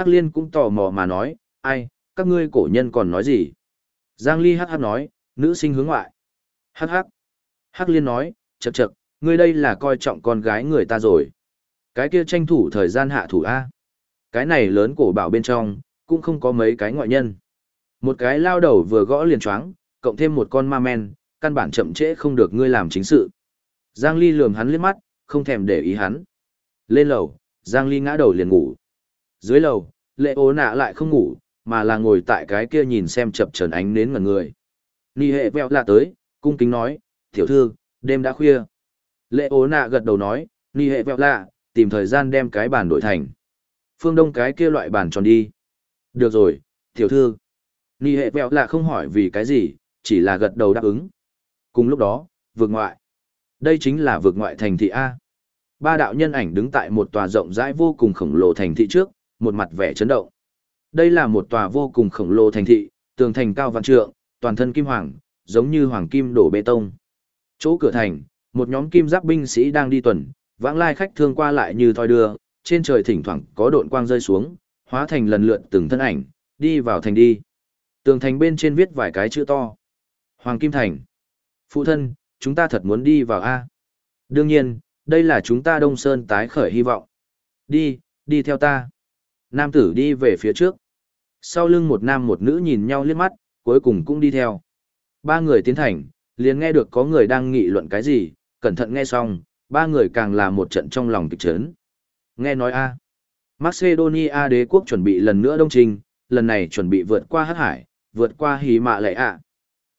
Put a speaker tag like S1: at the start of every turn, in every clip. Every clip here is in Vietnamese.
S1: Hắc Liên cũng tò mò mà nói, ai, các ngươi cổ nhân còn nói gì? Giang Ly hắc hắc nói, nữ sinh hướng ngoại. Hắc hắc. Hắc Liên nói, chậc chậc, ngươi đây là coi trọng con gái người ta rồi. Cái kia tranh thủ thời gian hạ thủ A. Cái này lớn cổ bảo bên trong, cũng không có mấy cái ngoại nhân. Một cái lao đầu vừa gõ liền choáng, cộng thêm một con ma men, căn bản chậm trễ không được ngươi làm chính sự. Giang Ly lườm hắn liếc mắt, không thèm để ý hắn. Lên lầu, Giang Ly ngã đầu liền ngủ. Dưới lầu, lệ ố nạ lại không ngủ, mà là ngồi tại cái kia nhìn xem chập trần ánh nến ngần người. Nì hệ veo lạ tới, cung kính nói, tiểu thư, đêm đã khuya. Lệ ố nạ gật đầu nói, nì hệ veo lạ, tìm thời gian đem cái bàn đổi thành. Phương đông cái kia loại bàn tròn đi. Được rồi, tiểu thư. Nì hệ veo lạ không hỏi vì cái gì, chỉ là gật đầu đáp ứng. Cùng lúc đó, vượt ngoại. Đây chính là vượt ngoại thành thị A. Ba đạo nhân ảnh đứng tại một tòa rộng rãi vô cùng khổng lồ thành thị trước, một mặt vẻ chấn động. Đây là một tòa vô cùng khổng lồ thành thị, tường thành cao vạn trượng, toàn thân kim hoàng, giống như hoàng kim đổ bê tông. Chỗ cửa thành, một nhóm kim giáp binh sĩ đang đi tuần, vãng lai khách thương qua lại như thoi đưa, trên trời thỉnh thoảng có độn quang rơi xuống, hóa thành lần lượt từng thân ảnh, đi vào thành đi. Tường thành bên trên viết vài cái chữ to. Hoàng Kim Thành. Phụ thân, chúng ta thật muốn đi vào A. Đương nhiên, đây là chúng ta Đông Sơn tái khởi hy vọng. Đi, đi theo ta. Nam tử đi về phía trước. Sau lưng một nam một nữ nhìn nhau liếc mắt, cuối cùng cũng đi theo. Ba người tiến thành, liền nghe được có người đang nghị luận cái gì, cẩn thận nghe xong, ba người càng là một trận trong lòng kịch chấn. Nghe nói a Macedonia đế quốc chuẩn bị lần nữa đông trình, lần này chuẩn bị vượt qua hắc hải, vượt qua hí mạ lệ ạ.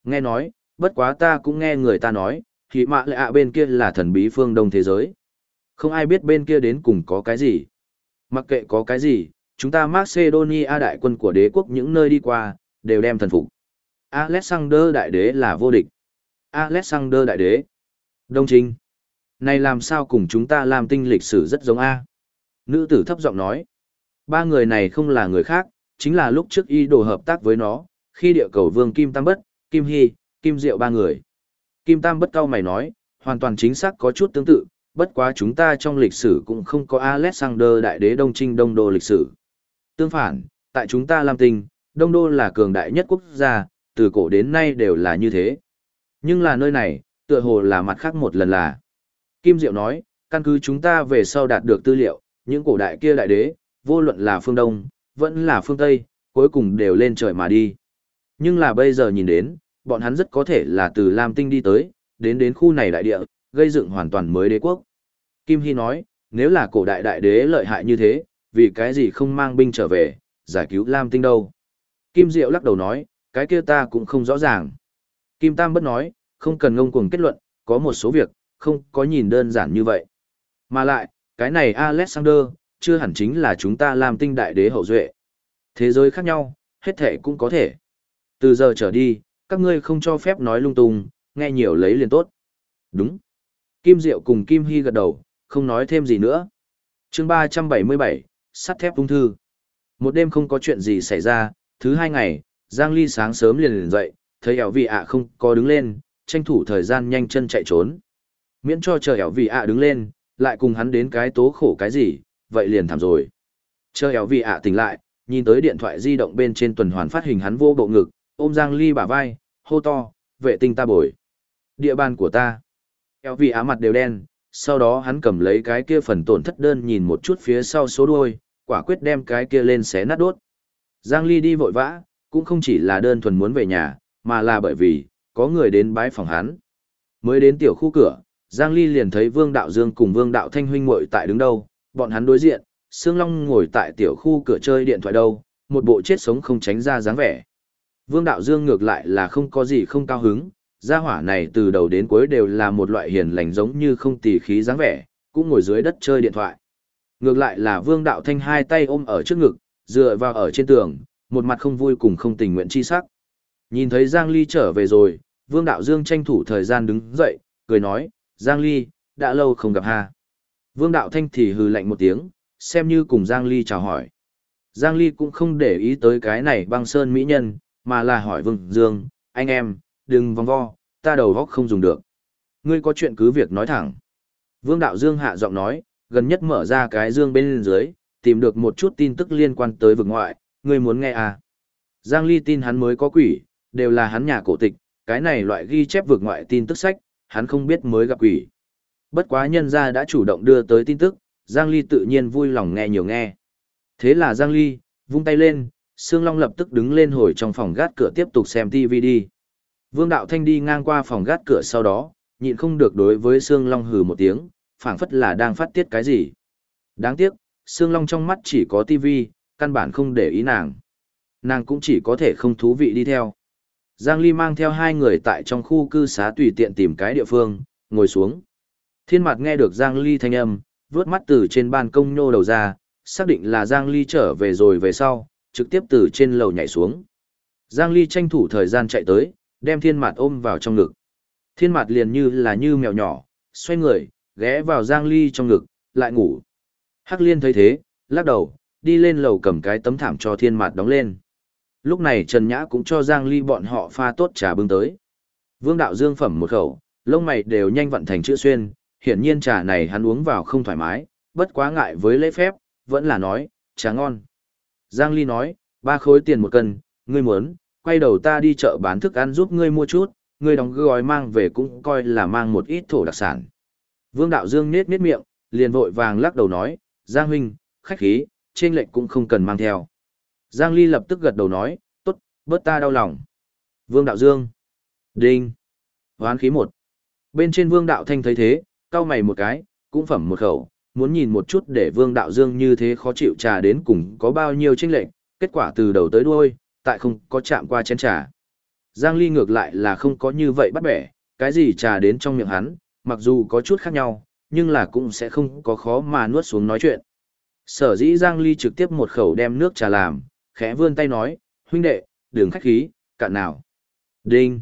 S1: Nghe nói, bất quá ta cũng nghe người ta nói, hí mạ lệ ạ bên kia là thần bí phương đông thế giới. Không ai biết bên kia đến cùng có cái gì. Mặc kệ có cái gì, chúng ta Macedonia đại quân của đế quốc những nơi đi qua, đều đem thần phục. Alexander đại đế là vô địch. Alexander đại đế. Đông Trinh. Này làm sao cùng chúng ta làm tinh lịch sử rất giống A. Nữ tử thấp giọng nói. Ba người này không là người khác, chính là lúc trước y đồ hợp tác với nó, khi địa cầu vương Kim Tam Bất, Kim Hy, Kim Diệu ba người. Kim Tam Bất cao mày nói, hoàn toàn chính xác có chút tương tự, bất quá chúng ta trong lịch sử cũng không có Alexander đại đế Đông Trinh Đông Đô lịch sử. Tương phản, tại chúng ta Lam Tinh, Đông Đô là cường đại nhất quốc gia, từ cổ đến nay đều là như thế. Nhưng là nơi này, tựa hồ là mặt khác một lần là. Kim Diệu nói, căn cứ chúng ta về sau đạt được tư liệu, những cổ đại kia đại đế, vô luận là phương Đông, vẫn là phương Tây, cuối cùng đều lên trời mà đi. Nhưng là bây giờ nhìn đến, bọn hắn rất có thể là từ Lam Tinh đi tới, đến đến khu này đại địa, gây dựng hoàn toàn mới đế quốc. Kim Hy nói, nếu là cổ đại đại đế lợi hại như thế, vì cái gì không mang binh trở về, giải cứu Lam Tinh đâu. Kim Diệu lắc đầu nói, cái kia ta cũng không rõ ràng. Kim Tam bất nói, không cần ngông cuồng kết luận, có một số việc, không có nhìn đơn giản như vậy. Mà lại, cái này Alexander, chưa hẳn chính là chúng ta làm tinh đại đế hậu duệ. Thế giới khác nhau, hết thể cũng có thể. Từ giờ trở đi, các ngươi không cho phép nói lung tung, nghe nhiều lấy liền tốt. Đúng. Kim Diệu cùng Kim Hy gật đầu, không nói thêm gì nữa. chương 377, sắt thép ung thư. Một đêm không có chuyện gì xảy ra, thứ hai ngày, Giang Ly sáng sớm liền liền dậy, thấy ẻo vị ạ không có đứng lên, tranh thủ thời gian nhanh chân chạy trốn. Miễn cho chờ ẻo vị ạ đứng lên, lại cùng hắn đến cái tố khổ cái gì, vậy liền thảm rồi. Chờ ẻo vị ạ tỉnh lại, nhìn tới điện thoại di động bên trên tuần hoàn phát hình hắn vô bộ ngực, ôm Giang Ly bả vai, hô to, vệ tinh ta bồi. Địa bàn của ta. Ẻo vị ạ mặt đều đen, sau đó hắn cầm lấy cái kia phần tổn thất đơn nhìn một chút phía sau số đuôi, quả quyết đem cái kia lên xé nát đốt. Giang Ly đi vội vã, cũng không chỉ là đơn thuần muốn về nhà, mà là bởi vì, có người đến bái phòng hắn. Mới đến tiểu khu cửa, Giang Ly liền thấy Vương Đạo Dương cùng Vương Đạo Thanh huynh ngồi tại đứng đâu, bọn hắn đối diện, Sương Long ngồi tại tiểu khu cửa chơi điện thoại đâu, một bộ chết sống không tránh ra dáng vẻ. Vương Đạo Dương ngược lại là không có gì không cao hứng, gia hỏa này từ đầu đến cuối đều là một loại hiền lành giống như không tì khí dáng vẻ, cũng ngồi dưới đất chơi điện thoại. Ngược lại là Vương Đạo Thanh hai tay ôm ở trước ngực, dựa vào ở trên tường, một mặt không vui cùng không tình nguyện chi sắc. Nhìn thấy Giang Ly trở về rồi, Vương Đạo Dương tranh thủ thời gian đứng dậy, cười nói, Giang Ly, đã lâu không gặp ha. Vương Đạo Thanh thì hừ lạnh một tiếng, xem như cùng Giang Ly chào hỏi. Giang Ly cũng không để ý tới cái này băng sơn mỹ nhân, mà là hỏi Vương Dương, anh em, đừng vòng vo, ta đầu góc không dùng được. Ngươi có chuyện cứ việc nói thẳng. Vương Đạo Dương hạ giọng nói, gần nhất mở ra cái dương bên dưới, tìm được một chút tin tức liên quan tới vực ngoại, ngươi muốn nghe à? Giang Ly tin hắn mới có quỷ, đều là hắn nhà cổ tịch, cái này loại ghi chép vực ngoại tin tức sách, hắn không biết mới gặp quỷ. Bất quá nhân gia đã chủ động đưa tới tin tức, Giang Ly tự nhiên vui lòng nghe nhiều nghe. Thế là Giang Ly, vung tay lên, Sương Long lập tức đứng lên hồi trong phòng gác cửa tiếp tục xem TV đi. Vương Đạo Thanh đi ngang qua phòng gác cửa sau đó, nhịn không được đối với Sương Long hừ một tiếng, phảng phất là đang phát tiết cái gì. Đáng tiếc, Sương Long trong mắt chỉ có Tivi, căn bản không để ý nàng. Nàng cũng chỉ có thể không thú vị đi theo. Giang Ly mang theo hai người tại trong khu cư xá tùy tiện tìm cái địa phương, ngồi xuống. Thiên mặt nghe được Giang Ly thanh âm, vướt mắt từ trên ban công nhô đầu ra, xác định là Giang Ly trở về rồi về sau, trực tiếp từ trên lầu nhảy xuống. Giang Ly tranh thủ thời gian chạy tới, đem thiên mạt ôm vào trong ngực. Thiên mạt liền như là như mèo nhỏ, xoay người, ghé vào Giang Ly trong ngực, lại ngủ. Hắc liên thấy thế, lắc đầu, đi lên lầu cầm cái tấm thảm cho thiên mạt đóng lên. Lúc này Trần Nhã cũng cho Giang Ly bọn họ pha tốt trà bưng tới. Vương đạo dương phẩm một khẩu, lông mày đều nhanh vận thành chữ xuyên, hiển nhiên trà này hắn uống vào không thoải mái, bất quá ngại với lễ phép, vẫn là nói, trà ngon. Giang Ly nói, ba khối tiền một cân, ngươi muốn, quay đầu ta đi chợ bán thức ăn giúp ngươi mua chút, ngươi đóng gói mang về cũng coi là mang một ít thổ đặc sản. Vương Đạo Dương nết nết miệng, liền vội vàng lắc đầu nói, Giang huynh, khách khí, trên lệnh cũng không cần mang theo. Giang Ly lập tức gật đầu nói, tốt, bớt ta đau lòng. Vương Đạo Dương. Đinh. Hoán khí một. Bên trên Vương Đạo Thanh thấy thế, cau mày một cái, cũng phẩm một khẩu, muốn nhìn một chút để Vương Đạo Dương như thế khó chịu trà đến cùng có bao nhiêu chênh lệnh, kết quả từ đầu tới đuôi, tại không có chạm qua chén trà. Giang Ly ngược lại là không có như vậy bắt bẻ, cái gì trà đến trong miệng hắn, mặc dù có chút khác nhau, nhưng là cũng sẽ không có khó mà nuốt xuống nói chuyện. Sở dĩ Giang Ly trực tiếp một khẩu đem nước trà làm, khẽ vươn tay nói, huynh đệ, đường khách khí, cạn nào. Đinh.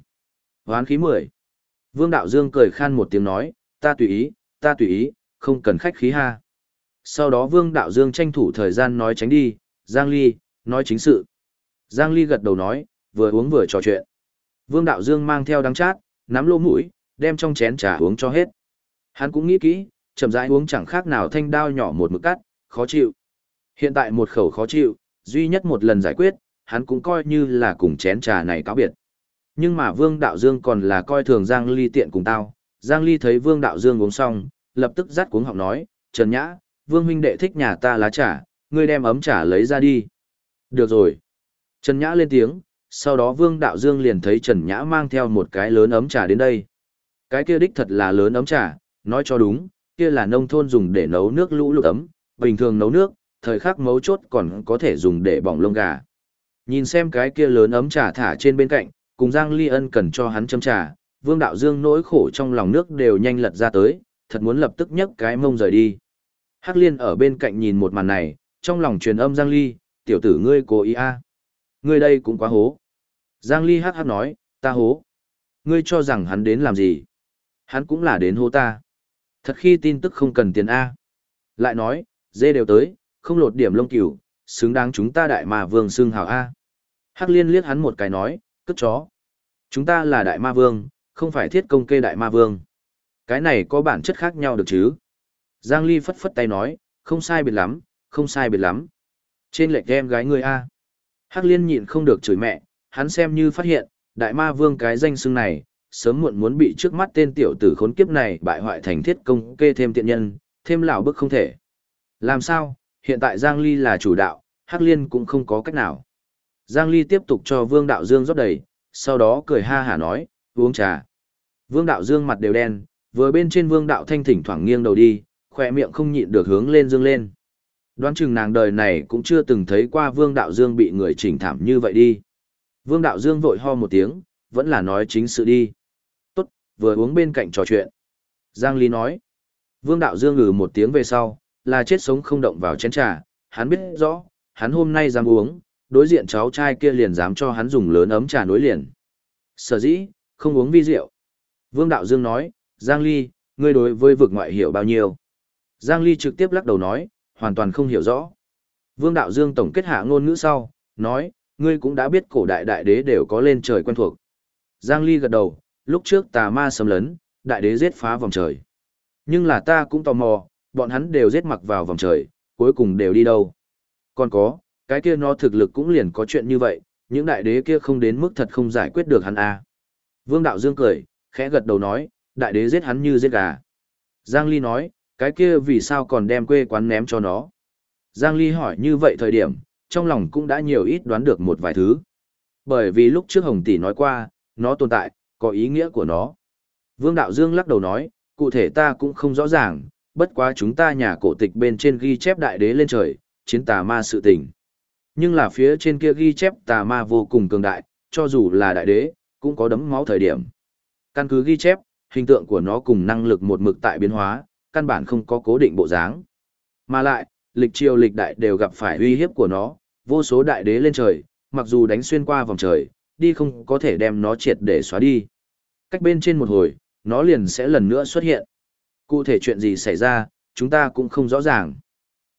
S1: Hoán khí 10. Vương Đạo Dương cười khan một tiếng nói, ta tùy ý, ta tùy ý, không cần khách khí ha. Sau đó Vương Đạo Dương tranh thủ thời gian nói tránh đi, Giang Ly, nói chính sự. Giang Ly gật đầu nói, vừa uống vừa trò chuyện. Vương Đạo Dương mang theo đắng chát, nắm lô mũi, đem trong chén trà uống cho hết. Hắn cũng nghĩ kỹ, chậm rãi uống chẳng khác nào thanh đao nhỏ một mực cắt, khó chịu. Hiện tại một khẩu khó chịu, duy nhất một lần giải quyết, hắn cũng coi như là cùng chén trà này cáo biệt. Nhưng mà Vương Đạo Dương còn là coi thường Giang Ly tiện cùng tao. Giang Ly thấy Vương Đạo Dương uống xong, lập tức dắt cuống họng nói, Trần Nhã, Vương huynh đệ thích nhà ta lá trà, ngươi đem ấm trà lấy ra đi. Được rồi. Trần Nhã lên tiếng, sau đó Vương Đạo Dương liền thấy Trần Nhã mang theo một cái lớn ấm trà đến đây. Cái kia đích thật là lớn ấm trà, nói cho đúng, kia là nông thôn dùng để nấu nước lũ lụt ấm, bình thường nấu nước, thời khắc mấu chốt còn có thể dùng để bỏng lông gà. Nhìn xem cái kia lớn ấm trà thả trên bên cạnh, cùng Giang Ly Ân cần cho hắn châm trà, Vương Đạo Dương nỗi khổ trong lòng nước đều nhanh lật ra tới, thật muốn lập tức nhấc cái mông rời đi. Hắc Liên ở bên cạnh nhìn một màn này, trong lòng truyền âm Giang Ly, tiểu tử ngươi cố ý a, Ngươi đây cũng quá hố. Giang Ly hắc hắc nói, ta hố. Ngươi cho rằng hắn đến làm gì? Hắn cũng là đến hố ta. Thật khi tin tức không cần tiền A. Lại nói, dê đều tới, không lột điểm lông cừu, xứng đáng chúng ta đại ma vương xưng hào A. Hắc liên liếc hắn một cái nói, cất chó. Chúng ta là đại ma vương, không phải thiết công kê đại ma vương. Cái này có bản chất khác nhau được chứ? Giang Ly phất phất tay nói, không sai biệt lắm, không sai biệt lắm. Trên lệch em gái ngươi A. Hắc liên nhịn không được chửi mẹ, hắn xem như phát hiện, đại ma vương cái danh xưng này, sớm muộn muốn bị trước mắt tên tiểu tử khốn kiếp này bại hoại thành thiết công kê thêm tiện nhân, thêm lão bức không thể. Làm sao, hiện tại Giang Ly là chủ đạo, Hắc Liên cũng không có cách nào. Giang Ly tiếp tục cho Vương Đạo Dương rót đầy, sau đó cười ha hả nói, uống trà. Vương Đạo Dương mặt đều đen, vừa bên trên Vương Đạo Thanh thỉnh thoảng nghiêng đầu đi, khỏe miệng không nhịn được hướng lên dương lên. Đoán chừng nàng đời này cũng chưa từng thấy qua Vương Đạo Dương bị người chỉnh thảm như vậy đi. Vương Đạo Dương vội ho một tiếng, vẫn là nói chính sự đi. Tốt, vừa uống bên cạnh trò chuyện. Giang Ly nói. Vương Đạo Dương ngừ một tiếng về sau, là chết sống không động vào chén trà, hắn biết rõ, hắn hôm nay dám uống, đối diện cháu trai kia liền dám cho hắn dùng lớn ấm trà nối liền. Sở dĩ, không uống vi rượu. Vương Đạo Dương nói, Giang Ly, ngươi đối với vực ngoại hiểu bao nhiêu? Giang Ly trực tiếp lắc đầu nói, hoàn toàn không hiểu rõ. Vương Đạo Dương tổng kết hạ ngôn ngữ sau, nói, ngươi cũng đã biết cổ đại đại đế đều có lên trời quen thuộc. Giang Ly gật đầu, lúc trước tà ma xâm lấn, đại đế giết phá vòng trời. Nhưng là ta cũng tò mò, bọn hắn đều giết mặc vào vòng trời, cuối cùng đều đi đâu. Còn có, cái kia nó thực lực cũng liền có chuyện như vậy, những đại đế kia không đến mức thật không giải quyết được hắn à. Vương Đạo Dương cười, khẽ gật đầu nói, đại đế giết hắn như giết gà. Giang Ly nói, cái kia vì sao còn đem quê quán ném cho nó. Giang Ly hỏi như vậy thời điểm, trong lòng cũng đã nhiều ít đoán được một vài thứ. Bởi vì lúc trước Hồng Tỷ nói qua, nó tồn tại, có ý nghĩa của nó. Vương Đạo Dương lắc đầu nói, cụ thể ta cũng không rõ ràng, bất quá chúng ta nhà cổ tịch bên trên ghi chép đại đế lên trời, chiến tà ma sự tình. Nhưng là phía trên kia ghi chép tà ma vô cùng cường đại, cho dù là đại đế, cũng có đấm máu thời điểm. Căn cứ ghi chép, hình tượng của nó cùng năng lực một mực tại biến hóa, căn bản không có cố định bộ dáng. Mà lại, lịch triều lịch đại đều gặp phải uy hiếp của nó, vô số đại đế lên trời, mặc dù đánh xuyên qua vòng trời, đi không có thể đem nó triệt để xóa đi. Cách bên trên một hồi, nó liền sẽ lần nữa xuất hiện. Cụ thể chuyện gì xảy ra, chúng ta cũng không rõ ràng.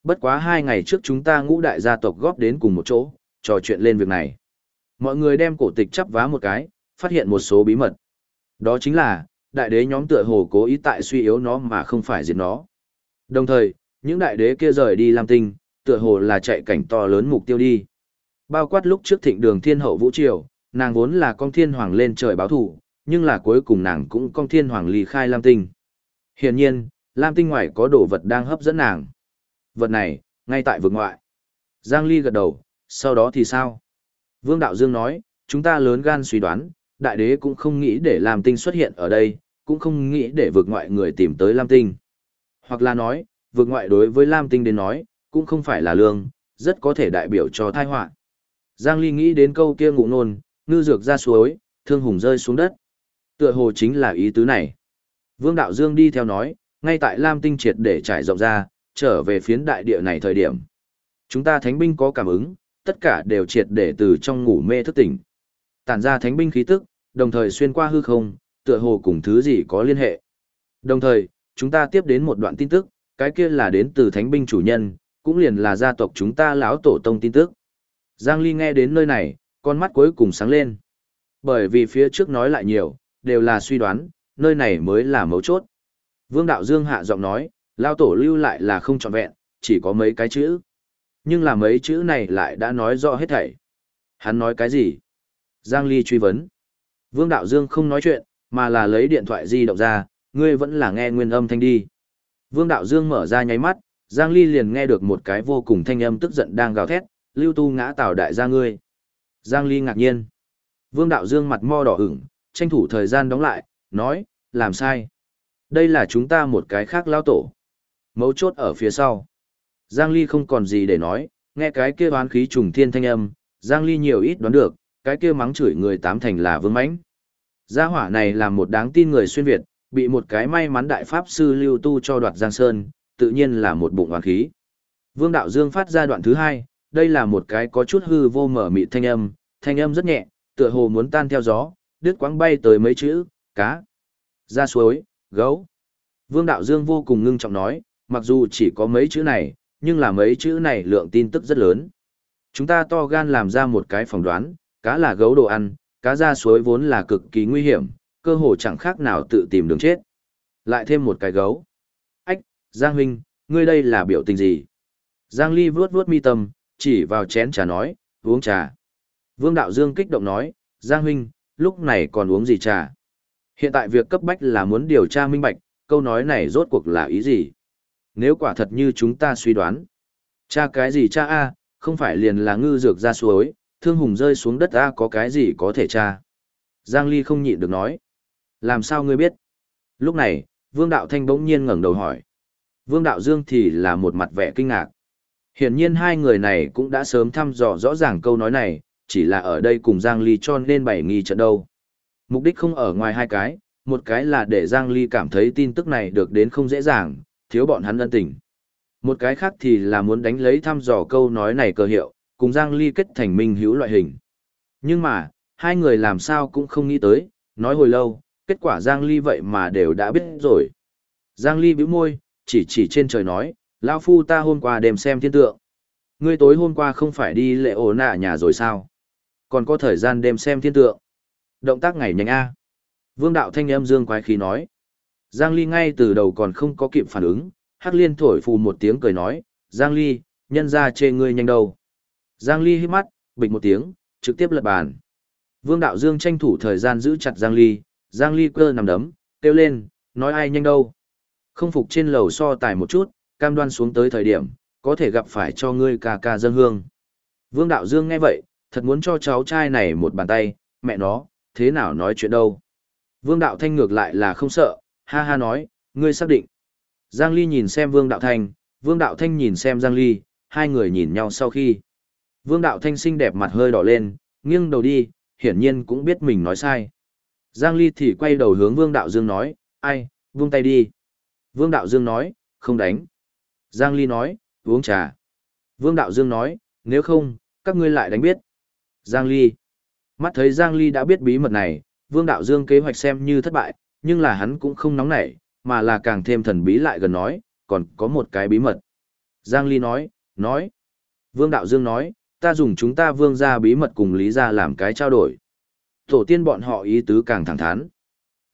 S1: Bất quá hai ngày trước chúng ta ngũ đại gia tộc góp đến cùng một chỗ, trò chuyện lên việc này. Mọi người đem cổ tịch chắp vá một cái, phát hiện một số bí mật. Đó chính là, đại đế nhóm tựa hồ cố ý tại suy yếu nó mà không phải diệt nó. Đồng thời, những đại đế kia rời đi Lam Tinh, tựa hồ là chạy cảnh to lớn mục tiêu đi. Bao quát lúc trước thịnh đường thiên hậu vũ triều, nàng vốn là con thiên hoàng lên trời báo thủ, nhưng là cuối cùng nàng cũng con thiên hoàng ly khai Lam Tinh. Hiển nhiên, Lam Tinh ngoài có đồ vật đang hấp dẫn nàng. Vật này, ngay tại vực ngoại. Giang Ly gật đầu, sau đó thì sao? Vương Đạo Dương nói, chúng ta lớn gan suy đoán, đại đế cũng không nghĩ để Lam Tinh xuất hiện ở đây, cũng không nghĩ để vượt ngoại người tìm tới Lam Tinh. Hoặc là nói, vượt ngoại đối với Lam Tinh đến nói, cũng không phải là lương, rất có thể đại biểu cho tai họa. Giang Ly nghĩ đến câu kia ngụ nôn, ngư dược ra suối, thương hùng rơi xuống đất. Tựa hồ chính là ý tứ này. Vương Đạo Dương đi theo nói, ngay tại Lam Tinh triệt để trải rộng ra, trở về phiến đại địa này thời điểm. Chúng ta thánh binh có cảm ứng, tất cả đều triệt để từ trong ngủ mê thức tỉnh. Tản ra thánh binh khí tức, đồng thời xuyên qua hư không, tựa hồ cùng thứ gì có liên hệ. Đồng thời, chúng ta tiếp đến một đoạn tin tức, cái kia là đến từ thánh binh chủ nhân, cũng liền là gia tộc chúng ta lão tổ tông tin tức. Giang Ly nghe đến nơi này, con mắt cuối cùng sáng lên. Bởi vì phía trước nói lại nhiều, đều là suy đoán, nơi này mới là mấu chốt. Vương Đạo Dương hạ giọng nói, lao tổ lưu lại là không trọn vẹn, chỉ có mấy cái chữ. Nhưng là mấy chữ này lại đã nói rõ hết thảy. Hắn nói cái gì? Giang Ly truy vấn. Vương Đạo Dương không nói chuyện, mà là lấy điện thoại di động ra, ngươi vẫn là nghe nguyên âm thanh đi. Vương Đạo Dương mở ra nháy mắt, Giang Ly liền nghe được một cái vô cùng thanh âm tức giận đang gào thét, lưu tu ngã tào đại gia ngươi. Giang Ly ngạc nhiên. Vương Đạo Dương mặt mo đỏ ửng, tranh thủ thời gian đóng lại, nói, làm sai. Đây là chúng ta một cái khác lao tổ. Mấu chốt ở phía sau. Giang Ly không còn gì để nói, nghe cái kia oán khí trùng thiên thanh âm, Giang Ly nhiều ít đoán được, cái kia mắng chửi người tám thành là vương mãnh. Gia hỏa này là một đáng tin người xuyên Việt, bị một cái may mắn đại pháp sư lưu tu cho đoạt Giang Sơn, tự nhiên là một bụng oán khí. Vương Đạo Dương phát ra đoạn thứ hai, đây là một cái có chút hư vô mở mịt thanh âm, thanh âm rất nhẹ, tựa hồ muốn tan theo gió, đứt quãng bay tới mấy chữ, cá, ra suối, gấu. Vương Đạo Dương vô cùng ngưng trọng nói, mặc dù chỉ có mấy chữ này, nhưng là mấy chữ này lượng tin tức rất lớn. Chúng ta to gan làm ra một cái phỏng đoán, cá là gấu đồ ăn, cá ra suối vốn là cực kỳ nguy hiểm, cơ hồ chẳng khác nào tự tìm đường chết. Lại thêm một cái gấu. Ách, Giang Huynh, ngươi đây là biểu tình gì? Giang Ly vuốt vuốt mi tâm, chỉ vào chén trà nói, uống trà. Vương Đạo Dương kích động nói, Giang Huynh, lúc này còn uống gì trà? Hiện tại việc cấp bách là muốn điều tra minh bạch, câu nói này rốt cuộc là ý gì? Nếu quả thật như chúng ta suy đoán. Cha cái gì cha A, không phải liền là ngư dược ra suối, thương hùng rơi xuống đất ta có cái gì có thể tra? Giang Ly không nhịn được nói. Làm sao ngươi biết? Lúc này, Vương Đạo Thanh bỗng nhiên ngẩng đầu hỏi. Vương Đạo Dương thì là một mặt vẻ kinh ngạc. Hiển nhiên hai người này cũng đã sớm thăm dò rõ ràng câu nói này, chỉ là ở đây cùng Giang Ly cho nên bảy nghi trận đâu. Mục đích không ở ngoài hai cái, một cái là để Giang Ly cảm thấy tin tức này được đến không dễ dàng, thiếu bọn hắn ân tình. Một cái khác thì là muốn đánh lấy thăm dò câu nói này cơ hiệu, cùng Giang Ly kết thành minh hữu loại hình. Nhưng mà, hai người làm sao cũng không nghĩ tới, nói hồi lâu, kết quả Giang Ly vậy mà đều đã biết rồi. Giang Ly bĩu môi, chỉ chỉ trên trời nói, lão phu ta hôm qua đêm xem thiên tượng. Ngươi tối hôm qua không phải đi lệ ổ nạ nhà rồi sao? Còn có thời gian đêm xem thiên tượng. Động tác ngày nhanh A. Vương đạo thanh âm dương quái khí nói. Giang Ly ngay từ đầu còn không có kịp phản ứng, Hắc Liên thổi phù một tiếng cười nói, Giang Ly, nhân ra chê ngươi nhanh đâu. Giang Ly hít mắt, bịch một tiếng, trực tiếp lật bàn. Vương Đạo Dương tranh thủ thời gian giữ chặt Giang Ly, Giang Ly cơ nằm đấm, kêu lên, nói ai nhanh đâu. Không phục trên lầu so tài một chút, cam đoan xuống tới thời điểm, có thể gặp phải cho ngươi ca ca dân hương. Vương Đạo Dương nghe vậy, thật muốn cho cháu trai này một bàn tay, mẹ nó, thế nào nói chuyện đâu. Vương Đạo Thanh ngược lại là không sợ, ha ha nói, ngươi xác định. Giang Ly nhìn xem Vương Đạo Thanh, Vương Đạo Thanh nhìn xem Giang Ly, hai người nhìn nhau sau khi. Vương Đạo Thanh xinh đẹp mặt hơi đỏ lên, nghiêng đầu đi, hiển nhiên cũng biết mình nói sai. Giang Ly thì quay đầu hướng Vương Đạo Dương nói, ai, buông tay đi. Vương Đạo Dương nói, không đánh. Giang Ly nói, uống trà. Vương Đạo Dương nói, nếu không, các ngươi lại đánh biết. Giang Ly. Mắt thấy Giang Ly đã biết bí mật này, Vương Đạo Dương kế hoạch xem như thất bại, nhưng là hắn cũng không nóng nảy, mà là càng thêm thần bí lại gần nói, còn có một cái bí mật. Giang Ly nói, nói. Vương Đạo Dương nói, ta dùng chúng ta vương gia bí mật cùng Lý gia làm cái trao đổi. Tổ tiên bọn họ ý tứ càng thẳng thắn.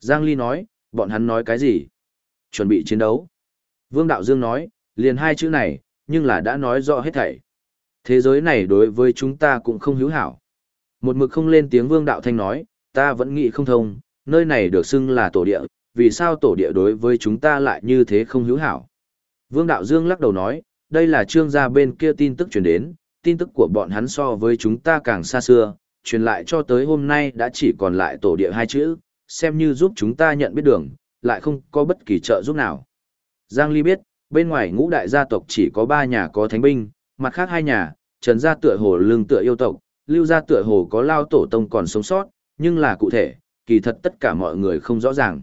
S1: Giang Ly nói, bọn hắn nói cái gì? Chuẩn bị chiến đấu. Vương Đạo Dương nói, liền hai chữ này, nhưng là đã nói rõ hết thảy. Thế giới này đối với chúng ta cũng không hữu hảo. Một mực không lên tiếng Vương Đạo Thanh nói, ta vẫn nghĩ không thông, nơi này được xưng là tổ địa, vì sao tổ địa đối với chúng ta lại như thế không hữu hảo. Vương Đạo Dương lắc đầu nói, đây là trương gia bên kia tin tức truyền đến, tin tức của bọn hắn so với chúng ta càng xa xưa, truyền lại cho tới hôm nay đã chỉ còn lại tổ địa hai chữ, xem như giúp chúng ta nhận biết đường, lại không có bất kỳ trợ giúp nào. Giang Ly biết, bên ngoài ngũ đại gia tộc chỉ có ba nhà có thánh binh, mặt khác hai nhà, Trần gia tựa hồ lương tựa yêu tộc, Lưu gia tựa hồ có lao tổ tông còn sống sót, nhưng là cụ thể, kỳ thật tất cả mọi người không rõ ràng.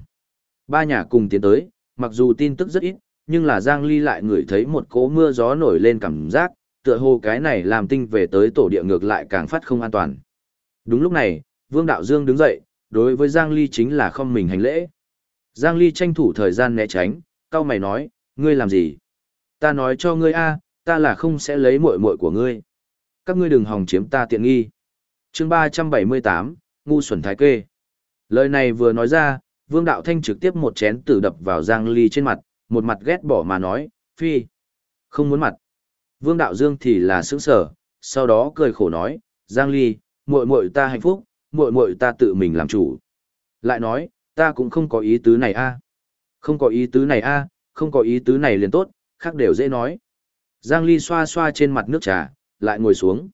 S1: Ba nhà cùng tiến tới, mặc dù tin tức rất ít, nhưng là Giang Ly lại ngửi thấy một cỗ mưa gió nổi lên cảm giác, tựa hồ cái này làm tinh về tới tổ địa ngược lại càng phát không an toàn. Đúng lúc này, Vương Đạo Dương đứng dậy, đối với Giang Ly chính là không mình hành lễ. Giang Ly tranh thủ thời gian né tránh, cao mày nói, ngươi làm gì? Ta nói cho ngươi a, ta là không sẽ lấy muội muội của ngươi. Các ngươi đừng hòng chiếm ta tiện nghi. Chương 378, ngu xuẩn thái kê. Lời này vừa nói ra, Vương Đạo Thanh trực tiếp một chén tử đập vào Giang Ly trên mặt, một mặt ghét bỏ mà nói, phi, không muốn mặt. Vương Đạo Dương thì là sững sở, sau đó cười khổ nói, Giang Ly, muội muội ta hạnh phúc, muội muội ta tự mình làm chủ. Lại nói, ta cũng không có ý tứ này a. Không có ý tứ này a, không có ý tứ này liền tốt, khác đều dễ nói. Giang Ly xoa xoa trên mặt nước trà, lại ngồi xuống.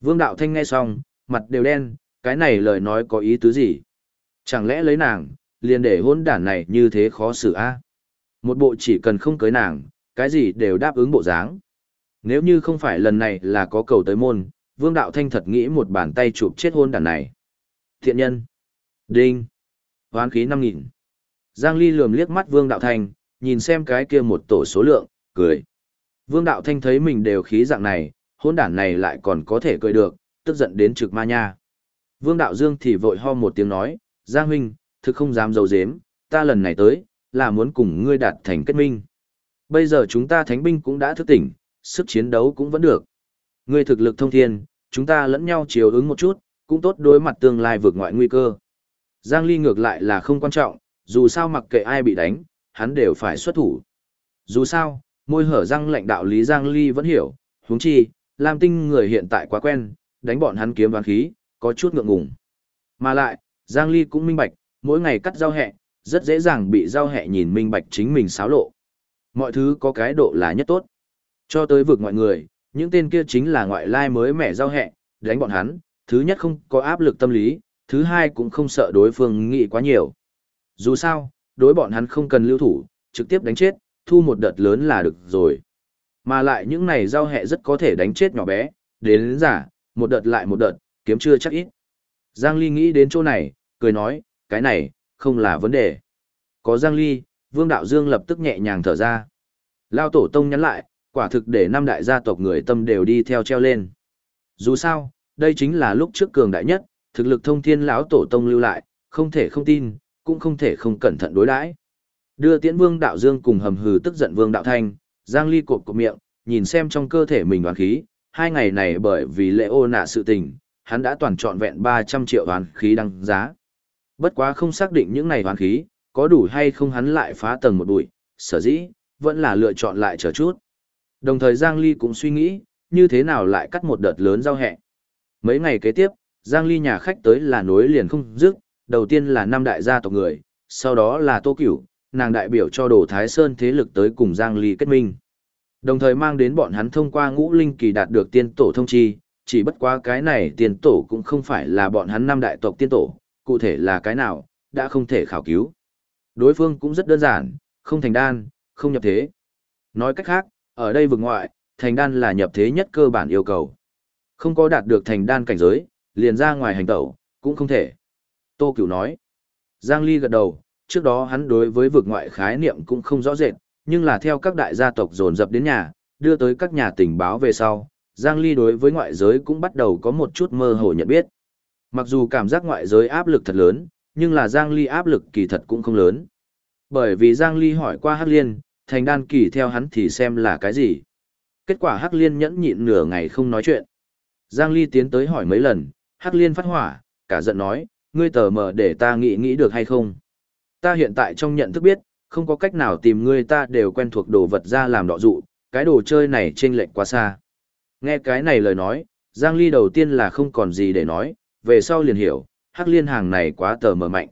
S1: Vương Đạo Thanh nghe xong, mặt đều đen, cái này lời nói có ý tứ gì? Chẳng lẽ lấy nàng, liền để hôn đản này như thế khó xử a? Một bộ chỉ cần không cưới nàng, cái gì đều đáp ứng bộ dáng. Nếu như không phải lần này là có cầu tới môn, Vương Đạo Thanh thật nghĩ một bàn tay chụp chết hôn đàn này. Thiện nhân. Đinh. Hoán khí 5.000. Giang Ly lườm liếc mắt Vương Đạo Thanh, nhìn xem cái kia một tổ số lượng, cười. Vương Đạo Thanh thấy mình đều khí dạng này, hôn đản này lại còn có thể cười được, tức giận đến trực ma nha. Vương Đạo Dương thì vội ho một tiếng nói, Giang Huynh, thực không dám dầu dếm, ta lần này tới, là muốn cùng ngươi đạt thành kết minh. Bây giờ chúng ta thánh binh cũng đã thức tỉnh, sức chiến đấu cũng vẫn được. Ngươi thực lực thông thiên, chúng ta lẫn nhau chiều ứng một chút, cũng tốt đối mặt tương lai vượt ngoại nguy cơ. Giang Ly ngược lại là không quan trọng, dù sao mặc kệ ai bị đánh, hắn đều phải xuất thủ. Dù sao, môi hở răng lãnh đạo lý Giang Ly vẫn hiểu, huống chi, Lam Tinh người hiện tại quá quen, đánh bọn hắn kiếm ván khí, có chút ngượng ngùng. Mà lại, Giang Ly cũng minh bạch, mỗi ngày cắt rau hẹ, rất dễ dàng bị rau hẹ nhìn minh bạch chính mình xáo lộ. Mọi thứ có cái độ là nhất tốt. Cho tới vực ngoại người, những tên kia chính là ngoại lai mới mẻ giao hẹ, đánh bọn hắn, thứ nhất không có áp lực tâm lý, thứ hai cũng không sợ đối phương nghĩ quá nhiều. Dù sao, đối bọn hắn không cần lưu thủ, trực tiếp đánh chết, thu một đợt lớn là được rồi. Mà lại những này giao hẹ rất có thể đánh chết nhỏ bé, đến, đến giả, một đợt lại một đợt, kiếm chưa chắc ít. Giang Ly nghĩ đến chỗ này, cười nói, cái này, không là vấn đề. Có Giang Ly, Vương Đạo Dương lập tức nhẹ nhàng thở ra. Lao Tổ Tông nhắn lại, quả thực để năm đại gia tộc người tâm đều đi theo treo lên. Dù sao, đây chính là lúc trước cường đại nhất, thực lực thông thiên lão Tổ Tông lưu lại, không thể không tin, cũng không thể không cẩn thận đối đãi. Đưa Tiễn Vương Đạo Dương cùng hầm hừ tức giận Vương Đạo Thanh, Giang Ly cột cột miệng, nhìn xem trong cơ thể mình đoán khí, hai ngày này bởi vì lễ ô nạ sự tình, hắn đã toàn trọn vẹn 300 triệu đoán khí đăng giá. Bất quá không xác định những này đoán khí, có đủ hay không hắn lại phá tầng một bụi, sở dĩ, vẫn là lựa chọn lại chờ chút. Đồng thời Giang Ly cũng suy nghĩ, như thế nào lại cắt một đợt lớn giao hẹ. Mấy ngày kế tiếp, Giang Ly nhà khách tới là nối liền không dứt, đầu tiên là năm đại gia tộc người, sau đó là Tô Cửu, nàng đại biểu cho Đồ Thái Sơn thế lực tới cùng Giang Ly kết minh. Đồng thời mang đến bọn hắn thông qua ngũ linh kỳ đạt được tiên tổ thông chi, chỉ bất quá cái này tiên tổ cũng không phải là bọn hắn năm đại tộc tiên tổ, cụ thể là cái nào, đã không thể khảo cứu. Đối phương cũng rất đơn giản, không thành đan, không nhập thế. Nói cách khác, ở đây vực ngoại, thành đan là nhập thế nhất cơ bản yêu cầu. Không có đạt được thành đan cảnh giới, liền ra ngoài hành tẩu, cũng không thể. Tô Cửu nói. Giang Ly gật đầu, trước đó hắn đối với vực ngoại khái niệm cũng không rõ rệt, nhưng là theo các đại gia tộc dồn dập đến nhà, đưa tới các nhà tình báo về sau, Giang Ly đối với ngoại giới cũng bắt đầu có một chút mơ hồ nhận biết. Mặc dù cảm giác ngoại giới áp lực thật lớn, nhưng là Giang Ly áp lực kỳ thật cũng không lớn. Bởi vì Giang Ly hỏi qua Hắc Liên, thành đan kỳ theo hắn thì xem là cái gì. Kết quả Hắc Liên nhẫn nhịn nửa ngày không nói chuyện. Giang Ly tiến tới hỏi mấy lần, Hắc Liên phát hỏa, cả giận nói, ngươi tờ mờ để ta nghĩ nghĩ được hay không. Ta hiện tại trong nhận thức biết, không có cách nào tìm ngươi ta đều quen thuộc đồ vật ra làm đọ dụ, cái đồ chơi này chênh lệch quá xa. Nghe cái này lời nói, Giang Ly đầu tiên là không còn gì để nói, về sau liền hiểu, Hắc Liên hàng này quá tờ mờ mạnh.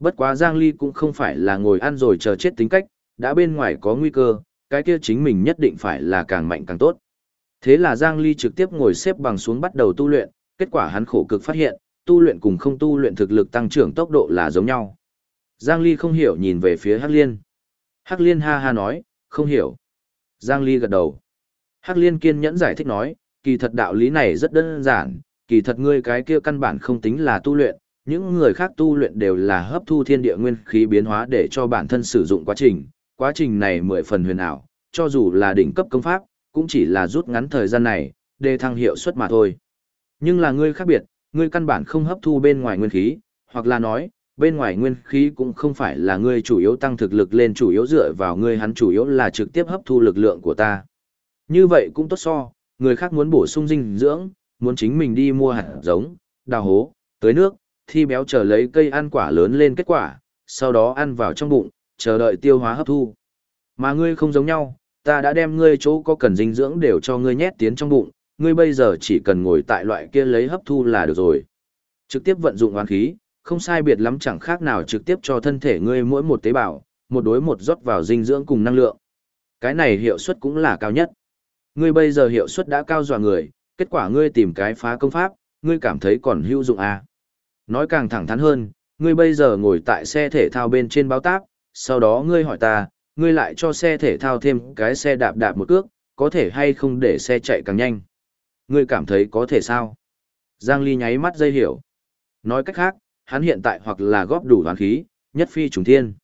S1: Bất quá Giang Ly cũng không phải là ngồi ăn rồi chờ chết tính cách, đã bên ngoài có nguy cơ, cái kia chính mình nhất định phải là càng mạnh càng tốt. Thế là Giang Ly trực tiếp ngồi xếp bằng xuống bắt đầu tu luyện, kết quả hắn khổ cực phát hiện, tu luyện cùng không tu luyện thực lực tăng trưởng tốc độ là giống nhau. Giang Ly không hiểu nhìn về phía Hắc Liên. Hắc Liên ha ha nói, không hiểu. Giang Ly gật đầu. Hắc Liên kiên nhẫn giải thích nói, kỳ thật đạo lý này rất đơn giản, kỳ thật ngươi cái kia căn bản không tính là tu luyện, những người khác tu luyện đều là hấp thu thiên địa nguyên khí biến hóa để cho bản thân sử dụng quá trình, quá trình này mười phần huyền ảo, cho dù là đỉnh cấp công pháp, cũng chỉ là rút ngắn thời gian này, để thăng hiệu suất mà thôi. Nhưng là ngươi khác biệt, ngươi căn bản không hấp thu bên ngoài nguyên khí, hoặc là nói, bên ngoài nguyên khí cũng không phải là ngươi chủ yếu tăng thực lực lên chủ yếu dựa vào ngươi hắn chủ yếu là trực tiếp hấp thu lực lượng của ta. Như vậy cũng tốt so, người khác muốn bổ sung dinh dưỡng, muốn chính mình đi mua hạt giống, đào hố, tưới nước, thi béo chờ lấy cây ăn quả lớn lên kết quả, sau đó ăn vào trong bụng, chờ đợi tiêu hóa hấp thu. Mà ngươi không giống nhau, ta đã đem ngươi chỗ có cần dinh dưỡng đều cho ngươi nhét tiến trong bụng, ngươi bây giờ chỉ cần ngồi tại loại kia lấy hấp thu là được rồi. Trực tiếp vận dụng oán khí, không sai biệt lắm chẳng khác nào trực tiếp cho thân thể ngươi mỗi một tế bào, một đối một rót vào dinh dưỡng cùng năng lượng. Cái này hiệu suất cũng là cao nhất. Ngươi bây giờ hiệu suất đã cao dọa người, kết quả ngươi tìm cái phá công pháp, ngươi cảm thấy còn hữu dụng à. Nói càng thẳng thắn hơn, ngươi bây giờ ngồi tại xe thể thao bên trên báo táp, sau đó ngươi hỏi ta, ngươi lại cho xe thể thao thêm cái xe đạp đạp một cước, có thể hay không để xe chạy càng nhanh. Ngươi cảm thấy có thể sao? Giang Ly nháy mắt dây hiểu. Nói cách khác, hắn hiện tại hoặc là góp đủ hoàn khí, nhất phi trùng thiên,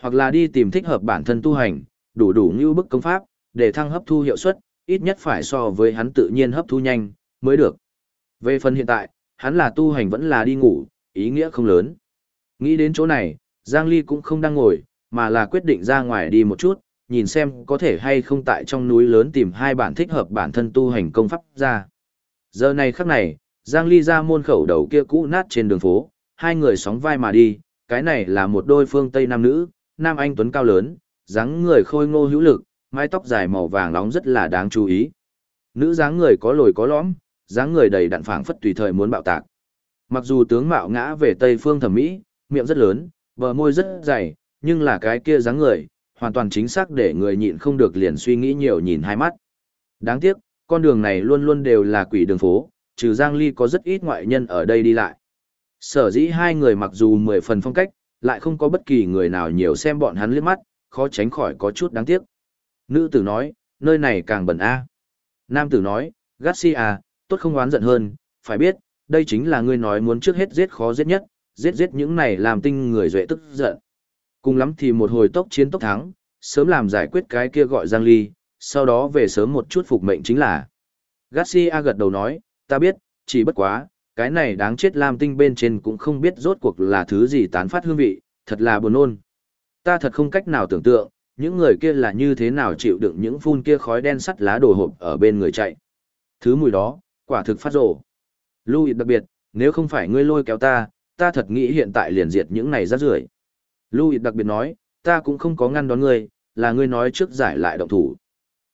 S1: hoặc là đi tìm thích hợp bản thân tu hành, đủ đủ như bức công pháp, để thăng hấp thu hiệu suất, ít nhất phải so với hắn tự nhiên hấp thu nhanh, mới được. Về phần hiện tại, hắn là tu hành vẫn là đi ngủ, ý nghĩa không lớn. Nghĩ đến chỗ này, Giang Ly cũng không đang ngồi, mà là quyết định ra ngoài đi một chút, nhìn xem có thể hay không tại trong núi lớn tìm hai bản thích hợp bản thân tu hành công pháp ra. Giờ này khắc này, Giang Ly ra môn khẩu đầu kia cũ nát trên đường phố, hai người sóng vai mà đi, cái này là một đôi phương Tây nam nữ, nam anh tuấn cao lớn, dáng người khôi ngô hữu lực, mái tóc dài màu vàng nóng rất là đáng chú ý. Nữ dáng người có lồi có lõm, dáng người đầy đặn phảng phất tùy thời muốn bạo tạc. Mặc dù tướng mạo ngã về Tây phương thẩm mỹ, miệng rất lớn, bờ môi rất dày, nhưng là cái kia dáng người, hoàn toàn chính xác để người nhịn không được liền suy nghĩ nhiều nhìn hai mắt. Đáng tiếc, con đường này luôn luôn đều là quỷ đường phố, trừ Giang Ly có rất ít ngoại nhân ở đây đi lại. Sở dĩ hai người mặc dù mười phần phong cách, lại không có bất kỳ người nào nhiều xem bọn hắn liếc mắt, khó tránh khỏi có chút đáng tiếc. Nữ tử nói, nơi này càng bẩn a. Nam tử nói, Garcia, tốt không oán giận hơn, phải biết, đây chính là ngươi nói muốn trước hết giết khó giết nhất, giết giết những này làm tinh người duệ tức giận. Cùng lắm thì một hồi tốc chiến tốc thắng, sớm làm giải quyết cái kia gọi Giang Ly, sau đó về sớm một chút phục mệnh chính là. Garcia gật đầu nói, ta biết, chỉ bất quá, cái này đáng chết làm tinh bên trên cũng không biết rốt cuộc là thứ gì tán phát hương vị, thật là buồn nôn. Ta thật không cách nào tưởng tượng, những người kia là như thế nào chịu đựng những phun kia khói đen sắt lá đồ hộp ở bên người chạy. Thứ mùi đó, quả thực phát rổ. Louis đặc biệt, nếu không phải ngươi lôi kéo ta, ta thật nghĩ hiện tại liền diệt những này rác rưởi. Louis đặc biệt nói, ta cũng không có ngăn đón ngươi, là ngươi nói trước giải lại động thủ.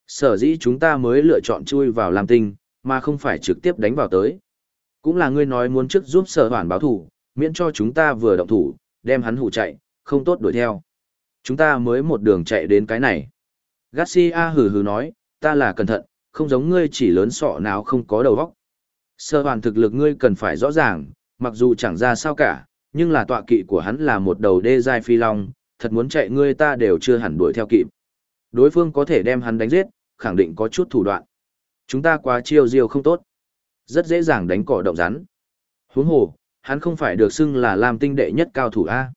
S1: Sở dĩ chúng ta mới lựa chọn chui vào làm Tinh, mà không phải trực tiếp đánh vào tới. Cũng là ngươi nói muốn trước giúp sở hoàn báo thủ, miễn cho chúng ta vừa động thủ, đem hắn hủ chạy, không tốt đuổi theo. Chúng ta mới một đường chạy đến cái này. Garcia hừ hừ nói, ta là cẩn thận, không giống ngươi chỉ lớn sọ nào không có đầu óc. Sơ hoàn thực lực ngươi cần phải rõ ràng, mặc dù chẳng ra sao cả, nhưng là tọa kỵ của hắn là một đầu đê giai phi long, thật muốn chạy ngươi ta đều chưa hẳn đuổi theo kịp. Đối phương có thể đem hắn đánh giết, khẳng định có chút thủ đoạn. Chúng ta quá chiêu diêu không tốt. Rất dễ dàng đánh cỏ động rắn. Huống hồ, hắn không phải được xưng là làm tinh đệ nhất cao thủ A.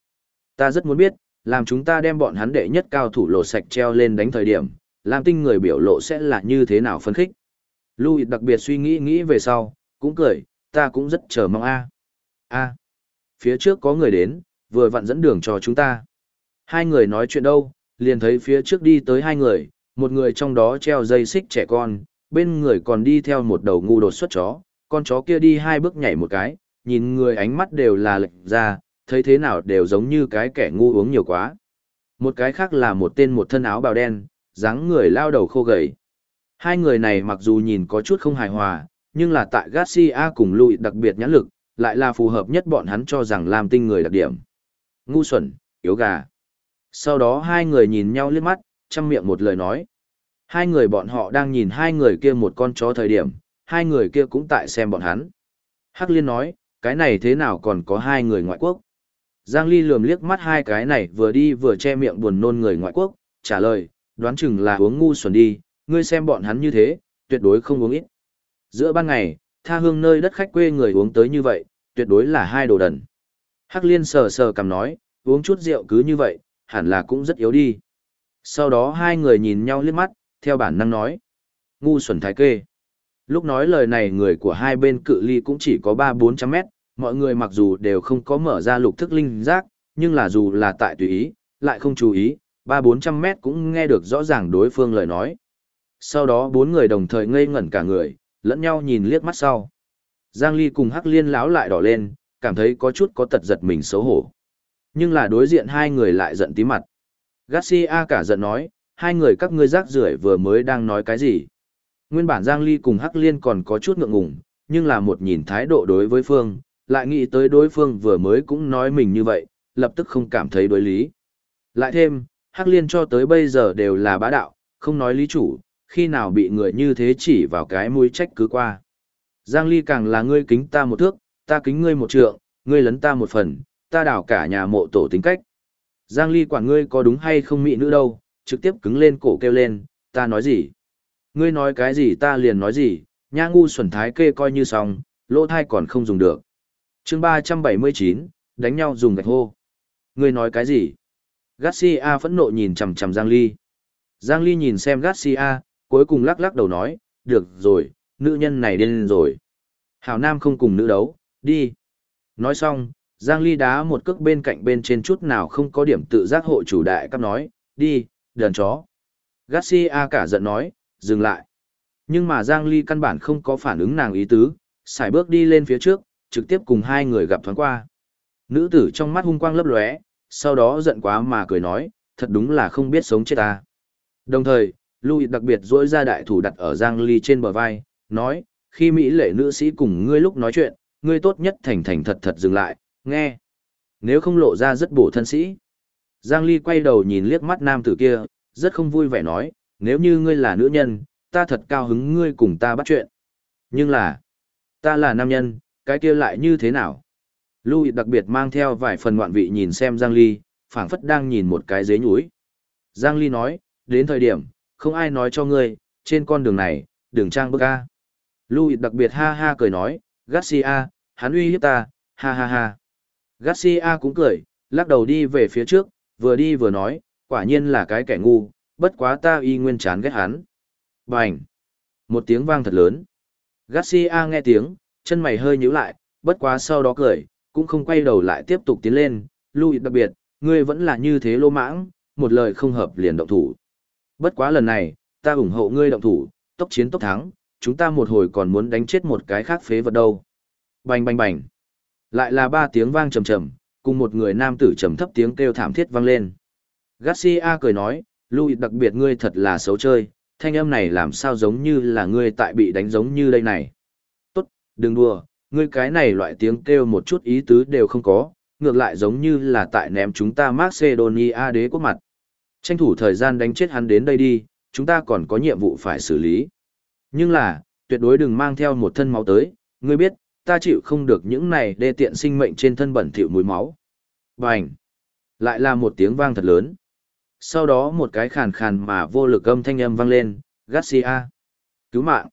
S1: Ta rất muốn biết, làm chúng ta đem bọn hắn đệ nhất cao thủ lộ sạch treo lên đánh thời điểm, làm tinh người biểu lộ sẽ là như thế nào phấn khích. Louis đặc biệt suy nghĩ nghĩ về sau, cũng cười, ta cũng rất chờ mong A. A. Phía trước có người đến, vừa vặn dẫn đường cho chúng ta. Hai người nói chuyện đâu, liền thấy phía trước đi tới hai người, một người trong đó treo dây xích trẻ con, bên người còn đi theo một đầu ngu đột xuất chó, con chó kia đi hai bước nhảy một cái, nhìn người ánh mắt đều là lệch ra, thấy thế nào đều giống như cái kẻ ngu uống nhiều quá. Một cái khác là một tên một thân áo bào đen, dáng người lao đầu khô gầy. Hai người này mặc dù nhìn có chút không hài hòa, nhưng là tại Garcia cùng Louis đặc biệt nhãn lực, lại là phù hợp nhất bọn hắn cho rằng làm tinh người đặc điểm. Ngu xuẩn, yếu gà. Sau đó hai người nhìn nhau liếc mắt, chăm miệng một lời nói. Hai người bọn họ đang nhìn hai người kia một con chó thời điểm, hai người kia cũng tại xem bọn hắn. Hắc Liên nói, cái này thế nào còn có hai người ngoại quốc? Giang Ly lườm liếc mắt hai cái này vừa đi vừa che miệng buồn nôn người ngoại quốc, trả lời, đoán chừng là uống ngu xuẩn đi, ngươi xem bọn hắn như thế, tuyệt đối không uống ít. Giữa ban ngày, tha hương nơi đất khách quê người uống tới như vậy, tuyệt đối là hai đồ đần. Hắc liên sờ sờ cầm nói, uống chút rượu cứ như vậy, hẳn là cũng rất yếu đi. Sau đó hai người nhìn nhau liếc mắt, theo bản năng nói. Ngu xuẩn thái kê. Lúc nói lời này người của hai bên cự ly cũng chỉ có 3-400 mét, mọi người mặc dù đều không có mở ra lục thức linh giác, nhưng là dù là tại tùy ý, lại không chú ý, 3-400 mét cũng nghe được rõ ràng đối phương lời nói. Sau đó bốn người đồng thời ngây ngẩn cả người, lẫn nhau nhìn liếc mắt sau. Giang Ly cùng Hắc Liên láo lại đỏ lên, cảm thấy có chút có tật giật mình xấu hổ. Nhưng là đối diện hai người lại giận tí mặt. Garcia cả giận nói, hai người các ngươi rác rưởi vừa mới đang nói cái gì. Nguyên bản Giang Ly cùng Hắc Liên còn có chút ngượng ngùng, nhưng là một nhìn thái độ đối với Phương, lại nghĩ tới đối phương vừa mới cũng nói mình như vậy, lập tức không cảm thấy đối lý. Lại thêm, Hắc Liên cho tới bây giờ đều là bá đạo, không nói lý chủ, khi nào bị người như thế chỉ vào cái mũi trách cứ qua. Giang Ly càng là ngươi kính ta một thước, ta kính ngươi một trượng, ngươi lấn ta một phần, ta đảo cả nhà mộ tổ tính cách. Giang Ly quản ngươi có đúng hay không mị nữ đâu, trực tiếp cứng lên cổ kêu lên, ta nói gì? Ngươi nói cái gì ta liền nói gì, nha ngu xuẩn thái kê coi như xong, lỗ thai còn không dùng được. chương 379, đánh nhau dùng gạch hô. Ngươi nói cái gì? Garcia phẫn nộ nhìn chằm chằm Giang Ly. Giang Ly nhìn xem Garcia, cuối cùng lắc lắc đầu nói, được rồi, nữ nhân này điên rồi. Hảo Nam không cùng nữ đấu, đi. Nói xong, Giang Ly đá một cước bên cạnh bên trên chút nào không có điểm tự giác hộ chủ đại cấp nói, đi, đờn chó. Garcia cả giận nói, dừng lại. Nhưng mà Giang Ly căn bản không có phản ứng nàng ý tứ, xài bước đi lên phía trước, trực tiếp cùng hai người gặp thoáng qua. Nữ tử trong mắt hung quang lấp lóe, sau đó giận quá mà cười nói, thật đúng là không biết sống chết ta. Đồng thời, Louis đặc biệt dỗi ra đại thủ đặt ở Giang Ly trên bờ vai, nói, khi Mỹ lệ nữ sĩ cùng ngươi lúc nói chuyện, ngươi tốt nhất thành thành thật thật dừng lại, nghe. Nếu không lộ ra rất bổ thân sĩ. Giang Ly quay đầu nhìn liếc mắt nam tử kia, rất không vui vẻ nói, nếu như ngươi là nữ nhân, ta thật cao hứng ngươi cùng ta bắt chuyện. Nhưng là, ta là nam nhân, cái kia lại như thế nào? Louis đặc biệt mang theo vài phần ngoạn vị nhìn xem Giang Ly, phảng phất đang nhìn một cái dế nhúi. Giang Ly nói, đến thời điểm, không ai nói cho ngươi, trên con đường này, đường trang bức A. Louis đặc biệt ha ha cười nói, Garcia, hắn uy hiếp ta, ha ha ha. Garcia cũng cười, lắc đầu đi về phía trước, vừa đi vừa nói, quả nhiên là cái kẻ ngu, bất quá ta y nguyên chán ghét hắn. Bành! Một tiếng vang thật lớn. Garcia nghe tiếng, chân mày hơi nhíu lại, bất quá sau đó cười, cũng không quay đầu lại tiếp tục tiến lên, Louis đặc biệt, ngươi vẫn là như thế lô mãng, một lời không hợp liền động thủ. Bất quá lần này, ta ủng hộ ngươi động thủ, tốc chiến tốc thắng, chúng ta một hồi còn muốn đánh chết một cái khác phế vật đâu. Bành bành bành. Lại là ba tiếng vang trầm trầm, cùng một người nam tử trầm thấp tiếng kêu thảm thiết vang lên. Garcia cười nói, Louis đặc biệt ngươi thật là xấu chơi, thanh âm này làm sao giống như là ngươi tại bị đánh giống như đây này. Tốt, đừng đùa, ngươi cái này loại tiếng kêu một chút ý tứ đều không có, ngược lại giống như là tại ném chúng ta Macedonia đế quốc mặt. Tranh thủ thời gian đánh chết hắn đến đây đi, chúng ta còn có nhiệm vụ phải xử lý. Nhưng là, tuyệt đối đừng mang theo một thân máu tới, ngươi biết, ta chịu không được những này đê tiện sinh mệnh trên thân bẩn thỉu mùi máu. Bành! Lại là một tiếng vang thật lớn. Sau đó một cái khàn khàn mà vô lực âm thanh âm vang lên, Garcia! Cứu mạng!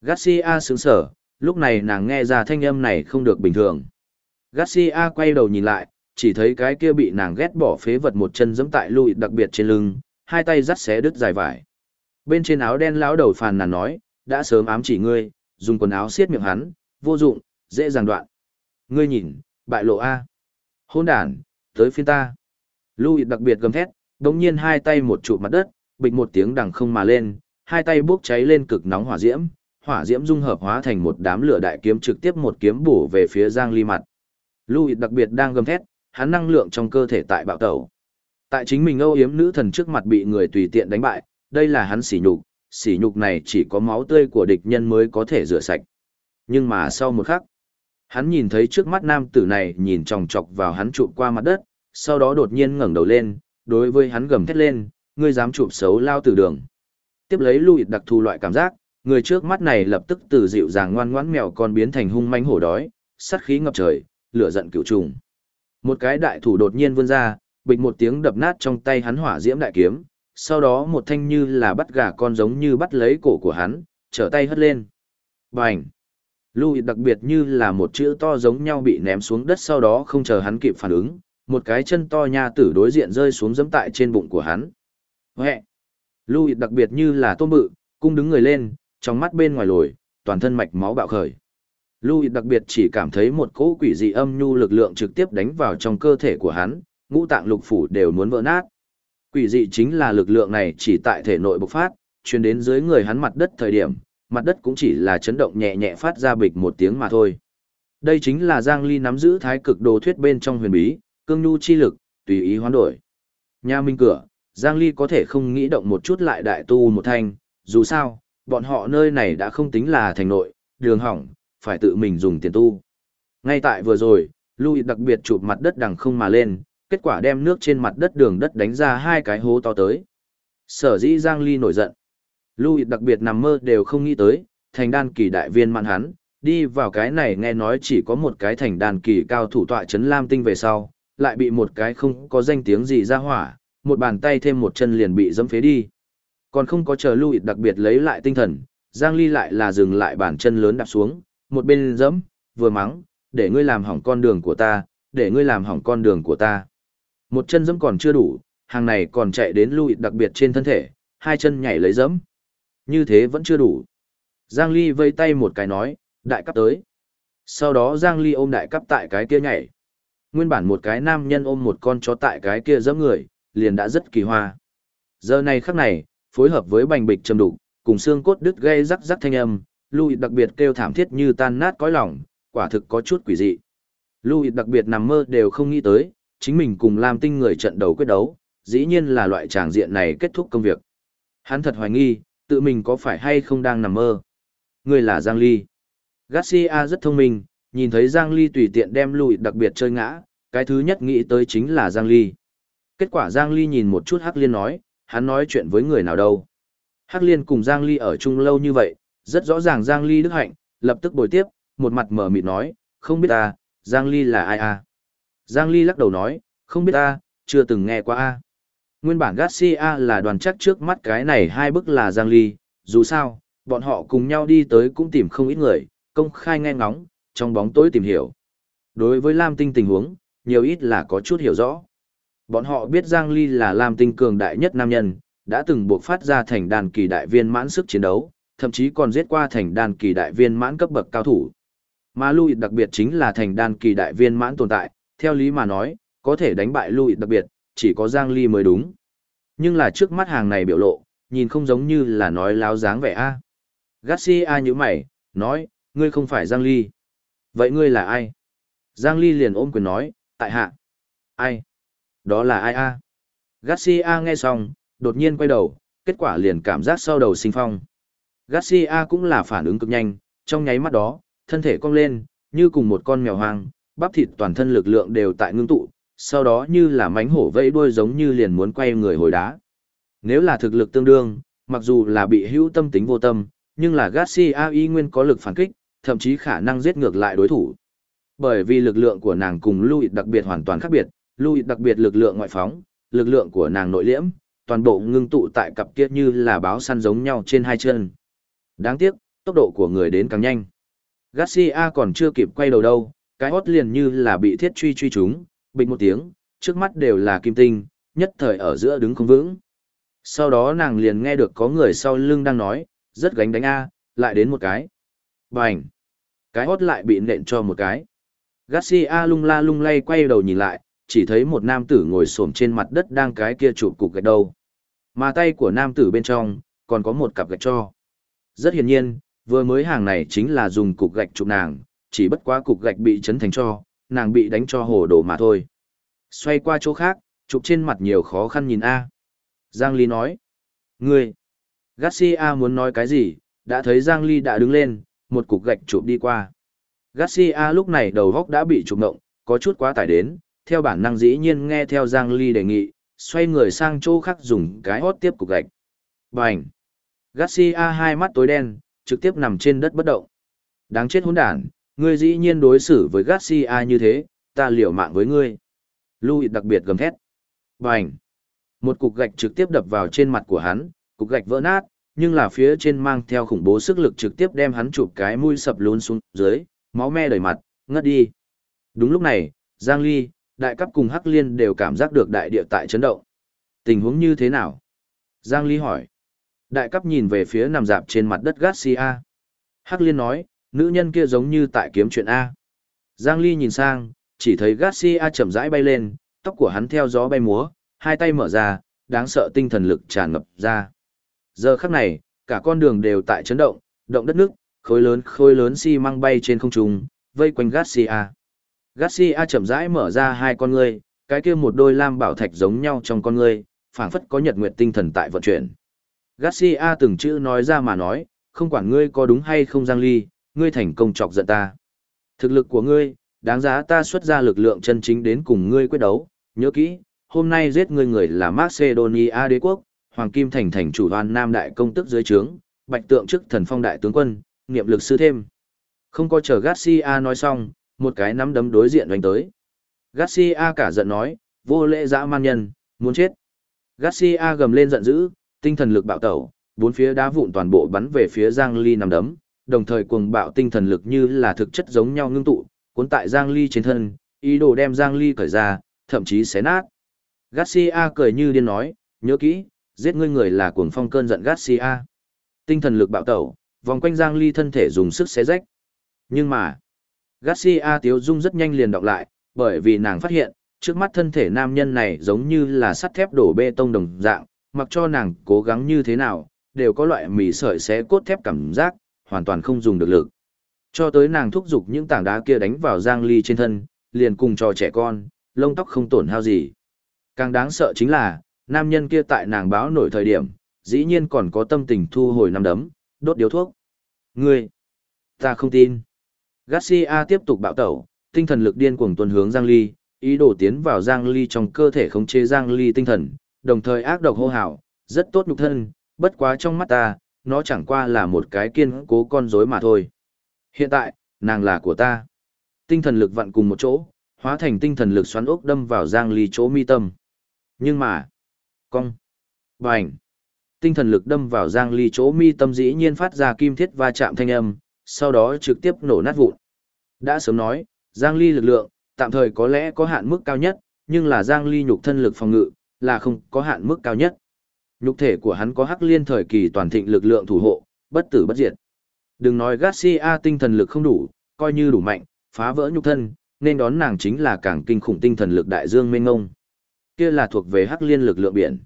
S1: Garcia sướng sở, lúc này nàng nghe ra thanh âm này không được bình thường. Garcia quay đầu nhìn lại, chỉ thấy cái kia bị nàng ghét bỏ phế vật một chân giẫm tại lùi đặc biệt trên lưng, hai tay dắt xé đứt dài vải. Bên trên áo đen lão đầu phàn nàn nói, đã sớm ám chỉ ngươi, dùng quần áo xiết miệng hắn, vô dụng, dễ dàng đoạn. Ngươi nhìn, bại lộ A. Hôn đàn, tới phiên ta. Lùi đặc biệt gầm thét, đồng nhiên hai tay một trụ mặt đất, bịch một tiếng đằng không mà lên, hai tay bốc cháy lên cực nóng hỏa diễm, hỏa diễm dung hợp hóa thành một đám lửa đại kiếm trực tiếp một kiếm bổ về phía Giang Ly mặt. Louis đặc biệt đang gầm thét, hắn năng lượng trong cơ thể tại bạo tẩu. Tại chính mình âu yếm nữ thần trước mặt bị người tùy tiện đánh bại, đây là hắn sỉ nhục, sỉ nhục này chỉ có máu tươi của địch nhân mới có thể rửa sạch. Nhưng mà sau một khắc, hắn nhìn thấy trước mắt nam tử này nhìn chòng chọc vào hắn chụp qua mặt đất, sau đó đột nhiên ngẩng đầu lên, đối với hắn gầm thét lên, ngươi dám chụp xấu lao từ đường. Tiếp lấy lùi đặc thù loại cảm giác, người trước mắt này lập tức từ dịu dàng ngoan ngoãn mèo con biến thành hung manh hổ đói, sát khí ngập trời, lửa giận cửu trùng. Một cái đại thủ đột nhiên vươn ra, bịch một tiếng đập nát trong tay hắn hỏa diễm đại kiếm, sau đó một thanh như là bắt gà con giống như bắt lấy cổ của hắn, trở tay hất lên. Bành! Louis đặc biệt như là một chữ to giống nhau bị ném xuống đất sau đó không chờ hắn kịp phản ứng, một cái chân to nha tử đối diện rơi xuống dẫm tại trên bụng của hắn. Huệ! Louis đặc biệt như là tôm bự, cung đứng người lên, trong mắt bên ngoài lồi, toàn thân mạch máu bạo khởi. Louis đặc biệt chỉ cảm thấy một cỗ quỷ dị âm nhu lực lượng trực tiếp đánh vào trong cơ thể của hắn, ngũ tạng lục phủ đều muốn vỡ nát. Quỷ dị chính là lực lượng này chỉ tại thể nội bộc phát, truyền đến dưới người hắn mặt đất thời điểm, mặt đất cũng chỉ là chấn động nhẹ nhẹ phát ra bịch một tiếng mà thôi. Đây chính là Giang Ly nắm giữ thái cực đồ thuyết bên trong huyền bí, cương nhu chi lực, tùy ý hoán đổi. Nhà minh cửa, Giang Ly có thể không nghĩ động một chút lại đại tu một thanh, dù sao, bọn họ nơi này đã không tính là thành nội, đường hỏng, phải tự mình dùng tiền tu. Ngay tại vừa rồi, Louis đặc biệt chụp mặt đất đằng không mà lên, kết quả đem nước trên mặt đất đường đất đánh ra hai cái hố to tới. Sở dĩ Giang Ly nổi giận. Louis đặc biệt nằm mơ đều không nghĩ tới, thành đan kỳ đại viên mạn hắn, đi vào cái này nghe nói chỉ có một cái thành đan kỳ cao thủ tọa chấn lam tinh về sau, lại bị một cái không có danh tiếng gì ra hỏa, một bàn tay thêm một chân liền bị dẫm phế đi. Còn không có chờ Louis đặc biệt lấy lại tinh thần, Giang Ly lại là dừng lại bàn chân lớn đạp xuống, một bên dẫm, vừa mắng, để ngươi làm hỏng con đường của ta, để ngươi làm hỏng con đường của ta. Một chân dẫm còn chưa đủ, hàng này còn chạy đến lùi đặc biệt trên thân thể, hai chân nhảy lấy dẫm. Như thế vẫn chưa đủ. Giang Ly vây tay một cái nói, đại cấp tới. Sau đó Giang Ly ôm đại cấp tại cái kia nhảy. Nguyên bản một cái nam nhân ôm một con chó tại cái kia dẫm người, liền đã rất kỳ hoa. Giờ này khắc này, phối hợp với bành bịch trầm đục, cùng xương cốt đứt gây rắc rắc thanh âm, Louis đặc biệt kêu thảm thiết như tan nát cõi lòng, quả thực có chút quỷ dị. Louis đặc biệt nằm mơ đều không nghĩ tới, chính mình cùng Lam Tinh người trận đấu quyết đấu, dĩ nhiên là loại tràng diện này kết thúc công việc. Hắn thật hoài nghi, tự mình có phải hay không đang nằm mơ. Người là Giang Ly. Garcia rất thông minh, nhìn thấy Giang Ly tùy tiện đem Louis đặc biệt chơi ngã, cái thứ nhất nghĩ tới chính là Giang Ly. Kết quả Giang Ly nhìn một chút Hắc Liên nói, hắn nói chuyện với người nào đâu. Hắc Liên cùng Giang Ly ở chung lâu như vậy, rất rõ ràng Giang Ly đức hạnh, lập tức bồi tiếp, một mặt mở mịt nói, không biết ta, Giang Ly là ai à? Giang Ly lắc đầu nói, không biết ta, chưa từng nghe qua a. Nguyên bản Garcia là đoàn chắc trước mắt cái này hai bức là Giang Ly, dù sao, bọn họ cùng nhau đi tới cũng tìm không ít người, công khai nghe ngóng, trong bóng tối tìm hiểu. Đối với Lam Tinh tình huống, nhiều ít là có chút hiểu rõ. Bọn họ biết Giang Ly là Lam Tinh cường đại nhất nam nhân, đã từng buộc phát ra thành đàn kỳ đại viên mãn sức chiến đấu, thậm chí còn giết qua thành đàn kỳ đại viên mãn cấp bậc cao thủ. Mà Louis đặc biệt chính là thành đàn kỳ đại viên mãn tồn tại, theo lý mà nói, có thể đánh bại Louis đặc biệt, chỉ có Giang Ly mới đúng. Nhưng là trước mắt hàng này biểu lộ, nhìn không giống như là nói láo dáng vẻ a. Garcia như mày, nói, ngươi không phải Giang Ly. Vậy ngươi là ai? Giang Ly liền ôm quyền nói, tại hạ. Ai? Đó là ai a? Garcia nghe xong, đột nhiên quay đầu, kết quả liền cảm giác sau đầu sinh phong. Garcia cũng là phản ứng cực nhanh, trong nháy mắt đó, thân thể cong lên, như cùng một con mèo hoang, bắp thịt toàn thân lực lượng đều tại ngưng tụ, sau đó như là mánh hổ vẫy đuôi giống như liền muốn quay người hồi đá. Nếu là thực lực tương đương, mặc dù là bị hữu tâm tính vô tâm, nhưng là Garcia y nguyên có lực phản kích, thậm chí khả năng giết ngược lại đối thủ. Bởi vì lực lượng của nàng cùng Louis đặc biệt hoàn toàn khác biệt, Louis đặc biệt lực lượng ngoại phóng, lực lượng của nàng nội liễm, toàn bộ ngưng tụ tại cặp kia như là báo săn giống nhau trên hai chân. Đáng tiếc, tốc độ của người đến càng nhanh. Garcia còn chưa kịp quay đầu đâu, cái hót liền như là bị thiết truy truy chúng, bình một tiếng, trước mắt đều là kim tinh, nhất thời ở giữa đứng không vững. Sau đó nàng liền nghe được có người sau lưng đang nói, rất gánh đánh A, lại đến một cái. Bành! Cái hót lại bị nện cho một cái. Garcia lung la lung lay quay đầu nhìn lại, chỉ thấy một nam tử ngồi xổm trên mặt đất đang cái kia chụp cục gạch đầu. Mà tay của nam tử bên trong, còn có một cặp gạch cho. Rất hiển nhiên, vừa mới hàng này chính là dùng cục gạch chụp nàng, chỉ bất quá cục gạch bị chấn thành cho, nàng bị đánh cho hồ đồ mà thôi. Xoay qua chỗ khác, chụp trên mặt nhiều khó khăn nhìn A. Giang Ly nói. Ngươi! Garcia muốn nói cái gì, đã thấy Giang Ly đã đứng lên, một cục gạch chụp đi qua. Garcia lúc này đầu góc đã bị chụp ngộng, có chút quá tải đến, theo bản năng dĩ nhiên nghe theo Giang Ly đề nghị, xoay người sang chỗ khác dùng cái hót tiếp cục gạch. Bành! Garcia hai mắt tối đen, trực tiếp nằm trên đất bất động. Đáng chết hỗn đản, ngươi dĩ nhiên đối xử với Garcia như thế, ta liều mạng với ngươi. Louis đặc biệt gầm thét. Bành! Một cục gạch trực tiếp đập vào trên mặt của hắn, cục gạch vỡ nát, nhưng là phía trên mang theo khủng bố sức lực trực tiếp đem hắn chụp cái mũi sập lún xuống dưới, máu me đầy mặt, ngất đi. Đúng lúc này, Giang Ly, đại cấp cùng Hắc Liên đều cảm giác được đại địa tại chấn động. Tình huống như thế nào? Giang Ly hỏi. Đại cấp nhìn về phía nằm dạp trên mặt đất Garcia. Hắc Liên nói, nữ nhân kia giống như tại kiếm chuyện A. Giang Ly nhìn sang, chỉ thấy Garcia chậm rãi bay lên, tóc của hắn theo gió bay múa, hai tay mở ra, đáng sợ tinh thần lực tràn ngập ra. Giờ khắc này, cả con đường đều tại chấn động, động đất nước, khối lớn khối lớn xi măng bay trên không trung, vây quanh Garcia. Garcia chậm rãi mở ra hai con ngươi, cái kia một đôi lam bảo thạch giống nhau trong con ngươi, phảng phất có nhật nguyệt tinh thần tại vận chuyển. Garcia từng chữ nói ra mà nói, không quản ngươi có đúng hay không giang ly, ngươi thành công chọc giận ta. Thực lực của ngươi, đáng giá ta xuất ra lực lượng chân chính đến cùng ngươi quyết đấu, nhớ kỹ, hôm nay giết ngươi người là Macedonia đế quốc, Hoàng Kim Thành thành chủ đoàn Nam Đại công tức dưới trướng, bạch tượng chức thần phong đại tướng quân, niệm lực sư thêm. Không có chờ Garcia nói xong, một cái nắm đấm đối diện đánh tới. Garcia cả giận nói, vô lễ dã man nhân, muốn chết. Garcia gầm lên giận dữ, tinh thần lực bạo tẩu, bốn phía đá vụn toàn bộ bắn về phía Giang Ly nằm đấm, đồng thời cuồng bạo tinh thần lực như là thực chất giống nhau ngưng tụ, cuốn tại Giang Ly trên thân, ý đồ đem Giang Ly cởi ra, thậm chí xé nát. Garcia cười như điên nói, nhớ kỹ, giết ngươi người là cuồng phong cơn giận Garcia. Tinh thần lực bạo tẩu, vòng quanh Giang Ly thân thể dùng sức xé rách. Nhưng mà, Garcia tiếu dung rất nhanh liền đọc lại, bởi vì nàng phát hiện, trước mắt thân thể nam nhân này giống như là sắt thép đổ bê tông đồng dạng, mặc cho nàng cố gắng như thế nào, đều có loại mì sợi xé cốt thép cảm giác, hoàn toàn không dùng được lực. Cho tới nàng thúc giục những tảng đá kia đánh vào Giang Ly trên thân, liền cùng trò trẻ con, lông tóc không tổn hao gì. Càng đáng sợ chính là, nam nhân kia tại nàng báo nổi thời điểm, dĩ nhiên còn có tâm tình thu hồi năm đấm, đốt điếu thuốc. Ngươi, ta không tin. Garcia tiếp tục bạo tẩu, tinh thần lực điên cuồng tuần hướng Giang Ly, ý đồ tiến vào Giang Ly trong cơ thể khống chế Giang Ly tinh thần, đồng thời ác độc hô hào, rất tốt nhục thân, bất quá trong mắt ta, nó chẳng qua là một cái kiên cố con rối mà thôi. Hiện tại, nàng là của ta. Tinh thần lực vặn cùng một chỗ, hóa thành tinh thần lực xoắn ốc đâm vào Giang Ly chỗ mi tâm. Nhưng mà, cong, bành, tinh thần lực đâm vào Giang Ly chỗ mi tâm dĩ nhiên phát ra kim thiết va chạm thanh âm, sau đó trực tiếp nổ nát vụn. Đã sớm nói, Giang Ly lực lượng, tạm thời có lẽ có hạn mức cao nhất, nhưng là Giang Ly nhục thân lực phòng ngự, là không có hạn mức cao nhất. Nhục thể của hắn có hắc liên thời kỳ toàn thịnh lực lượng thủ hộ, bất tử bất diệt. Đừng nói Garcia tinh thần lực không đủ, coi như đủ mạnh, phá vỡ nhục thân, nên đón nàng chính là càng kinh khủng tinh thần lực đại dương mênh ngông. Kia là thuộc về hắc liên lực lượng biển.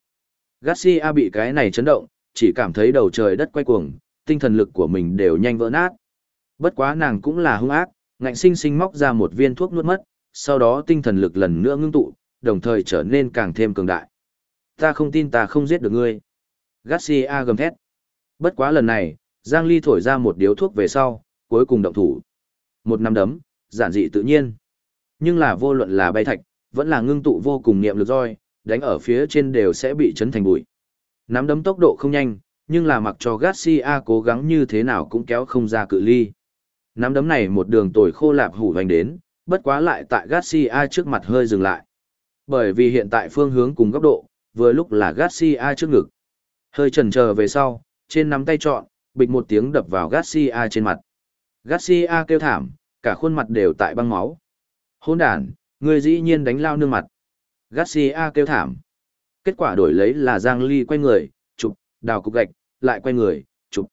S1: Garcia bị cái này chấn động, chỉ cảm thấy đầu trời đất quay cuồng, tinh thần lực của mình đều nhanh vỡ nát. Bất quá nàng cũng là hung ác, ngạnh sinh sinh móc ra một viên thuốc nuốt mất, sau đó tinh thần lực lần nữa ngưng tụ, đồng thời trở nên càng thêm cường đại. Ta không tin ta không giết được ngươi. Garcia gầm thét. Bất quá lần này, Giang Ly thổi ra một điếu thuốc về sau, cuối cùng động thủ. Một năm đấm, giản dị tự nhiên. Nhưng là vô luận là bay thạch, vẫn là ngưng tụ vô cùng niệm lực roi, đánh ở phía trên đều sẽ bị chấn thành bụi. Nắm đấm tốc độ không nhanh, nhưng là mặc cho Garcia cố gắng như thế nào cũng kéo không ra cự ly. Nắm đấm này một đường tồi khô lạp hủ hoành đến, bất quá lại tại Garcia trước mặt hơi dừng lại. Bởi vì hiện tại phương hướng cùng góc độ, vừa lúc là Garcia trước ngực. Hơi chần chờ về sau, trên nắm tay trọn, bịch một tiếng đập vào Garcia trên mặt. Garcia kêu thảm, cả khuôn mặt đều tại băng máu. Hôn đàn, người dĩ nhiên đánh lao nương mặt. Garcia kêu thảm. Kết quả đổi lấy là Giang Ly quay người, chụp, đào cục gạch, lại quay người, chụp.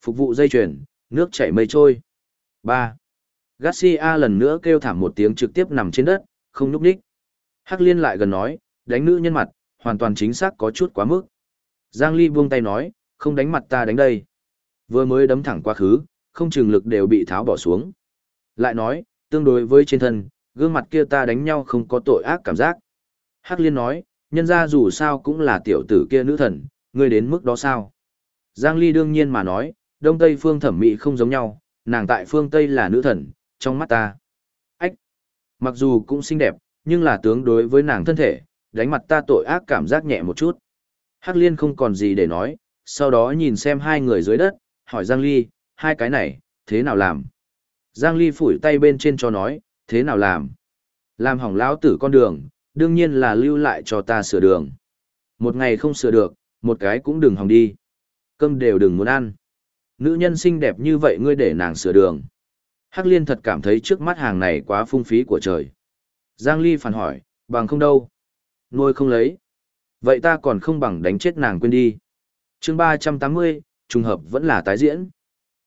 S1: Phục vụ dây chuyền, nước chảy mây trôi. 3. Garcia lần nữa kêu thảm một tiếng trực tiếp nằm trên đất, không nhúc nhích. Hắc Liên lại gần nói, đánh nữ nhân mặt, hoàn toàn chính xác có chút quá mức. Giang Ly buông tay nói, không đánh mặt ta đánh đây. Vừa mới đấm thẳng quá khứ, không chừng lực đều bị tháo bỏ xuống. Lại nói, tương đối với trên thân, gương mặt kia ta đánh nhau không có tội ác cảm giác. Hắc Liên nói, nhân ra dù sao cũng là tiểu tử kia nữ thần, ngươi đến mức đó sao? Giang Ly đương nhiên mà nói, Đông Tây phương thẩm mỹ không giống nhau, nàng tại phương Tây là nữ thần, trong mắt ta. Ách! Mặc dù cũng xinh đẹp, nhưng là tướng đối với nàng thân thể, đánh mặt ta tội ác cảm giác nhẹ một chút. Hắc Liên không còn gì để nói, sau đó nhìn xem hai người dưới đất, hỏi Giang Ly, hai cái này, thế nào làm? Giang Ly phủi tay bên trên cho nói, thế nào làm? Làm hỏng lão tử con đường, đương nhiên là lưu lại cho ta sửa đường. Một ngày không sửa được, một cái cũng đừng hỏng đi. Cơm đều đừng muốn ăn. Nữ nhân xinh đẹp như vậy ngươi để nàng sửa đường. Hắc Liên thật cảm thấy trước mắt hàng này quá phung phí của trời. Giang Ly phản hỏi, bằng không đâu. Nuôi không lấy. Vậy ta còn không bằng đánh chết nàng quên đi. chương 380, trùng hợp vẫn là tái diễn.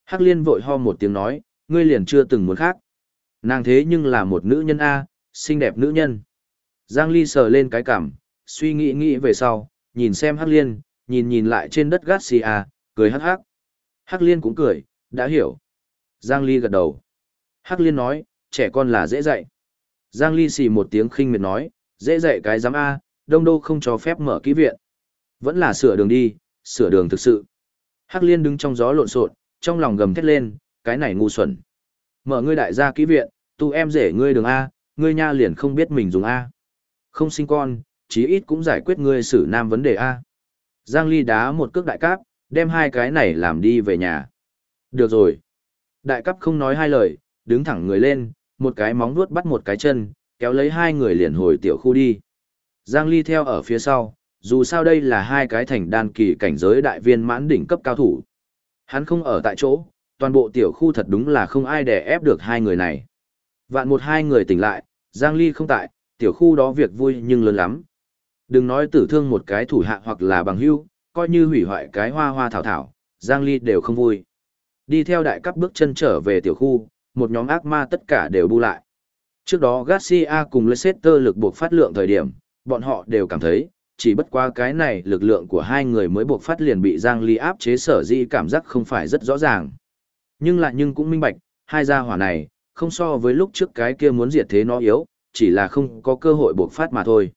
S1: Hắc Liên vội ho một tiếng nói, ngươi liền chưa từng muốn khác. Nàng thế nhưng là một nữ nhân A, xinh đẹp nữ nhân. Giang Ly sờ lên cái cảm, suy nghĩ nghĩ về sau, nhìn xem Hắc Liên, nhìn nhìn lại trên đất Garcia, cười hắc hắc. Hắc Liên cũng cười, đã hiểu. Giang Ly gật đầu. Hắc Liên nói, trẻ con là dễ dạy. Giang Ly xì một tiếng khinh miệt nói, dễ dạy cái giám A, đông đô không cho phép mở kỹ viện. Vẫn là sửa đường đi, sửa đường thực sự. Hắc Liên đứng trong gió lộn xộn, trong lòng gầm thét lên, cái này ngu xuẩn. Mở ngươi đại gia kỹ viện, tu em rể ngươi đường A, ngươi nha liền không biết mình dùng A. Không sinh con, chí ít cũng giải quyết ngươi xử nam vấn đề A. Giang Ly đá một cước đại cáp, đem hai cái này làm đi về nhà. Được rồi. Đại cấp không nói hai lời, đứng thẳng người lên, một cái móng vuốt bắt một cái chân, kéo lấy hai người liền hồi tiểu khu đi. Giang Ly theo ở phía sau, dù sao đây là hai cái thành đan kỳ cảnh giới đại viên mãn đỉnh cấp cao thủ. Hắn không ở tại chỗ, toàn bộ tiểu khu thật đúng là không ai đè ép được hai người này. Vạn một hai người tỉnh lại, Giang Ly không tại, tiểu khu đó việc vui nhưng lớn lắm. Đừng nói tử thương một cái thủ hạ hoặc là bằng hữu, coi như hủy hoại cái hoa hoa thảo thảo, Giang Ly đều không vui. Đi theo đại cấp bước chân trở về tiểu khu, một nhóm ác ma tất cả đều bu lại. Trước đó Garcia cùng Leicester lực buộc phát lượng thời điểm, bọn họ đều cảm thấy, chỉ bất qua cái này lực lượng của hai người mới buộc phát liền bị Giang Ly áp chế sở di cảm giác không phải rất rõ ràng. Nhưng lại nhưng cũng minh bạch, hai gia hỏa này, không so với lúc trước cái kia muốn diệt thế nó yếu, chỉ là không có cơ hội buộc phát mà thôi.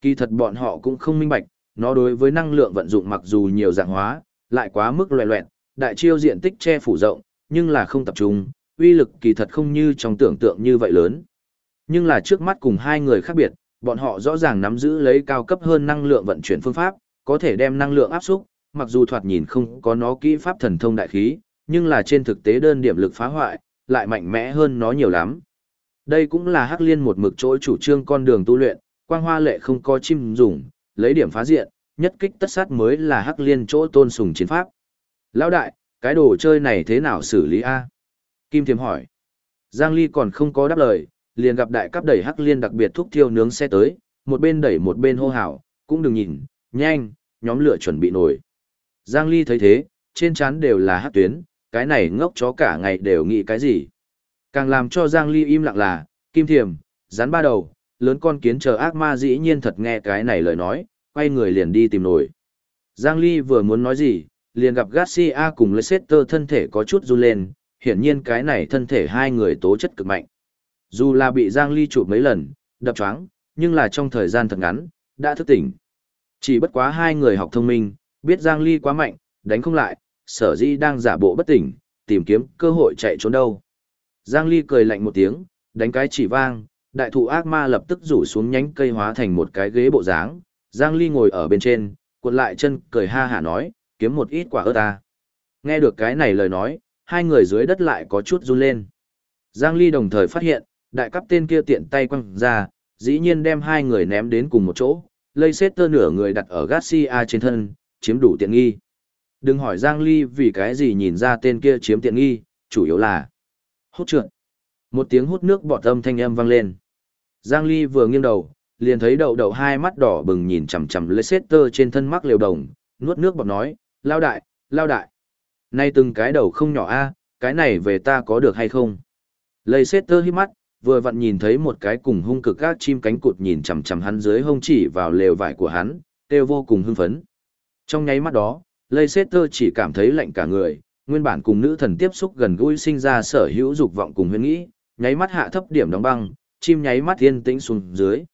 S1: Kỳ thật bọn họ cũng không minh bạch, nó đối với năng lượng vận dụng mặc dù nhiều dạng hóa, lại quá mức loẹ loẹn, đại chiêu diện tích che phủ rộng, nhưng là không tập trung, uy lực kỳ thật không như trong tưởng tượng như vậy lớn. Nhưng là trước mắt cùng hai người khác biệt, bọn họ rõ ràng nắm giữ lấy cao cấp hơn năng lượng vận chuyển phương pháp, có thể đem năng lượng áp xúc, mặc dù thoạt nhìn không có nó kỹ pháp thần thông đại khí, nhưng là trên thực tế đơn điểm lực phá hoại, lại mạnh mẽ hơn nó nhiều lắm. Đây cũng là Hắc Liên một mực chỗ chủ trương con đường tu luyện, quang hoa lệ không có chim dùng, lấy điểm phá diện, nhất kích tất sát mới là Hắc Liên chỗ tôn sùng chiến pháp. Lão đại, cái đồ chơi này thế nào xử lý a? Kim Thiềm hỏi. Giang Ly còn không có đáp lời, liền gặp đại cấp đẩy Hắc Liên đặc biệt thúc thiêu nướng xe tới, một bên đẩy một bên hô hào, cũng đừng nhìn, nhanh, nhóm lửa chuẩn bị nổi. Giang Ly thấy thế, trên trán đều là hắc tuyến, cái này ngốc chó cả ngày đều nghĩ cái gì. Càng làm cho Giang Ly im lặng là, Kim Thiềm, rắn ba đầu, lớn con kiến chờ ác ma dĩ nhiên thật nghe cái này lời nói, quay người liền đi tìm nổi. Giang Ly vừa muốn nói gì, liền gặp Garcia cùng Leicester thân thể có chút run lên, hiển nhiên cái này thân thể hai người tố chất cực mạnh. Dù là bị Giang Ly chụp mấy lần, đập choáng, nhưng là trong thời gian thật ngắn, đã thức tỉnh. Chỉ bất quá hai người học thông minh, biết Giang Ly quá mạnh, đánh không lại, sở dĩ đang giả bộ bất tỉnh, tìm kiếm cơ hội chạy trốn đâu. Giang Ly cười lạnh một tiếng, đánh cái chỉ vang, đại thụ ác ma lập tức rủ xuống nhánh cây hóa thành một cái ghế bộ dáng. Giang Ly ngồi ở bên trên, cuộn lại chân, cười ha hả nói, kiếm một ít quả ớt ta. Nghe được cái này lời nói, hai người dưới đất lại có chút run lên. Giang Ly đồng thời phát hiện, đại cấp tên kia tiện tay quăng ra, dĩ nhiên đem hai người ném đến cùng một chỗ, lây xét tơ nửa người đặt ở Garcia trên thân, chiếm đủ tiện nghi. Đừng hỏi Giang Ly vì cái gì nhìn ra tên kia chiếm tiện nghi, chủ yếu là hút trượt. Một tiếng hút nước bọt âm thanh âm vang lên. Giang Ly vừa nghiêng đầu, liền thấy đầu đầu hai mắt đỏ bừng nhìn chằm chằm Leicester trên thân mắc liều đồng, nuốt nước bọt nói, lao đại, lao đại. Nay từng cái đầu không nhỏ a, cái này về ta có được hay không? Leicester hít mắt, vừa vặn nhìn thấy một cái cùng hung cực các chim cánh cụt nhìn chằm chằm hắn dưới hông chỉ vào lều vải của hắn, kêu vô cùng hưng phấn. Trong nháy mắt đó, Leicester chỉ cảm thấy lạnh cả người, nguyên bản cùng nữ thần tiếp xúc gần gũi sinh ra sở hữu dục vọng cùng huyễn nghĩ, nháy mắt hạ thấp điểm đóng băng, chim nháy mắt yên tĩnh xuống dưới.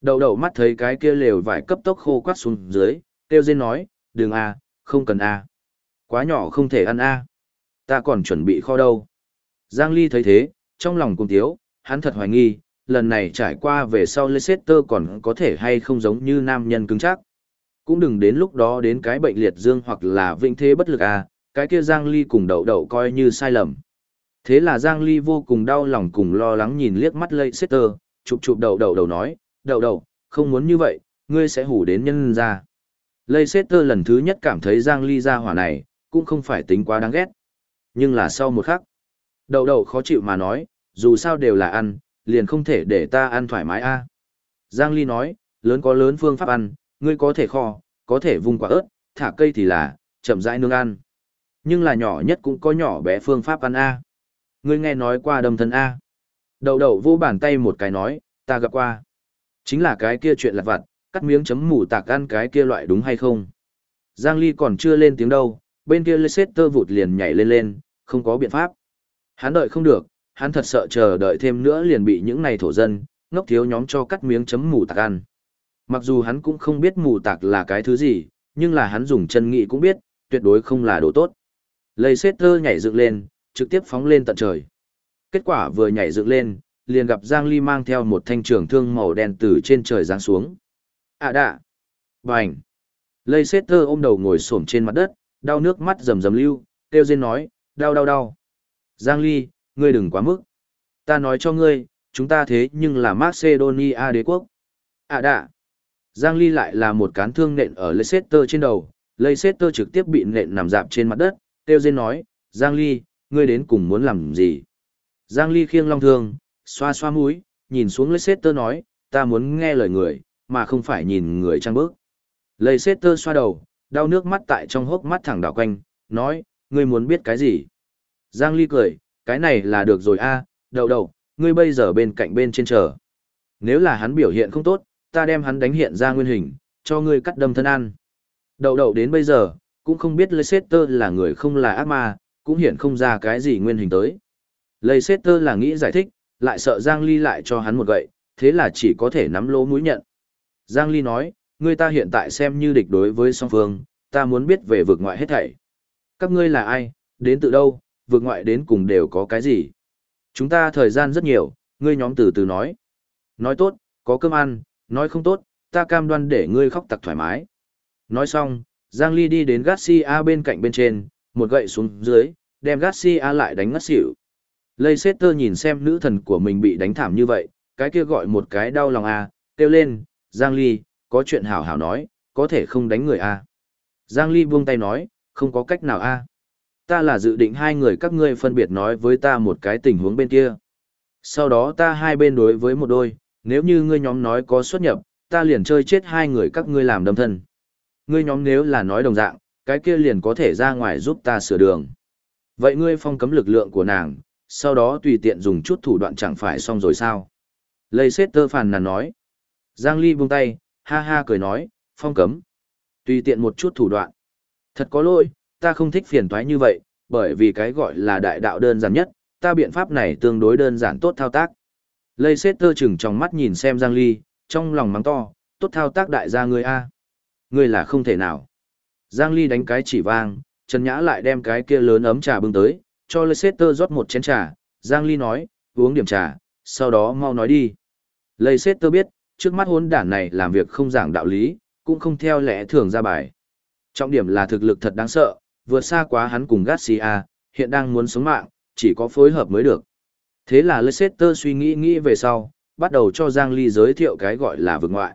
S1: Đầu đầu mắt thấy cái kia lều vải cấp tốc khô quắt xuống dưới, kêu dên nói, đừng a, không cần a, quá nhỏ không thể ăn a, ta còn chuẩn bị kho đâu. Giang Ly thấy thế, trong lòng cùng thiếu, hắn thật hoài nghi, lần này trải qua về sau Leicester còn có thể hay không giống như nam nhân cứng chắc. Cũng đừng đến lúc đó đến cái bệnh liệt dương hoặc là vĩnh thế bất lực à, cái kia Giang Ly cùng đậu đậu coi như sai lầm. Thế là Giang Ly vô cùng đau lòng cùng lo lắng nhìn liếc mắt Leicester, chụp chụp đậu đậu đầu nói, đậu đậu, không muốn như vậy, ngươi sẽ hủ đến nhân ra. Leicester lần thứ nhất cảm thấy Giang Ly ra hỏa này, cũng không phải tính quá đáng ghét. Nhưng là sau một khắc, đầu đầu khó chịu mà nói, dù sao đều là ăn, liền không thể để ta ăn thoải mái a. Giang Ly nói, lớn có lớn phương pháp ăn, ngươi có thể kho, có thể vung quả ớt, thả cây thì là, chậm rãi nướng ăn. Nhưng là nhỏ nhất cũng có nhỏ bé phương pháp ăn a. Ngươi nghe nói qua đâm thân a. Đầu đầu vô bàn tay một cái nói, ta gặp qua. Chính là cái kia chuyện lặt vặt, cắt miếng chấm mù tạc ăn cái kia loại đúng hay không. Giang Ly còn chưa lên tiếng đâu, bên kia Leicester vụt liền nhảy lên lên, không có biện pháp. Hắn đợi không được, hắn thật sợ chờ đợi thêm nữa liền bị những này thổ dân, ngốc thiếu nhóm cho cắt miếng chấm mù tạc ăn. Mặc dù hắn cũng không biết mù tạc là cái thứ gì, nhưng là hắn dùng chân nghị cũng biết, tuyệt đối không là đồ tốt. Leicester nhảy dựng lên, trực tiếp phóng lên tận trời. Kết quả vừa nhảy dựng lên, liền gặp Giang Ly mang theo một thanh trường thương màu đen từ trên trời giáng xuống. À đạ! Bành! Leicester ôm đầu ngồi xổm trên mặt đất, đau nước mắt rầm rầm lưu, kêu rên nói, đau đau đau. Giang Ly, ngươi đừng quá mức. Ta nói cho ngươi, chúng ta thế nhưng là Macedonia đế quốc. À đạ! Giang Ly lại là một cán thương nện ở Leicester trên đầu, Leicester trực tiếp bị nện nằm dạp trên mặt đất, kêu rên nói, Giang Ly, ngươi đến cùng muốn làm gì? Giang Ly khiêng long thương, xoa xoa mũi, nhìn xuống Leicester nói, ta muốn nghe lời người, mà không phải nhìn người trang bước. Leicester xoa đầu, đau nước mắt tại trong hốc mắt thẳng đảo quanh, nói, ngươi muốn biết cái gì? Giang Ly cười, cái này là được rồi a, đầu đầu, ngươi bây giờ bên cạnh bên trên chờ. Nếu là hắn biểu hiện không tốt, ta đem hắn đánh hiện ra nguyên hình, cho ngươi cắt đâm thân ăn. Đậu đậu đến bây giờ, cũng không biết Leicester là người không là ác ma, cũng hiện không ra cái gì nguyên hình tới. Leicester là nghĩ giải thích, lại sợ Giang Ly lại cho hắn một gậy, thế là chỉ có thể nắm lỗ mũi nhận. Giang Ly nói, ngươi ta hiện tại xem như địch đối với song phương, ta muốn biết về vực ngoại hết thảy. Các ngươi là ai, đến từ đâu, vực ngoại đến cùng đều có cái gì. Chúng ta thời gian rất nhiều, ngươi nhóm từ từ nói. Nói tốt, có cơm ăn, nói không tốt, ta cam đoan để ngươi khóc tặc thoải mái. Nói xong, Giang Ly đi đến Garcia bên cạnh bên trên, một gậy xuống dưới, đem Garcia lại đánh ngất xỉu. Leicester nhìn xem nữ thần của mình bị đánh thảm như vậy, cái kia gọi một cái đau lòng à, kêu lên, Giang Ly, có chuyện hảo hảo nói, có thể không đánh người a. À. Giang Ly buông tay nói, không có cách nào a. À. Ta là dự định hai người các ngươi phân biệt nói với ta một cái tình huống bên kia. Sau đó ta hai bên đối với một đôi, nếu như ngươi nhóm nói có xuất nhập, ta liền chơi chết hai người các ngươi làm đâm thân. Ngươi nhóm nếu là nói đồng dạng, cái kia liền có thể ra ngoài giúp ta sửa đường. Vậy ngươi phong cấm lực lượng của nàng, sau đó tùy tiện dùng chút thủ đoạn chẳng phải xong rồi sao? Lây xét tơ phàn nàn nói. Giang Ly buông tay, ha ha cười nói, phong cấm. Tùy tiện một chút thủ đoạn. Thật có lỗi, ta không thích phiền toái như vậy, bởi vì cái gọi là đại đạo đơn giản nhất, ta biện pháp này tương đối đơn giản tốt thao tác. Lây xét tơ chừng trong mắt nhìn xem Giang Ly, trong lòng mắng to, tốt thao tác đại gia ngươi A. Ngươi là không thể nào. Giang Ly đánh cái chỉ vang, Trần Nhã lại đem cái kia lớn ấm trà bưng tới, cho Leicester rót một chén trà, Giang Ly nói, uống điểm trà, sau đó mau nói đi. Leicester biết, trước mắt hốn đản này làm việc không giảng đạo lý, cũng không theo lẽ thường ra bài. Trọng điểm là thực lực thật đáng sợ, vượt xa quá hắn cùng Garcia, hiện đang muốn sống mạng, chỉ có phối hợp mới được. Thế là Leicester suy nghĩ nghĩ về sau, bắt đầu cho Giang Ly giới thiệu cái gọi là vực ngoại.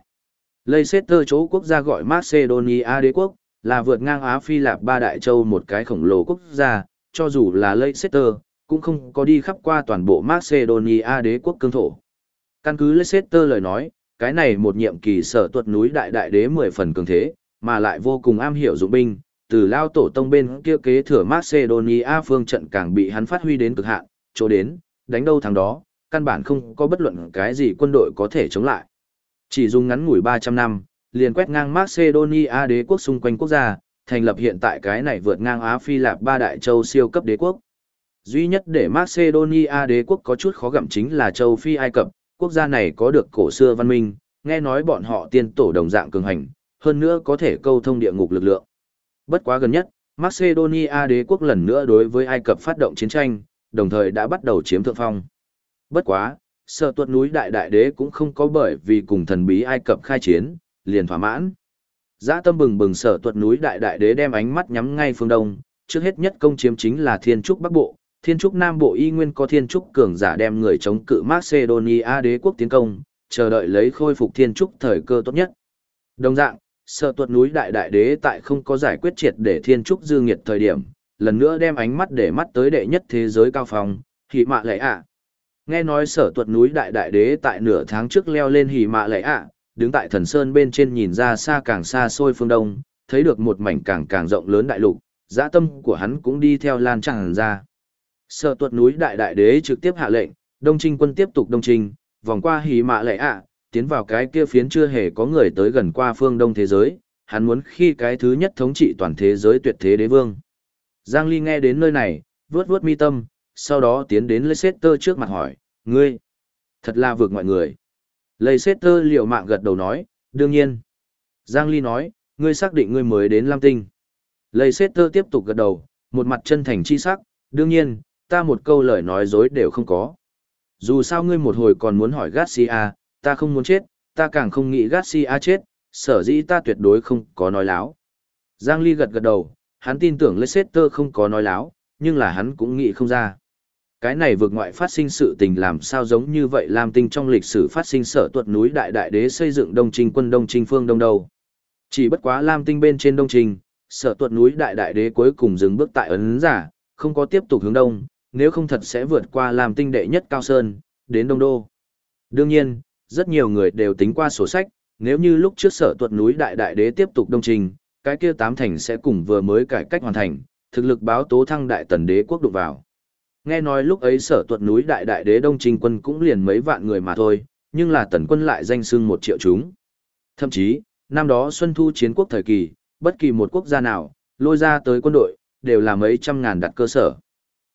S1: Leicester chỗ quốc gia gọi Macedonia đế quốc, là vượt ngang Á Phi Lạp ba đại châu một cái khổng lồ quốc gia, cho dù là Leicester, cũng không có đi khắp qua toàn bộ Macedonia đế quốc cương thổ. Căn cứ Leicester lời nói, cái này một nhiệm kỳ sở tuật núi đại đại đế 10 phần cường thế, mà lại vô cùng am hiểu dụng binh, từ lao tổ tông bên kia kế thừa Macedonia phương trận càng bị hắn phát huy đến cực hạn, chỗ đến, đánh đâu thằng đó, căn bản không có bất luận cái gì quân đội có thể chống lại. Chỉ dùng ngắn ngủi 300 năm, liền quét ngang Macedonia đế quốc xung quanh quốc gia, thành lập hiện tại cái này vượt ngang Á Phi Lạp ba đại châu siêu cấp đế quốc. Duy nhất để Macedonia đế quốc có chút khó gặm chính là châu Phi Ai Cập, quốc gia này có được cổ xưa văn minh, nghe nói bọn họ tiên tổ đồng dạng cường hành, hơn nữa có thể câu thông địa ngục lực lượng. Bất quá gần nhất, Macedonia đế quốc lần nữa đối với Ai Cập phát động chiến tranh, đồng thời đã bắt đầu chiếm thượng phong. Bất quá, sợ tuột núi đại đại đế cũng không có bởi vì cùng thần bí Ai Cập khai chiến, liền thỏa mãn. Giã tâm bừng bừng sở tuột núi đại đại đế đem ánh mắt nhắm ngay phương đông, trước hết nhất công chiếm chính là thiên trúc bắc bộ, thiên trúc nam bộ y nguyên có thiên trúc cường giả đem người chống cự Macedonia đế quốc tiến công, chờ đợi lấy khôi phục thiên trúc thời cơ tốt nhất. Đồng dạng, sợ tuột núi đại đại đế tại không có giải quyết triệt để thiên trúc dư nghiệt thời điểm, lần nữa đem ánh mắt để mắt tới đệ nhất thế giới cao phòng, hỉ mạ lệ ạ. Nghe nói sở tuột núi đại đại đế tại nửa tháng trước leo lên hỉ mạ lệ ạ, đứng tại thần sơn bên trên nhìn ra xa càng xa xôi phương đông, thấy được một mảnh càng càng rộng lớn đại lục, dã tâm của hắn cũng đi theo lan tràn ra. Sở tuột núi đại đại đế trực tiếp hạ lệnh, đông trinh quân tiếp tục đông trinh, vòng qua hỉ mạ lệ ạ, tiến vào cái kia phiến chưa hề có người tới gần qua phương đông thế giới, hắn muốn khi cái thứ nhất thống trị toàn thế giới tuyệt thế đế vương. Giang Ly nghe đến nơi này, vuốt vuốt mi tâm, sau đó tiến đến Leicester trước mặt hỏi, ngươi, thật là vượt mọi người. Leicester liều mạng gật đầu nói, đương nhiên. Giang Ly nói, ngươi xác định ngươi mới đến Lam Tinh. Leicester tiếp tục gật đầu, một mặt chân thành chi sắc, đương nhiên, ta một câu lời nói dối đều không có. Dù sao ngươi một hồi còn muốn hỏi Garcia, ta không muốn chết, ta càng không nghĩ Garcia chết, sở dĩ ta tuyệt đối không có nói láo. Giang Ly gật gật đầu, hắn tin tưởng Leicester không có nói láo, nhưng là hắn cũng nghĩ không ra. Cái này vượt ngoại phát sinh sự tình làm sao giống như vậy làm tinh trong lịch sử phát sinh sở tuật núi đại đại đế xây dựng đông trình quân đông trình phương đông đâu. Chỉ bất quá Lam tinh bên trên đông trình, sở tuật núi đại đại đế cuối cùng dừng bước tại ấn giả, không có tiếp tục hướng đông, nếu không thật sẽ vượt qua làm tinh đệ nhất cao sơn, đến đông đô. Đương nhiên, rất nhiều người đều tính qua sổ sách, nếu như lúc trước sở tuật núi đại đại đế tiếp tục đông trình, cái kia tám thành sẽ cùng vừa mới cải cách hoàn thành, thực lực báo tố thăng đại tần đế quốc đụng vào. Nghe nói lúc ấy sở tuật núi đại đại đế đông trình quân cũng liền mấy vạn người mà thôi, nhưng là tần quân lại danh xưng một triệu chúng. Thậm chí, năm đó Xuân Thu chiến quốc thời kỳ, bất kỳ một quốc gia nào, lôi ra tới quân đội, đều là mấy trăm ngàn đặt cơ sở.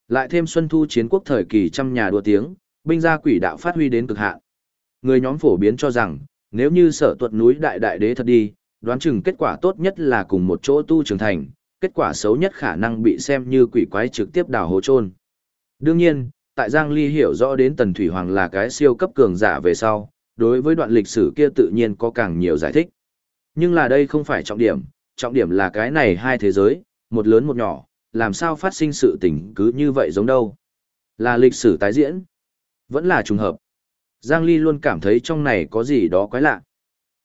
S1: Lại thêm Xuân Thu chiến quốc thời kỳ trăm nhà đua tiếng, binh gia quỷ đạo phát huy đến cực hạn. Người nhóm phổ biến cho rằng, nếu như sở tuật núi đại đại đế thật đi, đoán chừng kết quả tốt nhất là cùng một chỗ tu trưởng thành, kết quả xấu nhất khả năng bị xem như quỷ quái trực tiếp đào hố chôn. Đương nhiên, tại Giang Ly hiểu rõ đến Tần Thủy Hoàng là cái siêu cấp cường giả về sau, đối với đoạn lịch sử kia tự nhiên có càng nhiều giải thích. Nhưng là đây không phải trọng điểm, trọng điểm là cái này hai thế giới, một lớn một nhỏ, làm sao phát sinh sự tình cứ như vậy giống đâu. Là lịch sử tái diễn, vẫn là trùng hợp. Giang Ly luôn cảm thấy trong này có gì đó quái lạ.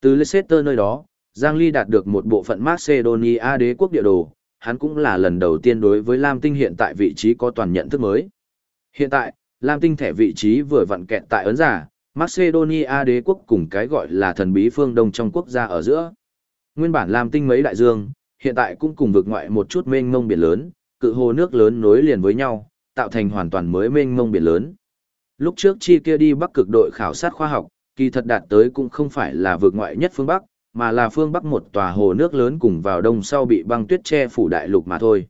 S1: Từ Leicester nơi đó, Giang Ly đạt được một bộ phận Macedonia đế quốc địa đồ, hắn cũng là lần đầu tiên đối với Lam Tinh hiện tại vị trí có toàn nhận thức mới. Hiện tại, Lam Tinh thẻ vị trí vừa vặn kẹt tại ấn giả, Macedonia đế quốc cùng cái gọi là thần bí phương đông trong quốc gia ở giữa. Nguyên bản Lam Tinh mấy đại dương, hiện tại cũng cùng vực ngoại một chút mênh mông biển lớn, cự hồ nước lớn nối liền với nhau, tạo thành hoàn toàn mới mênh mông biển lớn. Lúc trước chi kia đi Bắc cực đội khảo sát khoa học, kỳ thật đạt tới cũng không phải là vực ngoại nhất phương Bắc, mà là phương Bắc một tòa hồ nước lớn cùng vào đông sau bị băng tuyết che phủ đại lục mà thôi.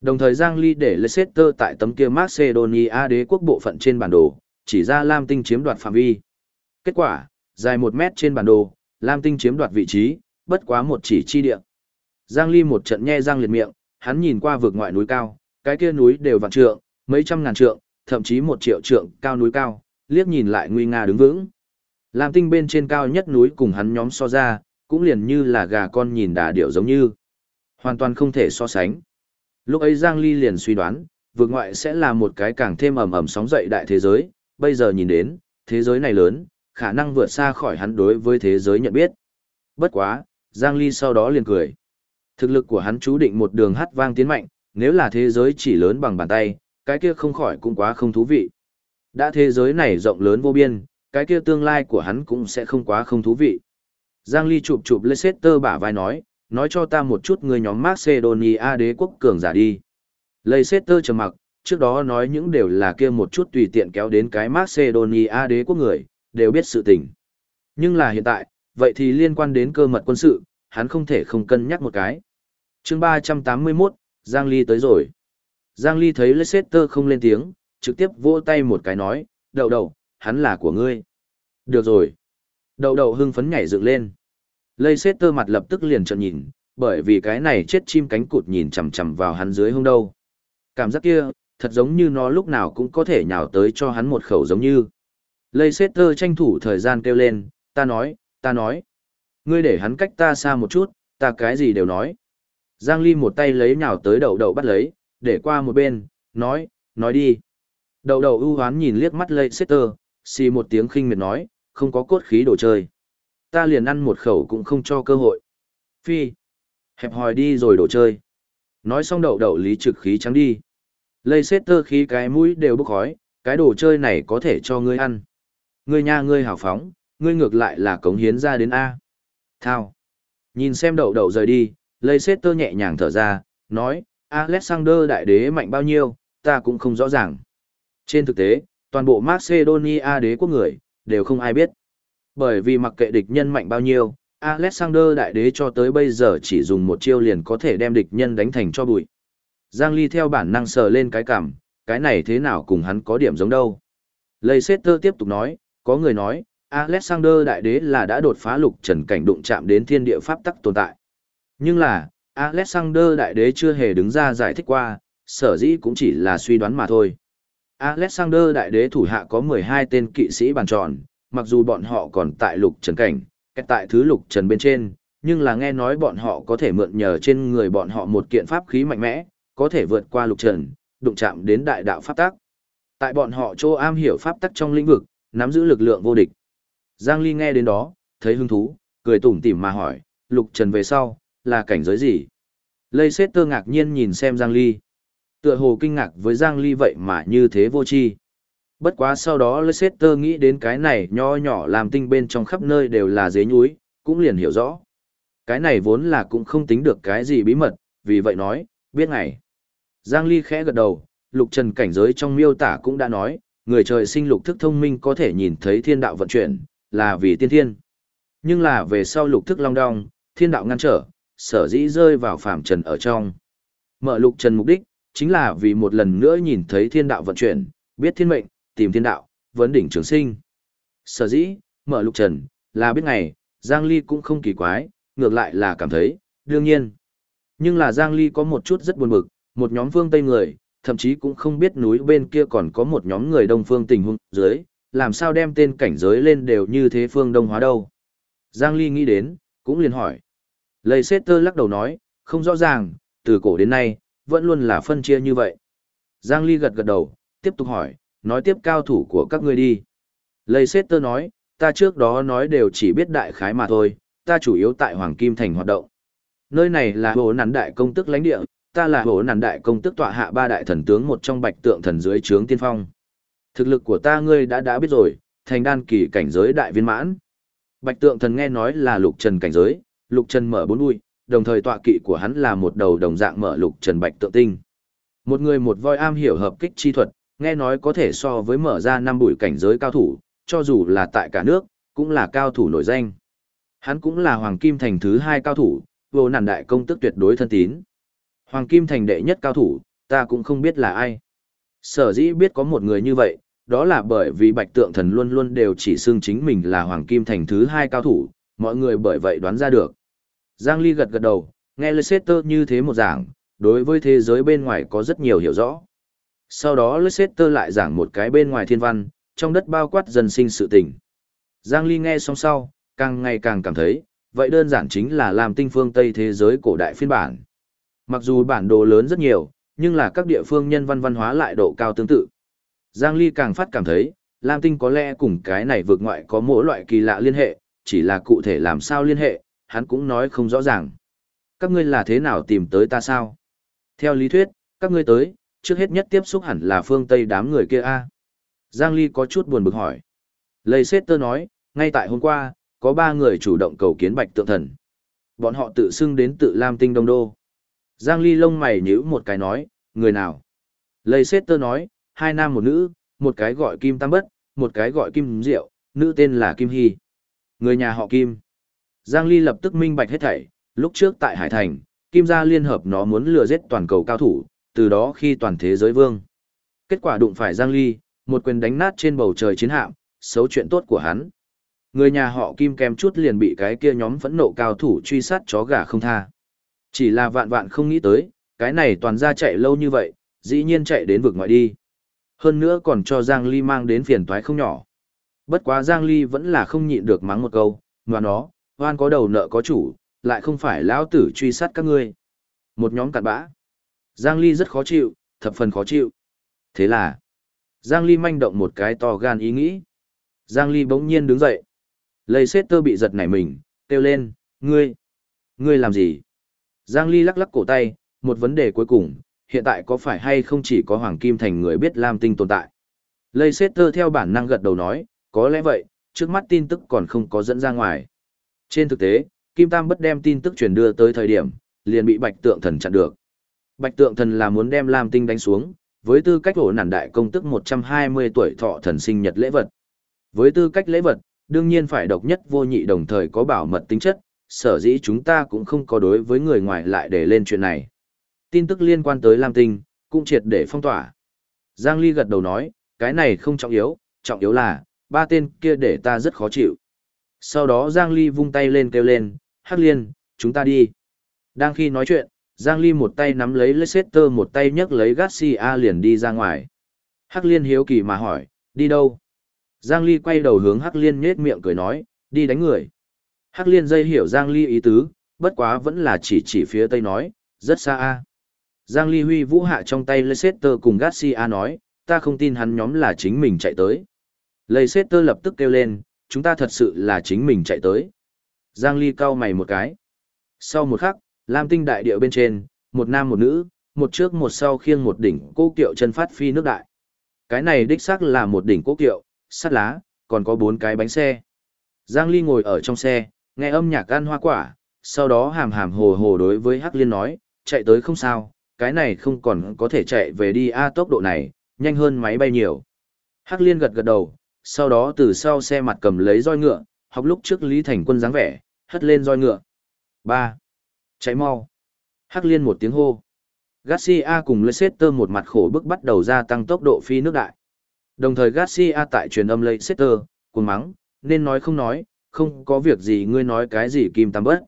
S1: Đồng thời Giang Ly để Leicester tại tấm kia Macedonia đế quốc bộ phận trên bản đồ, chỉ ra Lam Tinh chiếm đoạt phạm vi. Kết quả, dài một mét trên bản đồ, Lam Tinh chiếm đoạt vị trí, bất quá một chỉ chi địa. Giang Ly một trận nhe răng liệt miệng, hắn nhìn qua vực ngoại núi cao, cái kia núi đều vạn trượng, mấy trăm ngàn trượng, thậm chí một triệu trượng cao núi cao, liếc nhìn lại nguy nga đứng vững. Lam tinh bên trên cao nhất núi cùng hắn nhóm so ra, cũng liền như là gà con nhìn đà điểu giống như. Hoàn toàn không thể so sánh. Lúc ấy Giang Ly liền suy đoán, vượt ngoại sẽ là một cái càng thêm ầm ầm sóng dậy đại thế giới, bây giờ nhìn đến, thế giới này lớn, khả năng vượt xa khỏi hắn đối với thế giới nhận biết. Bất quá, Giang Ly sau đó liền cười. Thực lực của hắn chú định một đường hát vang tiến mạnh, nếu là thế giới chỉ lớn bằng bàn tay, cái kia không khỏi cũng quá không thú vị. Đã thế giới này rộng lớn vô biên, cái kia tương lai của hắn cũng sẽ không quá không thú vị. Giang Ly chụp chụp Leicester bả vai nói, nói cho ta một chút người nhóm Macedonia đế quốc cường giả đi. Leicester trầm mặc, trước đó nói những đều là kia một chút tùy tiện kéo đến cái Macedonia đế quốc người, đều biết sự tình. Nhưng là hiện tại, vậy thì liên quan đến cơ mật quân sự, hắn không thể không cân nhắc một cái chương 381, Giang Ly tới rồi. Giang Ly thấy Leicester không lên tiếng, trực tiếp vỗ tay một cái nói, đậu đậu, hắn là của ngươi. Được rồi. Đậu đậu hưng phấn nhảy dựng lên. Leicester mặt lập tức liền trợn nhìn, bởi vì cái này chết chim cánh cụt nhìn chằm chằm vào hắn dưới hông đâu. Cảm giác kia, thật giống như nó lúc nào cũng có thể nhào tới cho hắn một khẩu giống như. Leicester tranh thủ thời gian kêu lên, ta nói, ta nói. Ngươi để hắn cách ta xa một chút, ta cái gì đều nói. Giang Ly một tay lấy nhào tới đầu đầu bắt lấy, để qua một bên, nói, nói đi. Đầu đầu ưu hoán nhìn liếc mắt Leicester, xì một tiếng khinh miệt nói, không có cốt khí đồ chơi. Ta liền ăn một khẩu cũng không cho cơ hội. Phi. Hẹp hòi đi rồi đồ chơi. Nói xong đậu đậu lý trực khí trắng đi. Leicester khí cái mũi đều bốc khói, cái đồ chơi này có thể cho ngươi ăn. Ngươi nha ngươi hào phóng, ngươi ngược lại là cống hiến ra đến A. Thao. Nhìn xem đậu đậu rời đi, Leicester nhẹ nhàng thở ra, nói, Alexander đại đế mạnh bao nhiêu, ta cũng không rõ ràng. Trên thực tế, toàn bộ Macedonia đế quốc người, đều không ai biết. Bởi vì mặc kệ địch nhân mạnh bao nhiêu, Alexander đại đế cho tới bây giờ chỉ dùng một chiêu liền có thể đem địch nhân đánh thành cho bụi. Giang Ly theo bản năng sờ lên cái cảm, cái này thế nào cùng hắn có điểm giống đâu. Leicester tiếp tục nói, có người nói, Alexander đại đế là đã đột phá lục trần cảnh đụng chạm đến thiên địa pháp tắc tồn tại. Nhưng là, Alexander đại đế chưa hề đứng ra giải thích qua, sở dĩ cũng chỉ là suy đoán mà thôi. Alexander đại đế thủ hạ có 12 tên kỵ sĩ bàn tròn, mặc dù bọn họ còn tại lục trần cảnh, cách tại thứ lục trần bên trên, nhưng là nghe nói bọn họ có thể mượn nhờ trên người bọn họ một kiện pháp khí mạnh mẽ, có thể vượt qua lục trần, đụng chạm đến đại đạo pháp tắc. Tại bọn họ chỗ am hiểu pháp tắc trong lĩnh vực, nắm giữ lực lượng vô địch. Giang Ly nghe đến đó, thấy hứng thú, cười tủm tỉm mà hỏi, lục trần về sau, là cảnh giới gì? Leicester ngạc nhiên nhìn xem Giang Ly. Tựa hồ kinh ngạc với Giang Ly vậy mà như thế vô chi. Bất quá sau đó Leicester nghĩ đến cái này nho nhỏ làm tinh bên trong khắp nơi đều là dế núi, cũng liền hiểu rõ. Cái này vốn là cũng không tính được cái gì bí mật, vì vậy nói, biết ngày. Giang Ly khẽ gật đầu, lục trần cảnh giới trong miêu tả cũng đã nói, người trời sinh lục thức thông minh có thể nhìn thấy thiên đạo vận chuyển, là vì tiên thiên. Nhưng là về sau lục thức long đong, thiên đạo ngăn trở, sở dĩ rơi vào phạm trần ở trong. Mở lục trần mục đích, chính là vì một lần nữa nhìn thấy thiên đạo vận chuyển, biết thiên mệnh, tìm thiên đạo, vấn đỉnh trường sinh. Sở dĩ, mở lục trần, là biết ngày, Giang Ly cũng không kỳ quái, ngược lại là cảm thấy, đương nhiên. Nhưng là Giang Ly có một chút rất buồn bực, một nhóm phương Tây người, thậm chí cũng không biết núi bên kia còn có một nhóm người đông phương tình huống dưới, làm sao đem tên cảnh giới lên đều như thế phương đông hóa đâu. Giang Ly nghĩ đến, cũng liền hỏi. Leicester lắc đầu nói, không rõ ràng, từ cổ đến nay, vẫn luôn là phân chia như vậy. Giang Ly gật gật đầu, tiếp tục hỏi, nói tiếp cao thủ của các ngươi đi. Leicester nói, ta trước đó nói đều chỉ biết đại khái mà thôi, ta chủ yếu tại Hoàng Kim Thành hoạt động. Nơi này là hồ nắn đại công tức lãnh địa, ta là hồ nắn đại công tức tọa hạ ba đại thần tướng một trong bạch tượng thần dưới trướng tiên phong. Thực lực của ta ngươi đã đã biết rồi, thành đan kỳ cảnh giới đại viên mãn. Bạch tượng thần nghe nói là lục trần cảnh giới, lục trần mở bốn đuôi, đồng thời tọa kỵ của hắn là một đầu đồng dạng mở lục trần bạch tượng tinh. Một người một voi am hiểu hợp kích chi thuật, nghe nói có thể so với mở ra năm bụi cảnh giới cao thủ, cho dù là tại cả nước, cũng là cao thủ nổi danh. Hắn cũng là Hoàng Kim Thành thứ hai cao thủ, vô nản đại công tức tuyệt đối thân tín. Hoàng Kim Thành đệ nhất cao thủ, ta cũng không biết là ai. Sở dĩ biết có một người như vậy, đó là bởi vì Bạch Tượng Thần luôn luôn đều chỉ xưng chính mình là Hoàng Kim Thành thứ hai cao thủ, mọi người bởi vậy đoán ra được. Giang Ly gật gật đầu, Nghe Leicester như thế một giảng, đối với thế giới bên ngoài có rất nhiều hiểu rõ. Sau đó Leicester lại giảng một cái bên ngoài thiên văn, trong đất bao quát dân sinh sự tình. Giang Ly nghe xong sau, càng ngày càng cảm thấy, vậy đơn giản chính là làm tinh phương Tây thế giới cổ đại phiên bản. Mặc dù bản đồ lớn rất nhiều, nhưng là các địa phương nhân văn văn hóa lại độ cao tương tự. Giang Ly càng phát cảm thấy, Lam Tinh có lẽ cùng cái này vượt ngoại có mỗi loại kỳ lạ liên hệ, chỉ là cụ thể làm sao liên hệ, hắn cũng nói không rõ ràng. Các ngươi là thế nào tìm tới ta sao? Theo lý thuyết, các ngươi tới, trước hết nhất tiếp xúc hẳn là phương Tây đám người kia a. Giang Ly có chút buồn bực hỏi. Lây Tơ nói, ngay tại hôm qua, có ba người chủ động cầu kiến bạch tượng thần. Bọn họ tự xưng đến tự Lam Tinh Đông Đô. Giang Ly lông mày nhíu một cái nói, người nào? Lây Tơ nói, hai nam một nữ, một cái gọi Kim Tam Bất, một cái gọi Kim Diệu, nữ tên là Kim Hy. Người nhà họ Kim. Giang Ly lập tức minh bạch hết thảy, lúc trước tại Hải Thành, Kim gia liên hợp nó muốn lừa giết toàn cầu cao thủ, từ đó khi toàn thế giới vương. Kết quả đụng phải Giang Ly, một quyền đánh nát trên bầu trời chiến hạm, xấu chuyện tốt của hắn. Người nhà họ Kim kèm chút liền bị cái kia nhóm phẫn nộ cao thủ truy sát chó gà không tha. Chỉ là vạn vạn không nghĩ tới, cái này toàn ra chạy lâu như vậy, dĩ nhiên chạy đến vực ngoại đi. Hơn nữa còn cho Giang Ly mang đến phiền toái không nhỏ. Bất quá Giang Ly vẫn là không nhịn được mắng một câu, mà nó, hoan có đầu nợ có chủ, lại không phải lão tử truy sát các ngươi. Một nhóm cặn bã. Giang Ly rất khó chịu, thập phần khó chịu. Thế là, Giang Ly manh động một cái to gan ý nghĩ. Giang Ly bỗng nhiên đứng dậy. Lây xét tơ bị giật nảy mình, kêu lên, ngươi, ngươi làm gì? Giang Ly lắc lắc cổ tay, một vấn đề cuối cùng, hiện tại có phải hay không chỉ có Hoàng Kim Thành người biết Lam Tinh tồn tại? Lây xét tơ theo bản năng gật đầu nói, có lẽ vậy, trước mắt tin tức còn không có dẫn ra ngoài. Trên thực tế, Kim Tam bất đem tin tức truyền đưa tới thời điểm, liền bị Bạch Tượng Thần chặn được. Bạch Tượng Thần là muốn đem Lam Tinh đánh xuống, với tư cách ổ nản đại công tức 120 tuổi thọ thần sinh nhật lễ vật. Với tư cách lễ vật, đương nhiên phải độc nhất vô nhị đồng thời có bảo mật tính chất, sở dĩ chúng ta cũng không có đối với người ngoài lại để lên chuyện này. Tin tức liên quan tới Lam Tinh, cũng triệt để phong tỏa. Giang Ly gật đầu nói, cái này không trọng yếu, trọng yếu là, ba tên kia để ta rất khó chịu. Sau đó Giang Ly vung tay lên kêu lên, Hắc Liên, chúng ta đi. Đang khi nói chuyện, Giang Ly một tay nắm lấy Leicester một tay nhấc lấy Garcia liền đi ra ngoài. Hắc Liên hiếu kỳ mà hỏi, đi đâu? Giang Ly quay đầu hướng Hắc Liên nhếch miệng cười nói, đi đánh người. Hắc Liên dây hiểu Giang Ly ý tứ, bất quá vẫn là chỉ chỉ phía tây nói, rất xa a. Giang Ly huy vũ hạ trong tay Leicester cùng Garcia nói, ta không tin hắn nhóm là chính mình chạy tới. Leicester lập tức kêu lên, chúng ta thật sự là chính mình chạy tới. Giang Ly cau mày một cái. Sau một khắc, Lam Tinh đại địa bên trên, một nam một nữ, một trước một sau khiêng một đỉnh cố kiệu chân phát phi nước đại. Cái này đích xác là một đỉnh cố kiệu, sắt lá, còn có bốn cái bánh xe. Giang Ly ngồi ở trong xe, nghe âm nhạc ăn hoa quả, sau đó hàm hàm hồ hồ đối với Hắc Liên nói, chạy tới không sao, cái này không còn có thể chạy về đi a tốc độ này, nhanh hơn máy bay nhiều. Hắc Liên gật gật đầu, sau đó từ sau xe mặt cầm lấy roi ngựa, học lúc trước Lý Thành Quân dáng vẻ, hất lên roi ngựa. 3. Cháy mau. Hắc liên một tiếng hô. Garcia cùng Leicester một mặt khổ bức bắt đầu gia tăng tốc độ phi nước đại. Đồng thời Garcia tại truyền âm Leicester, cuồng mắng, nên nói không nói, không có việc gì ngươi nói cái gì kim tam bất.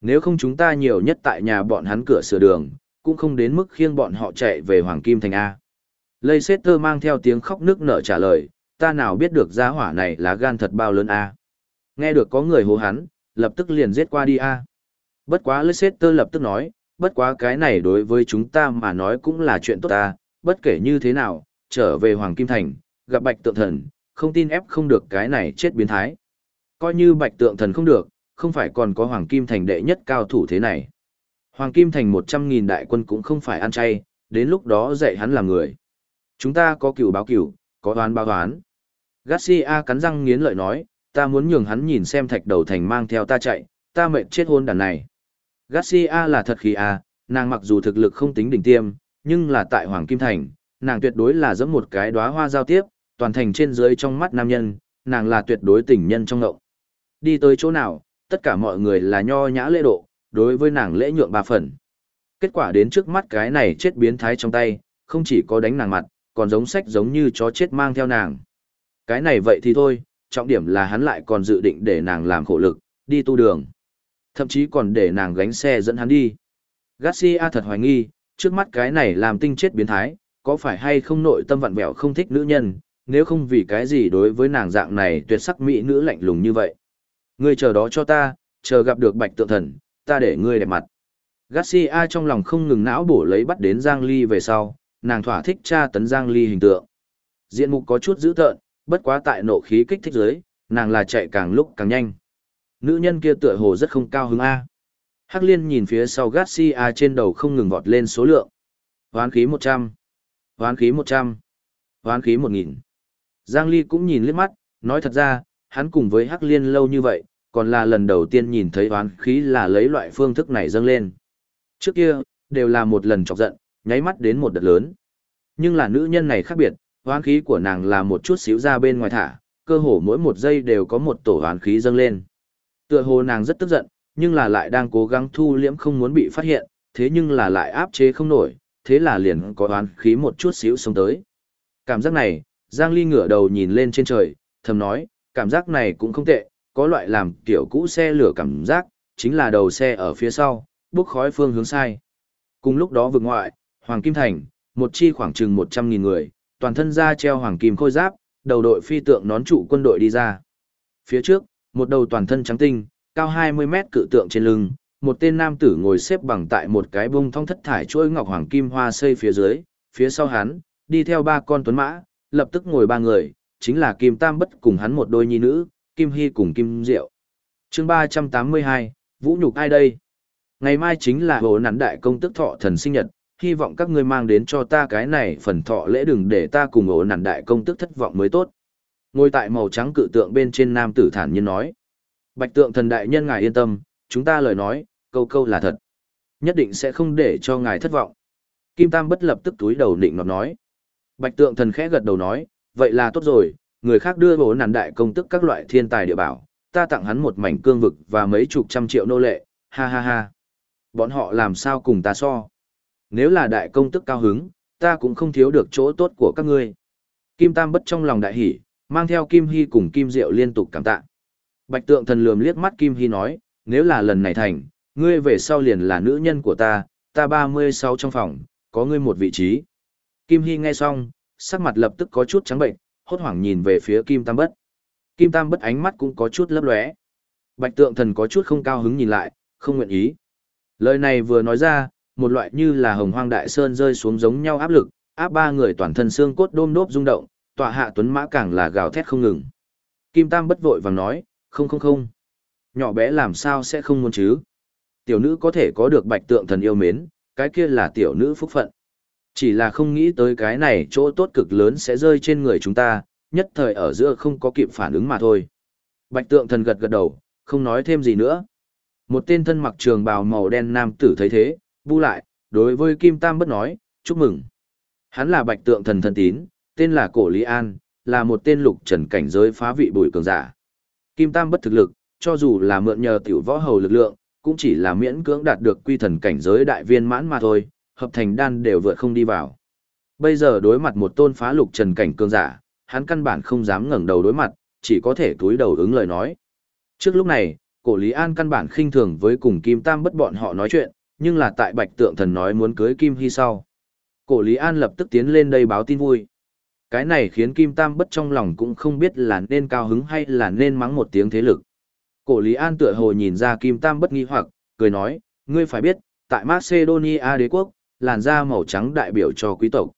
S1: Nếu không chúng ta nhiều nhất tại nhà bọn hắn cửa sửa đường, cũng không đến mức khiêng bọn họ chạy về Hoàng Kim Thành A. Leicester mang theo tiếng khóc nước nở trả lời, ta nào biết được gia hỏa này là gan thật bao lớn A. Nghe được có người hô hắn, lập tức liền giết qua đi A. Bất quá Leicester lập tức nói, bất quá cái này đối với chúng ta mà nói cũng là chuyện tốt ta, bất kể như thế nào, trở về Hoàng Kim Thành, gặp Bạch Tượng Thần, không tin ép không được cái này chết biến thái. Coi như Bạch Tượng Thần không được, không phải còn có Hoàng Kim Thành đệ nhất cao thủ thế này. Hoàng Kim Thành 100.000 đại quân cũng không phải ăn chay, đến lúc đó dạy hắn làm người. Chúng ta có cửu báo cửu, có đoán báo đoán. Garcia cắn răng nghiến lợi nói, ta muốn nhường hắn nhìn xem thạch đầu thành mang theo ta chạy, ta mệt chết hôn đàn này. Garcia là thật khí à, nàng mặc dù thực lực không tính đỉnh tiêm, nhưng là tại Hoàng Kim Thành, nàng tuyệt đối là giống một cái đóa hoa giao tiếp, toàn thành trên dưới trong mắt nam nhân, nàng là tuyệt đối tình nhân trong ngậu. Đi tới chỗ nào, tất cả mọi người là nho nhã lễ độ, đối với nàng lễ nhượng ba phần. Kết quả đến trước mắt cái này chết biến thái trong tay, không chỉ có đánh nàng mặt, còn giống sách giống như chó chết mang theo nàng. Cái này vậy thì thôi, trọng điểm là hắn lại còn dự định để nàng làm khổ lực, đi tu đường. Thậm chí còn để nàng gánh xe dẫn hắn đi. Garcia thật hoài nghi, trước mắt cái này làm tinh chết biến thái, có phải hay không nội tâm vặn vẹo không thích nữ nhân, nếu không vì cái gì đối với nàng dạng này tuyệt sắc mỹ nữ lạnh lùng như vậy. Ngươi chờ đó cho ta, chờ gặp được bạch tượng thần, ta để ngươi đẹp mặt. Garcia trong lòng không ngừng não bổ lấy bắt đến Giang Ly về sau, nàng thỏa thích tra tấn Giang Ly hình tượng. Diện mục có chút dữ tợn, bất quá tại nộ khí kích thích giới, nàng là chạy càng lúc càng nhanh. Nữ nhân kia tựa hồ rất không cao hứng A. Hắc liên nhìn phía sau Garcia trên đầu không ngừng vọt lên số lượng. Hoán khí 100. Hoán khí 100. Hoán khí 1000. Giang Ly cũng nhìn liếc mắt, nói thật ra, hắn cùng với Hắc liên lâu như vậy, còn là lần đầu tiên nhìn thấy hoán khí là lấy loại phương thức này dâng lên. Trước kia, đều là một lần chọc giận, nháy mắt đến một đợt lớn. Nhưng là nữ nhân này khác biệt, hoán khí của nàng là một chút xíu ra bên ngoài thả, cơ hồ mỗi một giây đều có một tổ hoán khí dâng lên. Tựa hồ nàng rất tức giận, nhưng là lại đang cố gắng thu liễm không muốn bị phát hiện, thế nhưng là lại áp chế không nổi, thế là liền có hoán khí một chút xíu xông tới. Cảm giác này, Giang Ly ngửa đầu nhìn lên trên trời, thầm nói, cảm giác này cũng không tệ, có loại làm kiểu cũ xe lửa cảm giác, chính là đầu xe ở phía sau, bốc khói phương hướng sai. Cùng lúc đó vực ngoại, Hoàng Kim Thành, một chi khoảng chừng 100.000 người, toàn thân da treo hoàng kim khôi giáp, đầu đội phi tượng nón trụ quân đội đi ra. Phía trước, một đầu toàn thân trắng tinh, cao 20 mét cự tượng trên lưng, một tên nam tử ngồi xếp bằng tại một cái bông thong thất thải chuỗi ngọc hoàng kim hoa xây phía dưới, phía sau hắn, đi theo ba con tuấn mã, lập tức ngồi ba người, chính là Kim Tam Bất cùng hắn một đôi nhi nữ, Kim Hy cùng Kim Diệu. chương 382, Vũ Nhục ai đây? Ngày mai chính là hồ nắn đại công tức thọ thần sinh nhật, hy vọng các ngươi mang đến cho ta cái này phần thọ lễ đừng để ta cùng ổ nản đại công tức thất vọng mới tốt. Ngồi tại màu trắng cự tượng bên trên nam tử thản nhiên nói. Bạch tượng thần đại nhân ngài yên tâm, chúng ta lời nói, câu câu là thật. Nhất định sẽ không để cho ngài thất vọng. Kim Tam bất lập tức túi đầu định nọt nói. Bạch tượng thần khẽ gật đầu nói, vậy là tốt rồi, người khác đưa ổ nản đại công tức các loại thiên tài địa bảo, ta tặng hắn một mảnh cương vực và mấy chục trăm triệu nô lệ, ha ha ha. Bọn họ làm sao cùng ta so nếu là đại công tức cao hứng, ta cũng không thiếu được chỗ tốt của các ngươi. Kim Tam bất trong lòng đại hỉ, mang theo Kim Hy cùng Kim Diệu liên tục cảm tạ. Bạch tượng thần lườm liếc mắt Kim Hy nói, nếu là lần này thành, ngươi về sau liền là nữ nhân của ta, ta 36 trong phòng, có ngươi một vị trí. Kim Hy nghe xong, sắc mặt lập tức có chút trắng bệnh, hốt hoảng nhìn về phía Kim Tam bất. Kim Tam bất ánh mắt cũng có chút lấp lóe. Bạch tượng thần có chút không cao hứng nhìn lại, không nguyện ý. Lời này vừa nói ra, một loại như là hồng hoang đại sơn rơi xuống giống nhau áp lực, áp ba người toàn thân xương cốt đôm đốp rung động, tọa hạ tuấn mã càng là gào thét không ngừng. Kim Tam bất vội vàng nói, không không không. Nhỏ bé làm sao sẽ không muốn chứ? Tiểu nữ có thể có được bạch tượng thần yêu mến, cái kia là tiểu nữ phúc phận. Chỉ là không nghĩ tới cái này chỗ tốt cực lớn sẽ rơi trên người chúng ta, nhất thời ở giữa không có kịp phản ứng mà thôi. Bạch tượng thần gật gật đầu, không nói thêm gì nữa. Một tên thân mặc trường bào màu đen nam tử thấy thế, bu lại, đối với Kim Tam bất nói, chúc mừng. Hắn là bạch tượng thần thân tín, tên là Cổ Lý An, là một tên lục trần cảnh giới phá vị bùi cường giả. Kim Tam bất thực lực, cho dù là mượn nhờ tiểu võ hầu lực lượng, cũng chỉ là miễn cưỡng đạt được quy thần cảnh giới đại viên mãn mà thôi, hợp thành đan đều vượt không đi vào. Bây giờ đối mặt một tôn phá lục trần cảnh cường giả, hắn căn bản không dám ngẩng đầu đối mặt, chỉ có thể túi đầu ứng lời nói. Trước lúc này, cổ Lý An căn bản khinh thường với cùng Kim Tam bất bọn họ nói chuyện, nhưng là tại bạch tượng thần nói muốn cưới Kim Hy sau. Cổ Lý An lập tức tiến lên đây báo tin vui. Cái này khiến Kim Tam bất trong lòng cũng không biết là nên cao hứng hay là nên mắng một tiếng thế lực. Cổ Lý An tựa hồ nhìn ra Kim Tam bất nghi hoặc, cười nói, ngươi phải biết, tại Macedonia đế quốc, làn da màu trắng đại biểu cho quý tộc.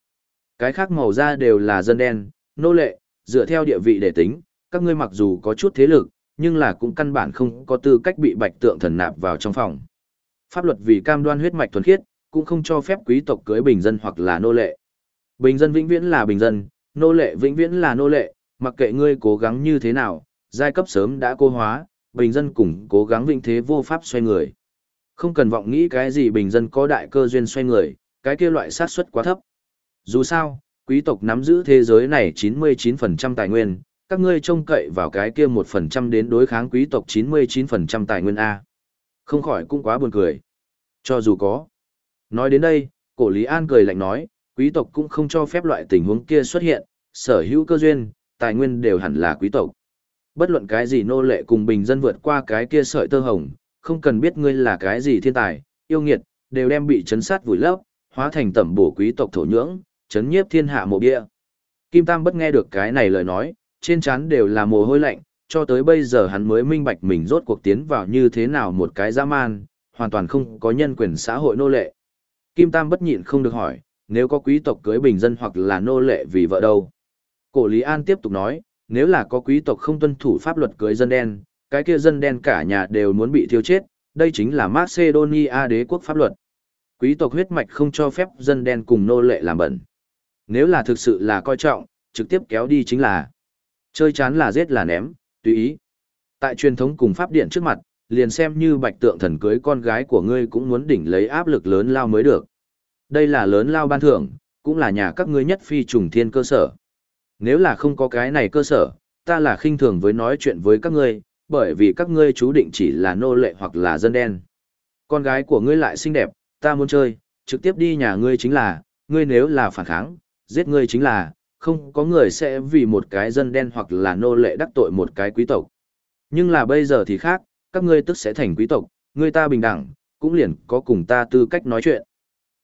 S1: Cái khác màu da đều là dân đen, nô lệ, dựa theo địa vị để tính, các ngươi mặc dù có chút thế lực, nhưng là cũng căn bản không có tư cách bị bạch tượng thần nạp vào trong phòng. Pháp luật vì cam đoan huyết mạch thuần khiết, cũng không cho phép quý tộc cưới bình dân hoặc là nô lệ. Bình dân vĩnh viễn là bình dân, nô lệ vĩnh viễn là nô lệ, mặc kệ ngươi cố gắng như thế nào, giai cấp sớm đã cô hóa, bình dân cùng cố gắng vĩnh thế vô pháp xoay người. Không cần vọng nghĩ cái gì bình dân có đại cơ duyên xoay người, cái kia loại sát suất quá thấp. Dù sao, quý tộc nắm giữ thế giới này 99% tài nguyên, các ngươi trông cậy vào cái kia 1% đến đối kháng quý tộc 99% tài nguyên A. Không khỏi cũng quá buồn cười. Cho dù có. Nói đến đây, cổ Lý An cười lạnh nói, quý tộc cũng không cho phép loại tình huống kia xuất hiện, sở hữu cơ duyên, tài nguyên đều hẳn là quý tộc. Bất luận cái gì nô lệ cùng bình dân vượt qua cái kia sợi tơ hồng, không cần biết ngươi là cái gì thiên tài, yêu nghiệt, đều đem bị chấn sát vùi lấp, hóa thành tẩm bổ quý tộc thổ nhưỡng, chấn nhiếp thiên hạ mộ bia. Kim Tam bất nghe được cái này lời nói, trên trán đều là mồ hôi lạnh, cho tới bây giờ hắn mới minh bạch mình rốt cuộc tiến vào như thế nào một cái dã man, hoàn toàn không có nhân quyền xã hội nô lệ. Kim Tam bất nhịn không được hỏi, nếu có quý tộc cưới bình dân hoặc là nô lệ vì vợ đâu? Cổ Lý An tiếp tục nói, nếu là có quý tộc không tuân thủ pháp luật cưới dân đen, cái kia dân đen cả nhà đều muốn bị thiêu chết, đây chính là Macedonia đế quốc pháp luật. Quý tộc huyết mạch không cho phép dân đen cùng nô lệ làm bẩn. Nếu là thực sự là coi trọng, trực tiếp kéo đi chính là chơi chán là giết là ném, tùy ý. Tại truyền thống cùng pháp điện trước mặt, liền xem như bạch tượng thần cưới con gái của ngươi cũng muốn đỉnh lấy áp lực lớn lao mới được. Đây là lớn lao ban thưởng, cũng là nhà các ngươi nhất phi trùng thiên cơ sở. Nếu là không có cái này cơ sở, ta là khinh thường với nói chuyện với các ngươi, bởi vì các ngươi chú định chỉ là nô lệ hoặc là dân đen. Con gái của ngươi lại xinh đẹp, ta muốn chơi, trực tiếp đi nhà ngươi chính là, ngươi nếu là phản kháng, giết ngươi chính là, không có người sẽ vì một cái dân đen hoặc là nô lệ đắc tội một cái quý tộc. Nhưng là bây giờ thì khác, các ngươi tức sẽ thành quý tộc, người ta bình đẳng, cũng liền có cùng ta tư cách nói chuyện.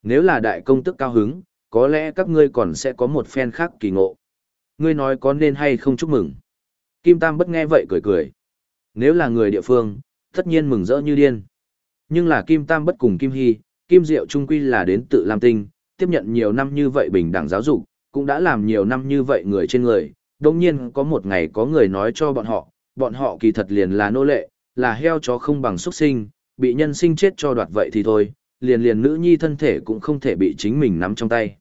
S1: Nếu là đại công tức cao hứng, có lẽ các ngươi còn sẽ có một phen khác kỳ ngộ. Ngươi nói có nên hay không chúc mừng. Kim Tam bất nghe vậy cười cười. Nếu là người địa phương, tất nhiên mừng rỡ như điên. Nhưng là Kim Tam bất cùng Kim Hy, Kim Diệu trung quy là đến tự Lam Tinh, tiếp nhận nhiều năm như vậy bình đẳng giáo dục, cũng đã làm nhiều năm như vậy người trên người. Đồng nhiên có một ngày có người nói cho bọn họ, bọn họ kỳ thật liền là nô lệ, là heo chó không bằng xuất sinh, bị nhân sinh chết cho đoạt vậy thì thôi, liền liền nữ nhi thân thể cũng không thể bị chính mình nắm trong tay.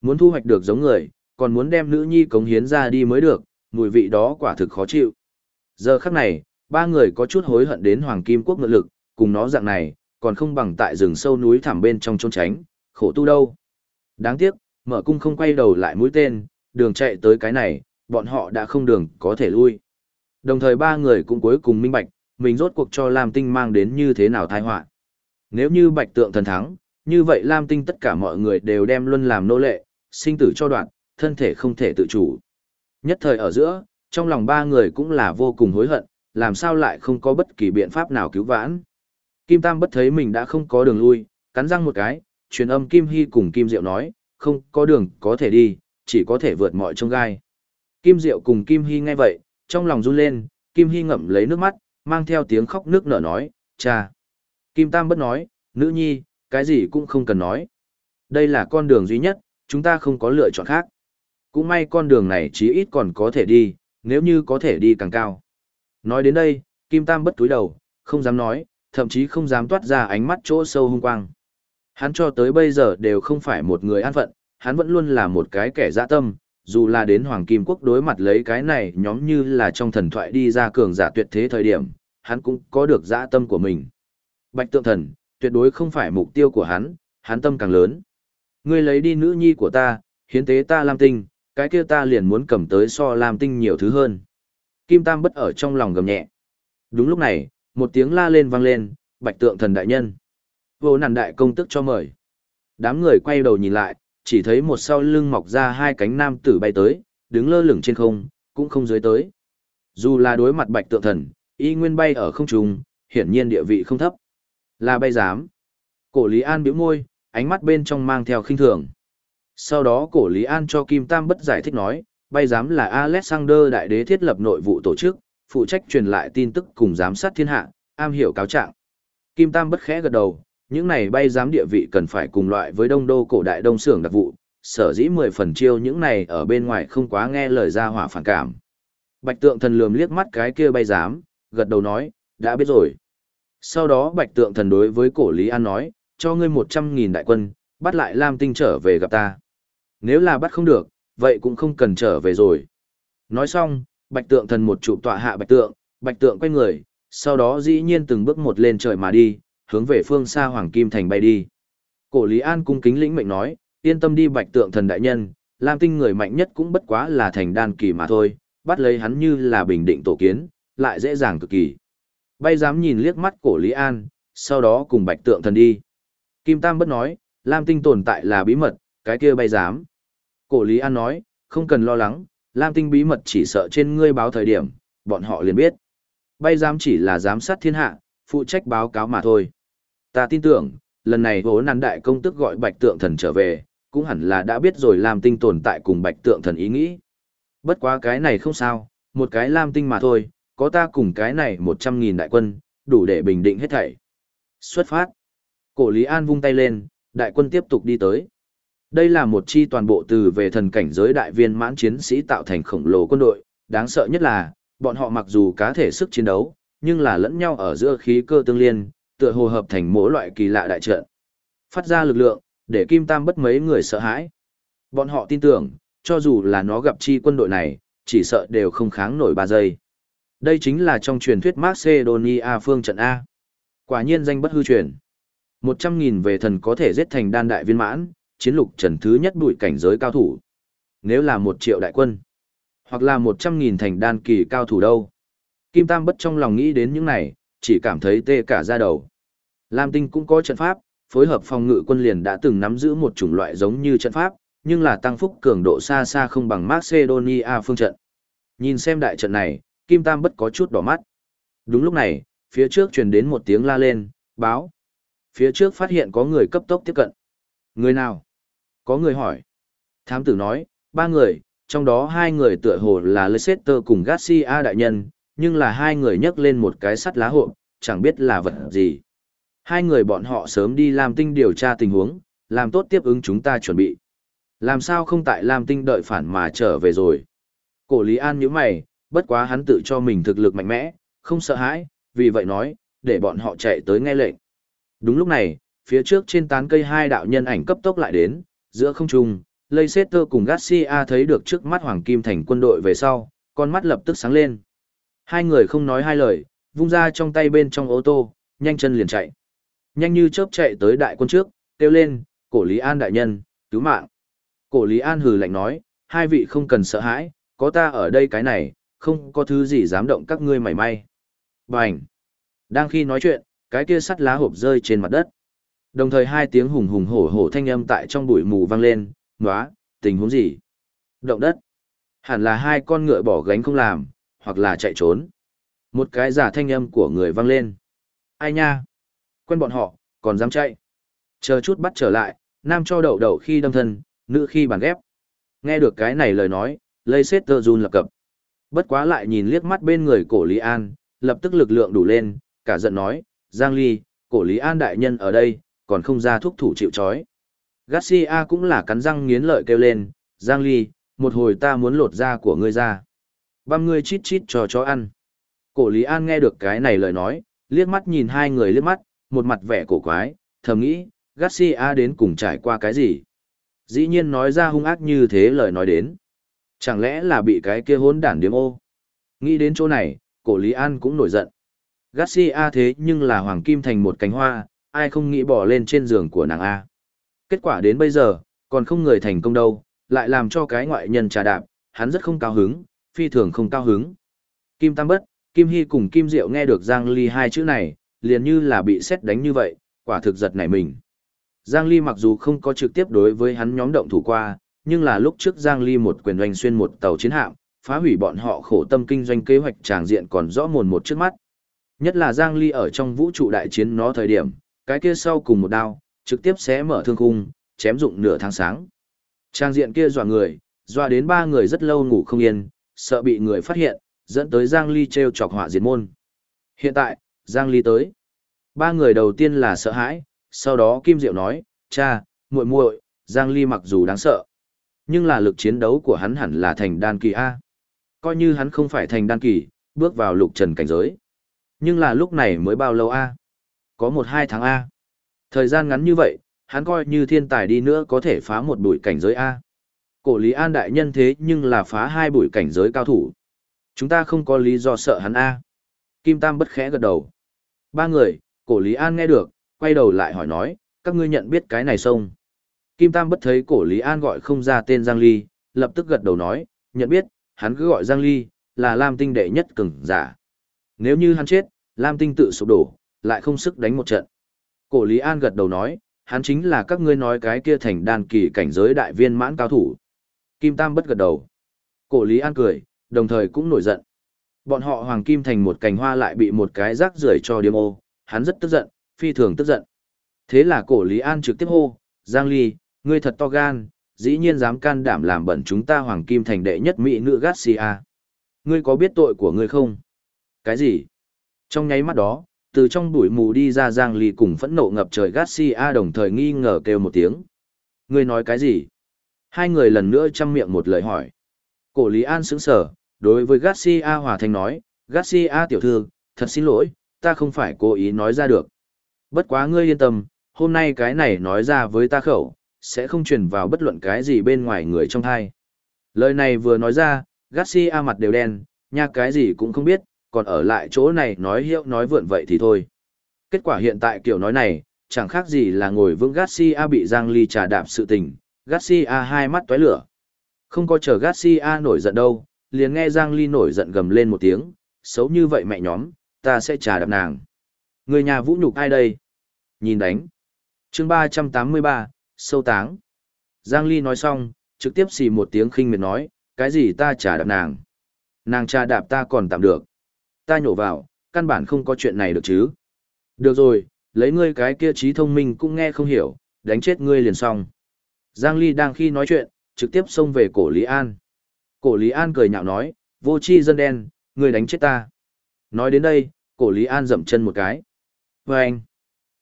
S1: Muốn thu hoạch được giống người, còn muốn đem nữ nhi cống hiến ra đi mới được, mùi vị đó quả thực khó chịu. Giờ khắc này, ba người có chút hối hận đến Hoàng Kim Quốc ngựa lực, cùng nó dạng này, còn không bằng tại rừng sâu núi thẳm bên trong trốn tránh, khổ tu đâu. Đáng tiếc, mở cung không quay đầu lại mũi tên, đường chạy tới cái này, bọn họ đã không đường có thể lui. Đồng thời ba người cũng cuối cùng minh bạch, mình rốt cuộc cho Lam Tinh mang đến như thế nào tai họa. Nếu như bạch tượng thần thắng, như vậy Lam Tinh tất cả mọi người đều đem luân làm nô lệ, sinh tử cho đoạn, thân thể không thể tự chủ. Nhất thời ở giữa, trong lòng ba người cũng là vô cùng hối hận, làm sao lại không có bất kỳ biện pháp nào cứu vãn. Kim Tam bất thấy mình đã không có đường lui, cắn răng một cái, truyền âm Kim Hy cùng Kim Diệu nói, không có đường có thể đi, chỉ có thể vượt mọi trông gai. Kim Diệu cùng Kim Hy nghe vậy, trong lòng run lên, Kim Hy ngậm lấy nước mắt, mang theo tiếng khóc nước nở nói, cha. Kim Tam bất nói, nữ nhi, cái gì cũng không cần nói. Đây là con đường duy nhất, chúng ta không có lựa chọn khác. Cũng may con đường này chí ít còn có thể đi, nếu như có thể đi càng cao. Nói đến đây, Kim Tam bất túi đầu, không dám nói, thậm chí không dám toát ra ánh mắt chỗ sâu hung quang. Hắn cho tới bây giờ đều không phải một người an phận, hắn vẫn luôn là một cái kẻ dạ tâm, dù là đến Hoàng Kim Quốc đối mặt lấy cái này nhóm như là trong thần thoại đi ra cường giả tuyệt thế thời điểm, hắn cũng có được dạ tâm của mình. Bạch tượng thần, tuyệt đối không phải mục tiêu của hắn, hắn tâm càng lớn. Ngươi lấy đi nữ nhi của ta, hiến tế ta Lam Tinh, cái kia ta liền muốn cầm tới so Lam Tinh nhiều thứ hơn. Kim Tam bất ở trong lòng gầm nhẹ. Đúng lúc này, một tiếng la lên vang lên, bạch tượng thần đại nhân. Vô nàn đại công tức cho mời. Đám người quay đầu nhìn lại, chỉ thấy một sau lưng mọc ra hai cánh nam tử bay tới, đứng lơ lửng trên không, cũng không dưới tới. Dù là đối mặt bạch tượng thần, y nguyên bay ở không trung, hiển nhiên địa vị không thấp. Là bay dám. Cổ Lý An biểu môi, ánh mắt bên trong mang theo khinh thường. Sau đó cổ Lý An cho Kim Tam bất giải thích nói, bay giám là Alexander đại đế thiết lập nội vụ tổ chức, phụ trách truyền lại tin tức cùng giám sát thiên hạ, am hiểu cáo trạng. Kim Tam bất khẽ gật đầu, những này bay giám địa vị cần phải cùng loại với đông đô cổ đại đông xưởng đặc vụ, sở dĩ mười phần chiêu những này ở bên ngoài không quá nghe lời ra hỏa phản cảm. Bạch tượng thần lườm liếc mắt cái kia bay giám, gật đầu nói, đã biết rồi. Sau đó bạch tượng thần đối với cổ Lý An nói, cho ngươi một trăm nghìn đại quân, bắt lại Lam Tinh trở về gặp ta. Nếu là bắt không được, vậy cũng không cần trở về rồi. Nói xong, bạch tượng thần một chụp tọa hạ bạch tượng, bạch tượng quay người, sau đó dĩ nhiên từng bước một lên trời mà đi, hướng về phương xa Hoàng Kim Thành bay đi. Cổ Lý An cung kính lĩnh mệnh nói, yên tâm đi bạch tượng thần đại nhân, Lam Tinh người mạnh nhất cũng bất quá là thành đan kỳ mà thôi, bắt lấy hắn như là bình định tổ kiến, lại dễ dàng cực kỳ. Bay dám nhìn liếc mắt cổ Lý An, sau đó cùng bạch tượng thần đi. Kim Tam bất nói, Lam Tinh tồn tại là bí mật, cái kia bay dám. Cổ Lý An nói, không cần lo lắng, Lam Tinh bí mật chỉ sợ trên ngươi báo thời điểm, bọn họ liền biết. Bay giám chỉ là giám sát thiên hạ, phụ trách báo cáo mà thôi. Ta tin tưởng, lần này hố nan đại công tức gọi bạch tượng thần trở về, cũng hẳn là đã biết rồi Lam Tinh tồn tại cùng bạch tượng thần ý nghĩ. Bất quá cái này không sao, một cái Lam Tinh mà thôi, có ta cùng cái này một trăm nghìn đại quân, đủ để bình định hết thảy. Xuất phát. Cổ Lý An vung tay lên, đại quân tiếp tục đi tới. Đây là một chi toàn bộ từ về thần cảnh giới đại viên mãn chiến sĩ tạo thành khổng lồ quân đội, đáng sợ nhất là, bọn họ mặc dù cá thể sức chiến đấu, nhưng là lẫn nhau ở giữa khí cơ tương liên, tựa hồ hợp thành mỗi loại kỳ lạ đại trận. Phát ra lực lượng, để Kim Tam bất mấy người sợ hãi. Bọn họ tin tưởng, cho dù là nó gặp chi quân đội này, chỉ sợ đều không kháng nổi 3 giây. Đây chính là trong truyền thuyết Macedonia phương trận A. Quả nhiên danh bất hư truyền. 100.000 về thần có thể giết thành đan đại viên mãn, chiến lục trần thứ nhất bụi cảnh giới cao thủ. Nếu là 1 triệu đại quân, hoặc là 100.000 thành đan kỳ cao thủ đâu. Kim Tam bất trong lòng nghĩ đến những này, chỉ cảm thấy tê cả da đầu. Lam Tinh cũng có trận pháp, phối hợp phòng ngự quân liền đã từng nắm giữ một chủng loại giống như trận pháp, nhưng là tăng phúc cường độ xa xa không bằng Macedonia phương trận. Nhìn xem đại trận này, Kim Tam bất có chút đỏ mắt. Đúng lúc này, phía trước truyền đến một tiếng la lên, báo. Phía trước phát hiện có người cấp tốc tiếp cận. Người nào? Có người hỏi. Thám tử nói, ba người, trong đó hai người tựa hồ là Leicester cùng Garcia đại nhân, nhưng là hai người nhấc lên một cái sắt lá hộp, chẳng biết là vật gì. Hai người bọn họ sớm đi làm tinh điều tra tình huống, làm tốt tiếp ứng chúng ta chuẩn bị. Làm sao không tại làm Tinh đợi phản mà trở về rồi. Cổ Lý An nhíu mày, bất quá hắn tự cho mình thực lực mạnh mẽ, không sợ hãi, vì vậy nói, để bọn họ chạy tới nghe lệnh. Đúng lúc này, phía trước trên tán cây hai đạo nhân ảnh cấp tốc lại đến, giữa không trung, Leicester cùng Garcia thấy được trước mắt Hoàng Kim Thành quân đội về sau, con mắt lập tức sáng lên. Hai người không nói hai lời, vung ra trong tay bên trong ô tô, nhanh chân liền chạy. Nhanh như chớp chạy tới đại quân trước, kêu lên, cổ Lý An đại nhân, cứu mạng. Cổ Lý An hừ lạnh nói, hai vị không cần sợ hãi, có ta ở đây cái này, không có thứ gì dám động các ngươi mảy may. Bành! Đang khi nói chuyện, cái kia sắt lá hộp rơi trên mặt đất. Đồng thời hai tiếng hùng hùng hổ hổ thanh âm tại trong bụi mù vang lên, ngóa, tình huống gì? Động đất. Hẳn là hai con ngựa bỏ gánh không làm, hoặc là chạy trốn. Một cái giả thanh âm của người vang lên. Ai nha? Quen bọn họ, còn dám chạy. Chờ chút bắt trở lại, nam cho đậu đậu khi đâm thân, nữ khi bàn ghép. Nghe được cái này lời nói, lây xết tơ run lập cập. Bất quá lại nhìn liếc mắt bên người cổ Lý An, lập tức lực lượng đủ lên, cả giận nói, Giang Ly, cổ Lý An đại nhân ở đây, còn không ra thúc thủ chịu chói. Garcia cũng là cắn răng nghiến lợi kêu lên, Giang Ly, một hồi ta muốn lột da của ngươi ra. Băm ngươi chít chít cho chó ăn. Cổ Lý An nghe được cái này lời nói, liếc mắt nhìn hai người liếc mắt, một mặt vẻ cổ quái, thầm nghĩ, Garcia đến cùng trải qua cái gì? Dĩ nhiên nói ra hung ác như thế lời nói đến. Chẳng lẽ là bị cái kia hỗn đản điếm ô? Nghĩ đến chỗ này, cổ Lý An cũng nổi giận. Garcia thế nhưng là hoàng kim thành một cánh hoa, ai không nghĩ bỏ lên trên giường của nàng A. Kết quả đến bây giờ, còn không người thành công đâu, lại làm cho cái ngoại nhân trà đạp, hắn rất không cao hứng, phi thường không cao hứng. Kim Tam Bất, Kim Hy cùng Kim Diệu nghe được Giang Ly hai chữ này, liền như là bị xét đánh như vậy, quả thực giật nảy mình. Giang Ly mặc dù không có trực tiếp đối với hắn nhóm động thủ qua, nhưng là lúc trước Giang Ly một quyền doanh xuyên một tàu chiến hạm, phá hủy bọn họ khổ tâm kinh doanh kế hoạch tràng diện còn rõ mồn một trước mắt. Nhất là Giang Ly ở trong vũ trụ đại chiến nó thời điểm, cái kia sau cùng một đao, trực tiếp xé mở thương khung, chém dụng nửa tháng sáng. Trang diện kia dọa người, dọa đến ba người rất lâu ngủ không yên, sợ bị người phát hiện, dẫn tới Giang Ly treo chọc họa diệt môn. Hiện tại, Giang Ly tới. Ba người đầu tiên là sợ hãi, sau đó Kim Diệu nói, cha, muội muội, Giang Ly mặc dù đáng sợ, nhưng là lực chiến đấu của hắn hẳn là thành đan kỳ A. Coi như hắn không phải thành đan kỳ, bước vào lục trần cảnh giới. Nhưng là lúc này mới bao lâu A? Có một hai tháng A. Thời gian ngắn như vậy, hắn coi như thiên tài đi nữa có thể phá một bụi cảnh giới A. Cổ Lý An đại nhân thế nhưng là phá hai bụi cảnh giới cao thủ. Chúng ta không có lý do sợ hắn A. Kim Tam bất khẽ gật đầu. Ba người, cổ Lý An nghe được, quay đầu lại hỏi nói, các ngươi nhận biết cái này sông. Kim Tam bất thấy cổ Lý An gọi không ra tên Giang Ly, lập tức gật đầu nói, nhận biết, hắn cứ gọi Giang Ly, là Lam Tinh đệ nhất cường giả. Nếu như hắn chết, Lam Tinh tự sụp đổ, lại không sức đánh một trận. Cổ Lý An gật đầu nói, hắn chính là các ngươi nói cái kia thành đàn kỳ cảnh giới đại viên mãn cao thủ. Kim Tam bất gật đầu. Cổ Lý An cười, đồng thời cũng nổi giận. Bọn họ Hoàng Kim thành một cành hoa lại bị một cái rác rưởi cho điếm ô, hắn rất tức giận, phi thường tức giận. Thế là cổ Lý An trực tiếp hô, Giang Ly, ngươi thật to gan, dĩ nhiên dám can đảm làm bẩn chúng ta hoàng kim thành đệ nhất mỹ nữ Garcia. Ngươi có biết tội của ngươi không? Cái gì? Trong nháy mắt đó, từ trong bụi mù đi ra Giang Ly cùng phẫn nộ ngập trời Garcia đồng thời nghi ngờ kêu một tiếng. Ngươi nói cái gì? Hai người lần nữa chăm miệng một lời hỏi. Cổ Lý An sững sờ đối với Garcia Hòa Thanh nói, Garcia tiểu thư, thật xin lỗi, ta không phải cố ý nói ra được. Bất quá ngươi yên tâm, hôm nay cái này nói ra với ta khẩu, sẽ không truyền vào bất luận cái gì bên ngoài người trong thai. Lời này vừa nói ra, Garcia mặt đều đen, nha cái gì cũng không biết, còn ở lại chỗ này nói hiệu nói vượn vậy thì thôi. Kết quả hiện tại kiểu nói này, chẳng khác gì là ngồi vững Garcia bị Giang Ly trà đạp sự tình, Garcia hai mắt tóe lửa. Không có chờ Garcia nổi giận đâu, liền nghe Giang Ly nổi giận gầm lên một tiếng, xấu như vậy mẹ nhóm, ta sẽ trà đạp nàng. Người nhà vũ nhục ai đây? Nhìn đánh. chương 383, sâu táng. Giang Ly nói xong, trực tiếp xì một tiếng khinh miệt nói, cái gì ta trà đạp nàng? Nàng trà đạp ta còn tạm được. Ta nhổ vào, căn bản không có chuyện này được chứ. Được rồi, lấy ngươi cái kia trí thông minh cũng nghe không hiểu, đánh chết ngươi liền xong. Giang Ly đang khi nói chuyện, trực tiếp xông về cổ Lý An. Cổ Lý An cười nhạo nói, vô chi dân đen, ngươi đánh chết ta. Nói đến đây, cổ Lý An dậm chân một cái. Và anh,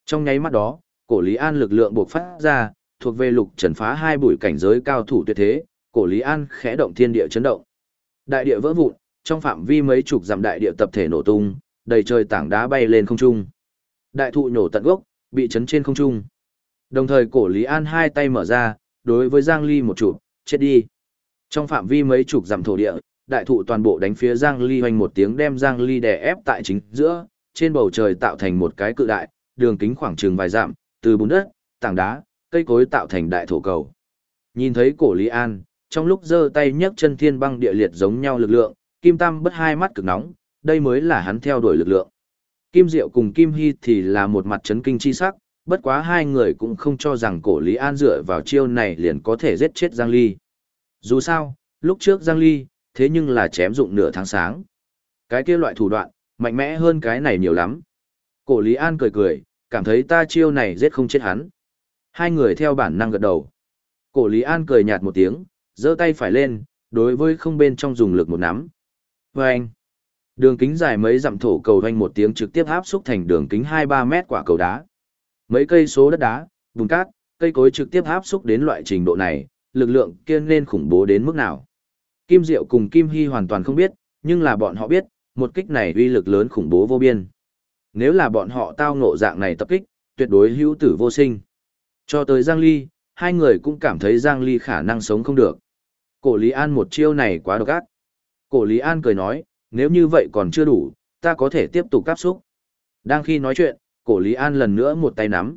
S1: trong nháy mắt đó, cổ Lý An lực lượng buộc phát ra, thuộc về lục trần phá hai bụi cảnh giới cao thủ tuyệt thế, cổ Lý An khẽ động thiên địa chấn động. Đại địa vỡ vụn, trong phạm vi mấy chục dặm đại địa tập thể nổ tung, đầy trời tảng đá bay lên không trung. Đại thụ nhổ tận gốc, bị chấn trên không trung. Đồng thời cổ Lý An hai tay mở ra, đối với Giang Ly một chụp, chết đi. Trong phạm vi mấy chục dặm thổ địa, đại thụ toàn bộ đánh phía Giang Ly hoành một tiếng đem Giang Ly đè ép tại chính giữa, trên bầu trời tạo thành một cái cự đại, đường kính khoảng chừng vài dặm, từ bùn đất, tảng đá, cây cối tạo thành đại thổ cầu. Nhìn thấy cổ Lý An, trong lúc giơ tay nhấc chân thiên băng địa liệt giống nhau lực lượng, Kim Tam bất hai mắt cực nóng, đây mới là hắn theo đuổi lực lượng. Kim Diệu cùng Kim Hy thì là một mặt chấn kinh chi sắc, bất quá hai người cũng không cho rằng cổ Lý An dựa vào chiêu này liền có thể giết chết Giang Ly. Dù sao, lúc trước Giang Ly, thế nhưng là chém dụng nửa tháng sáng. Cái kia loại thủ đoạn, mạnh mẽ hơn cái này nhiều lắm. Cổ Lý An cười cười, cảm thấy ta chiêu này giết không chết hắn. Hai người theo bản năng gật đầu. Cổ Lý An cười nhạt một tiếng, giơ tay phải lên, đối với không bên trong dùng lực một nắm. Và anh, đường kính dài mấy dặm thổ cầu hoanh một tiếng trực tiếp áp xúc thành đường kính 2-3 mét quả cầu đá. Mấy cây số đất đá, bùn cát, cây cối trực tiếp áp xúc đến loại trình độ này, lực lượng kia nên khủng bố đến mức nào. Kim Diệu cùng Kim Hy hoàn toàn không biết, nhưng là bọn họ biết, một kích này uy lực lớn khủng bố vô biên. Nếu là bọn họ tao ngộ dạng này tập kích, tuyệt đối hữu tử vô sinh. Cho tới Giang Ly, hai người cũng cảm thấy Giang Ly khả năng sống không được. Cổ Lý An một chiêu này quá độc ác. Cổ Lý An cười nói, nếu như vậy còn chưa đủ, ta có thể tiếp tục cáp xúc. Đang khi nói chuyện, cổ Lý An lần nữa một tay nắm.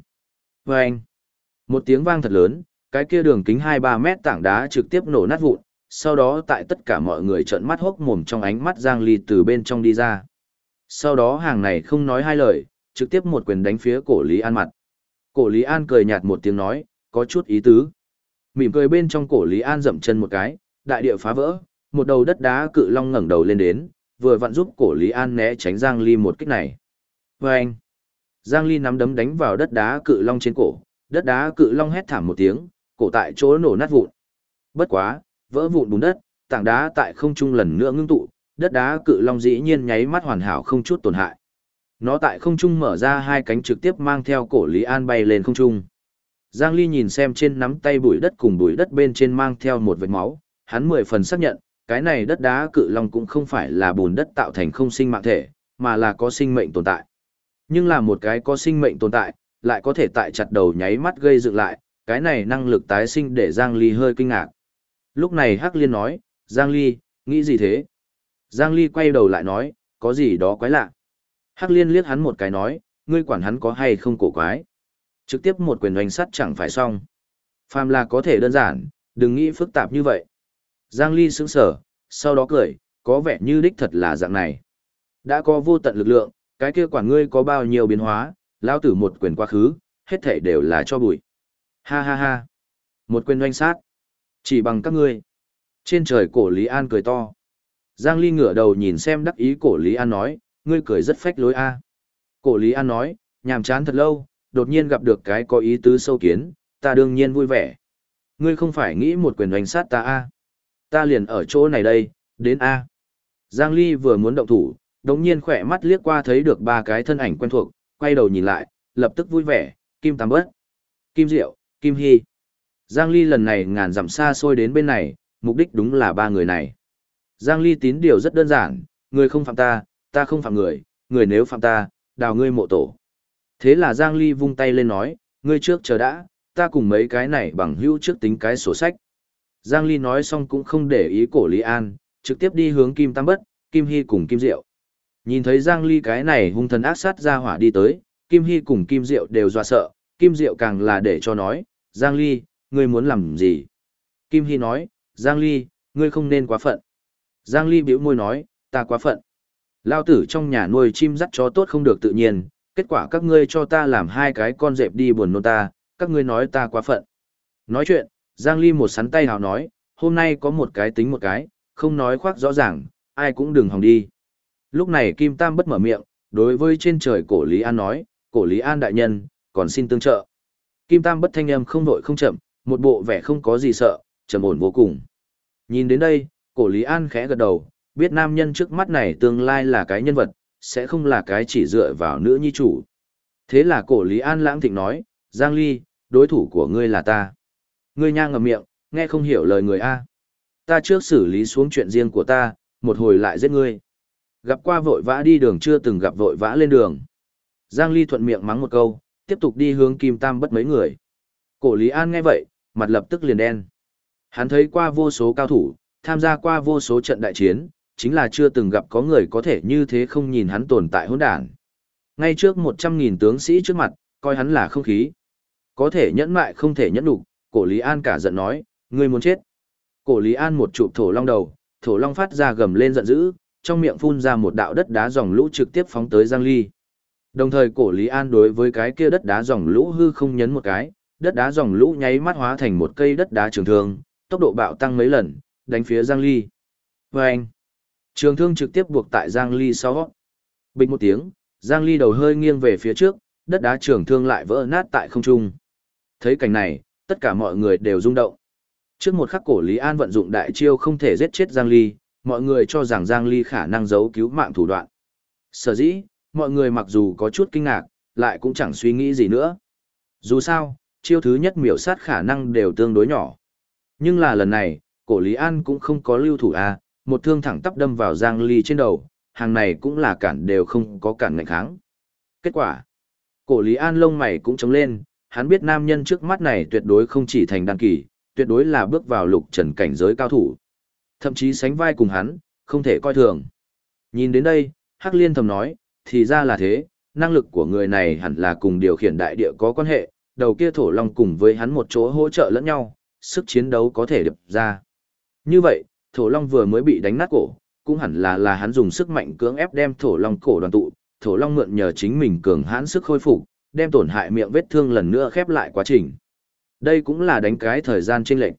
S1: Và anh, một tiếng vang thật lớn, cái kia đường kính 2-3 mét tảng đá trực tiếp nổ nát vụn, sau đó tại tất cả mọi người trợn mắt hốc mồm trong ánh mắt Giang Ly từ bên trong đi ra. Sau đó hàng này không nói hai lời, trực tiếp một quyền đánh phía cổ Lý An mặt. Cổ Lý An cười nhạt một tiếng nói, có chút ý tứ. Mỉm cười bên trong cổ Lý An dậm chân một cái, đại địa phá vỡ, một đầu đất đá cự long ngẩng đầu lên đến, vừa vặn giúp cổ Lý An né tránh Giang Ly một kích này. Vâng! anh, Giang Ly nắm đấm đánh vào đất đá cự long trên cổ, đất đá cự long hét thảm một tiếng, cổ tại chỗ nổ nát vụn. Bất quá, vỡ vụn bùn đất, tảng đá tại không trung lần nữa ngưng tụ, đất đá cự long dĩ nhiên nháy mắt hoàn hảo không chút tổn hại. Nó tại không trung mở ra hai cánh trực tiếp mang theo cổ Lý An bay lên không trung. Giang Ly nhìn xem trên nắm tay bụi đất cùng bụi đất bên trên mang theo một vệt máu, hắn mười phần xác nhận, cái này đất đá cự long cũng không phải là bùn đất tạo thành không sinh mạng thể, mà là có sinh mệnh tồn tại. Nhưng là một cái có sinh mệnh tồn tại, lại có thể tại chặt đầu nháy mắt gây dựng lại, cái này năng lực tái sinh để Giang Ly hơi kinh ngạc. Lúc này Hắc Liên nói, Giang Ly, nghĩ gì thế? Giang Ly quay đầu lại nói, có gì đó quái lạ. Hắc Liên liếc hắn một cái nói, ngươi quản hắn có hay không cổ quái. Trực tiếp một quyền đánh sắt chẳng phải xong. Phàm là có thể đơn giản, đừng nghĩ phức tạp như vậy. Giang Ly sững sở, sau đó cười, có vẻ như đích thật là dạng này. Đã có vô tận lực lượng, cái kia quản ngươi có bao nhiêu biến hóa, lao tử một quyền quá khứ, hết thể đều là cho bụi. Ha ha ha. Một quyền doanh sát. Chỉ bằng các ngươi. Trên trời cổ Lý An cười to. Giang Ly ngửa đầu nhìn xem đắc ý cổ Lý An nói, ngươi cười rất phách lối a. Cổ Lý An nói, nhàm chán thật lâu, đột nhiên gặp được cái có ý tứ sâu kiến, ta đương nhiên vui vẻ. Ngươi không phải nghĩ một quyền đánh sát ta a à? Ta liền ở chỗ này đây, đến a Giang Ly vừa muốn động thủ, đống nhiên khỏe mắt liếc qua thấy được ba cái thân ảnh quen thuộc, quay đầu nhìn lại, lập tức vui vẻ, Kim Tam Bớt, Kim Diệu, Kim Hy. Giang Ly lần này ngàn dặm xa xôi đến bên này, mục đích đúng là ba người này. Giang Ly tín điều rất đơn giản, người không phạm ta, ta không phạm người, người nếu phạm ta, đào ngươi mộ tổ. Thế là Giang Ly vung tay lên nói, ngươi trước chờ đã, ta cùng mấy cái này bằng hữu trước tính cái sổ sách. Giang Ly nói xong cũng không để ý cổ Lý An, trực tiếp đi hướng Kim Tam Bất, Kim Hy cùng Kim Diệu. Nhìn thấy Giang Ly cái này hung thần ác sát ra hỏa đi tới, Kim Hy cùng Kim Diệu đều dọa sợ, Kim Diệu càng là để cho nói, Giang Ly, ngươi muốn làm gì? Kim Hy nói, Giang Ly, ngươi không nên quá phận. Giang Ly bĩu môi nói, ta quá phận. Lao tử trong nhà nuôi chim dắt chó tốt không được tự nhiên, kết quả các ngươi cho ta làm hai cái con dẹp đi buồn nôn ta, các ngươi nói ta quá phận. Nói chuyện, Giang Ly một sắn tay hào nói, hôm nay có một cái tính một cái, không nói khoác rõ ràng, ai cũng đừng hòng đi. Lúc này Kim Tam bất mở miệng, đối với trên trời cổ Lý An nói, cổ Lý An đại nhân, còn xin tương trợ. Kim Tam bất thanh âm không vội không chậm, một bộ vẻ không có gì sợ, trầm ổn vô cùng. Nhìn đến đây, cổ Lý An khẽ gật đầu, biết nam nhân trước mắt này tương lai là cái nhân vật, sẽ không là cái chỉ dựa vào nữ nhi chủ. Thế là cổ Lý An lãng thịnh nói, Giang Ly, đối thủ của ngươi là ta. Ngươi nhang ngầm miệng, nghe không hiểu lời người A. Ta trước xử lý xuống chuyện riêng của ta, một hồi lại giết ngươi. Gặp qua vội vã đi đường chưa từng gặp vội vã lên đường. Giang Ly thuận miệng mắng một câu, tiếp tục đi hướng Kim Tam bất mấy người. Cổ Lý An nghe vậy, mặt lập tức liền đen. Hắn thấy qua vô số cao thủ, tham gia qua vô số trận đại chiến, chính là chưa từng gặp có người có thể như thế không nhìn hắn tồn tại hỗn đản. Ngay trước 100.000 tướng sĩ trước mặt, coi hắn là không khí. Có thể nhẫn mại không thể nhẫn đủ, cổ Lý An cả giận nói, ngươi muốn chết. Cổ Lý An một chụp thổ long đầu, thổ long phát ra gầm lên giận dữ, trong miệng phun ra một đạo đất đá dòng lũ trực tiếp phóng tới Giang Ly. Đồng thời cổ Lý An đối với cái kia đất đá dòng lũ hư không nhấn một cái, đất đá dòng lũ nháy mắt hóa thành một cây đất đá trường thương, tốc độ bạo tăng mấy lần, đánh phía Giang Ly. Vâng! Trường thương trực tiếp buộc tại Giang Ly sau. Bình một tiếng, Giang Ly đầu hơi nghiêng về phía trước, đất đá trường thương lại vỡ nát tại không trung. Thấy cảnh này, tất cả mọi người đều rung động. Trước một khắc cổ Lý An vận dụng đại chiêu không thể giết chết Giang Ly, mọi người cho rằng Giang Ly khả năng giấu cứu mạng thủ đoạn. Sở dĩ, mọi người mặc dù có chút kinh ngạc, lại cũng chẳng suy nghĩ gì nữa. Dù sao, chiêu thứ nhất miểu sát khả năng đều tương đối nhỏ. Nhưng là lần này, cổ Lý An cũng không có lưu thủ à, một thương thẳng tắp đâm vào Giang Ly trên đầu, hàng này cũng là cản đều không có cản ngạnh kháng. Kết quả, cổ Lý An lông mày cũng trống lên, hắn biết nam nhân trước mắt này tuyệt đối không chỉ thành đăng kỳ, tuyệt đối là bước vào lục trần cảnh giới cao thủ. Thậm chí sánh vai cùng hắn, không thể coi thường. Nhìn đến đây, Hắc Liên thầm nói, thì ra là thế, năng lực của người này hẳn là cùng điều khiển đại địa có quan hệ, đầu kia thổ long cùng với hắn một chỗ hỗ trợ lẫn nhau, sức chiến đấu có thể đập ra. Như vậy, thổ long vừa mới bị đánh nát cổ, cũng hẳn là là hắn dùng sức mạnh cưỡng ép đem thổ long cổ đoàn tụ, thổ long mượn nhờ chính mình cường hãn sức khôi phục, đem tổn hại miệng vết thương lần nữa khép lại quá trình. Đây cũng là đánh cái thời gian chênh lệch.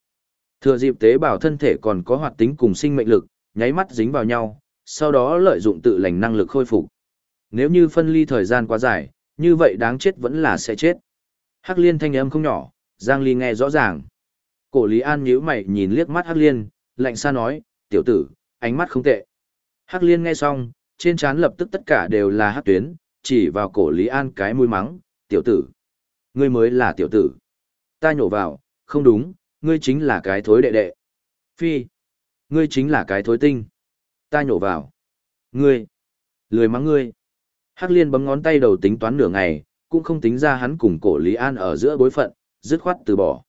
S1: Thừa dịp tế bào thân thể còn có hoạt tính cùng sinh mệnh lực, nháy mắt dính vào nhau, sau đó lợi dụng tự lành năng lực khôi phục. Nếu như phân ly thời gian quá dài, như vậy đáng chết vẫn là sẽ chết. Hắc Liên thanh âm không nhỏ, Giang Ly nghe rõ ràng. Cổ Lý An nhíu mày nhìn liếc mắt Hắc Liên, lạnh xa nói, tiểu tử, ánh mắt không tệ. Hắc Liên nghe xong, trên trán lập tức tất cả đều là hắc tuyến, chỉ vào cổ Lý An cái mũi mắng, tiểu tử. Ngươi mới là tiểu tử. Ta nhổ vào, không đúng, ngươi chính là cái thối đệ đệ. Phi. Ngươi chính là cái thối tinh. Ta nhổ vào. Ngươi. Lười mắng ngươi. Hắc liên bấm ngón tay đầu tính toán nửa ngày, cũng không tính ra hắn cùng cổ Lý An ở giữa bối phận, dứt khoát từ bỏ.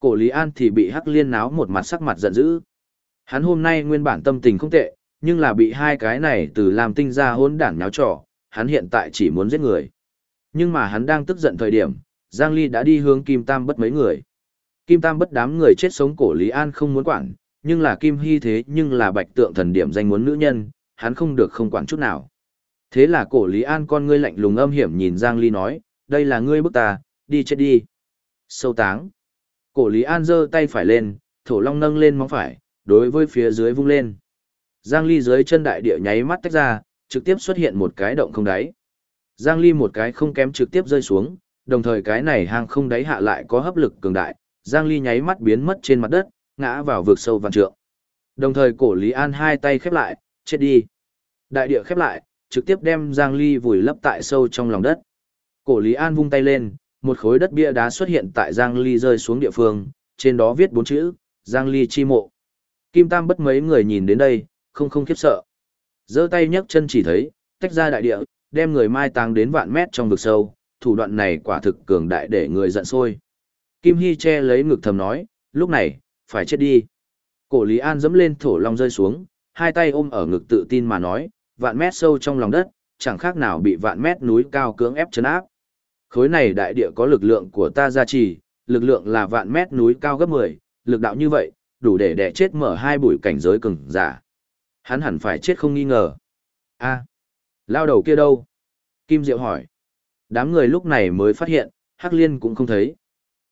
S1: Cổ Lý An thì bị Hắc liên náo một mặt sắc mặt giận dữ. Hắn hôm nay nguyên bản tâm tình không tệ, nhưng là bị hai cái này từ làm tinh ra hôn đản nháo trò, hắn hiện tại chỉ muốn giết người. Nhưng mà hắn đang tức giận thời điểm, Giang Ly đã đi hướng Kim Tam bất mấy người. Kim Tam bất đám người chết sống cổ Lý An không muốn quản, nhưng là Kim Hy thế nhưng là bạch tượng thần điểm danh muốn nữ nhân, hắn không được không quản chút nào. Thế là cổ Lý An con ngươi lạnh lùng âm hiểm nhìn Giang Ly nói, đây là ngươi bức ta, đi chết đi. Sâu táng. Cổ Lý An giơ tay phải lên, thổ long nâng lên móng phải, đối với phía dưới vung lên. Giang Ly dưới chân đại địa nháy mắt tách ra, trực tiếp xuất hiện một cái động không đáy. Giang Ly một cái không kém trực tiếp rơi xuống, đồng thời cái này hang không đáy hạ lại có hấp lực cường đại, Giang Ly nháy mắt biến mất trên mặt đất, ngã vào vực sâu vạn trượng. Đồng thời cổ Lý An hai tay khép lại, chết đi. Đại địa khép lại, trực tiếp đem Giang Ly vùi lấp tại sâu trong lòng đất. Cổ Lý An vung tay lên, một khối đất bia đá xuất hiện tại Giang Ly rơi xuống địa phương, trên đó viết bốn chữ, Giang Ly chi mộ. Kim Tam bất mấy người nhìn đến đây, không không khiếp sợ. giơ tay nhấc chân chỉ thấy, tách ra đại địa, đem người mai táng đến vạn mét trong vực sâu, thủ đoạn này quả thực cường đại để người giận sôi. Kim Hy che lấy ngực thầm nói, lúc này, phải chết đi. Cổ Lý An dẫm lên thổ long rơi xuống, hai tay ôm ở ngực tự tin mà nói, vạn mét sâu trong lòng đất, chẳng khác nào bị vạn mét núi cao cưỡng ép chấn áp. Khối này đại địa có lực lượng của ta gia trì, lực lượng là vạn mét núi cao gấp 10, lực đạo như vậy, đủ để đè chết mở hai bụi cảnh giới cường giả. Hắn hẳn phải chết không nghi ngờ. A, lao đầu kia đâu? Kim Diệu hỏi. Đám người lúc này mới phát hiện, Hắc Liên cũng không thấy.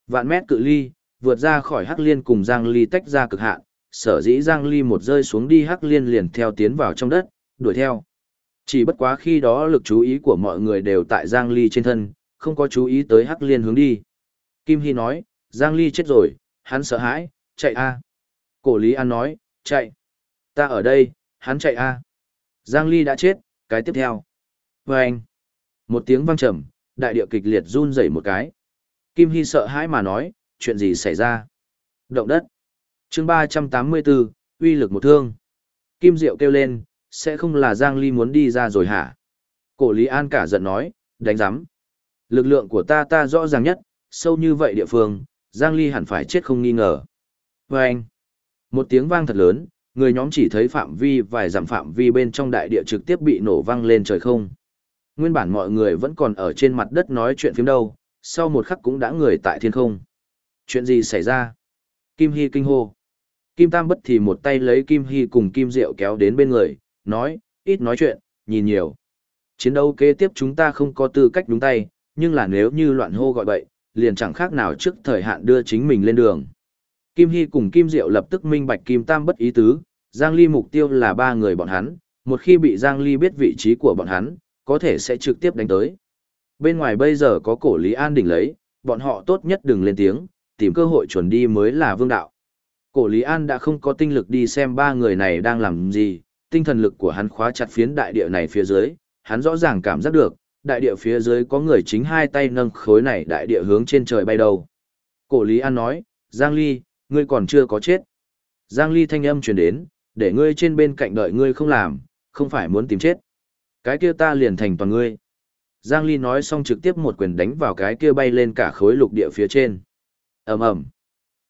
S1: Vạn mét cự ly, vượt ra khỏi Hắc Liên cùng Giang Ly tách ra cực hạn, sở dĩ Giang Ly một rơi xuống đi Hắc Liên liền theo tiến vào trong đất, đuổi theo. Chỉ bất quá khi đó lực chú ý của mọi người đều tại Giang Ly trên thân, không có chú ý tới Hắc Liên hướng đi. Kim Hy nói, Giang Ly chết rồi, hắn sợ hãi, chạy a. Cổ Lý An nói, chạy. Ta ở đây, hắn chạy a. Giang Ly đã chết, cái tiếp theo. Và anh. Một tiếng vang trầm, đại địa kịch liệt run rẩy một cái. Kim Hy sợ hãi mà nói, chuyện gì xảy ra? Động đất. chương 384, uy lực một thương. Kim Diệu kêu lên, sẽ không là Giang Ly muốn đi ra rồi hả? Cổ Lý An cả giận nói, đánh giám. Lực lượng của ta ta rõ ràng nhất, sâu như vậy địa phương, Giang Ly hẳn phải chết không nghi ngờ. Và anh, một tiếng vang thật lớn, người nhóm chỉ thấy phạm vi vài dặm phạm vi bên trong đại địa trực tiếp bị nổ vang lên trời không. Nguyên bản mọi người vẫn còn ở trên mặt đất nói chuyện phím đâu, sau một khắc cũng đã người tại thiên không. Chuyện gì xảy ra? Kim Hy kinh hô. Kim Tam bất thì một tay lấy Kim Hy cùng Kim Diệu kéo đến bên người, nói, ít nói chuyện, nhìn nhiều. Chiến đấu kế tiếp chúng ta không có tư cách đúng tay, nhưng là nếu như loạn hô gọi bậy, liền chẳng khác nào trước thời hạn đưa chính mình lên đường. Kim Hy cùng Kim Diệu lập tức minh bạch Kim Tam bất ý tứ, Giang Ly mục tiêu là ba người bọn hắn, một khi bị Giang Ly biết vị trí của bọn hắn, có thể sẽ trực tiếp đánh tới. Bên ngoài bây giờ có cổ Lý An đỉnh lấy, bọn họ tốt nhất đừng lên tiếng, tìm cơ hội chuẩn đi mới là vương đạo. Cổ Lý An đã không có tinh lực đi xem ba người này đang làm gì, tinh thần lực của hắn khóa chặt phiến đại địa này phía dưới, hắn rõ ràng cảm giác được, đại địa phía dưới có người chính hai tay nâng khối này đại địa hướng trên trời bay đầu. Cổ Lý An nói, Giang Ly, ngươi còn chưa có chết. Giang Ly thanh âm truyền đến, để ngươi trên bên cạnh đợi ngươi không làm, không phải muốn tìm chết. Cái kia ta liền thành toàn ngươi. Giang Ly nói xong trực tiếp một quyền đánh vào cái kia bay lên cả khối lục địa phía trên. ầm ầm,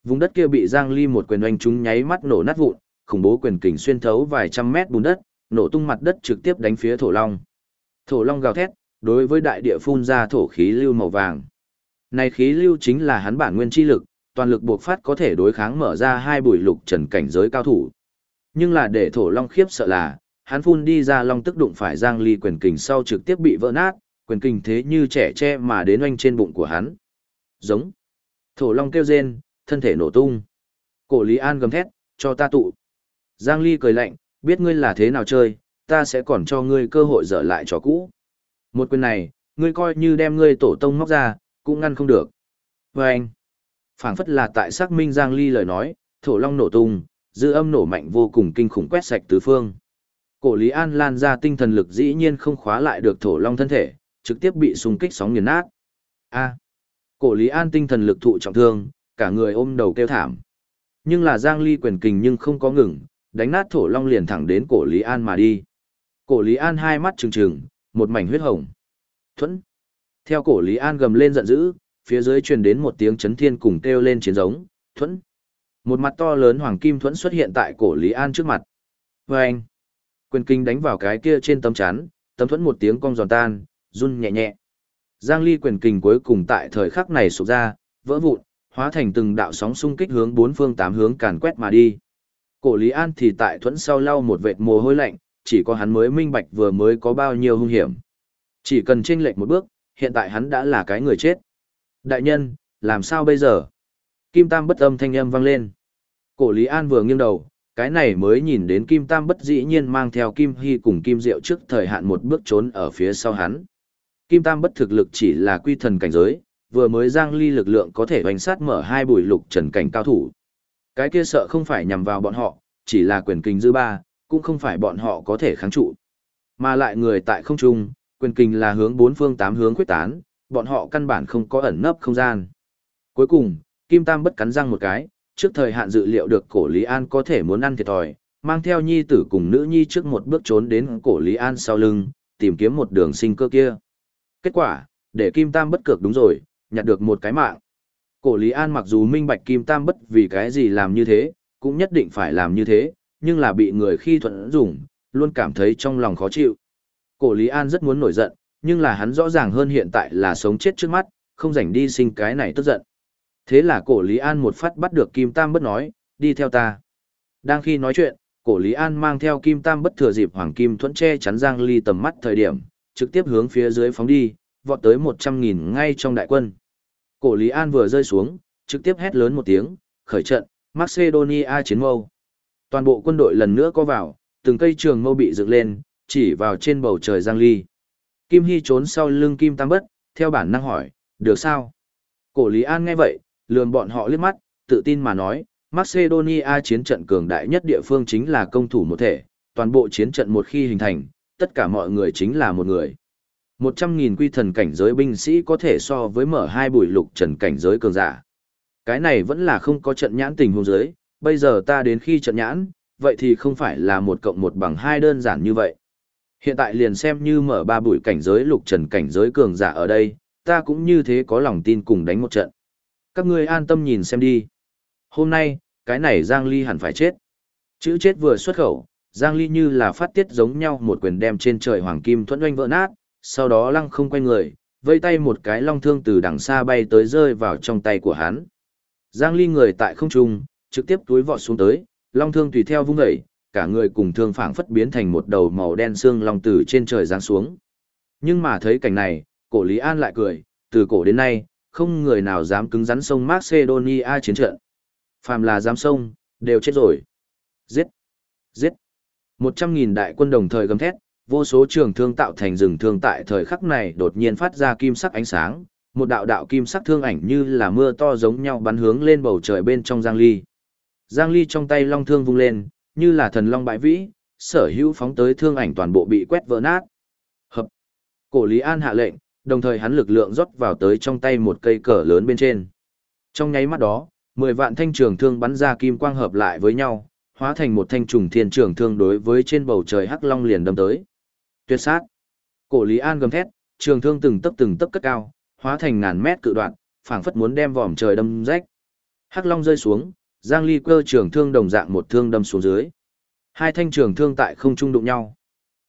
S1: Vùng đất kia bị Giang Ly một quyền oanh trúng nháy mắt nổ nát vụn, khủng bố quyền kình xuyên thấu vài trăm mét bùn đất, nổ tung mặt đất trực tiếp đánh phía thổ long. Thổ long gào thét, đối với đại địa phun ra thổ khí lưu màu vàng. Này khí lưu chính là hắn bản nguyên chi lực, toàn lực buộc phát có thể đối kháng mở ra hai bùi lục trần cảnh giới cao thủ. Nhưng là để thổ long khiếp sợ là, hắn phun đi ra long tức đụng phải Giang Ly quyền kình sau trực tiếp bị vỡ nát, quyền kình thế như trẻ tre mà đến oanh trên bụng của hắn. Giống. Thổ long kêu rên, thân thể nổ tung. Cổ Lý An gầm thét, cho ta tụ. Giang Ly cười lạnh, biết ngươi là thế nào chơi, ta sẽ còn cho ngươi cơ hội dở lại trò cũ. Một quyền này, ngươi coi như đem ngươi tổ tông móc ra, cũng ngăn không được. Và anh, phảng phất là tại xác minh Giang Ly lời nói, thổ long nổ tung, dư âm nổ mạnh vô cùng kinh khủng quét sạch tứ phương. Cổ Lý An lan ra tinh thần lực dĩ nhiên không khóa lại được thổ long thân thể, trực tiếp bị xung kích sóng nghiền nát. A. Cổ Lý An tinh thần lực thụ trọng thương, cả người ôm đầu kêu thảm. Nhưng là Giang Ly quyền kình nhưng không có ngừng, đánh nát thổ long liền thẳng đến cổ Lý An mà đi. Cổ Lý An hai mắt trừng trừng, một mảnh huyết hồng. Thuẫn. Theo cổ Lý An gầm lên giận dữ, phía dưới truyền đến một tiếng chấn thiên cùng kêu lên chiến giống, thuẫn. Một mặt to lớn hoàng kim thuẫn xuất hiện tại cổ Lý An trước mặt. Và anh. Quyền kinh đánh vào cái kia trên tấm chắn, tấm thuẫn một tiếng cong giòn tan, run nhẹ nhẹ. Giang Ly quyền kình cuối cùng tại thời khắc này sụp ra, vỡ vụn, hóa thành từng đạo sóng xung kích hướng bốn phương tám hướng càn quét mà đi. Cổ Lý An thì tại thuẫn sau lau một vệt mồ hôi lạnh, chỉ có hắn mới minh bạch vừa mới có bao nhiêu hung hiểm. Chỉ cần chênh lệch một bước, hiện tại hắn đã là cái người chết. Đại nhân, làm sao bây giờ? Kim Tam bất âm thanh âm vang lên. Cổ Lý An vừa nghiêng đầu, cái này mới nhìn đến Kim Tam bất dĩ nhiên mang theo Kim Hy cùng Kim Diệu trước thời hạn một bước trốn ở phía sau hắn. Kim Tam bất thực lực chỉ là quy thần cảnh giới, vừa mới Giang Ly lực lượng có thể hoành sát mở hai bùi lục trần cảnh cao thủ. Cái kia sợ không phải nhằm vào bọn họ, chỉ là quyền kinh dư ba, cũng không phải bọn họ có thể kháng trụ. Mà lại người tại không trung, quyền kinh là hướng bốn phương tám hướng quyết tán, bọn họ căn bản không có ẩn nấp không gian. Cuối cùng, Kim Tam bất cắn răng một cái, trước thời hạn dự liệu được cổ Lý An có thể muốn ăn thiệt thòi, mang theo nhi tử cùng nữ nhi trước một bước trốn đến cổ Lý An sau lưng, tìm kiếm một đường sinh cơ kia. Kết quả, để Kim Tam bất cược đúng rồi, nhặt được một cái mạng. Cổ Lý An mặc dù minh bạch Kim Tam bất vì cái gì làm như thế, cũng nhất định phải làm như thế, nhưng là bị người khi thuận dùng, luôn cảm thấy trong lòng khó chịu. Cổ Lý An rất muốn nổi giận, nhưng là hắn rõ ràng hơn hiện tại là sống chết trước mắt, không rảnh đi sinh cái này tức giận. Thế là cổ Lý An một phát bắt được Kim Tam bất nói, đi theo ta. Đang khi nói chuyện, cổ Lý An mang theo Kim Tam bất thừa dịp Hoàng Kim thuẫn che chắn Giang Ly tầm mắt thời điểm, trực tiếp hướng phía dưới phóng đi, vọt tới 100.000 ngay trong đại quân. Cổ Lý An vừa rơi xuống, trực tiếp hét lớn một tiếng, khởi trận, Macedonia chiến mâu. Toàn bộ quân đội lần nữa có vào, từng cây trường mâu bị dựng lên, chỉ vào trên bầu trời Giang Ly. Kim Hy trốn sau lưng Kim Tam Bất, theo bản năng hỏi, được sao? Cổ Lý An nghe vậy, lườm bọn họ liếc mắt, tự tin mà nói, Macedonia chiến trận cường đại nhất địa phương chính là công thủ một thể, toàn bộ chiến trận một khi hình thành, tất cả mọi người chính là một người. Một trăm nghìn quy thần cảnh giới binh sĩ có thể so với mở hai bụi lục trần cảnh giới cường giả. Cái này vẫn là không có trận nhãn tình huống giới, bây giờ ta đến khi trận nhãn, vậy thì không phải là một cộng một bằng hai đơn giản như vậy. Hiện tại liền xem như mở ba bụi cảnh giới lục trần cảnh giới cường giả ở đây, ta cũng như thế có lòng tin cùng đánh một trận. Các ngươi an tâm nhìn xem đi. Hôm nay, cái này Giang Ly hẳn phải chết. Chữ chết vừa xuất khẩu, Giang Ly như là phát tiết giống nhau một quyền đem trên trời hoàng kim thuẫn oanh vỡ nát, sau đó lăng không quay người, vây tay một cái long thương từ đằng xa bay tới rơi vào trong tay của hắn. Giang Ly người tại không trung, trực tiếp túi vọt xuống tới, long thương tùy theo vung dậy, cả người cùng thương phảng phất biến thành một đầu màu đen xương long từ trên trời giáng xuống. Nhưng mà thấy cảnh này, cổ Lý An lại cười, từ cổ đến nay, không người nào dám cứng rắn sông Macedonia chiến trận. Phàm là dám sông, đều chết rồi. Giết! Giết! Một trăm nghìn đại quân đồng thời gầm thét, vô số trường thương tạo thành rừng thương tại thời khắc này đột nhiên phát ra kim sắc ánh sáng, một đạo đạo kim sắc thương ảnh như là mưa to giống nhau bắn hướng lên bầu trời bên trong Giang Ly. Giang Ly trong tay long thương vung lên, như là thần long bãi vĩ, sở hữu phóng tới thương ảnh toàn bộ bị quét vỡ nát. Hợp. Cổ Lý An hạ lệnh, đồng thời hắn lực lượng rót vào tới trong tay một cây cờ lớn bên trên. Trong nháy mắt đó, 10 vạn thanh trường thương bắn ra kim quang hợp lại với nhau, hóa thành một thanh trùng thiên trường thương đối với trên bầu trời hắc long liền đâm tới. Tuyệt sát. Cổ Lý An gầm thét, trường thương từng tấc từng tấc cất cao, hóa thành ngàn mét cự đoạn, phảng phất muốn đem vòm trời đâm rách. Hắc long rơi xuống, Giang Ly cơ trường thương đồng dạng một thương đâm xuống dưới. Hai thanh trường thương tại không trung đụng nhau.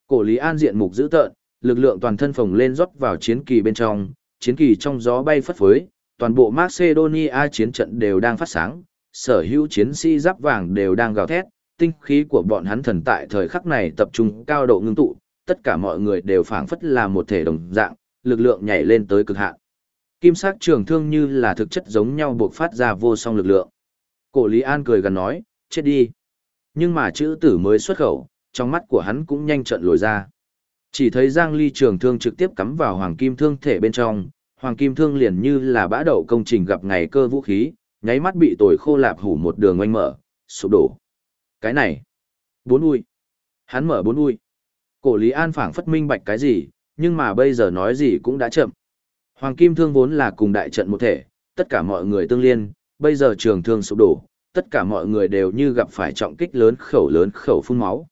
S1: Cổ Lý An diện mục dữ tợn, lực lượng toàn thân phồng lên rót vào chiến kỳ bên trong, chiến kỳ trong gió bay phất phới, toàn bộ Macedonia chiến trận đều đang phát sáng, sở hữu chiến sĩ giáp vàng đều đang gào thét, tinh khí của bọn hắn thần tại thời khắc này tập trung cao độ ngưng tụ, tất cả mọi người đều phảng phất là một thể đồng dạng, lực lượng nhảy lên tới cực hạn. Kim sắc trường thương như là thực chất giống nhau buộc phát ra vô song lực lượng. Cổ Lý An cười gần nói, chết đi. Nhưng mà chữ tử mới xuất khẩu, trong mắt của hắn cũng nhanh trận lồi ra. Chỉ thấy Giang Ly trường thương trực tiếp cắm vào hoàng kim thương thể bên trong, hoàng kim thương liền như là bã đậu công trình gặp ngày cơ vũ khí, nháy mắt bị tồi khô lạp hủ một đường oanh mở, sụp đổ. Cái này, bốn ui. Hắn mở bốn ui. Cổ Lý An phảng phất minh bạch cái gì, nhưng mà bây giờ nói gì cũng đã chậm. Hoàng kim thương vốn là cùng đại trận một thể, tất cả mọi người tương liên, bây giờ trường thương sụp đổ, tất cả mọi người đều như gặp phải trọng kích lớn khẩu lớn khẩu phun máu.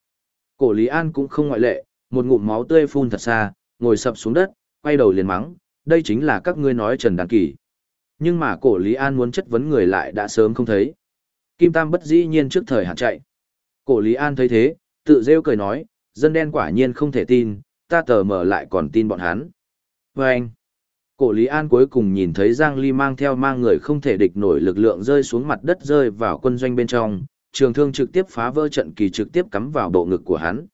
S1: Cổ Lý An cũng không ngoại lệ, một ngụm máu tươi phun thật xa, ngồi sập xuống đất, quay đầu liền mắng, đây chính là các ngươi nói Trần Đăng Kỳ. Nhưng mà cổ Lý An muốn chất vấn người lại đã sớm không thấy. Kim Tam bất dĩ nhiên trước thời hạn chạy. Cổ Lý An thấy thế, tự rêu cười nói, dân đen quả nhiên không thể tin, ta tờ mở lại còn tin bọn hắn. Và anh, cổ Lý An cuối cùng nhìn thấy Giang Ly mang theo mang người không thể địch nổi lực lượng rơi xuống mặt đất rơi vào quân doanh bên trong, trường thương trực tiếp phá vỡ trận kỳ trực tiếp cắm vào bộ ngực của hắn.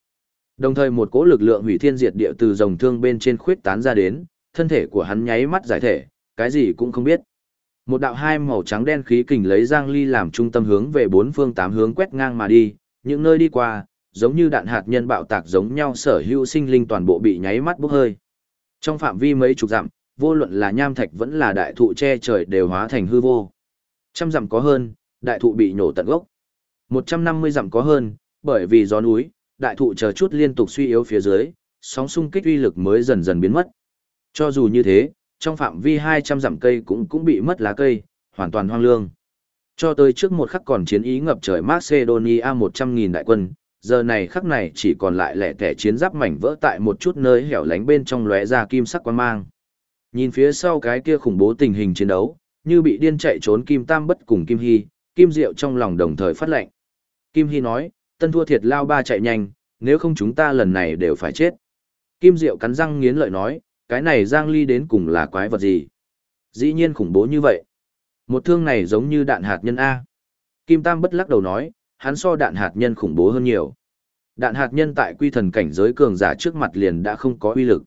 S1: Đồng thời một cỗ lực lượng hủy thiên diệt địa từ dòng thương bên trên khuyết tán ra đến, thân thể của hắn nháy mắt giải thể, cái gì cũng không biết. Một đạo hai màu trắng đen khí kình lấy Giang Ly làm trung tâm hướng về bốn phương tám hướng quét ngang mà đi, những nơi đi qua, giống như đạn hạt nhân bạo tạc giống nhau sở hữu sinh linh toàn bộ bị nháy mắt bốc hơi. Trong phạm vi mấy chục dặm, vô luận là nham thạch vẫn là đại thụ che trời đều hóa thành hư vô. Trăm dặm có hơn, đại thụ bị nổ tận gốc. 150 dặm có hơn, bởi vì gió núi, đại thụ chờ chút liên tục suy yếu phía dưới, sóng xung kích uy lực mới dần dần biến mất. Cho dù như thế, trong phạm vi 200 dặm cây cũng cũng bị mất lá cây, hoàn toàn hoang lương. Cho tới trước một khắc còn chiến ý ngập trời Macedonia 100.000 đại quân, giờ này khắc này chỉ còn lại lẻ tẻ chiến giáp mảnh vỡ tại một chút nơi hẻo lánh bên trong lóe ra kim sắc quan mang. Nhìn phía sau cái kia khủng bố tình hình chiến đấu, như bị điên chạy trốn Kim Tam bất cùng Kim Hy, Kim Diệu trong lòng đồng thời phát lệnh. Kim Hy nói, tân thua thiệt lao ba chạy nhanh, nếu không chúng ta lần này đều phải chết. Kim Diệu cắn răng nghiến lợi nói, cái này Giang Ly đến cùng là quái vật gì? Dĩ nhiên khủng bố như vậy. Một thương này giống như đạn hạt nhân A. Kim Tam bất lắc đầu nói, hắn so đạn hạt nhân khủng bố hơn nhiều. Đạn hạt nhân tại quy thần cảnh giới cường giả trước mặt liền đã không có uy lực.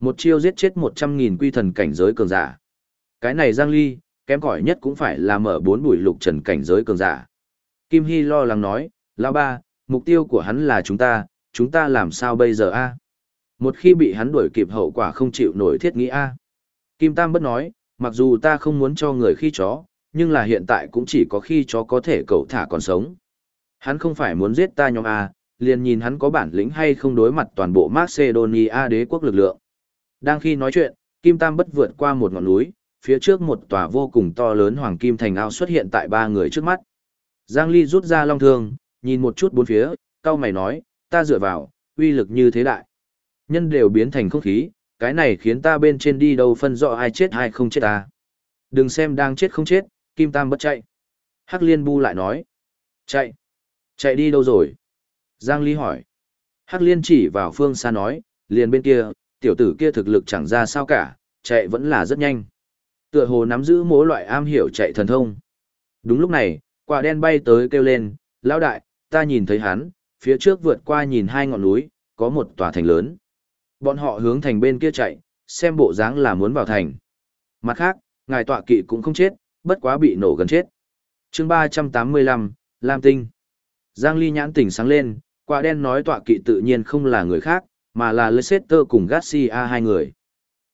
S1: Một chiêu giết chết 100.000 quy thần cảnh giới cường giả. Cái này Giang Ly, kém cỏi nhất cũng phải là mở bốn bụi lục trần cảnh giới cường giả. Kim Hy lo lắng nói, lão ba, mục tiêu của hắn là chúng ta, chúng ta làm sao bây giờ a? Một khi bị hắn đuổi kịp hậu quả không chịu nổi thiết nghĩ a. Kim Tam bất nói, mặc dù ta không muốn cho người khi chó, nhưng là hiện tại cũng chỉ có khi chó có thể cậu thả còn sống. Hắn không phải muốn giết ta nhóm A, liền nhìn hắn có bản lĩnh hay không đối mặt toàn bộ Macedonia đế quốc lực lượng. Đang khi nói chuyện, Kim Tam bất vượt qua một ngọn núi, phía trước một tòa vô cùng to lớn hoàng kim thành ao xuất hiện tại ba người trước mắt. Giang Ly rút ra long thương, nhìn một chút bốn phía, cao mày nói, ta dựa vào, uy lực như thế đại. Nhân đều biến thành không khí, cái này khiến ta bên trên đi đâu phân rõ ai chết ai không chết ta. Đừng xem đang chết không chết, Kim Tam bất chạy. Hắc Liên Bu lại nói, chạy. Chạy đi đâu rồi? Giang Ly hỏi. Hắc Liên chỉ vào phương xa nói, liền bên kia, tiểu tử kia thực lực chẳng ra sao cả, chạy vẫn là rất nhanh. Tựa hồ nắm giữ mỗi loại am hiểu chạy thần thông. Đúng lúc này, quả đen bay tới kêu lên, lão đại, ta nhìn thấy hắn, phía trước vượt qua nhìn hai ngọn núi, có một tòa thành lớn. Bọn họ hướng thành bên kia chạy, xem bộ dáng là muốn vào thành. Mặt khác, ngài tọa kỵ cũng không chết, bất quá bị nổ gần chết. chương 385, Lam Tinh. Giang Ly nhãn tỉnh sáng lên, quả đen nói tọa kỵ tự nhiên không là người khác, mà là Leicester cùng Garcia hai người.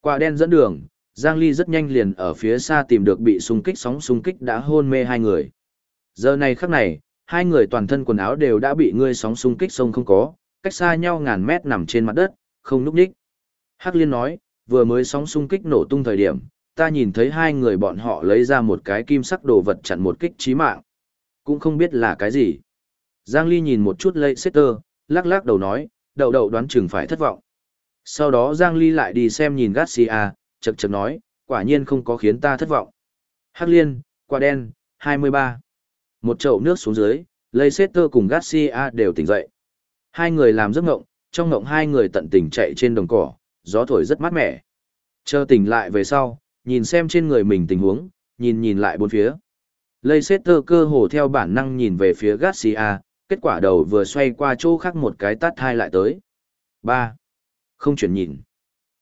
S1: Quả đen dẫn đường, Giang Ly rất nhanh liền ở phía xa tìm được bị xung kích sóng xung kích đã hôn mê hai người. Giờ này khắc này, hai người toàn thân quần áo đều đã bị ngươi sóng xung kích sông không có, cách xa nhau ngàn mét nằm trên mặt đất, không núp đích. Hắc Liên nói, vừa mới sóng xung kích nổ tung thời điểm, ta nhìn thấy hai người bọn họ lấy ra một cái kim sắc đồ vật chặn một kích chí mạng. Cũng không biết là cái gì. Giang Ly nhìn một chút Leicester, lắc lắc đầu nói, đậu đậu đoán chừng phải thất vọng. Sau đó Giang Ly lại đi xem nhìn Garcia, chật chật nói, quả nhiên không có khiến ta thất vọng. Hắc Liên, quả đen, 23. Một chậu nước xuống dưới, Leicester cùng Garcia đều tỉnh dậy. Hai người làm giấc ngộng, trong ngộng hai người tận tình chạy trên đồng cỏ, gió thổi rất mát mẻ. Chờ tỉnh lại về sau, nhìn xem trên người mình tình huống, nhìn nhìn lại bốn phía. Leicester cơ hồ theo bản năng nhìn về phía Garcia, kết quả đầu vừa xoay qua chỗ khác một cái tát hai lại tới. ba Không chuyển nhìn.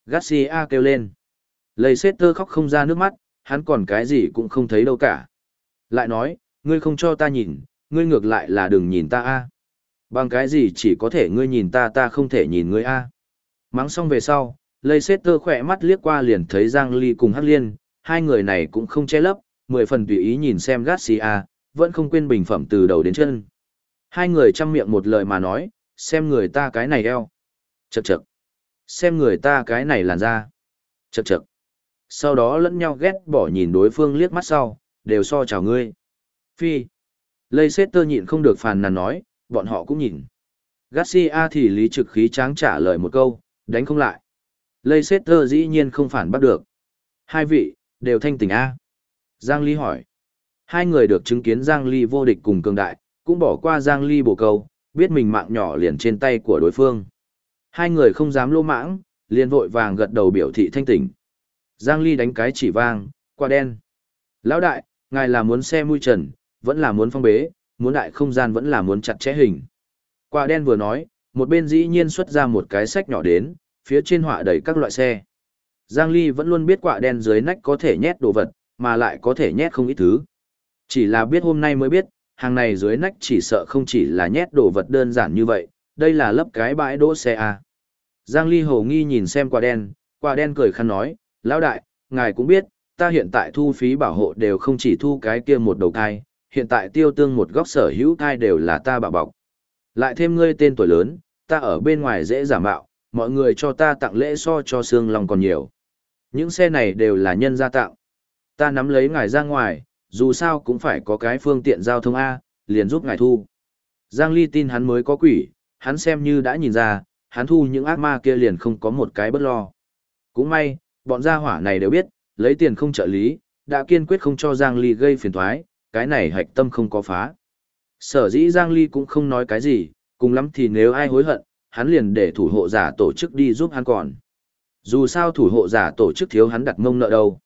S1: Garcia kêu lên. Leicester khóc không ra nước mắt, hắn còn cái gì cũng không thấy đâu cả. Lại nói, ngươi không cho ta nhìn, ngươi ngược lại là đừng nhìn ta a. Bằng cái gì chỉ có thể ngươi nhìn ta ta không thể nhìn ngươi a. Mắng xong về sau, Leicester khỏe mắt liếc qua liền thấy Giang Ly cùng Hắc Liên, hai người này cũng không che lấp, mười phần tùy ý nhìn xem Garcia, vẫn không quên bình phẩm từ đầu đến chân. Hai người chăm miệng một lời mà nói, xem người ta cái này eo. Chậc chậc. Xem người ta cái này làn da. Chậc chậc. Sau đó lẫn nhau ghét bỏ nhìn đối phương liếc mắt sau, đều so chào ngươi. Phi. Leicester nhịn không được phàn nàn nói, bọn họ cũng nhìn. Garcia thì lý trực khí tráng trả lời một câu, đánh không lại. Leicester dĩ nhiên không phản bắt được. Hai vị, đều thanh tỉnh A. Giang Ly hỏi. Hai người được chứng kiến Giang Ly vô địch cùng cường đại, cũng bỏ qua Giang Ly bổ câu, biết mình mạng nhỏ liền trên tay của đối phương. Hai người không dám lô mãng, liền vội vàng gật đầu biểu thị thanh tỉnh. Giang Ly đánh cái chỉ vang, qua đen. Lão đại, ngài là muốn xe mui trần, vẫn là muốn phong bế, muốn đại không gian vẫn là muốn chặt chẽ hình. Qua đen vừa nói, một bên dĩ nhiên xuất ra một cái sách nhỏ đến, phía trên họa đầy các loại xe. Giang Ly vẫn luôn biết quạ đen dưới nách có thể nhét đồ vật, mà lại có thể nhét không ít thứ. Chỉ là biết hôm nay mới biết, hàng này dưới nách chỉ sợ không chỉ là nhét đồ vật đơn giản như vậy, đây là lấp cái bãi đỗ xe à? Giang Ly hồ nghi nhìn xem quả đen, quả đen cười khăn nói, lão đại, ngài cũng biết, ta hiện tại thu phí bảo hộ đều không chỉ thu cái kia một đầu thai, hiện tại tiêu tương một góc sở hữu thai đều là ta bảo bọc. Lại thêm ngươi tên tuổi lớn, ta ở bên ngoài dễ giả mạo, mọi người cho ta tặng lễ so cho xương lòng còn nhiều. Những xe này đều là nhân gia tặng. Ta nắm lấy ngài ra ngoài, dù sao cũng phải có cái phương tiện giao thông A, liền giúp ngài thu. Giang Ly tin hắn mới có quỷ, hắn xem như đã nhìn ra, hắn thu những ác ma kia liền không có một cái bất lo. Cũng may, bọn gia hỏa này đều biết, lấy tiền không trợ lý, đã kiên quyết không cho Giang Ly gây phiền toái, cái này hạch tâm không có phá. Sở dĩ Giang Ly cũng không nói cái gì, cùng lắm thì nếu ai hối hận, hắn liền để thủ hộ giả tổ chức đi giúp hắn còn. Dù sao thủ hộ giả tổ chức thiếu hắn đặt mông nợ đâu.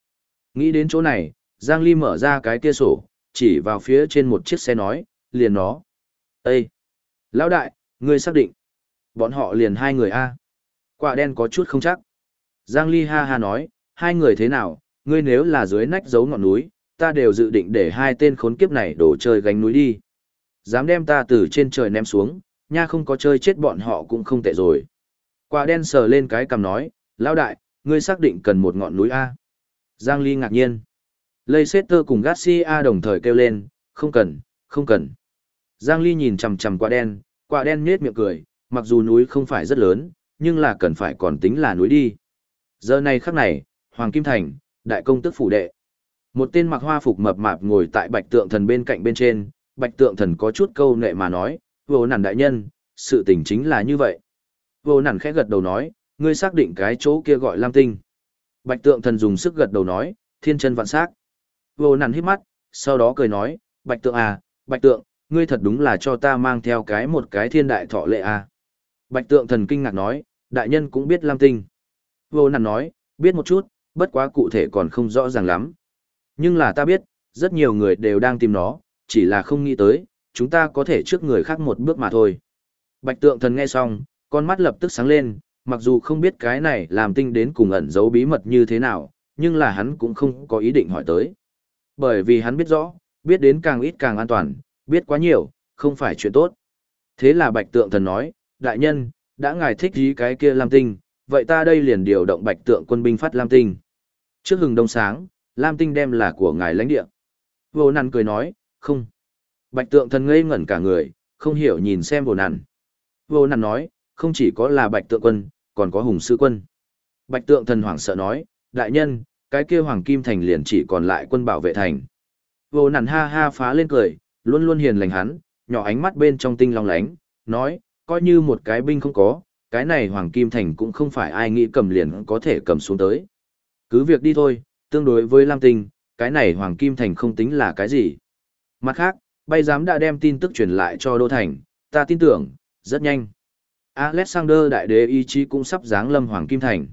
S1: Nghĩ đến chỗ này, Giang Ly mở ra cái kia sổ, chỉ vào phía trên một chiếc xe nói, liền nó. Ê! Lão đại, ngươi xác định. Bọn họ liền hai người A. Quả đen có chút không chắc. Giang Ly ha ha nói, hai người thế nào, ngươi nếu là dưới nách giấu ngọn núi, ta đều dự định để hai tên khốn kiếp này đổ chơi gánh núi đi. Dám đem ta từ trên trời ném xuống, nha không có chơi chết bọn họ cũng không tệ rồi. Quả đen sờ lên cái cằm nói, lão đại, ngươi xác định cần một ngọn núi A. Giang Ly ngạc nhiên. Leicester cùng Garcia đồng thời kêu lên, không cần, không cần. Giang Ly nhìn chằm chằm quả đen, quả đen nết miệng cười, mặc dù núi không phải rất lớn, nhưng là cần phải còn tính là núi đi. Giờ này khắc này, Hoàng Kim Thành, đại công tức phủ đệ. Một tên mặc hoa phục mập mạp ngồi tại bạch tượng thần bên cạnh bên trên, bạch tượng thần có chút câu nệ mà nói, vô nản đại nhân, sự tình chính là như vậy. Vô nản khẽ gật đầu nói, ngươi xác định cái chỗ kia gọi Lam Tinh. Bạch tượng thần dùng sức gật đầu nói, thiên chân vạn sắc. Vô nằn hít mắt, sau đó cười nói, bạch tượng à, bạch tượng, ngươi thật đúng là cho ta mang theo cái một cái thiên đại thọ lệ à. Bạch tượng thần kinh ngạc nói, đại nhân cũng biết Lam Tinh. Vô nằn nói, biết một chút, bất quá cụ thể còn không rõ ràng lắm. Nhưng là ta biết, rất nhiều người đều đang tìm nó, chỉ là không nghĩ tới, chúng ta có thể trước người khác một bước mà thôi. Bạch tượng thần nghe xong, con mắt lập tức sáng lên, mặc dù không biết cái này làm tinh đến cùng ẩn giấu bí mật như thế nào, nhưng là hắn cũng không có ý định hỏi tới. Bởi vì hắn biết rõ, biết đến càng ít càng an toàn, biết quá nhiều, không phải chuyện tốt. Thế là bạch tượng thần nói, đại nhân, đã ngài thích ý cái kia Lam Tinh, vậy ta đây liền điều động bạch tượng quân binh phát Lam Tinh. Trước hừng đông sáng, Lam Tinh đem là của ngài lãnh địa. Vô nằn cười nói, không. Bạch tượng thần ngây ngẩn cả người, không hiểu nhìn xem vô nằn. Vô nằn nói, không chỉ có là bạch tượng quân, còn có hùng sư quân. Bạch tượng thần hoảng sợ nói, đại nhân, cái kia hoàng kim thành liền chỉ còn lại quân bảo vệ thành. Vô nản ha ha phá lên cười, luôn luôn hiền lành hắn, nhỏ ánh mắt bên trong tinh long lánh, nói, coi như một cái binh không có, cái này hoàng kim thành cũng không phải ai nghĩ cầm liền có thể cầm xuống tới. Cứ việc đi thôi, tương đối với Lam Tinh, cái này hoàng kim thành không tính là cái gì. Mặt khác, bay giám đã đem tin tức truyền lại cho Đô Thành, ta tin tưởng, rất nhanh. Alexander Đại Đế ý chí cũng sắp giáng lâm Hoàng Kim Thành.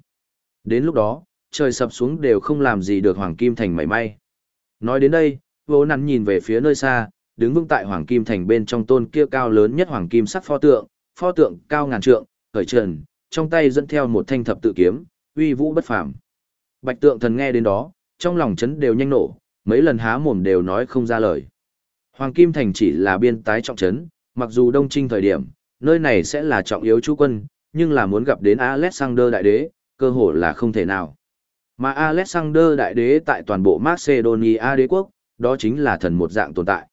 S1: Đến lúc đó, trời sập xuống đều không làm gì được Hoàng Kim Thành mảy may. Nói đến đây, vô nắn nhìn về phía nơi xa, đứng vững tại Hoàng Kim Thành bên trong tôn kia cao lớn nhất Hoàng Kim sắc pho tượng, pho tượng cao ngàn trượng, khởi trần, trong tay dẫn theo một thanh thập tự kiếm, uy vũ bất phàm. Bạch tượng thần nghe đến đó, trong lòng chấn đều nhanh nổ, mấy lần há mồm đều nói không ra lời. Hoàng Kim Thành chỉ là biên tái trọng trấn, mặc dù đông trinh thời điểm, nơi này sẽ là trọng yếu chú quân, nhưng là muốn gặp đến Alexander Đại Đế, cơ hội là không thể nào. Mà Alexander Đại Đế tại toàn bộ Macedonia đế quốc, đó chính là thần một dạng tồn tại.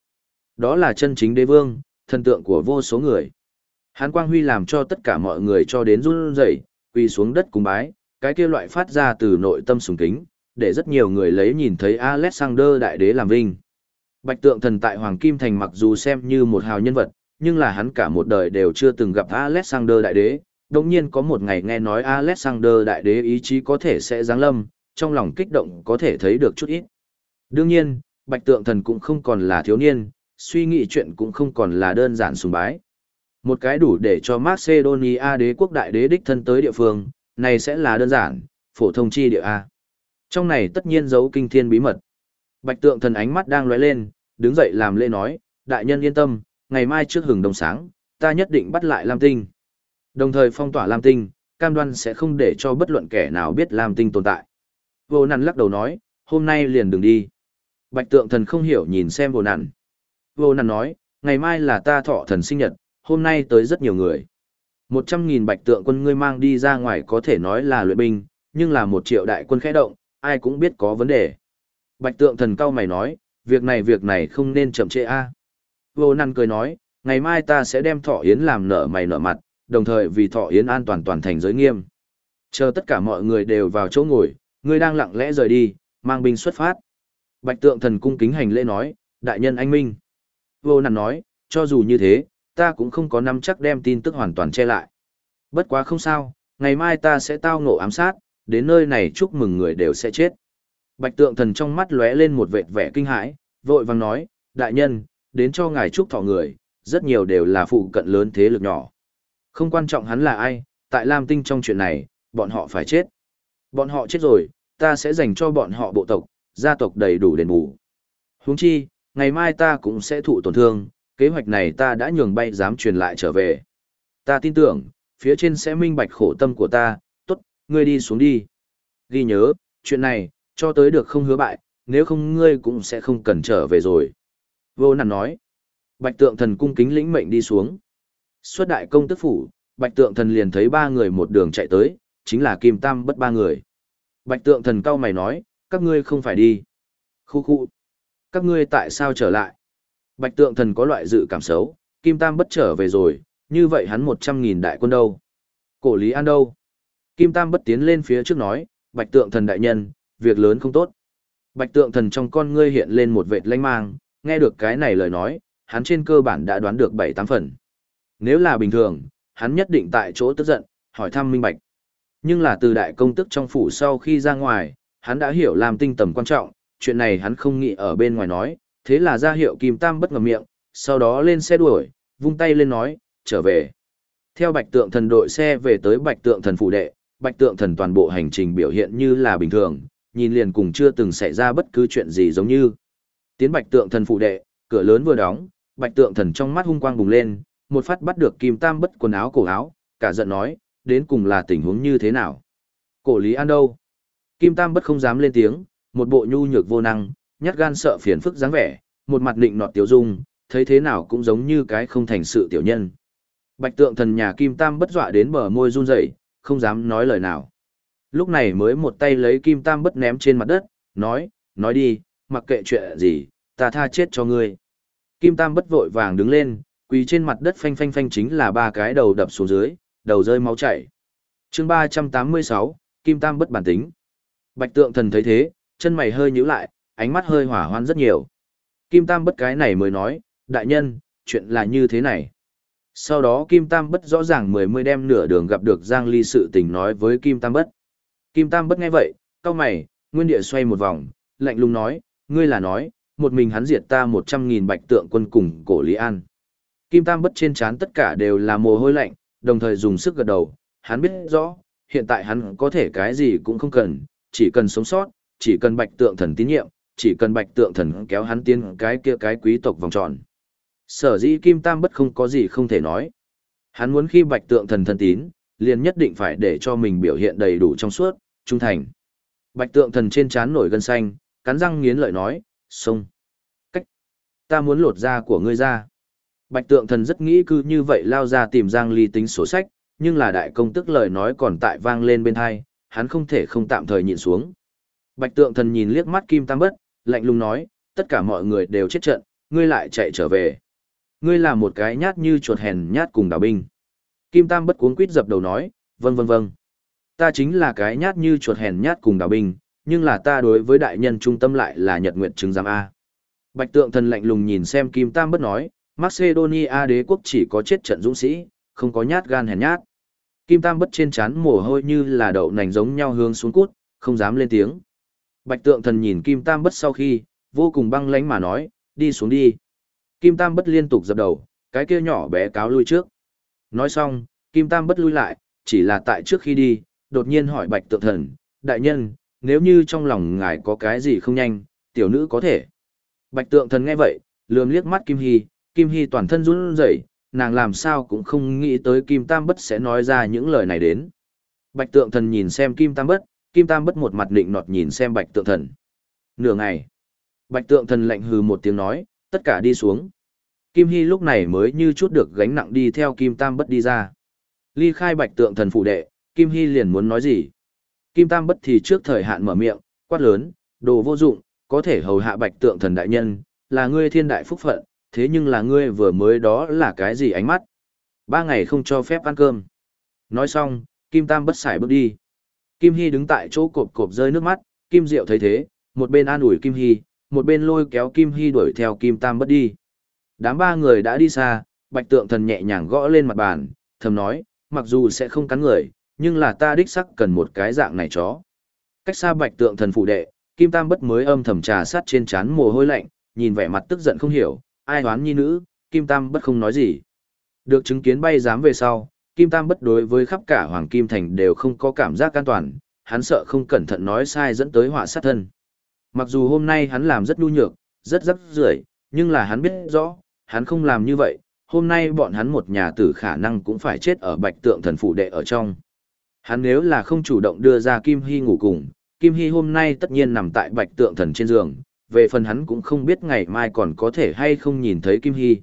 S1: Đó là chân chính đế vương, thần tượng của vô số người. Hán Quang Huy làm cho tất cả mọi người cho đến run rẩy, quỳ xuống đất cúng bái, cái kia loại phát ra từ nội tâm sùng kính, để rất nhiều người lấy nhìn thấy Alexander Đại Đế làm vinh. Bạch tượng thần tại Hoàng Kim Thành mặc dù xem như một hào nhân vật, nhưng là hắn cả một đời đều chưa từng gặp Alexander Đại Đế. Đồng nhiên có một ngày nghe nói Alexander Đại Đế ý chí có thể sẽ giáng lâm, trong lòng kích động có thể thấy được chút ít. Đương nhiên, Bạch tượng thần cũng không còn là thiếu niên, suy nghĩ chuyện cũng không còn là đơn giản sùng bái. Một cái đủ để cho Macedonia đế quốc đại đế đích thân tới địa phương, này sẽ là đơn giản, phổ thông chi địa A. Trong này tất nhiên giấu kinh thiên bí mật. Bạch tượng thần ánh mắt đang lóe lên, đứng dậy làm lễ nói, đại nhân yên tâm, ngày mai trước hừng đồng sáng, ta nhất định bắt lại Lam Tinh. Đồng thời phong tỏa Lam Tinh, cam đoan sẽ không để cho bất luận kẻ nào biết Lam Tinh tồn tại. Vô nằn lắc đầu nói, hôm nay liền đừng đi. Bạch tượng thần không hiểu nhìn xem vô nằn. Vô nằn nói, ngày mai là ta thọ thần sinh nhật, hôm nay tới rất nhiều người. Một trăm nghìn bạch tượng quân ngươi mang đi ra ngoài có thể nói là luyện binh, nhưng là một triệu đại quân khẽ động, ai cũng biết có vấn đề. Bạch tượng thần cao mày nói, việc này việc này không nên chậm trễ a. Vô năn cười nói, ngày mai ta sẽ đem thọ yến làm nở mày nở mặt, đồng thời vì thọ yến an toàn toàn thành giới nghiêm. Chờ tất cả mọi người đều vào chỗ ngồi, ngươi đang lặng lẽ rời đi, mang binh xuất phát. Bạch tượng thần cung kính hành lễ nói, đại nhân anh minh. Vô năn nói, cho dù như thế, ta cũng không có nắm chắc đem tin tức hoàn toàn che lại. Bất quá không sao, ngày mai ta sẽ tao ngộ ám sát, đến nơi này chúc mừng người đều sẽ chết. Bạch tượng thần trong mắt lóe lên một vệt vẻ kinh hãi, vội vàng nói, đại nhân, đến cho ngài chúc thọ người, rất nhiều đều là phụ cận lớn thế lực nhỏ. Không quan trọng hắn là ai, tại Lam Tinh trong chuyện này, bọn họ phải chết. Bọn họ chết rồi, ta sẽ dành cho bọn họ bộ tộc, gia tộc đầy đủ đền bù. Huống chi, ngày mai ta cũng sẽ thụ tổn thương, kế hoạch này ta đã nhường bay dám truyền lại trở về. Ta tin tưởng, phía trên sẽ minh bạch khổ tâm của ta, tốt, ngươi đi xuống đi. Ghi nhớ, chuyện này, cho tới được không hứa bại, nếu không ngươi cũng sẽ không cần trở về rồi. Vô nằn nói, bạch tượng thần cung kính lĩnh mệnh đi xuống. Xuất đại công tức phủ, bạch tượng thần liền thấy ba người một đường chạy tới, chính là kim tam bất ba người. Bạch tượng thần cao mày nói, các ngươi không phải đi. Khu khu. Các ngươi tại sao trở lại? Bạch tượng thần có loại dự cảm xấu, kim tam bất trở về rồi, như vậy hắn một trăm nghìn đại quân đâu? Cổ Lý An đâu? Kim Tam bất tiến lên phía trước nói, Bạch Tượng Thần đại nhân, việc lớn không tốt. Bạch Tượng Thần trong con ngươi hiện lên một vệt lanh mang, nghe được cái này lời nói, hắn trên cơ bản đã đoán được bảy tám phần. Nếu là bình thường, hắn nhất định tại chỗ tức giận, hỏi thăm minh bạch. Nhưng là từ đại công tức trong phủ sau khi ra ngoài, hắn đã hiểu làm tinh tầm quan trọng, chuyện này hắn không nghĩ ở bên ngoài nói, thế là ra hiệu Kim Tam bất ngờ miệng, sau đó lên xe đuổi, vung tay lên nói, trở về. Theo bạch tượng thần đội xe về tới bạch tượng thần phủ đệ, bạch tượng thần toàn bộ hành trình biểu hiện như là bình thường, nhìn liền cùng chưa từng xảy ra bất cứ chuyện gì giống như. Tiến bạch tượng thần phủ đệ, cửa lớn vừa đóng, bạch tượng thần trong mắt hung quang bùng lên, một phát bắt được kim tam bất quần áo cổ áo, cả giận nói, đến cùng là tình huống như thế nào. Cổ Lý An đâu? Kim tam bất không dám lên tiếng, một bộ nhu nhược vô năng, nhát gan sợ phiền phức dáng vẻ, một mặt định nọt tiểu dung, thấy thế nào cũng giống như cái không thành sự tiểu nhân. Bạch tượng thần nhà Kim Tam bất dọa đến bờ môi run rẩy, không dám nói lời nào. Lúc này mới một tay lấy Kim Tam bất ném trên mặt đất, nói, nói đi, mặc kệ chuyện gì, ta tha chết cho ngươi. Kim Tam bất vội vàng đứng lên, quỳ trên mặt đất phanh phanh phanh chính là ba cái đầu đập xuống dưới, đầu rơi máu chảy. chương 386, Kim Tam bất bản tính. Bạch tượng thần thấy thế, chân mày hơi nhíu lại, ánh mắt hơi hỏa hoan rất nhiều. Kim Tam bất cái này mới nói, đại nhân, chuyện là như thế này. Sau đó Kim Tam Bất rõ ràng mười mươi đem nửa đường gặp được Giang Ly sự tình nói với Kim Tam Bất. Kim Tam Bất nghe vậy, cao mày, nguyên địa xoay một vòng, lạnh lùng nói, ngươi là nói, một mình hắn diệt ta một trăm nghìn bạch tượng quân cùng cổ Lý An. Kim Tam Bất trên trán tất cả đều là mồ hôi lạnh, đồng thời dùng sức gật đầu, hắn biết rõ, hiện tại hắn có thể cái gì cũng không cần, chỉ cần sống sót, chỉ cần bạch tượng thần tín nhiệm, chỉ cần bạch tượng thần kéo hắn tiến cái kia cái quý tộc vòng tròn. Sở dĩ Kim Tam bất không có gì không thể nói. Hắn muốn khi bạch tượng thần thân tín, liền nhất định phải để cho mình biểu hiện đầy đủ trong suốt, trung thành. Bạch tượng thần trên trán nổi gân xanh, cắn răng nghiến lợi nói, xông. Cách. Ta muốn lột da của ngươi ra. Bạch tượng thần rất nghĩ cứ như vậy lao ra tìm Giang Ly tính sổ sách, nhưng là đại công tức lời nói còn tại vang lên bên hai, hắn không thể không tạm thời nhìn xuống. Bạch tượng thần nhìn liếc mắt Kim Tam bất, lạnh lùng nói, tất cả mọi người đều chết trận, ngươi lại chạy trở về. Ngươi là một cái nhát như chuột hèn nhát cùng đào binh. Kim Tam bất cuống quýt dập đầu nói, vâng vâng vâng. Ta chính là cái nhát như chuột hèn nhát cùng đào binh, nhưng là ta đối với đại nhân trung tâm lại là nhật nguyện chứng giám A. Bạch tượng thần lạnh lùng nhìn xem Kim Tam bất nói, Macedonia đế quốc chỉ có chết trận dũng sĩ, không có nhát gan hèn nhát. Kim Tam bất trên chán mồ hôi như là đậu nành giống nhau hướng xuống cút, không dám lên tiếng. Bạch tượng thần nhìn Kim Tam bất sau khi, vô cùng băng lãnh mà nói, đi xuống đi. Kim Tam bất liên tục dập đầu, cái kia nhỏ bé cáo lui trước. Nói xong, Kim Tam bất lui lại, chỉ là tại trước khi đi, đột nhiên hỏi Bạch Tượng Thần, đại nhân, nếu như trong lòng ngài có cái gì không nhanh, tiểu nữ có thể. Bạch Tượng Thần nghe vậy, lườm liếc mắt Kim Hy, Kim Hy toàn thân run rẩy, nàng làm sao cũng không nghĩ tới Kim Tam bất sẽ nói ra những lời này đến. Bạch Tượng Thần nhìn xem Kim Tam bất, Kim Tam bất một mặt định nọt nhìn xem Bạch Tượng Thần. Nửa ngày, Bạch Tượng Thần lạnh hừ một tiếng nói, tất cả đi xuống. Kim Hy lúc này mới như chút được gánh nặng đi theo Kim Tam Bất đi ra. Ly khai bạch tượng thần phụ đệ, Kim Hy liền muốn nói gì. Kim Tam Bất thì trước thời hạn mở miệng, quát lớn, đồ vô dụng, có thể hầu hạ bạch tượng thần đại nhân, là ngươi thiên đại phúc phận, thế nhưng là ngươi vừa mới đó là cái gì ánh mắt? Ba ngày không cho phép ăn cơm. Nói xong, Kim Tam bất xài bước đi. Kim Hy đứng tại chỗ cộp cộp rơi nước mắt, Kim Diệu thấy thế, một bên an ủi Kim Hy, một bên lôi kéo Kim Hy đuổi theo Kim Tam bất đi. Đám ba người đã đi xa, bạch tượng thần nhẹ nhàng gõ lên mặt bàn, thầm nói, mặc dù sẽ không cắn người, nhưng là ta đích sắc cần một cái dạng này chó. Cách xa bạch tượng thần phụ đệ, Kim Tam bất mới âm thầm trà sát trên trán mồ hôi lạnh, nhìn vẻ mặt tức giận không hiểu, ai đoán nhi nữ, Kim Tam bất không nói gì. Được chứng kiến bay dám về sau, Kim Tam bất đối với khắp cả Hoàng Kim Thành đều không có cảm giác an toàn, hắn sợ không cẩn thận nói sai dẫn tới họa sát thân. Mặc dù hôm nay hắn làm rất nhu nhược, rất rắc rưởi, nhưng là hắn biết rõ, hắn không làm như vậy, hôm nay bọn hắn một nhà tử khả năng cũng phải chết ở bạch tượng thần phủ đệ ở trong. Hắn nếu là không chủ động đưa ra Kim Hy ngủ cùng, Kim Hy hôm nay tất nhiên nằm tại bạch tượng thần trên giường, về phần hắn cũng không biết ngày mai còn có thể hay không nhìn thấy Kim Hy.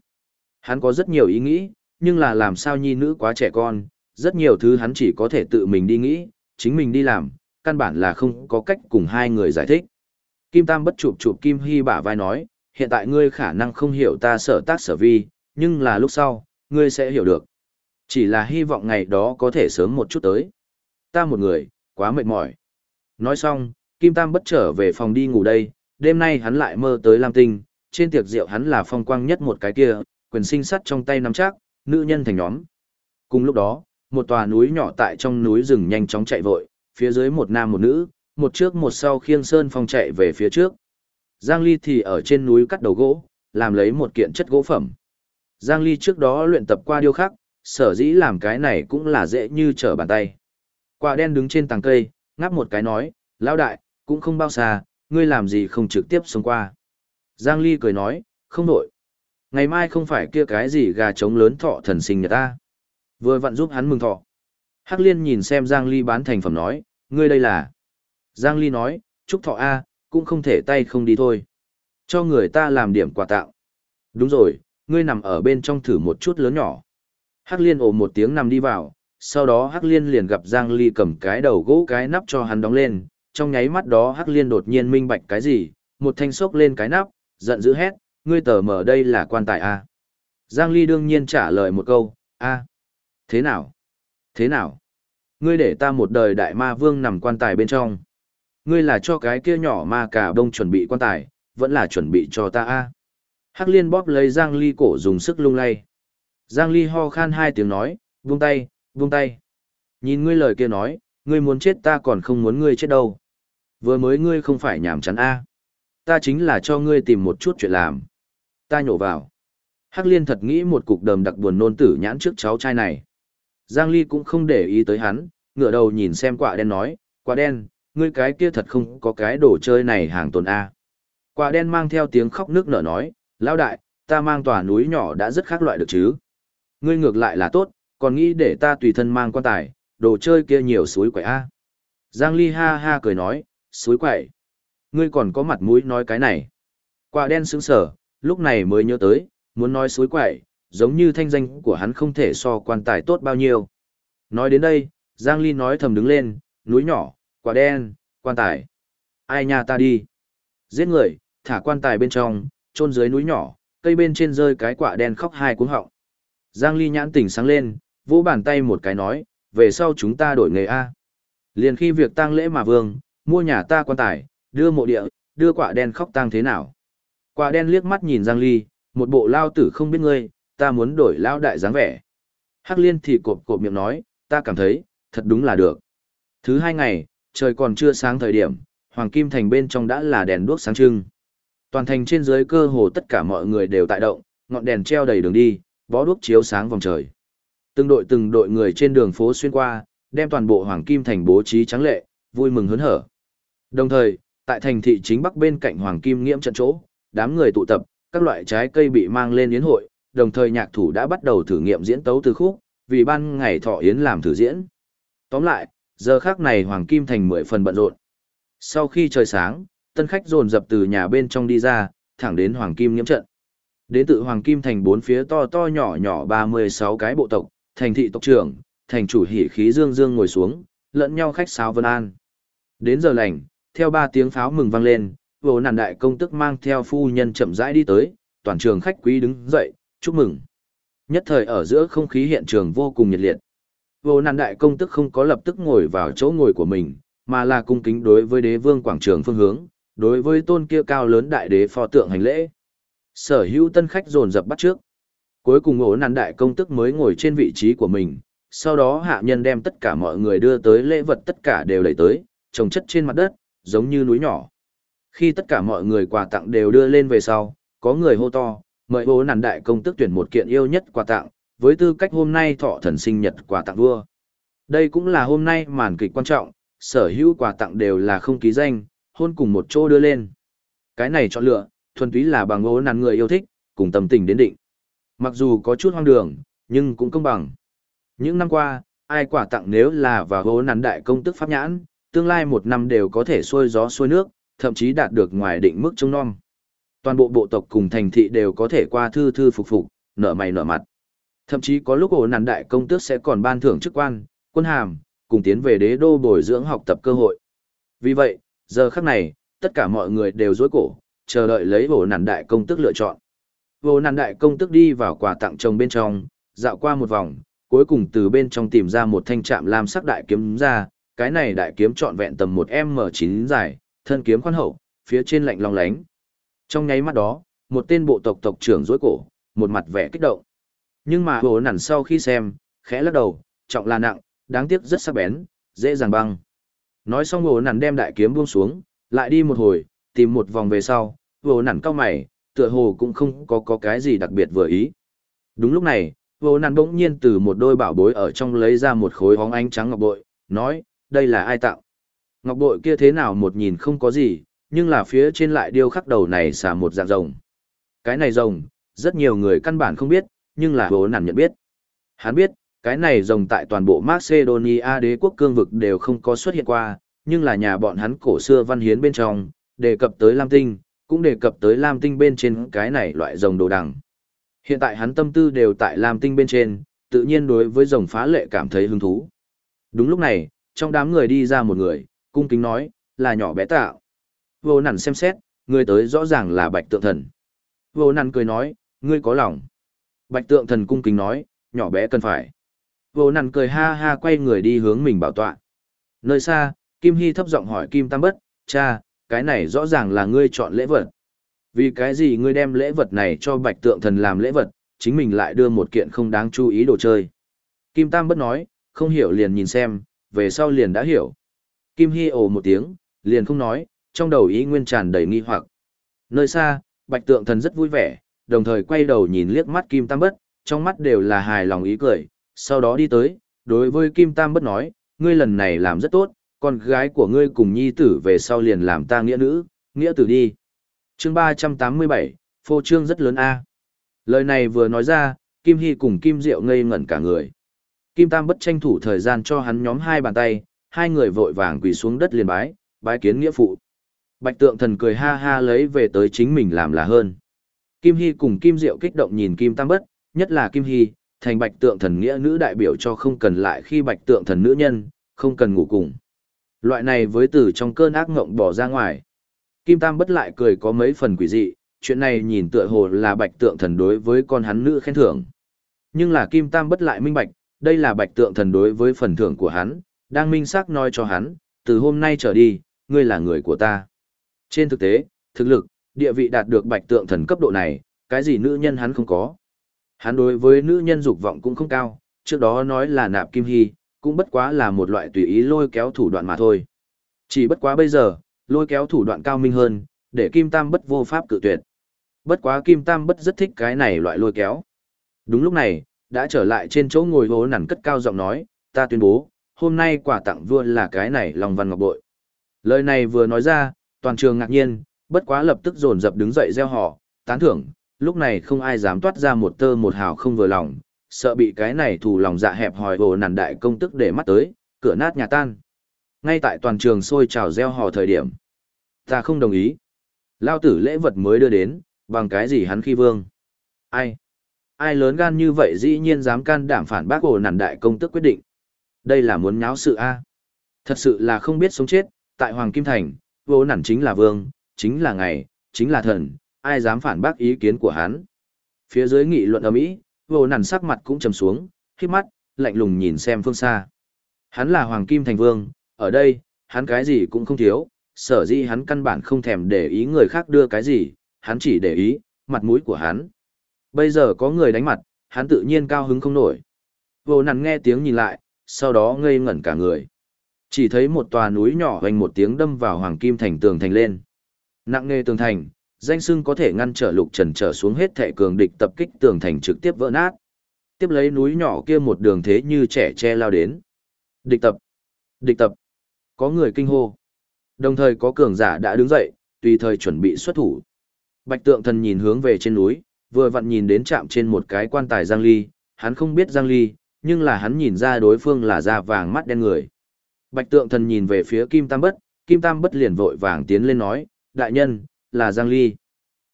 S1: Hắn có rất nhiều ý nghĩ, nhưng là làm sao nhi nữ quá trẻ con, rất nhiều thứ hắn chỉ có thể tự mình đi nghĩ, chính mình đi làm, căn bản là không có cách cùng hai người giải thích. Kim Tam bất chụp chụp Kim Hy bả vai nói, hiện tại ngươi khả năng không hiểu ta sở tác sở vi, nhưng là lúc sau, ngươi sẽ hiểu được. Chỉ là hy vọng ngày đó có thể sớm một chút tới. Ta một người, quá mệt mỏi. Nói xong, Kim Tam bất trở về phòng đi ngủ đây, đêm nay hắn lại mơ tới Lam Tinh, trên tiệc rượu hắn là phong quang nhất một cái kia, quyền sinh sắt trong tay nắm chắc, nữ nhân thành nhóm. Cùng lúc đó, một tòa núi nhỏ tại trong núi rừng nhanh chóng chạy vội, phía dưới một nam một nữ, một trước một sau khiêng sơn phong chạy về phía trước. Giang Ly thì ở trên núi cắt đầu gỗ, làm lấy một kiện chất gỗ phẩm. Giang Ly trước đó luyện tập qua điêu khắc, sở dĩ làm cái này cũng là dễ như trở bàn tay. Quả đen đứng trên tàng cây, ngáp một cái nói, lão đại, cũng không bao xa, ngươi làm gì không trực tiếp xông qua. Giang Ly cười nói, không nổi. Ngày mai không phải kia cái gì gà trống lớn thọ thần sinh nhật ta. Vừa vặn giúp hắn mừng thọ. Hắc Liên nhìn xem Giang Ly bán thành phẩm nói, ngươi đây là. Giang Ly nói, chúc thọ A, cũng không thể tay không đi thôi. Cho người ta làm điểm quà tạo. Đúng rồi, ngươi nằm ở bên trong thử một chút lớn nhỏ. Hắc liên ồ một tiếng nằm đi vào, sau đó Hắc liên liền gặp Giang Ly cầm cái đầu gỗ cái nắp cho hắn đóng lên, trong nháy mắt đó Hắc liên đột nhiên minh bạch cái gì, một thanh sốc lên cái nắp, giận dữ hét, ngươi tờ mở đây là quan tài a. Giang Ly đương nhiên trả lời một câu, a, thế nào? Thế nào? Ngươi để ta một đời đại ma vương nằm quan tài bên trong. Ngươi là cho cái kia nhỏ ma cả đông chuẩn bị quan tài, vẫn là chuẩn bị cho ta a. Hắc liên bóp lấy Giang Ly cổ dùng sức lung lay. Giang Ly ho khan hai tiếng nói, buông tay, buông tay. Nhìn ngươi lời kia nói, ngươi muốn chết ta còn không muốn ngươi chết đâu. Vừa mới ngươi không phải nhảm chán a. Ta chính là cho ngươi tìm một chút chuyện làm. Ta nhổ vào. Hắc liên thật nghĩ một cục đờm đặc buồn nôn tử nhãn trước cháu trai này. Giang Ly cũng không để ý tới hắn, ngửa đầu nhìn xem quả đen nói, quả đen, ngươi cái kia thật không có cái đồ chơi này hàng tồn A. Quả đen mang theo tiếng khóc nước nở nói, lão đại, ta mang tòa núi nhỏ đã rất khác loại được chứ. Ngươi ngược lại là tốt, còn nghĩ để ta tùy thân mang quan tài, đồ chơi kia nhiều suối quậy A. Giang Ly ha ha cười nói, suối quậy. Ngươi còn có mặt mũi nói cái này. Quả đen sững sở, lúc này mới nhớ tới, muốn nói suối quậy, giống như thanh danh của hắn không thể so quan tài tốt bao nhiêu. Nói đến đây, Giang Ly nói thầm đứng lên, núi nhỏ, quả đen, quan tài. Ai nhà ta đi. Giết người, thả quan tài bên trong, chôn dưới núi nhỏ, cây bên trên rơi cái quả đen khóc hai cuống họng. Giang Ly nhãn tỉnh sáng lên, vỗ bàn tay một cái nói, về sau chúng ta đổi nghề A. Liền khi việc tang lễ mà vương, mua nhà ta quan tài, đưa mộ địa, đưa quả đen khóc tang thế nào. Quả đen liếc mắt nhìn Giang Ly, một bộ lao tử không biết ngươi, ta muốn đổi lao đại dáng vẻ. Hắc liên thì cộp cộp miệng nói, ta cảm thấy, thật đúng là được. Thứ hai ngày, trời còn chưa sáng thời điểm, Hoàng Kim Thành bên trong đã là đèn đuốc sáng trưng. Toàn thành trên dưới cơ hồ tất cả mọi người đều tại động, ngọn đèn treo đầy đường đi, bó đuốc chiếu sáng vòng trời. Từng đội từng đội người trên đường phố xuyên qua, đem toàn bộ Hoàng Kim Thành bố trí trắng lệ, vui mừng hớn hở. Đồng thời, tại thành thị chính bắc bên cạnh Hoàng Kim Nghiễm trận chỗ, đám người tụ tập, các loại trái cây bị mang lên yến hội, đồng thời nhạc thủ đã bắt đầu thử nghiệm diễn tấu từ khúc, vì ban ngày thọ yến làm thử diễn. Tóm lại, giờ khác này Hoàng Kim Thành mười phần bận rộn. Sau khi trời sáng, tân khách dồn dập từ nhà bên trong đi ra, thẳng đến Hoàng Kim nghiễm trận. Đến tự Hoàng Kim thành bốn phía to to nhỏ nhỏ 36 cái bộ tộc, thành thị tộc trưởng, thành chủ hỉ khí dương dương ngồi xuống, lẫn nhau khách sáo vân an. Đến giờ lành, theo ba tiếng pháo mừng vang lên, vô nàn đại công tức mang theo phu nhân chậm rãi đi tới, toàn trường khách quý đứng dậy, chúc mừng. Nhất thời ở giữa không khí hiện trường vô cùng nhiệt liệt. Vô nàn đại công tức không có lập tức ngồi vào chỗ ngồi của mình, mà là cung kính đối với đế vương quảng trường phương hướng, đối với tôn kia cao lớn đại đế pho tượng hành lễ. Sở hữu tân khách dồn dập bắt trước. Cuối cùng ổ nàn đại công tức mới ngồi trên vị trí của mình, sau đó hạ nhân đem tất cả mọi người đưa tới lễ vật tất cả đều đẩy tới, trồng chất trên mặt đất, giống như núi nhỏ. Khi tất cả mọi người quà tặng đều đưa lên về sau, có người hô to, mời bố nàn đại công tức tuyển một kiện yêu nhất quà tặng, với tư cách hôm nay thọ thần sinh nhật quà tặng vua. Đây cũng là hôm nay màn kịch quan trọng, sở hữu quà tặng đều là không ký danh, hôn cùng một chỗ đưa lên. Cái này chọn lựa, thuần túy là bằng bố nàn người yêu thích, cùng tâm tình đến định. Mặc dù có chút hoang đường, nhưng cũng công bằng. Những năm qua, ai quà tặng nếu là và hố nắn đại công tức pháp nhãn, tương lai một năm đều có thể xuôi gió xuôi nước, thậm chí đạt được ngoài định mức trông non. Toàn bộ bộ tộc cùng thành thị đều có thể qua thư thư phục phục, nở mày nở mặt. Thậm chí có lúc ổ nàn đại công tước sẽ còn ban thưởng chức quan, quân hàm, cùng tiến về đế đô bồi dưỡng học tập cơ hội. Vì vậy, giờ khắc này, tất cả mọi người đều dối cổ, chờ đợi lấy ổ nàn đại công tước lựa chọn. Ổ nàn đại công tước đi vào quà tặng chồng bên trong, dạo qua một vòng, cuối cùng từ bên trong tìm ra một thanh trạm lam sắc đại kiếm ra, cái này đại kiếm trọn vẹn tầm một M9 dài, thân kiếm khoan hậu, phía trên lạnh long lánh. Trong nháy mắt đó, một tên bộ tộc tộc trưởng rối cổ, một mặt vẻ kích động. Nhưng mà hồ nản sau khi xem, khẽ lắc đầu, trọng là nặng, đáng tiếc rất sắc bén, dễ dàng băng. Nói xong hồ nản đem đại kiếm buông xuống, lại đi một hồi, tìm một vòng về sau, hồ nản cao mày, tựa hồ cũng không có, có cái gì đặc biệt vừa ý. Đúng lúc này, hồ nản bỗng nhiên từ một đôi bảo bối ở trong lấy ra một khối hóng ánh trắng ngọc bội, nói, đây là ai tạo? Ngọc bội kia thế nào một nhìn không có gì, nhưng là phía trên lại điêu khắc đầu này xả một dạng rồng. Cái này rồng, rất nhiều người căn bản không biết, nhưng là vô nạn nhận biết. Hắn biết, cái này rồng tại toàn bộ Macedonia đế quốc cương vực đều không có xuất hiện qua, nhưng là nhà bọn hắn cổ xưa văn hiến bên trong, đề cập tới Lam Tinh, cũng đề cập tới Lam Tinh bên trên cái này loại rồng đồ đằng. Hiện tại hắn tâm tư đều tại Lam Tinh bên trên, tự nhiên đối với rồng phá lệ cảm thấy hứng thú. Đúng lúc này, trong đám người đi ra một người, cung kính nói, là nhỏ bé tạo. Vô nằn xem xét, người tới rõ ràng là bạch tượng thần. Vô nằn cười nói, ngươi có lòng. Bạch tượng thần cung kính nói, nhỏ bé cần phải. Vô nằn cười ha ha quay người đi hướng mình bảo tọa. Nơi xa, Kim Hy thấp giọng hỏi Kim Tam Bất, cha, cái này rõ ràng là ngươi chọn lễ vật. Vì cái gì ngươi đem lễ vật này cho bạch tượng thần làm lễ vật, chính mình lại đưa một kiện không đáng chú ý đồ chơi. Kim Tam bất nói, không hiểu liền nhìn xem, về sau liền đã hiểu. Kim Hy ồ một tiếng, liền không nói, trong đầu ý nguyên tràn đầy nghi hoặc. Nơi xa, bạch tượng thần rất vui vẻ, đồng thời quay đầu nhìn liếc mắt Kim Tam bất, trong mắt đều là hài lòng ý cười, sau đó đi tới, đối với Kim Tam bất nói, ngươi lần này làm rất tốt, con gái của ngươi cùng nhi tử về sau liền làm ta nghĩa nữ, nghĩa tử đi. chương ba trăm tám mươi bảy phô trương rất lớn A. Lời này vừa nói ra, Kim Hy cùng Kim Diệu ngây ngẩn cả người. Kim Tam bất tranh thủ thời gian cho hắn nhóm hai bàn tay, hai người vội vàng quỳ xuống đất liền bái, bái kiến nghĩa phụ. Bạch tượng thần cười ha ha lấy về tới chính mình làm là hơn. Kim Hy cùng Kim Diệu kích động nhìn Kim Tam bất, nhất là Kim Hy, thành bạch tượng thần nghĩa nữ đại biểu cho không cần lại khi bạch tượng thần nữ nhân, không cần ngủ cùng. Loại này với từ trong cơn ác ngộng bỏ ra ngoài. Kim Tam bất lại cười có mấy phần quỷ dị, chuyện này nhìn tựa hồ là bạch tượng thần đối với con hắn nữ khen thưởng. Nhưng là Kim Tam bất lại minh bạch, đây là bạch tượng thần đối với phần thưởng của hắn, đang minh xác nói cho hắn, từ hôm nay trở đi, ngươi là người của ta. Trên thực tế, thực lực, địa vị đạt được bạch tượng thần cấp độ này, cái gì nữ nhân hắn không có. Hắn đối với nữ nhân dục vọng cũng không cao, trước đó nói là nạp kim hy, cũng bất quá là một loại tùy ý lôi kéo thủ đoạn mà thôi. Chỉ bất quá bây giờ, lôi kéo thủ đoạn cao minh hơn, để Kim Tam bất vô pháp cự tuyệt. Bất quá Kim Tam bất rất thích cái này loại lôi kéo. Đúng lúc này, đã trở lại trên chỗ ngồi hố nằn cất cao giọng nói, ta tuyên bố, hôm nay quả tặng vua là cái này lòng văn ngọc bội. Lời này vừa nói ra, toàn trường ngạc nhiên, bất quá lập tức dồn dập đứng dậy reo hò tán thưởng, lúc này không ai dám toát ra một tơ một hào không vừa lòng, sợ bị cái này thù lòng dạ hẹp hòi hồ nằn đại công tức để mắt tới, cửa nát nhà tan. Ngay tại toàn trường sôi trào reo hò thời điểm. Ta không đồng ý. Lao tử lễ vật mới đưa đến, bằng cái gì hắn khi vương. Ai? Ai lớn gan như vậy dĩ nhiên dám can đảm phản bác hồ nàn đại công tức quyết định. Đây là muốn nháo sự A. Thật sự là không biết sống chết, tại Hoàng Kim Thành, vô nản chính là vương, chính là ngày, chính là thần, ai dám phản bác ý kiến của hắn. Phía dưới nghị luận ầm ĩ, vô nản sắc mặt cũng trầm xuống, khít mắt, lạnh lùng nhìn xem phương xa. Hắn là Hoàng Kim Thành Vương, ở đây, hắn cái gì cũng không thiếu, sở dĩ hắn căn bản không thèm để ý người khác đưa cái gì, hắn chỉ để ý, mặt mũi của hắn. Bây giờ có người đánh mặt, hắn tự nhiên cao hứng không nổi. Vô nằn nghe tiếng nhìn lại, sau đó ngây ngẩn cả người. Chỉ thấy một tòa núi nhỏ hoành một tiếng đâm vào hoàng kim thành tường thành lên. Nặng nề tường thành, danh sưng có thể ngăn trở lục trần trở xuống hết thệ cường địch tập kích tường thành trực tiếp vỡ nát. Tiếp lấy núi nhỏ kia một đường thế như trẻ che lao đến. Địch tập! Địch tập! Có người kinh hô. Đồng thời có cường giả đã đứng dậy, tùy thời chuẩn bị xuất thủ. Bạch tượng thần nhìn hướng về trên núi, vừa vặn nhìn đến chạm trên một cái quan tài Giang Ly, hắn không biết Giang Ly, nhưng là hắn nhìn ra đối phương là da vàng mắt đen người. Bạch tượng thần nhìn về phía Kim Tam Bất, Kim Tam Bất liền vội vàng tiến lên nói, đại nhân, là Giang Ly.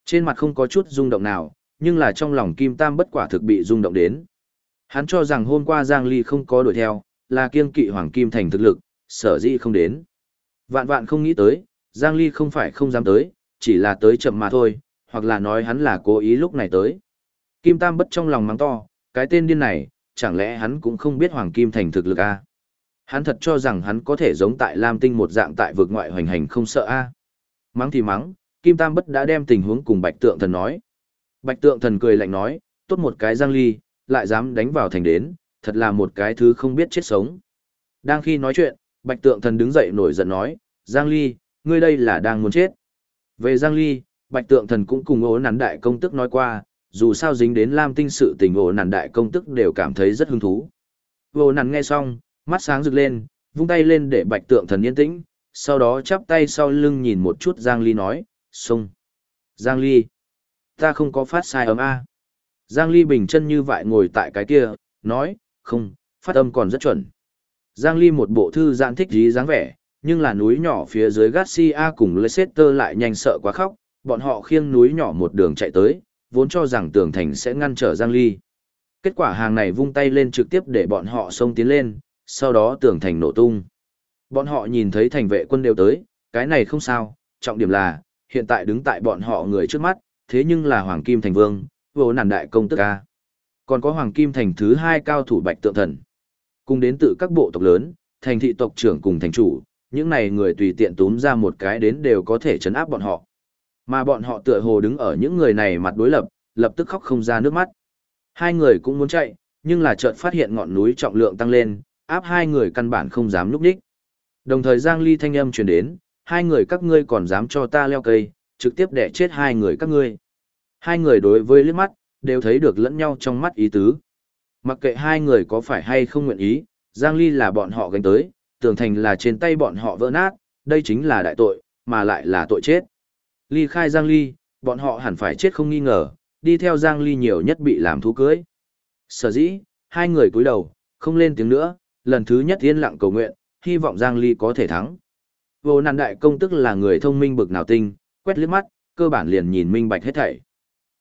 S1: Trên mặt không có chút rung động nào, nhưng là trong lòng Kim Tam Bất quả thực bị rung động đến. Hắn cho rằng hôm qua Giang Ly không có đuổi theo, là kiên kỵ Hoàng Kim Thành thực lực, sở dĩ không đến. Vạn vạn không nghĩ tới, Giang Ly không phải không dám tới, chỉ là tới chậm mà thôi, hoặc là nói hắn là cố ý lúc này tới. Kim Tam bất trong lòng mắng to, cái tên điên này, chẳng lẽ hắn cũng không biết Hoàng Kim Thành thực lực a? À? Hắn thật cho rằng hắn có thể giống tại Lam Tinh một dạng tại vực ngoại hoành hành không sợ a? À? Mắng thì mắng, Kim Tam bất đã đem tình huống cùng Bạch Tượng Thần nói. Bạch Tượng Thần cười lạnh nói, tốt một cái Giang Ly, lại dám đánh vào thành đến, thật là một cái thứ không biết chết sống. Đang khi nói chuyện, Bạch Tượng Thần đứng dậy nổi giận nói, Giang Ly, ngươi đây là đang muốn chết. Về Giang Ly, Bạch Tượng Thần cũng cùng ố nắn đại công tức nói qua, dù sao dính đến Lam Tinh sự tình ố nắn đại công tức đều cảm thấy rất hứng thú. Ố nắn nghe xong, mắt sáng rực lên, vung tay lên để Bạch Tượng Thần yên tĩnh, sau đó chắp tay sau lưng nhìn một chút Giang Ly nói, xông. Giang Ly, ta không có phát sai ấm A. Giang Ly bình chân như vậy ngồi tại cái kia, nói, không, phát âm còn rất chuẩn. Giang Ly một bộ thư giãn thích dí dáng vẻ, nhưng là núi nhỏ phía dưới Garcia cùng Leicester lại nhanh sợ quá khóc, bọn họ khiêng núi nhỏ một đường chạy tới, vốn cho rằng tường thành sẽ ngăn trở Giang Ly. Kết quả hàng này vung tay lên trực tiếp để bọn họ xông tiến lên, sau đó tường thành nổ tung. Bọn họ nhìn thấy thành vệ quân đều tới, cái này không sao, trọng điểm là, hiện tại đứng tại bọn họ người trước mắt, thế nhưng là Hoàng Kim Thành Vương, vô nản đại công tức ca. Còn có Hoàng Kim Thành thứ hai cao thủ Bạch Tượng Thần. Cùng đến từ các bộ tộc lớn, thành thị tộc trưởng cùng thành chủ, những này người tùy tiện túm ra một cái đến đều có thể chấn áp bọn họ. Mà bọn họ tựa hồ đứng ở những người này mặt đối lập, lập tức khóc không ra nước mắt. Hai người cũng muốn chạy, nhưng là chợt phát hiện ngọn núi trọng lượng tăng lên, áp hai người căn bản không dám núp đích. Đồng thời Giang Ly thanh âm truyền đến, hai người các ngươi còn dám cho ta leo cây, trực tiếp đẻ chết hai người các ngươi. Hai người đối với liếc mắt, đều thấy được lẫn nhau trong mắt ý tứ. Mặc kệ hai người có phải hay không nguyện ý, Giang Ly là bọn họ gánh tới, tường thành là trên tay bọn họ vỡ nát, đây chính là đại tội, mà lại là tội chết. Ly khai Giang Ly, bọn họ hẳn phải chết không nghi ngờ, đi theo Giang Ly nhiều nhất bị làm thú cưới. Sở dĩ, hai người cúi đầu, không lên tiếng nữa, lần thứ nhất yên lặng cầu nguyện, hy vọng Giang Ly có thể thắng. Vô nạn đại công tức là người thông minh bực nào tinh, quét liếc mắt, cơ bản liền nhìn minh bạch hết thảy.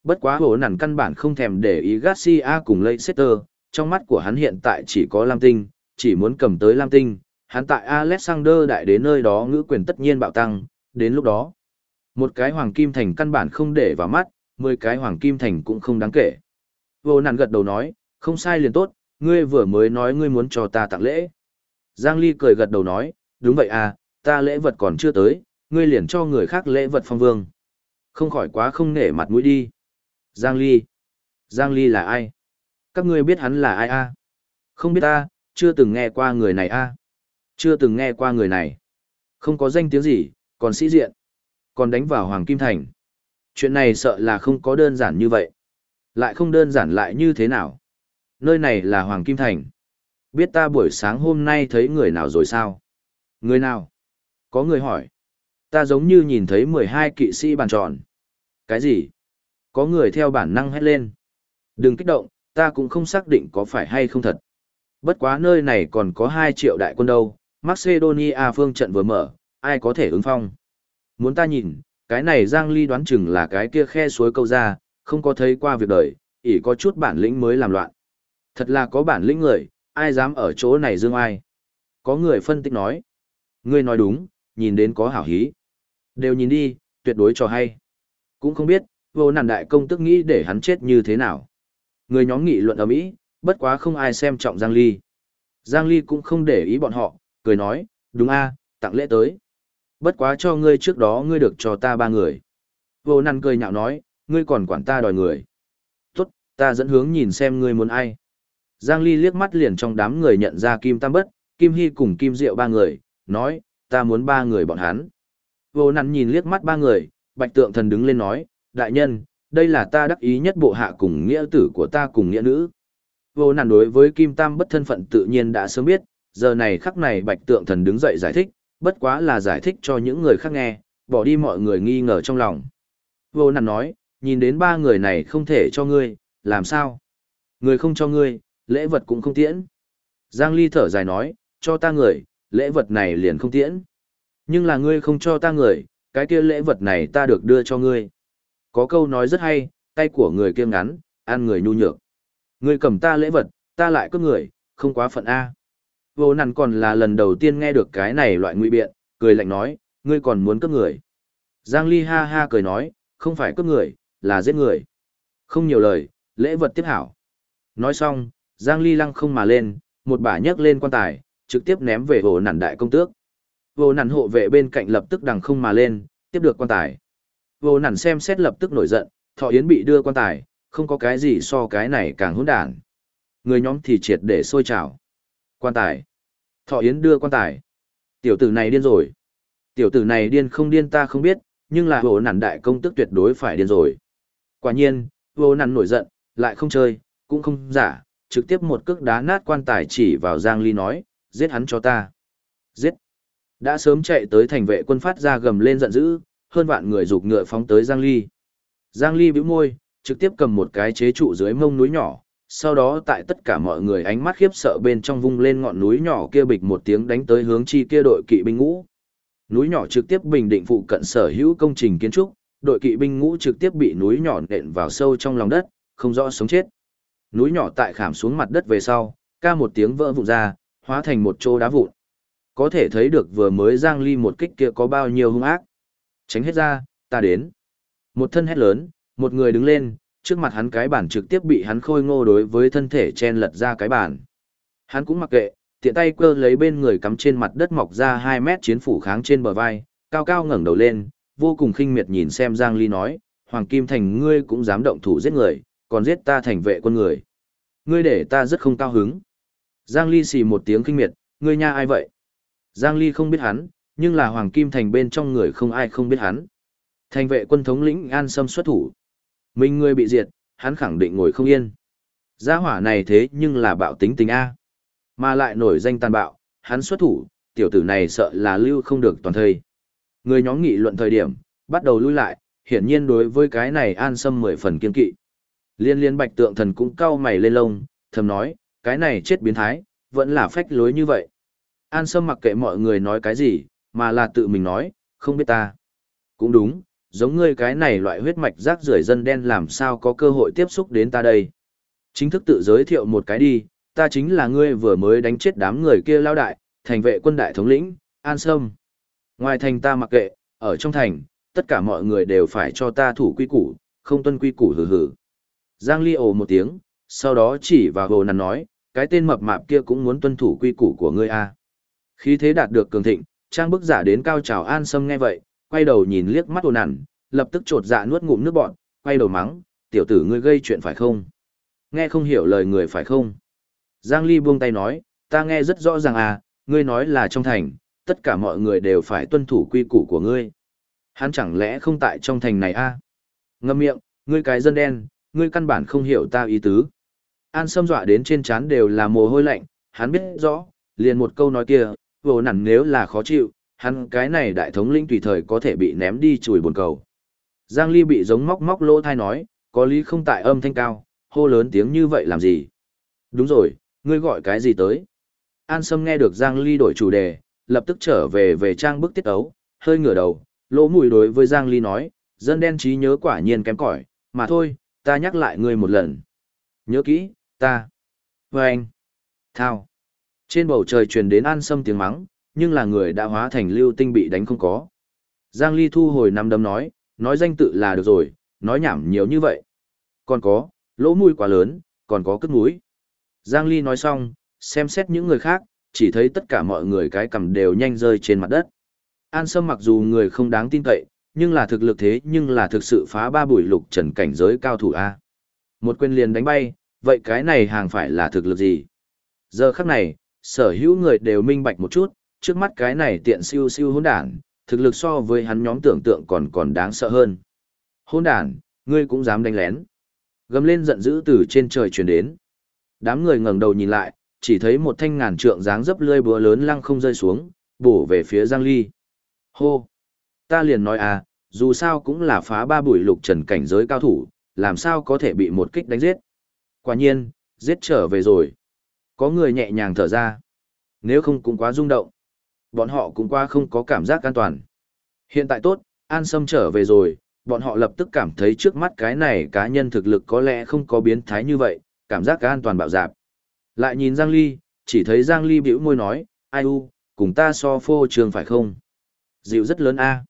S1: Bất quá vô nạn căn bản không thèm để ý Garcia cùng Leicester, trong mắt của hắn hiện tại chỉ có Lam Tinh, chỉ muốn cầm tới Lam Tinh, hắn tại Alexander đại đến nơi đó ngữ quyền tất nhiên bạo tăng, đến lúc đó. Một cái hoàng kim thành căn bản không để vào mắt, mười cái hoàng kim thành cũng không đáng kể. Vô nạn gật đầu nói, không sai liền tốt, ngươi vừa mới nói ngươi muốn cho ta tặng lễ. Giang Ly cười gật đầu nói, đúng vậy à, ta lễ vật còn chưa tới, ngươi liền cho người khác lễ vật phong vương. Không khỏi quá không nể mặt mũi đi. Giang Ly. Giang Ly là ai? Các ngươi biết hắn là ai a? À? Không biết ta, chưa từng nghe qua người này a. À? Chưa từng nghe qua người này. Không có danh tiếng gì, còn sĩ diện. Còn đánh vào Hoàng Kim Thành. Chuyện này sợ là không có đơn giản như vậy. Lại không đơn giản lại như thế nào. Nơi này là Hoàng Kim Thành. Biết ta buổi sáng hôm nay thấy người nào rồi sao? Người nào? Có người hỏi. Ta giống như nhìn thấy 12 kỵ sĩ bàn tròn. Cái gì? Có người theo bản năng hét lên. Đừng kích động, ta cũng không xác định có phải hay không thật. Bất quá nơi này còn có 2 triệu đại quân đâu, Macedonia phương trận vừa mở, ai có thể ứng phong. Muốn ta nhìn, cái này Giang Ly đoán chừng là cái kia khe suối câu ra, không có thấy qua việc đời, ỷ có chút bản lĩnh mới làm loạn. Thật là có bản lĩnh người, ai dám ở chỗ này dương ai. Có người phân tích nói. Ngươi nói đúng, nhìn đến có hảo hí. Đều nhìn đi, tuyệt đối cho hay. Cũng không biết, vô nản đại công tức nghĩ để hắn chết như thế nào. Người nhóm nghị luận ở Mỹ, bất quá không ai xem trọng Giang Ly. Giang Ly cũng không để ý bọn họ, cười nói, đúng a, tặng lễ tới. Bất quá cho ngươi trước đó ngươi được cho ta ba người. Vô năn cười nhạo nói, ngươi còn quản ta đòi người. Tốt, ta dẫn hướng nhìn xem ngươi muốn ai. Giang Ly liếc mắt liền trong đám người nhận ra Kim Tam Bất, Kim Hy cùng Kim Diệu ba người, nói, ta muốn ba người bọn hắn. Vô năn nhìn liếc mắt ba người, bạch tượng thần đứng lên nói, đại nhân, đây là ta đắc ý nhất bộ hạ cùng nghĩa tử của ta cùng nghĩa nữ. Vô nàn đối với Kim Tam Bất thân phận tự nhiên đã sớm biết, giờ này khắc này bạch tượng thần đứng dậy giải thích, bất quá là giải thích cho những người khác nghe, bỏ đi mọi người nghi ngờ trong lòng. Vô nàn nói, nhìn đến ba người này không thể cho ngươi, làm sao? Người không cho ngươi, lễ vật cũng không tiễn. Giang Ly thở dài nói, cho ta người, lễ vật này liền không tiễn. Nhưng là ngươi không cho ta người, cái kia lễ vật này ta được đưa cho ngươi. Có câu nói rất hay, tay của người kia ngắn, ăn người nhu nhược. Ngươi cầm ta lễ vật, ta lại cướp người, không quá phận A. Vô nằn còn là lần đầu tiên nghe được cái này loại ngụy biện, cười lạnh nói, ngươi còn muốn cướp người. Giang Ly ha ha cười nói, không phải cướp người, là giết người. Không nhiều lời, lễ vật tiếp hảo. Nói xong, Giang Ly lăng không mà lên, một bả nhấc lên quan tài, trực tiếp ném về hồ nản đại công tước. Vô nản hộ vệ bên cạnh lập tức đằng không mà lên, tiếp được quan tài. Vô nản xem xét lập tức nổi giận, thọ yến bị đưa quan tài, không có cái gì so cái này càng hỗn đản. Người nhóm thì triệt để sôi trào. Quan tài. Thọ yến đưa quan tài. Tiểu tử này điên rồi. Tiểu tử này điên không điên ta không biết, nhưng là vô nản đại công tức tuyệt đối phải điên rồi. Quả nhiên, vô nản nổi giận, lại không chơi, cũng không giả, trực tiếp một cước đá nát quan tài chỉ vào Giang Ly nói, giết hắn cho ta. Giết. Đã sớm chạy tới thành vệ quân phát ra gầm lên giận dữ, hơn vạn người rục ngựa phóng tới Giang Ly. Giang Ly bĩu môi, trực tiếp cầm một cái chế trụ dưới mông núi nhỏ, sau đó tại tất cả mọi người ánh mắt khiếp sợ bên trong vung lên ngọn núi nhỏ kia bịch một tiếng đánh tới hướng chi kia đội kỵ binh ngũ. Núi nhỏ trực tiếp bình định phụ cận sở hữu công trình kiến trúc, đội kỵ binh ngũ trực tiếp bị núi nhỏ nện vào sâu trong lòng đất, không rõ sống chết. Núi nhỏ tại khảm xuống mặt đất về sau, ca một tiếng vỡ vụn ra, hóa thành một chỗ đá vụn. Có thể thấy được vừa mới Giang Ly một kích kia có bao nhiêu hung ác. Tránh hết ra, ta đến. Một thân hét lớn, một người đứng lên, trước mặt hắn cái bản trực tiếp bị hắn khôi ngô đối với thân thể chen lật ra cái bản. Hắn cũng mặc kệ, tiện tay quơ lấy bên người cắm trên mặt đất mọc ra 2 mét chiến phủ kháng trên bờ vai, cao cao ngẩng đầu lên, vô cùng khinh miệt nhìn xem Giang Ly nói, Hoàng Kim Thành ngươi cũng dám động thủ giết người, còn giết ta thành vệ quân người. Ngươi để ta rất không cao hứng. Giang Ly xì một tiếng kinh miệt, ngươi nha ai vậy? Giang Ly không biết hắn, nhưng là Hoàng Kim Thành bên trong người không ai không biết hắn. Thành vệ quân thống lĩnh An Sâm xuất thủ. Mình người bị diệt, hắn khẳng định ngồi không yên. Gia hỏa này thế nhưng là bạo tính tình A. Mà lại nổi danh tàn bạo, hắn xuất thủ, tiểu tử này sợ là lưu không được toàn thời. Người nhóm nghị luận thời điểm, bắt đầu lui lại, hiển nhiên đối với cái này An Sâm mười phần kiên kỵ. Liên liên bạch tượng thần cũng cau mày lên lông, thầm nói, cái này chết biến thái, vẫn là phách lối như vậy. An Sâm mặc kệ mọi người nói cái gì, mà là tự mình nói, không biết ta. Cũng đúng, giống ngươi cái này loại huyết mạch rác rưởi dân đen làm sao có cơ hội tiếp xúc đến ta đây. Chính thức tự giới thiệu một cái đi, ta chính là ngươi vừa mới đánh chết đám người kia lao đại, thành vệ quân đại thống lĩnh, An Sâm. Ngoài thành ta mặc kệ, ở trong thành, tất cả mọi người đều phải cho ta thủ quy củ, không tuân quy củ hừ hừ. Giang Ly ồ một tiếng, sau đó chỉ vào hồ nằn nói, cái tên mập mạp kia cũng muốn tuân thủ quy củ của ngươi a. À. Khí thế đạt được cường thịnh, trang bức giả đến cao trào an sâm nghe vậy, quay đầu nhìn liếc mắt ồn ẳn, lập tức trột dạ nuốt ngụm nước bọn, quay đầu mắng, tiểu tử ngươi gây chuyện phải không? Nghe không hiểu lời người phải không? Giang Ly buông tay nói, ta nghe rất rõ ràng à, ngươi nói là trong thành, tất cả mọi người đều phải tuân thủ quy củ của ngươi. Hắn chẳng lẽ không tại trong thành này a? À? Ngâm miệng, ngươi cái dân đen, ngươi căn bản không hiểu ta ý tứ. An Sâm dọa đến trên trán đều là mồ hôi lạnh, hắn biết rõ, liền một câu nói kia, vô nản nếu là khó chịu, hắn cái này đại thống linh tùy thời có thể bị ném đi chùi bồn cầu. Giang Ly bị giống móc móc lỗ thai nói, có lý không tại âm thanh cao, hô lớn tiếng như vậy làm gì? Đúng rồi, ngươi gọi cái gì tới? An Sâm nghe được Giang Ly đổi chủ đề, lập tức trở về về trang bức tiết ấu, hơi ngửa đầu, lỗ mũi đối với Giang Ly nói, dân đen trí nhớ quả nhiên kém cỏi, mà thôi, ta nhắc lại ngươi một lần. Nhớ kỹ, ta. Và anh. Thao. Trên bầu trời truyền đến an sâm tiếng mắng, nhưng là người đã hóa thành lưu tinh bị đánh không có. Giang Ly thu hồi nắm đấm nói, nói danh tự là được rồi, nói nhảm nhiều như vậy. Còn có, lỗ mũi quá lớn, còn có cất mũi. Giang Ly nói xong, xem xét những người khác, chỉ thấy tất cả mọi người cái cầm đều nhanh rơi trên mặt đất. An Sâm mặc dù người không đáng tin cậy, nhưng là thực lực thế nhưng là thực sự phá ba bụi lục trần cảnh giới cao thủ A. Một quyền liền đánh bay, vậy cái này hàng phải là thực lực gì? Giờ khắc này, sở hữu người đều minh bạch một chút, trước mắt cái này tiện siêu siêu hỗn đản, thực lực so với hắn nhóm tưởng tượng còn còn đáng sợ hơn. Hỗn đản, ngươi cũng dám đánh lén. Gầm lên giận dữ từ trên trời truyền đến. Đám người ngẩng đầu nhìn lại, chỉ thấy một thanh ngàn trượng dáng dấp lươi búa lớn lăng không rơi xuống, bổ về phía Giang Ly. Hô! Ta liền nói à, dù sao cũng là phá ba bụi lục trần cảnh giới cao thủ, làm sao có thể bị một kích đánh giết. Quả nhiên, giết trở về rồi. Có người nhẹ nhàng thở ra. Nếu không cũng quá rung động. Bọn họ cũng qua không có cảm giác an toàn. Hiện tại tốt, an sâm trở về rồi, bọn họ lập tức cảm thấy trước mắt cái này cá nhân thực lực có lẽ không có biến thái như vậy, cảm giác an toàn bạo dạp. Lại nhìn Giang Ly, chỉ thấy Giang Ly bĩu môi nói, ai u, cùng ta so phô trường phải không? Dịu rất lớn a.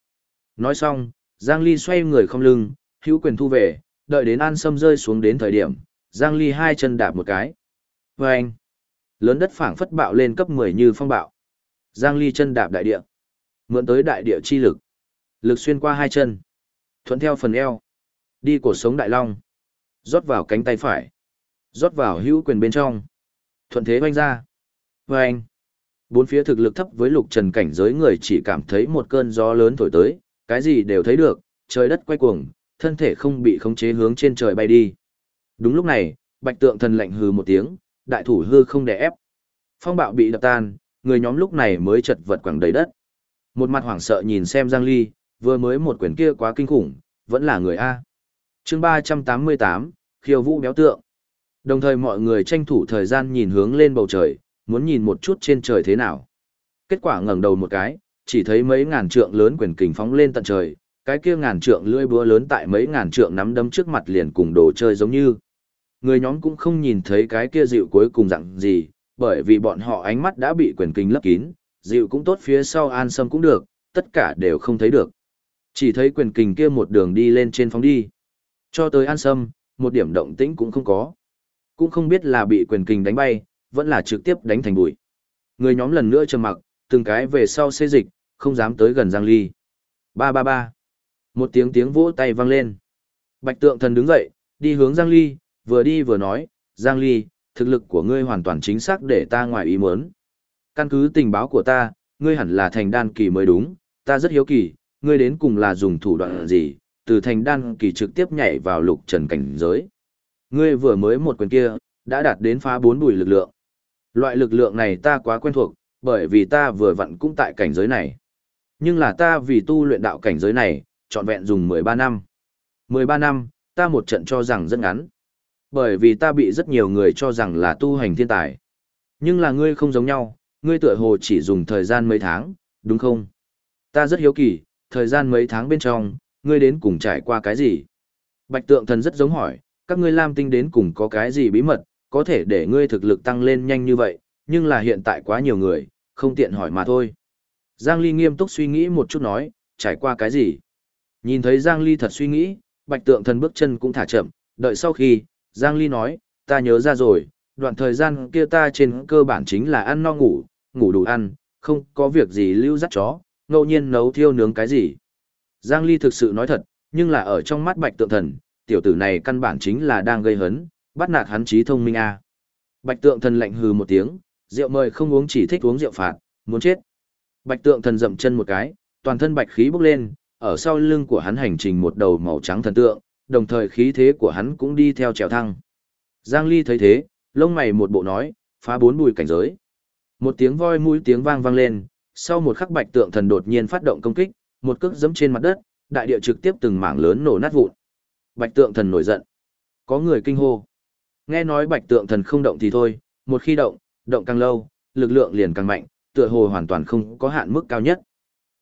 S1: Nói xong, Giang Ly xoay người không lưng, hữu quyền thu về, đợi đến an sâm rơi xuống đến thời điểm, Giang Ly hai chân đạp một cái. Và anh, lớn đất phảng phất bạo lên cấp 10 như phong bạo. Giang Ly chân đạp đại địa, mượn tới đại địa chi lực. Lực xuyên qua hai chân, thuận theo phần eo, đi cổ sống đại long, rót vào cánh tay phải, rót vào hữu quyền bên trong. Thuận thế oanh ra. Và anh, bốn phía thực lực thấp với lục trần cảnh giới người chỉ cảm thấy một cơn gió lớn thổi tới, cái gì đều thấy được, trời đất quay cuồng, thân thể không bị khống chế hướng trên trời bay đi. Đúng lúc này, bạch tượng thần lạnh hừ một tiếng, đại thủ hư không đè ép. Phong bạo bị đập tan, người nhóm lúc này mới chật vật quẳng đầy đất. Một mặt hoảng sợ nhìn xem Giang Ly, vừa mới một quyển kia quá kinh khủng, vẫn là người A. chương 388, khiêu vũ béo tượng. Đồng thời mọi người tranh thủ thời gian nhìn hướng lên bầu trời, muốn nhìn một chút trên trời thế nào. Kết quả ngẩng đầu một cái, chỉ thấy mấy ngàn trượng lớn quyền kình phóng lên tận trời, cái kia ngàn trượng lưỡi búa lớn tại mấy ngàn trượng nắm đấm trước mặt liền cùng đồ chơi giống như. Người nhóm cũng không nhìn thấy cái kia dịu cuối cùng dặn gì, bởi vì bọn họ ánh mắt đã bị quyền kinh lấp kín, dịu cũng tốt phía sau an sâm cũng được, tất cả đều không thấy được. Chỉ thấy quyền kình kia một đường đi lên trên phóng đi. Cho tới an sâm, một điểm động tĩnh cũng không có. Cũng không biết là bị quyền kình đánh bay, vẫn là trực tiếp đánh thành bụi. Người nhóm lần nữa trầm mặc, từng cái về sau xê dịch, không dám tới gần Giang Ly. Ba ba ba. Một tiếng tiếng vỗ tay vang lên. Bạch tượng thần đứng dậy, đi hướng Giang Ly, vừa đi vừa nói, Giang Ly, thực lực của ngươi hoàn toàn chính xác để ta ngoài ý muốn. Căn cứ tình báo của ta, ngươi hẳn là thành đan kỳ mới đúng, ta rất hiếu kỳ, ngươi đến cùng là dùng thủ đoạn gì, từ thành đan kỳ trực tiếp nhảy vào lục trần cảnh giới. Ngươi vừa mới một quyền kia, đã đạt đến phá bốn bùi lực lượng. Loại lực lượng này ta quá quen thuộc, bởi vì ta vừa vặn cũng tại cảnh giới này. Nhưng là ta vì tu luyện đạo cảnh giới này, trọn vẹn dùng 13 năm. 13 năm, ta một trận cho rằng rất ngắn. Bởi vì ta bị rất nhiều người cho rằng là tu hành thiên tài. Nhưng là ngươi không giống nhau, ngươi tựa hồ chỉ dùng thời gian mấy tháng, đúng không? Ta rất hiếu kỳ, thời gian mấy tháng bên trong, ngươi đến cùng trải qua cái gì? Bạch tượng thần rất giống hỏi, các ngươi lam tinh đến cùng có cái gì bí mật, có thể để ngươi thực lực tăng lên nhanh như vậy, nhưng là hiện tại quá nhiều người, không tiện hỏi mà thôi. Giang Ly nghiêm túc suy nghĩ một chút nói, trải qua cái gì? Nhìn thấy Giang Ly thật suy nghĩ, bạch tượng thần bước chân cũng thả chậm, đợi sau khi, Giang Ly nói, ta nhớ ra rồi, đoạn thời gian kia ta trên cơ bản chính là ăn no ngủ, ngủ đủ ăn, không có việc gì lưu dắt chó, ngẫu nhiên nấu thiêu nướng cái gì. Giang Ly thực sự nói thật, nhưng là ở trong mắt bạch tượng thần, tiểu tử này căn bản chính là đang gây hấn, bắt nạt hắn trí thông minh a. À. Bạch tượng thần lạnh hừ một tiếng, rượu mời không uống chỉ thích uống rượu phạt, muốn chết. Bạch tượng thần dậm chân một cái, toàn thân bạch khí bốc lên, ở sau lưng của hắn hành trình một đầu màu trắng thần tượng, đồng thời khí thế của hắn cũng đi theo trèo thăng. Giang Ly thấy thế, lông mày một bộ nói, phá bốn bùi cảnh giới. Một tiếng voi mũi tiếng vang vang lên, sau một khắc bạch tượng thần đột nhiên phát động công kích, một cước giẫm trên mặt đất, đại địa trực tiếp từng mảng lớn nổ nát vụn. Bạch tượng thần nổi giận. Có người kinh hô. Nghe nói bạch tượng thần không động thì thôi, một khi động, động càng lâu, lực lượng liền càng mạnh, tựa hồ hoàn toàn không có hạn mức cao nhất.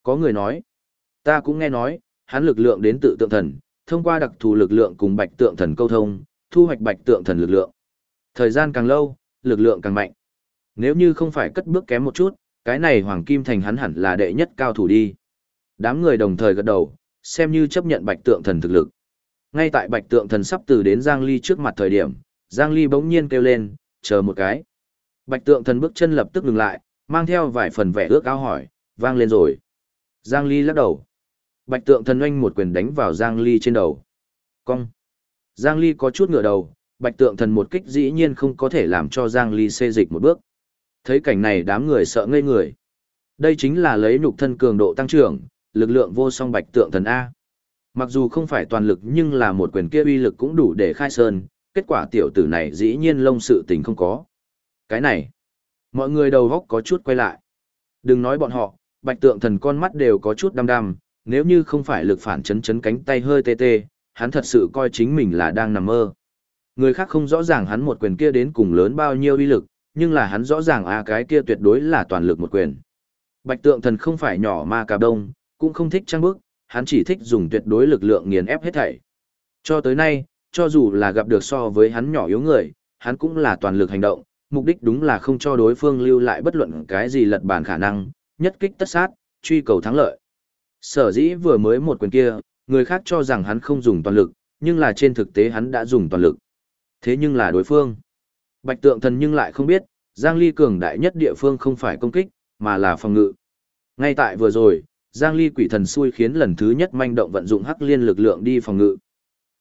S1: Có người nói, ta cũng nghe nói, hắn lực lượng đến tự tượng thần, thông qua đặc thù lực lượng cùng bạch tượng thần câu thông, thu hoạch bạch tượng thần lực lượng. Thời gian càng lâu, lực lượng càng mạnh. Nếu như không phải cất bước kém một chút, cái này Hoàng Kim Thành hắn hẳn là đệ nhất cao thủ đi. Đám người đồng thời gật đầu, xem như chấp nhận bạch tượng thần thực lực. Ngay tại bạch tượng thần sắp từ đến Giang Ly trước mặt thời điểm, Giang Ly bỗng nhiên kêu lên, chờ một cái. Bạch tượng thần bước chân lập tức ngừng lại, mang theo vài phần vẻ ước ao hỏi, vang lên rồi. Giang Ly lắc đầu. Bạch tượng thần oanh một quyền đánh vào Giang Ly trên đầu. Cong. Giang Ly có chút ngửa đầu, bạch tượng thần một kích dĩ nhiên không có thể làm cho Giang Ly xê dịch một bước. Thấy cảnh này đám người sợ ngây người. Đây chính là lấy nhục thân cường độ tăng trưởng, lực lượng vô song bạch tượng thần A. Mặc dù không phải toàn lực nhưng là một quyền kia uy lực cũng đủ để khai sơn, kết quả tiểu tử này dĩ nhiên lông sự tình không có. Cái này, mọi người đầu góc có chút quay lại. Đừng nói bọn họ, bạch tượng thần con mắt đều có chút đăm đăm, nếu như không phải lực phản chấn chấn cánh tay hơi tê tê, hắn thật sự coi chính mình là đang nằm mơ. Người khác không rõ ràng hắn một quyền kia đến cùng lớn bao nhiêu uy lực, nhưng là hắn rõ ràng a cái kia tuyệt đối là toàn lực một quyền. Bạch tượng thần không phải nhỏ ma cà đông, cũng không thích trang bức, hắn chỉ thích dùng tuyệt đối lực lượng nghiền ép hết thảy. Cho tới nay, cho dù là gặp được so với hắn nhỏ yếu người, hắn cũng là toàn lực hành động, mục đích đúng là không cho đối phương lưu lại bất luận cái gì lật bàn khả năng, nhất kích tất sát, truy cầu thắng lợi. Sở dĩ vừa mới một quyền kia, người khác cho rằng hắn không dùng toàn lực, nhưng là trên thực tế hắn đã dùng toàn lực. Thế nhưng là đối phương. Bạch tượng thần nhưng lại không biết, Giang Ly cường đại nhất địa phương không phải công kích, mà là phòng ngự. Ngay tại vừa rồi, Giang Ly quỷ thần xui khiến lần thứ nhất manh động vận dụng hắc liên lực lượng đi phòng ngự.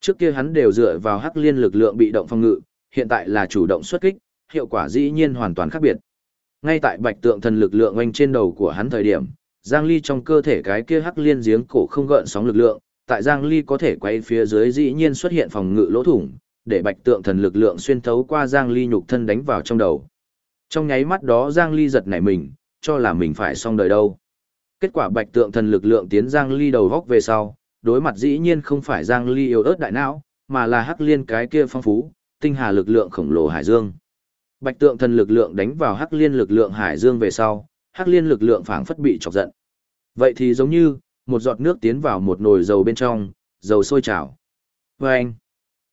S1: Trước kia hắn đều dựa vào hắc liên lực lượng bị động phòng ngự, hiện tại là chủ động xuất kích, hiệu quả dĩ nhiên hoàn toàn khác biệt. Ngay tại bạch tượng thần lực lượng oanh trên đầu của hắn thời điểm, Giang Ly trong cơ thể cái kia hắc liên giếng cổ không gợn sóng lực lượng, tại Giang Ly có thể quay phía dưới dĩ nhiên xuất hiện phòng ngự lỗ thủng, để bạch tượng thần lực lượng xuyên thấu qua Giang Ly nhục thân đánh vào trong đầu. Trong nháy mắt đó Giang Ly giật nảy mình, cho là mình phải xong đời đâu. Kết quả bạch tượng thần lực lượng tiến Giang Ly đầu góc về sau, đối mặt dĩ nhiên không phải Giang Ly yếu ớt đại não, mà là hắc liên cái kia phong phú, tinh hà lực lượng khổng lồ hải dương. Bạch tượng thần lực lượng đánh vào hắc liên lực lượng hải dương về sau, hắc liên lực lượng phảng phất bị chọc giận. Vậy thì giống như, một giọt nước tiến vào một nồi dầu bên trong, dầu sôi trào. Và anh,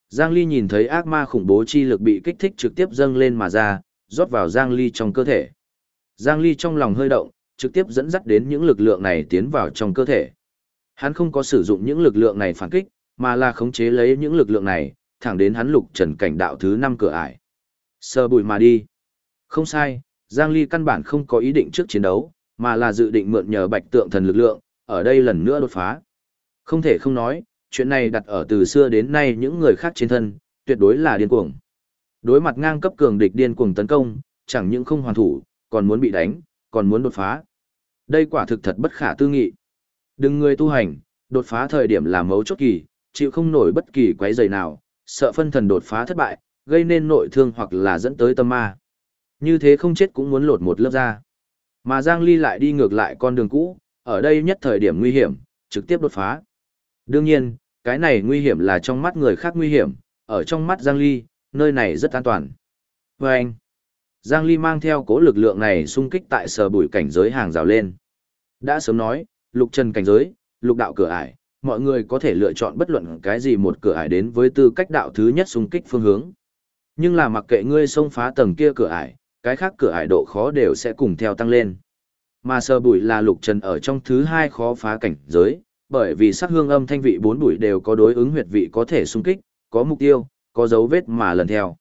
S1: Giang Ly nhìn thấy ác ma khủng bố chi lực bị kích thích trực tiếp dâng lên mà ra, rót vào Giang Ly trong cơ thể. Giang Ly trong lòng hơi động, trực tiếp dẫn dắt đến những lực lượng này tiến vào trong cơ thể. Hắn không có sử dụng những lực lượng này phản kích, mà là khống chế lấy những lực lượng này, thẳng đến hắn lục trần cảnh đạo thứ 5 cửa ải. Sơ bùi mà đi. Không sai, Giang Ly căn bản không có ý định trước chiến đấu, mà là dự định mượn nhờ bạch tượng thần lực lượng, ở đây lần nữa đột phá. Không thể không nói, chuyện này đặt ở từ xưa đến nay những người khác trên thân, tuyệt đối là điên cuồng. Đối mặt ngang cấp cường địch điên cuồng tấn công, chẳng những không hoàn thủ, còn muốn bị đánh, còn muốn đột phá. Đây quả thực thật bất khả tư nghị. Đừng người tu hành, đột phá thời điểm là mấu chốt kỳ, chịu không nổi bất kỳ quấy rầy nào, sợ phân thần đột phá thất bại, gây nên nội thương hoặc là dẫn tới tâm ma. Như thế không chết cũng muốn lột một lớp da. Mà Giang Ly lại đi ngược lại con đường cũ, ở đây nhất thời điểm nguy hiểm, trực tiếp đột phá. Đương nhiên, cái này nguy hiểm là trong mắt người khác nguy hiểm, ở trong mắt Giang Ly, nơi này rất an toàn. Và anh, Giang Ly mang theo cố lực lượng này xung kích tại sờ bụi cảnh giới hàng rào lên. Đã sớm nói, lục trần cảnh giới, lục đạo cửa ải, mọi người có thể lựa chọn bất luận cái gì một cửa ải đến với tư cách đạo thứ nhất xung kích phương hướng. Nhưng là mặc kệ ngươi xông phá tầng kia cửa ải, cái khác cửa ải độ khó đều sẽ cùng theo tăng lên. Mà sờ bụi là lục trần ở trong thứ hai khó phá cảnh giới, bởi vì sắc hương âm thanh vị bốn bụi đều có đối ứng huyệt vị có thể xung kích, có mục tiêu, có dấu vết mà lần theo.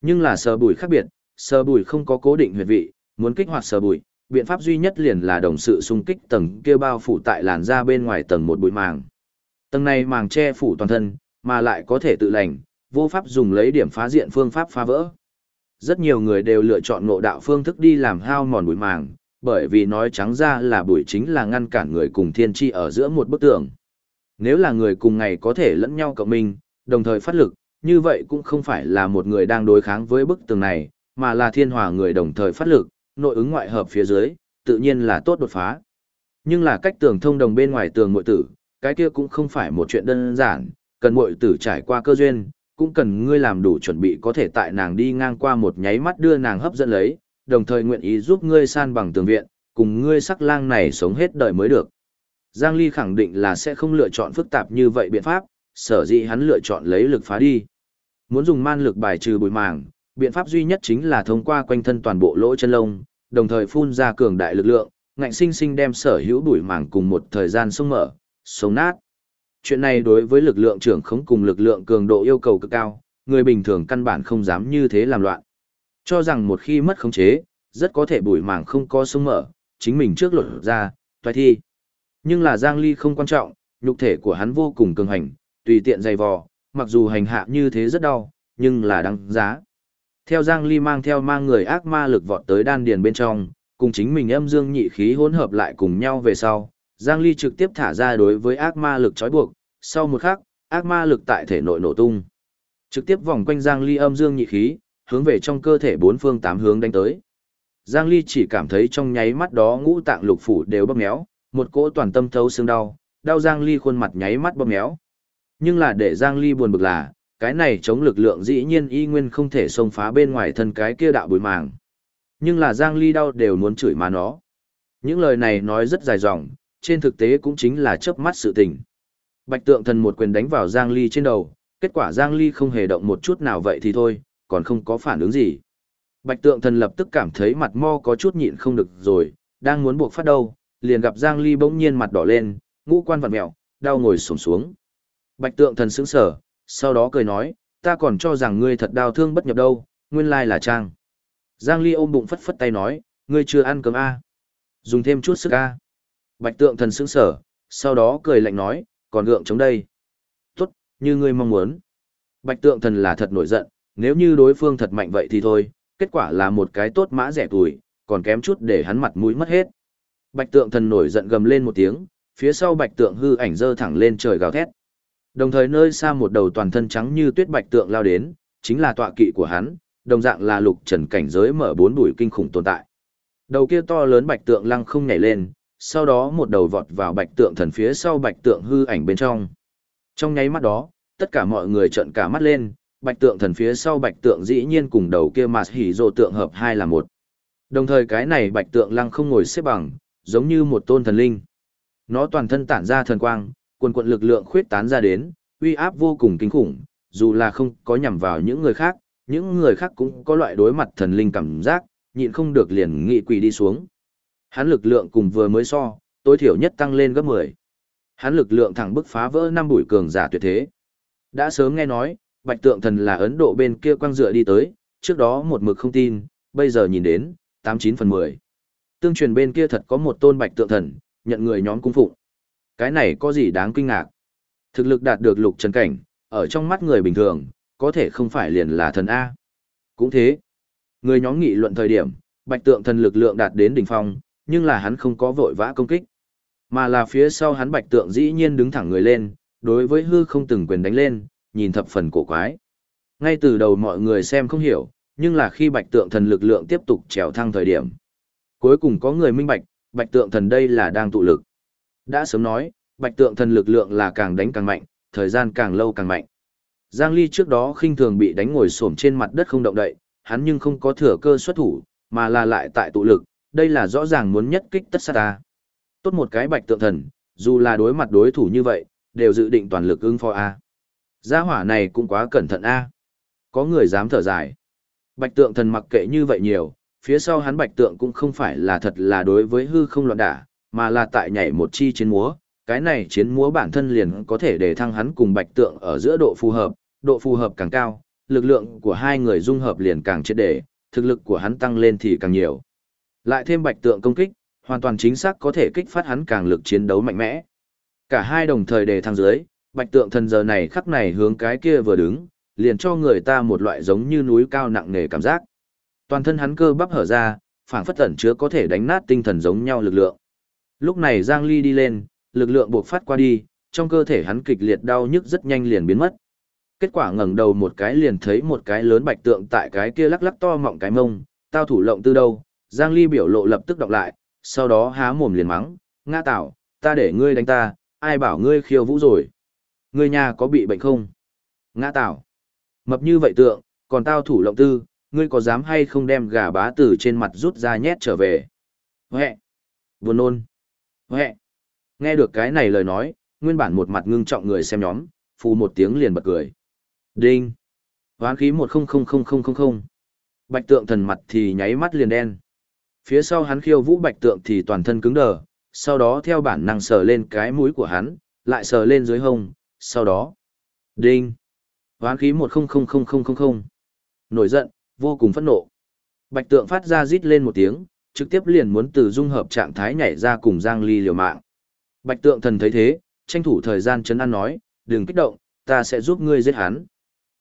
S1: Nhưng là sờ bụi khác biệt, sờ bụi không có cố định huyệt vị, muốn kích hoạt sờ bụi, biện pháp duy nhất liền là đồng sự xung kích tầng kia bao phủ tại làn da bên ngoài tầng một bụi màng. Tầng này màng che phủ toàn thân, mà lại có thể tự lành, vô pháp dùng lấy điểm phá diện phương pháp phá vỡ. Rất nhiều người đều lựa chọn ngộ đạo phương thức đi làm hao mòn bụi màng, bởi vì nói trắng ra là bụi chính là ngăn cản người cùng thiên tri ở giữa một bức tường. Nếu là người cùng ngày có thể lẫn nhau cộng minh, đồng thời phát lực, như vậy cũng không phải là một người đang đối kháng với bức tường này, mà là thiên hòa người đồng thời phát lực, nội ứng ngoại hợp phía dưới, tự nhiên là tốt đột phá. Nhưng là cách tường thông đồng bên ngoài tường mội tử, cái kia cũng không phải một chuyện đơn giản, cần mội tử trải qua cơ duyên, cũng cần ngươi làm đủ chuẩn bị có thể tại nàng đi ngang qua một nháy mắt đưa nàng hấp dẫn lấy, đồng thời nguyện ý giúp ngươi san bằng tường viện, cùng ngươi sắc lang này sống hết đời mới được. Giang Ly khẳng định là sẽ không lựa chọn phức tạp như vậy biện pháp, sở dĩ hắn lựa chọn lấy lực phá đi. Muốn dùng man lực bài trừ bụi màng, biện pháp duy nhất chính là thông qua quanh thân toàn bộ lỗ chân lông, đồng thời phun ra cường đại lực lượng, ngạnh sinh sinh đem sở hữu bụi màng cùng một thời gian sông mở, sống nát. Chuyện này đối với lực lượng trưởng khống cùng lực lượng cường độ yêu cầu cực cao, người bình thường căn bản không dám như thế làm loạn. Cho rằng một khi mất khống chế, rất có thể bụi màng không có sông mở, chính mình trước lột ra, toài thi. Nhưng là Giang Ly không quan trọng, nhục thể của hắn vô cùng cường hành, tùy tiện dày vò, mặc dù hành hạ như thế rất đau, nhưng là đáng giá. Theo Giang Ly mang theo mang người ác ma lực vọt tới đan điền bên trong, cùng chính mình âm dương nhị khí hỗn hợp lại cùng nhau về sau, Giang Ly trực tiếp thả ra đối với ác ma lực trói buộc, sau một khắc, ác ma lực tại thể nội nổ tung. Trực tiếp vòng quanh Giang Ly âm dương nhị khí, hướng về trong cơ thể bốn phương tám hướng đánh tới. Giang Ly chỉ cảm thấy trong nháy mắt đó ngũ tạng lục phủ đều bóp méo, một cỗ toàn tâm thấu xương đau, đau Giang Ly khuôn mặt nháy mắt bóp méo. Nhưng là để Giang Ly buồn bực là, cái này chống lực lượng dĩ nhiên y nguyên không thể xông phá bên ngoài thân cái kia đạo bùi màng. Nhưng là Giang Ly đau đều muốn chửi mà nó. Những lời này nói rất dài dòng, trên thực tế cũng chính là chớp mắt sự tình. Bạch tượng thần một quyền đánh vào Giang Ly trên đầu, kết quả Giang Ly không hề động một chút nào vậy thì thôi, còn không có phản ứng gì. Bạch tượng thần lập tức cảm thấy mặt mo có chút nhịn không được rồi, đang muốn buộc phát đâu, liền gặp Giang Ly bỗng nhiên mặt đỏ lên, ngũ quan vặn mẹo, đau ngồi xổm xuống. Bạch tượng thần sững sờ, sau đó cười nói, ta còn cho rằng ngươi thật đau thương bất nhập đâu, nguyên lai là trang. Giang Ly ôm bụng phất phất tay nói, ngươi chưa ăn cơm a? À? Dùng thêm chút sức a. Bạch tượng thần sững sờ, sau đó cười lạnh nói, còn gượng chống đây. Tốt, như ngươi mong muốn. Bạch tượng thần là thật nổi giận, nếu như đối phương thật mạnh vậy thì thôi, kết quả là một cái tốt mã rẻ tuổi, còn kém chút để hắn mặt mũi mất hết. Bạch tượng thần nổi giận gầm lên một tiếng, phía sau bạch tượng hư ảnh dơ thẳng lên trời gào thét. Đồng thời nơi xa một đầu toàn thân trắng như tuyết bạch tượng lao đến, chính là tọa kỵ của hắn, đồng dạng là lục trần cảnh giới mở bốn đuổi kinh khủng tồn tại. Đầu kia to lớn bạch tượng lăng không nhảy lên, sau đó một đầu vọt vào bạch tượng thần phía sau bạch tượng hư ảnh bên trong. Trong nháy mắt đó, tất cả mọi người trợn cả mắt lên, bạch tượng thần phía sau bạch tượng dĩ nhiên cùng đầu kia mà hỉ rồ tượng hợp hai là một. Đồng thời cái này bạch tượng lăng không ngồi xếp bằng, giống như một tôn thần linh. Nó toàn thân tản ra thần quang, quần quận lực lượng khuyết tán ra đến, uy áp vô cùng kinh khủng, dù là không có nhằm vào những người khác, những người khác cũng có loại đối mặt thần linh cảm giác, nhịn không được liền nghị quỷ đi xuống. Hắn lực lượng cùng vừa mới so, tối thiểu nhất tăng lên gấp 10. Hắn lực lượng thẳng bức phá vỡ năm bụi cường giả tuyệt thế. Đã sớm nghe nói, Bạch Tượng Thần là Ấn Độ bên kia quang dựa đi tới, trước đó một mực không tin, bây giờ nhìn đến, 89 phần 10. Tương truyền bên kia thật có một tôn Bạch Tượng Thần, nhận người nhóm cung phụng. Cái này có gì đáng kinh ngạc? Thực lực đạt được lục trần cảnh, ở trong mắt người bình thường, có thể không phải liền là thần A. Cũng thế. Người nhóm nghị luận thời điểm, Bạch Tượng Thần lực lượng đạt đến đỉnh phong, nhưng là hắn không có vội vã công kích. Mà là phía sau hắn Bạch Tượng dĩ nhiên đứng thẳng người lên, đối với hư không từng quyền đánh lên, nhìn thập phần cổ quái. Ngay từ đầu mọi người xem không hiểu, nhưng là khi bạch tượng thần lực lượng tiếp tục trèo thăng thời điểm. Cuối cùng có người minh bạch, bạch tượng thần đây là đang tụ lực. Đã sớm nói, bạch tượng thần lực lượng là càng đánh càng mạnh, thời gian càng lâu càng mạnh. Giang Ly trước đó khinh thường bị đánh ngồi xổm trên mặt đất không động đậy, hắn nhưng không có thừa cơ xuất thủ, mà là lại tại tụ lực, đây là rõ ràng muốn nhất kích tất sát ta. Tốt một cái bạch tượng thần, dù là đối mặt đối thủ như vậy, đều dự định toàn lực ứng phó A. Gia hỏa này cũng quá cẩn thận a. Có người dám thở dài. Bạch tượng thần mặc kệ như vậy nhiều, phía sau hắn bạch tượng cũng không phải là thật là đối với hư không loạn đả, mà là tại nhảy một chi chiến múa. Cái này chiến múa bản thân liền có thể để thăng hắn cùng bạch tượng ở giữa độ phù hợp, độ phù hợp càng cao, lực lượng của hai người dung hợp liền càng chết để, thực lực của hắn tăng lên thì càng nhiều. Lại thêm bạch tượng công kích, hoàn toàn chính xác có thể kích phát hắn càng lực chiến đấu mạnh mẽ. Cả hai đồng thời đề thăng dưới, bạch tượng thần giờ này khắc này hướng cái kia vừa đứng, liền cho người ta một loại giống như núi cao nặng nề cảm giác. Toàn thân hắn cơ bắp hở ra, phảng phất tẩn chứa có thể đánh nát tinh thần giống nhau lực lượng. Lúc này Giang Ly đi lên, lực lượng buộc phát qua đi, trong cơ thể hắn kịch liệt đau nhức rất nhanh liền biến mất. Kết quả ngẩng đầu một cái liền thấy một cái lớn bạch tượng tại cái kia lắc lắc to mọng cái mông, tao thủ lộng từ đâu, Giang Ly biểu lộ lập tức đọc lại, sau đó há mồm liền mắng, ngã tạo, ta để ngươi đánh ta, ai bảo ngươi khiêu vũ rồi. Ngươi nhà có bị bệnh không? Ngã tạo. Mập như vậy tượng, còn tao thủ lộng tư, ngươi có dám hay không đem gà bá tử trên mặt rút ra nhét trở về? Huệ. Buồn nôn. Huệ. Nghe được cái này lời nói, nguyên bản một mặt ngưng trọng người xem nhóm, phù một tiếng liền bật cười. Đinh. Hoán khí một không không không không không không. Bạch tượng thần mặt thì nháy mắt liền đen. Phía sau hắn khiêu vũ bạch tượng thì toàn thân cứng đờ, sau đó theo bản năng sờ lên cái mũi của hắn, lại sờ lên dưới hông, sau đó. Đinh! Hoán khí 10000000. Nổi giận, vô cùng phẫn nộ. Bạch tượng phát ra rít lên một tiếng, trực tiếp liền muốn từ dung hợp trạng thái nhảy ra cùng Giang Ly liều mạng. Bạch tượng thần thấy thế, tranh thủ thời gian chấn an nói, đừng kích động, ta sẽ giúp ngươi giết hắn.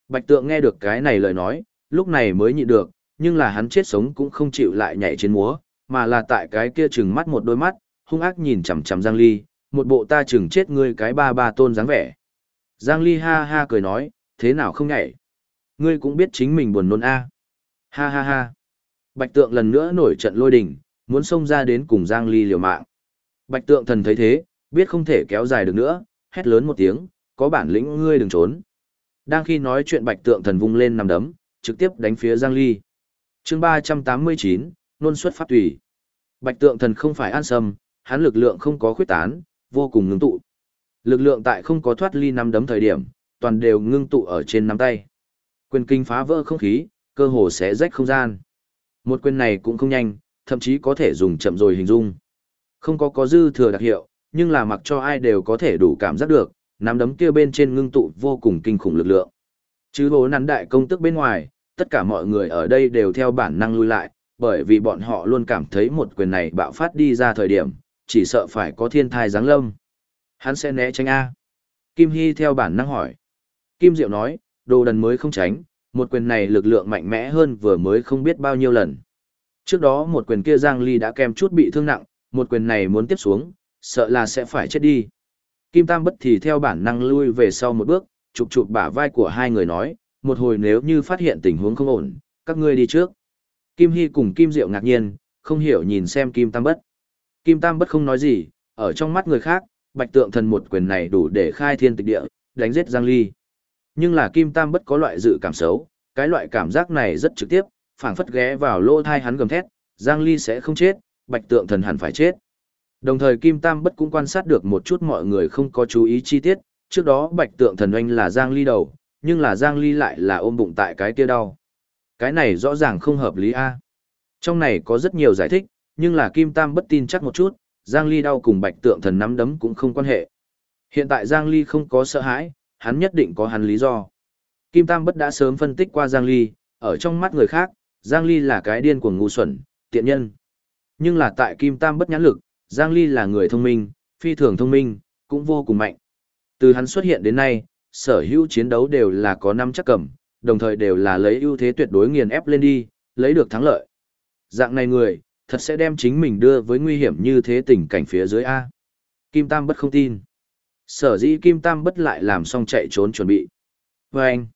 S1: Bạch tượng nghe được cái này lời nói, lúc này mới nhịn được, nhưng là hắn chết sống cũng không chịu lại nhảy trên múa, mà là tại cái kia chừng mắt một đôi mắt, hung ác nhìn chằm chằm Giang Ly, một bộ ta chừng chết ngươi cái ba ba tôn dáng vẻ. Giang Ly ha ha cười nói, thế nào không nhảy? Ngươi cũng biết chính mình buồn nôn a. Ha ha ha. Bạch tượng lần nữa nổi trận lôi đình, muốn xông ra đến cùng Giang Ly liều mạng. Bạch tượng thần thấy thế, biết không thể kéo dài được nữa, hét lớn một tiếng, có bản lĩnh ngươi đừng trốn. Đang khi nói chuyện bạch tượng thần vung lên nằm đấm, trực tiếp đánh phía Giang Ly chương 389, nôn xuất pháp tùy. Bạch tượng thần không phải an sâm, hắn lực lượng không có khuyết tán, vô cùng ngưng tụ. Lực lượng tại không có thoát ly nắm đấm thời điểm, toàn đều ngưng tụ ở trên nắm tay. Quyền kinh phá vỡ không khí, cơ hồ sẽ rách không gian. Một quyền này cũng không nhanh, thậm chí có thể dùng chậm rồi hình dung. Không có có dư thừa đặc hiệu, nhưng là mặc cho ai đều có thể đủ cảm giác được, nắm đấm kia bên trên ngưng tụ vô cùng kinh khủng lực lượng. Chứ bố nắn đại công tức bên ngoài, tất cả mọi người ở đây đều theo bản năng lui lại, bởi vì bọn họ luôn cảm thấy một quyền này bạo phát đi ra thời điểm, chỉ sợ phải có thiên thai giáng lâm. Hắn sẽ né tránh A. Kim Hy theo bản năng hỏi. Kim Diệu nói, đồ đần mới không tránh, một quyền này lực lượng mạnh mẽ hơn vừa mới không biết bao nhiêu lần. Trước đó một quyền kia Giang Ly đã kèm chút bị thương nặng, một quyền này muốn tiếp xuống, sợ là sẽ phải chết đi. Kim Tam bất thì theo bản năng lui về sau một bước, chụp chụp bả vai của hai người nói, một hồi nếu như phát hiện tình huống không ổn, các ngươi đi trước. Kim Hy cùng Kim Diệu ngạc nhiên, không hiểu nhìn xem Kim Tam bất. Kim Tam bất không nói gì, ở trong mắt người khác, bạch tượng thần một quyền này đủ để khai thiên tịch địa, đánh giết Giang Ly. Nhưng là Kim Tam bất có loại dự cảm xấu, cái loại cảm giác này rất trực tiếp, phảng phất ghé vào lỗ thai hắn gầm thét, Giang Ly sẽ không chết, bạch tượng thần hẳn phải chết. Đồng thời Kim Tam bất cũng quan sát được một chút mọi người không có chú ý chi tiết, trước đó bạch tượng thần oanh là Giang Ly đầu, nhưng là Giang Ly lại là ôm bụng tại cái kia đau. Cái này rõ ràng không hợp lý a. Trong này có rất nhiều giải thích, nhưng là Kim Tam bất tin chắc một chút, Giang Ly đau cùng bạch tượng thần nắm đấm cũng không quan hệ. Hiện tại Giang Ly không có sợ hãi, hắn nhất định có hắn lý do. Kim Tam bất đã sớm phân tích qua Giang Ly, ở trong mắt người khác, Giang Ly là cái điên cuồng ngu xuẩn, tiện nhân. Nhưng là tại Kim Tam bất nhãn lực, Giang Ly là người thông minh, phi thường thông minh, cũng vô cùng mạnh. Từ hắn xuất hiện đến nay, sở hữu chiến đấu đều là có năm chắc cầm, đồng thời đều là lấy ưu thế tuyệt đối nghiền ép lên đi, lấy được thắng lợi. Dạng này người, thật sẽ đem chính mình đưa với nguy hiểm như thế tình cảnh phía dưới A. Kim Tam bất không tin. Sở dĩ Kim Tam bất lại làm xong chạy trốn chuẩn bị. Và anh,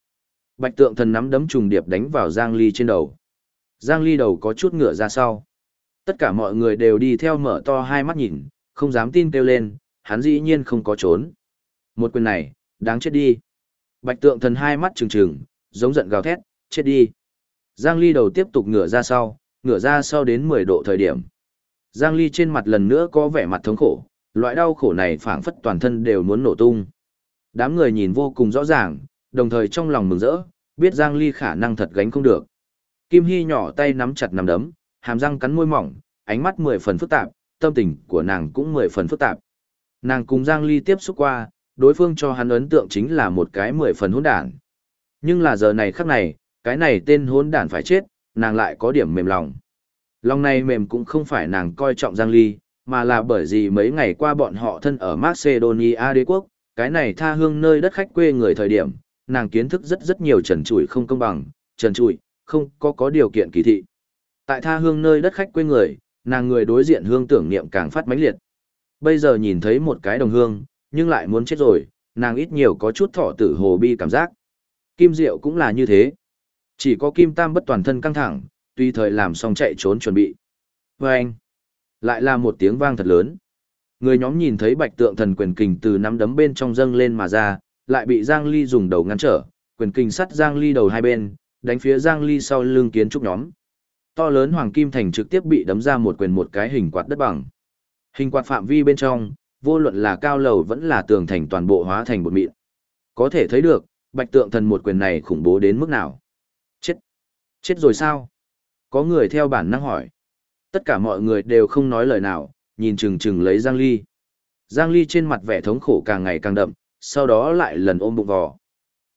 S1: Bạch tượng thần nắm đấm trùng điệp đánh vào Giang Ly trên đầu. Giang Ly đầu có chút ngựa ra sau. Tất cả mọi người đều đi theo mở to hai mắt nhìn, không dám tin kêu lên, hắn dĩ nhiên không có trốn. Một quyền này, đáng chết đi. Bạch tượng thần hai mắt trừng trừng, giống giận gào thét, chết đi. Giang Ly đầu tiếp tục ngửa ra sau, ngửa ra sau đến 10 độ thời điểm. Giang Ly trên mặt lần nữa có vẻ mặt thống khổ, loại đau khổ này phảng phất toàn thân đều muốn nổ tung. Đám người nhìn vô cùng rõ ràng, đồng thời trong lòng mừng rỡ, biết Giang Ly khả năng thật gánh không được. Kim Hy nhỏ tay nắm chặt nắm đấm, hàm răng cắn môi mỏng, ánh mắt mười phần phức tạp, tâm tình của nàng cũng mười phần phức tạp. Nàng cùng Giang Ly tiếp xúc qua, đối phương cho hắn ấn tượng chính là một cái mười phần hỗn đản. Nhưng là giờ này khắc này, cái này tên hỗn đản phải chết, nàng lại có điểm mềm lòng. Lòng này mềm cũng không phải nàng coi trọng Giang Ly, mà là bởi vì mấy ngày qua bọn họ thân ở Macedonia đế quốc, cái này tha hương nơi đất khách quê người thời điểm, nàng kiến thức rất rất nhiều trần trụi không công bằng, trần trụi, không có có điều kiện kỳ thị. Tại tha hương nơi đất khách quê người, nàng người đối diện hương tưởng niệm càng phát mãnh liệt. Bây giờ nhìn thấy một cái đồng hương, nhưng lại muốn chết rồi, nàng ít nhiều có chút thọ tử hồ bi cảm giác. Kim Diệu cũng là như thế. Chỉ có Kim Tam bất toàn thân căng thẳng, tùy thời làm xong chạy trốn chuẩn bị. Và anh, lại là một tiếng vang thật lớn. Người nhóm nhìn thấy bạch tượng thần quyền kình từ nắm đấm bên trong dâng lên mà ra, lại bị Giang Ly dùng đầu ngăn trở, quyền kình sắt Giang Ly đầu hai bên, đánh phía Giang Ly sau lưng kiến trúc nhóm. To lớn Hoàng Kim Thành trực tiếp bị đấm ra một quyền một cái hình quạt đất bằng. Hình quạt phạm vi bên trong, vô luận là cao lầu vẫn là tường thành toàn bộ hóa thành bột mịn. Có thể thấy được, bạch tượng thần một quyền này khủng bố đến mức nào. Chết! Chết rồi sao? Có người theo bản năng hỏi. Tất cả mọi người đều không nói lời nào, nhìn chừng chừng lấy Giang Ly. Giang Ly trên mặt vẻ thống khổ càng ngày càng đậm, sau đó lại lần ôm bụng vò.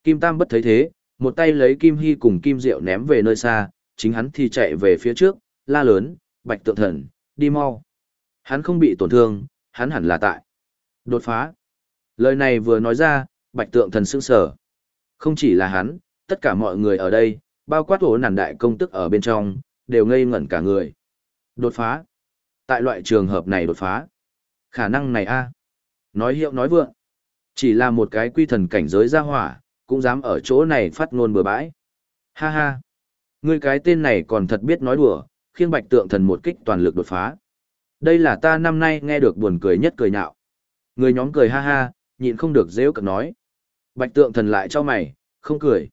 S1: Kim Tam bất thấy thế, một tay lấy Kim Hy cùng Kim Diệu ném về nơi xa, chính hắn thì chạy về phía trước, la lớn, bạch tượng thần, đi mau. Hắn không bị tổn thương, hắn hẳn là tại. Đột phá. Lời này vừa nói ra, bạch tượng thần sững sờ. Không chỉ là hắn, tất cả mọi người ở đây, bao quát ổ nản đại công tức ở bên trong, đều ngây ngẩn cả người. Đột phá. Tại loại trường hợp này đột phá. Khả năng này a Nói hiệu nói vượng. Chỉ là một cái quy thần cảnh giới ra hỏa, cũng dám ở chỗ này phát ngôn bừa bãi. Ha ha. Ngươi cái tên này còn thật biết nói đùa, khiêng bạch tượng thần một kích toàn lực đột phá. Đây là ta năm nay nghe được buồn cười nhất cười nhạo. Người nhóm cười ha ha, nhịn không được dễ cận nói. Bạch tượng thần lại cho mày, không cười.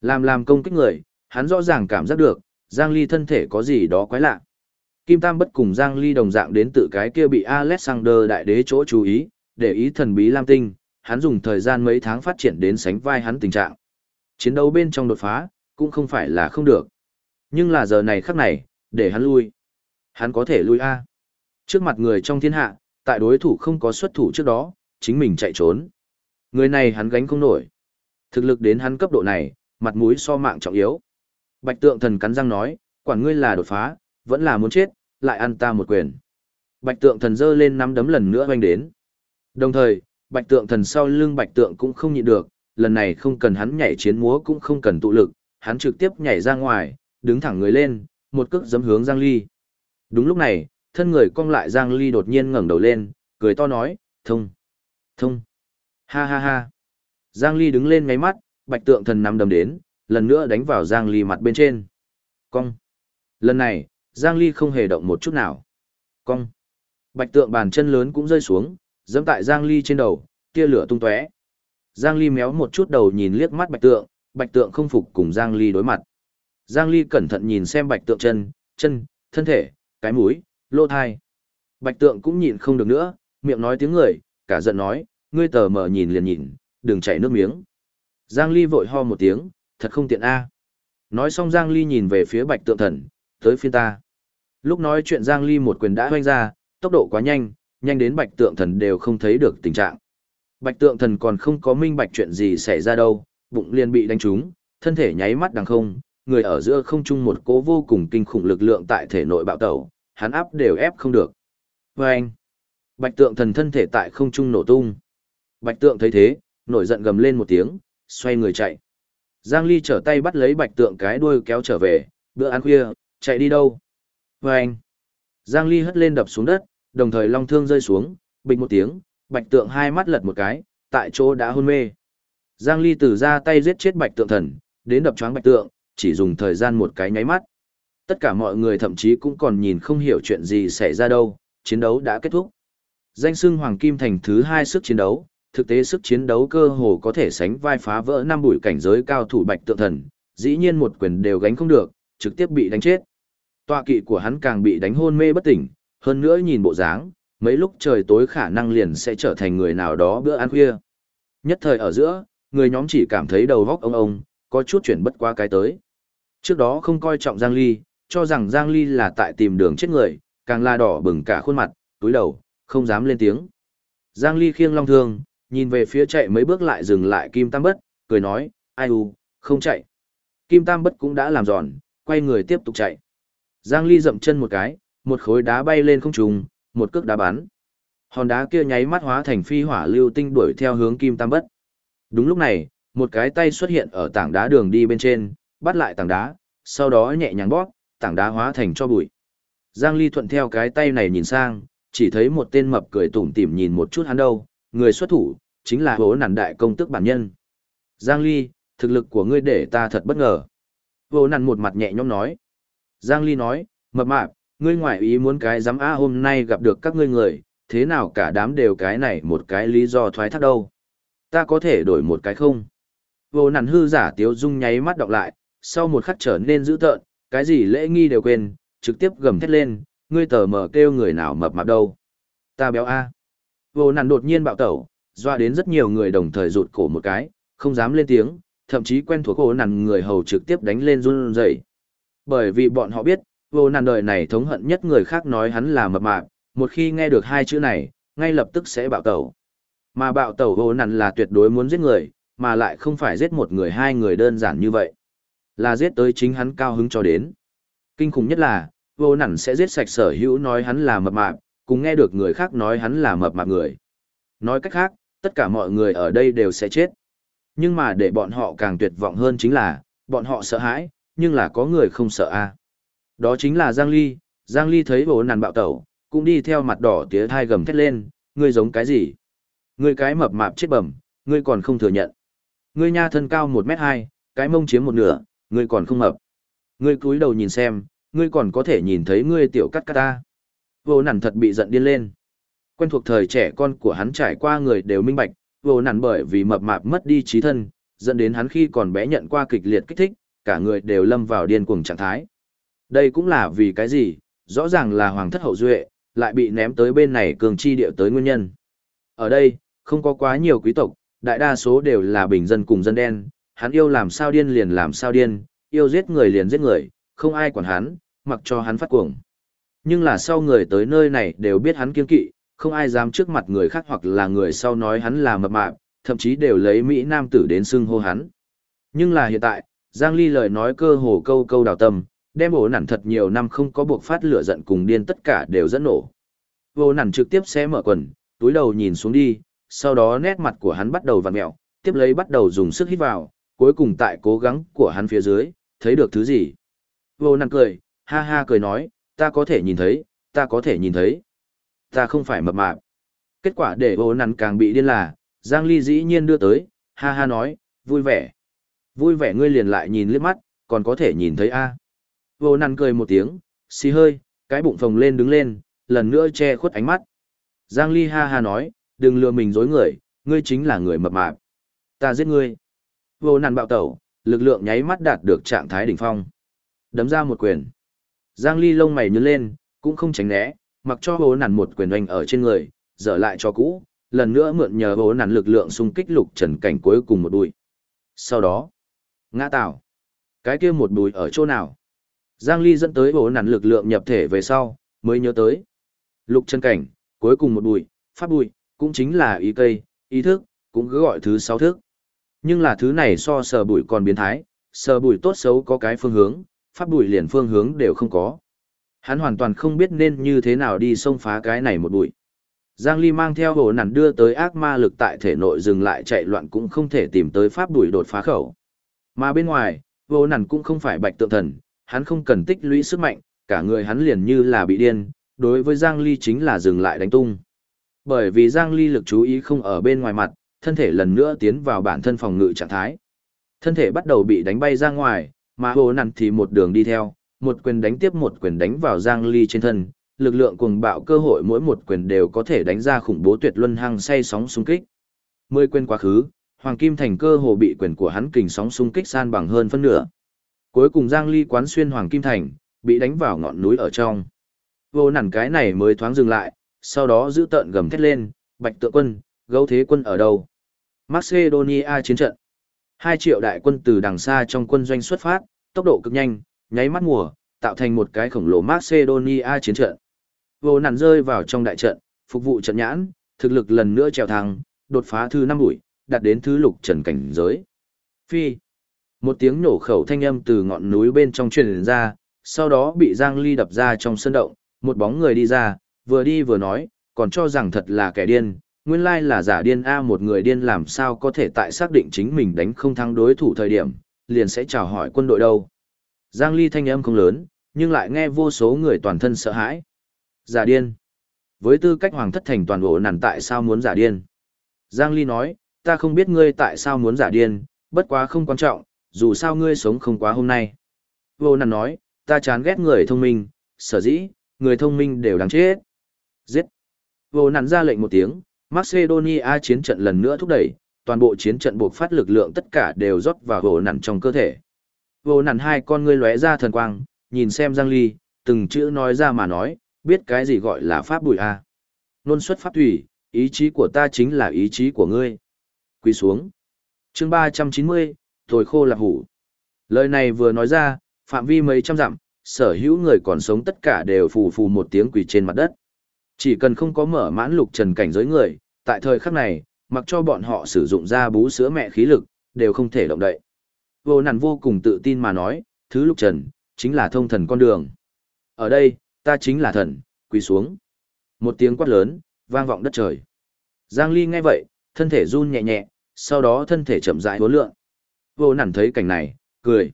S1: Làm làm công kích người, hắn rõ ràng cảm giác được, Giang Ly thân thể có gì đó quái lạ. Kim Tam bất cùng Giang Ly đồng dạng đến tự cái kia bị Alexander đại đế chỗ chú ý, để ý thần bí Lam Tinh, hắn dùng thời gian mấy tháng phát triển đến sánh vai hắn tình trạng. Chiến đấu bên trong đột phá, cũng không phải là không được. Nhưng là giờ này khắc này, để hắn lui. Hắn có thể lui A. Trước mặt người trong thiên hạ, tại đối thủ không có xuất thủ trước đó, chính mình chạy trốn. Người này hắn gánh không nổi. Thực lực đến hắn cấp độ này, mặt mũi so mạng trọng yếu. Bạch tượng thần cắn răng nói, quản ngươi là đột phá, vẫn là muốn chết, lại ăn ta một quyền. Bạch tượng thần giơ lên nắm đấm lần nữa hoành đến. Đồng thời, bạch tượng thần sau lưng bạch tượng cũng không nhịn được, lần này không cần hắn nhảy chiến múa cũng không cần tụ lực, hắn trực tiếp nhảy ra ngoài, đứng thẳng người lên, một cước giấm hướng Giang Ly. Đúng lúc này, thân người cong lại Giang Ly đột nhiên ngẩng đầu lên, cười to nói, thông, thông, ha ha ha. Giang Ly đứng lên ngáy mắt, bạch tượng thần nắm đấm đến, lần nữa đánh vào Giang Ly mặt bên trên. Cong. Lần này, Giang Ly không hề động một chút nào. Cong. Bạch tượng bàn chân lớn cũng rơi xuống, dẫm tại Giang Ly trên đầu, tia lửa tung tóe. Giang Ly méo một chút đầu nhìn liếc mắt bạch tượng, bạch tượng không phục cùng Giang Ly đối mặt. Giang Ly cẩn thận nhìn xem bạch tượng chân, chân, thân thể, cái mũi, lô thai. Bạch tượng cũng nhìn không được nữa, miệng nói tiếng người, cả giận nói, ngươi tờ mở nhìn liền nhìn, đừng chảy nước miếng. Giang Ly vội ho một tiếng, thật không tiện a. Nói xong Giang Ly nhìn về phía bạch tượng thần, tới phiên ta. Lúc nói chuyện Giang Ly một quyền đã hoanh ra, tốc độ quá nhanh, nhanh đến bạch tượng thần đều không thấy được tình trạng. Bạch tượng thần còn không có minh bạch chuyện gì xảy ra đâu, bụng liền bị đánh trúng, thân thể nháy mắt đằng không, người ở giữa không trung một cố vô cùng kinh khủng lực lượng tại thể nội bạo tẩu, hắn áp đều ép không được. Và anh, bạch tượng thần thân thể tại không trung nổ tung. Bạch tượng thấy thế, nổi giận gầm lên một tiếng, xoay người chạy. Giang Ly trở tay bắt lấy bạch tượng cái đuôi kéo trở về, bữa ăn khuya, chạy đi đâu? Và anh, Giang Ly hất lên đập xuống đất, đồng thời long thương rơi xuống, bình một tiếng, bạch tượng hai mắt lật một cái, tại chỗ đã hôn mê. Giang Ly từ ra tay giết chết bạch tượng thần, đến đập choáng bạch tượng, chỉ dùng thời gian một cái nháy mắt. Tất cả mọi người thậm chí cũng còn nhìn không hiểu chuyện gì xảy ra đâu, chiến đấu đã kết thúc. Danh xưng Hoàng Kim Thành thứ hai sức chiến đấu, thực tế sức chiến đấu cơ hồ có thể sánh vai phá vỡ năm bụi cảnh giới cao thủ bạch tượng thần, dĩ nhiên một quyền đều gánh không được, trực tiếp bị đánh chết. Tọa kỵ của hắn càng bị đánh hôn mê bất tỉnh, hơn nữa nhìn bộ dáng, mấy lúc trời tối khả năng liền sẽ trở thành người nào đó bữa ăn khuya. Nhất thời ở giữa, người nhóm chỉ cảm thấy đầu góc ông ông, có chút chuyển bất qua cái tới. Trước đó không coi trọng Giang Ly, cho rằng Giang Ly là tại tìm đường chết người, càng la đỏ bừng cả khuôn mặt, túi đầu, không dám lên tiếng. Giang Ly khiêng long thương, nhìn về phía chạy mấy bước lại dừng lại Kim Tam Bất, cười nói, ai u, không chạy. Kim Tam Bất cũng đã làm giòn, quay người tiếp tục chạy. Giang Ly dậm chân một cái, một khối đá bay lên không trung, một cước đá bắn. Hòn đá kia nháy mắt hóa thành phi hỏa lưu tinh đuổi theo hướng Kim Tam Bất. Đúng lúc này, một cái tay xuất hiện ở tảng đá đường đi bên trên, bắt lại tảng đá, sau đó nhẹ nhàng bóp, tảng đá hóa thành cho bụi. Giang Ly thuận theo cái tay này nhìn sang, chỉ thấy một tên mập cười tủm tỉm nhìn một chút hắn đâu, người xuất thủ, chính là hố nản đại công tức bản nhân. Giang Ly, thực lực của ngươi để ta thật bất ngờ. Vô nản một mặt nhẹ nhõm nói. Giang Ly nói, mập mạp, ngươi ngoại ý muốn cái dám a hôm nay gặp được các ngươi người, thế nào cả đám đều cái này một cái lý do thoái thác đâu. Ta có thể đổi một cái không? Vô nản hư giả tiếu dung nháy mắt đọc lại, sau một khắc trở nên dữ tợn, cái gì lễ nghi đều quên, trực tiếp gầm thét lên, ngươi tờ mở kêu người nào mập mạp đâu. Ta béo a. Vô nản đột nhiên bạo tẩu, doa đến rất nhiều người đồng thời rụt cổ một cái, không dám lên tiếng, thậm chí quen thuộc cổ nản người hầu trực tiếp đánh lên run rẩy. Bởi vì bọn họ biết, Vô nàn đời này thống hận nhất người khác nói hắn là mập mạp, một khi nghe được hai chữ này, ngay lập tức sẽ bạo tẩu. Mà bạo tẩu vô nàn là tuyệt đối muốn giết người, mà lại không phải giết một người hai người đơn giản như vậy. Là giết tới chính hắn cao hứng cho đến. Kinh khủng nhất là, vô nản sẽ giết sạch sở hữu nói hắn là mập mạp, cùng nghe được người khác nói hắn là mập mạp người. Nói cách khác, tất cả mọi người ở đây đều sẽ chết. Nhưng mà để bọn họ càng tuyệt vọng hơn chính là, bọn họ sợ hãi, nhưng là có người không sợ a. Đó chính là Giang Ly, Giang Ly thấy vô nản bạo tẩu, cũng đi theo mặt đỏ tía thai gầm thét lên, ngươi giống cái gì? Ngươi cái mập mạp chết bẩm, ngươi còn không thừa nhận. Ngươi nha thân cao 1m2, cái mông chiếm một nửa, ngươi còn không mập. Ngươi cúi đầu nhìn xem, ngươi còn có thể nhìn thấy ngươi tiểu cắt cắt ta. Vô nản thật bị giận điên lên. Quen thuộc thời trẻ con của hắn trải qua người đều minh bạch, vô nản bởi vì mập mạp mất đi trí thân, dẫn đến hắn khi còn bé nhận qua kịch liệt kích thích, cả người đều lâm vào điên cuồng trạng thái. Đây cũng là vì cái gì, rõ ràng là hoàng thất hậu duệ, lại bị ném tới bên này cường chi điệu tới nguyên nhân. Ở đây, không có quá nhiều quý tộc, đại đa số đều là bình dân cùng dân đen, hắn yêu làm sao điên liền làm sao điên, yêu giết người liền giết người, không ai quản hắn, mặc cho hắn phát cuồng. Nhưng là sau người tới nơi này đều biết hắn kiên kỵ, không ai dám trước mặt người khác hoặc là người sau nói hắn là mập mạp, thậm chí đều lấy Mỹ Nam tử đến xưng hô hắn. Nhưng là hiện tại, Giang Ly lời nói cơ hồ câu câu đào tâm, đem ổ nản thật nhiều năm không có buộc phát lửa giận cùng điên tất cả đều dẫn nổ. Vô nản trực tiếp xé mở quần, túi đầu nhìn xuống đi, sau đó nét mặt của hắn bắt đầu vặn mẹo, tiếp lấy bắt đầu dùng sức hít vào, cuối cùng tại cố gắng của hắn phía dưới, thấy được thứ gì. Vô năng cười, ha ha cười nói, ta có thể nhìn thấy, ta có thể nhìn thấy. Ta không phải mập mạp. Kết quả để vô năng càng bị điên là, Giang Ly dĩ nhiên đưa tới, ha ha nói, vui vẻ. Vui vẻ ngươi liền lại nhìn liếc mắt, còn có thể nhìn thấy a. Vô năng cười một tiếng, xì hơi, cái bụng phồng lên đứng lên, lần nữa che khuất ánh mắt. Giang Ly ha ha nói, đừng lừa mình dối người, ngươi chính là người mập mạp. Ta giết ngươi. Vô nàn bạo tẩu, lực lượng nháy mắt đạt được trạng thái đỉnh phong. Đấm ra một quyền. Giang Ly lông mày nhướng lên, cũng không tránh né, mặc cho vô nàn một quyền oanh ở trên người, dở lại cho cũ, lần nữa mượn nhờ vô nàn lực lượng xung kích lục trần cảnh cuối cùng một đùi. Sau đó, ngã tạo. Cái kia một đùi ở chỗ nào? Giang Ly dẫn tới vô nàn lực lượng nhập thể về sau, mới nhớ tới. Lục trần cảnh, cuối cùng một đùi, pháp bụi, cũng chính là ý cây, ý thức, cũng cứ gọi thứ sáu thức. Nhưng là thứ này so sờ bụi còn biến thái, sờ bụi tốt xấu có cái phương hướng, pháp bụi liền phương hướng đều không có. Hắn hoàn toàn không biết nên như thế nào đi xông phá cái này một bụi. Giang Ly mang theo hồ nản đưa tới ác ma lực tại thể nội dừng lại chạy loạn cũng không thể tìm tới pháp bụi đột phá khẩu. Mà bên ngoài, hồ nản cũng không phải bạch tượng thần, hắn không cần tích lũy sức mạnh, cả người hắn liền như là bị điên, đối với Giang Ly chính là dừng lại đánh tung. Bởi vì Giang Ly lực chú ý không ở bên ngoài mặt, thân thể lần nữa tiến vào bản thân phòng ngự trạng thái. Thân thể bắt đầu bị đánh bay ra ngoài, mà hồ nằn thì một đường đi theo, một quyền đánh tiếp một quyền đánh vào Giang Ly trên thân, lực lượng cuồng bạo cơ hội mỗi một quyền đều có thể đánh ra khủng bố tuyệt luân hăng say sóng xung kích. Mười quyền quá khứ, Hoàng Kim Thành cơ hồ bị quyền của hắn kình sóng xung kích san bằng hơn phân nửa. Cuối cùng Giang Ly quán xuyên Hoàng Kim Thành, bị đánh vào ngọn núi ở trong. Vô nản cái này mới thoáng dừng lại, sau đó giữ tợn gầm thét lên, bạch tượng quân, gấu thế quân ở đâu? Macedonia chiến trận. Hai triệu đại quân từ đằng xa trong quân doanh xuất phát, tốc độ cực nhanh, nháy mắt mùa, tạo thành một cái khổng lồ Macedonia chiến trận. Vô nản rơi vào trong đại trận, phục vụ trận nhãn, thực lực lần nữa trèo thang, đột phá thứ năm bụi, đạt đến thứ lục trần cảnh giới. Phi. Một tiếng nổ khẩu thanh âm từ ngọn núi bên trong truyền ra, sau đó bị Giang Ly đập ra trong sân động, một bóng người đi ra, vừa đi vừa nói, còn cho rằng thật là kẻ điên, nguyên lai là giả điên A một người điên làm sao có thể tại xác định chính mình đánh không thắng đối thủ thời điểm, liền sẽ chào hỏi quân đội đâu. Giang Ly thanh âm không lớn, nhưng lại nghe vô số người toàn thân sợ hãi. Giả điên. Với tư cách hoàng thất thành toàn bộ nản tại sao muốn giả điên. Giang Ly nói, ta không biết ngươi tại sao muốn giả điên, bất quá không quan trọng, dù sao ngươi sống không quá hôm nay. Vô nản nói, ta chán ghét người thông minh, sở dĩ, người thông minh đều đáng chết. Giết. Vô nản ra lệnh một tiếng, Macedonia chiến trận lần nữa thúc đẩy, toàn bộ chiến trận buộc phát lực lượng tất cả đều rót vào gỗ nặn trong cơ thể. Gỗ nặn hai con ngươi lóe ra thần quang, nhìn xem Giang Ly, từng chữ nói ra mà nói, biết cái gì gọi là pháp bùi a. Nôn xuất pháp thủy, ý chí của ta chính là ý chí của ngươi. Quỳ xuống. Chương 390, tồi khô là hủ. Lời này vừa nói ra, phạm vi mấy trăm dặm, sở hữu người còn sống tất cả đều phù phù một tiếng quỳ trên mặt đất. Chỉ cần không có mở mãn lục trần cảnh giới người, tại thời khắc này, mặc cho bọn họ sử dụng ra bú sữa mẹ khí lực, đều không thể động đậy. Vô nản vô cùng tự tin mà nói, thứ lục trần, chính là thông thần con đường. Ở đây, ta chính là thần, quỳ xuống. Một tiếng quát lớn, vang vọng đất trời. Giang Ly nghe vậy, thân thể run nhẹ nhẹ, sau đó thân thể chậm rãi uốn lượng. Vô nản thấy cảnh này, cười.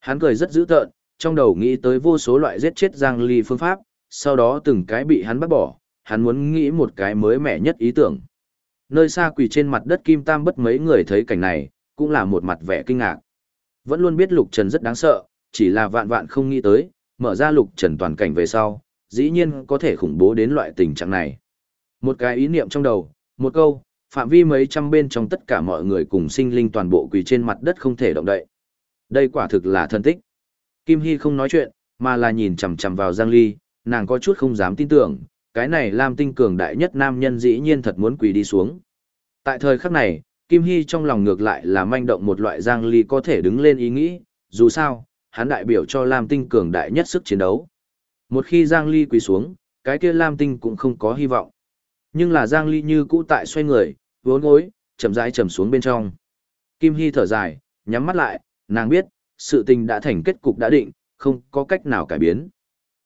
S1: Hắn cười rất dữ tợn, trong đầu nghĩ tới vô số loại giết chết Giang Ly phương pháp, sau đó từng cái bị hắn bắt bỏ, hắn muốn nghĩ một cái mới mẻ nhất ý tưởng. Nơi xa quỳ trên mặt đất Kim Tam bất mấy người thấy cảnh này, cũng là một mặt vẻ kinh ngạc. Vẫn luôn biết Lục Trần rất đáng sợ, chỉ là vạn vạn không nghĩ tới, mở ra Lục Trần toàn cảnh về sau, dĩ nhiên có thể khủng bố đến loại tình trạng này. Một cái ý niệm trong đầu, một câu, phạm vi mấy trăm bên trong tất cả mọi người cùng sinh linh toàn bộ quỳ trên mặt đất không thể động đậy. Đây quả thực là thân tích. Kim Hy không nói chuyện, mà là nhìn chằm chằm vào Giang Ly, nàng có chút không dám tin tưởng, cái này Lam Tinh cường đại nhất nam nhân dĩ nhiên thật muốn quỳ đi xuống. Tại thời khắc này, Kim Hy trong lòng ngược lại là manh động một loại Giang Ly có thể đứng lên ý nghĩ, dù sao, hắn đại biểu cho Lam Tinh cường đại nhất sức chiến đấu. Một khi Giang Ly quỳ xuống, cái kia Lam Tinh cũng không có hy vọng. Nhưng là Giang Ly như cũ tại xoay người, vốn gối, chậm rãi chầm xuống bên trong. Kim Hy thở dài, nhắm mắt lại, nàng biết, sự tình đã thành kết cục đã định, không có cách nào cải biến.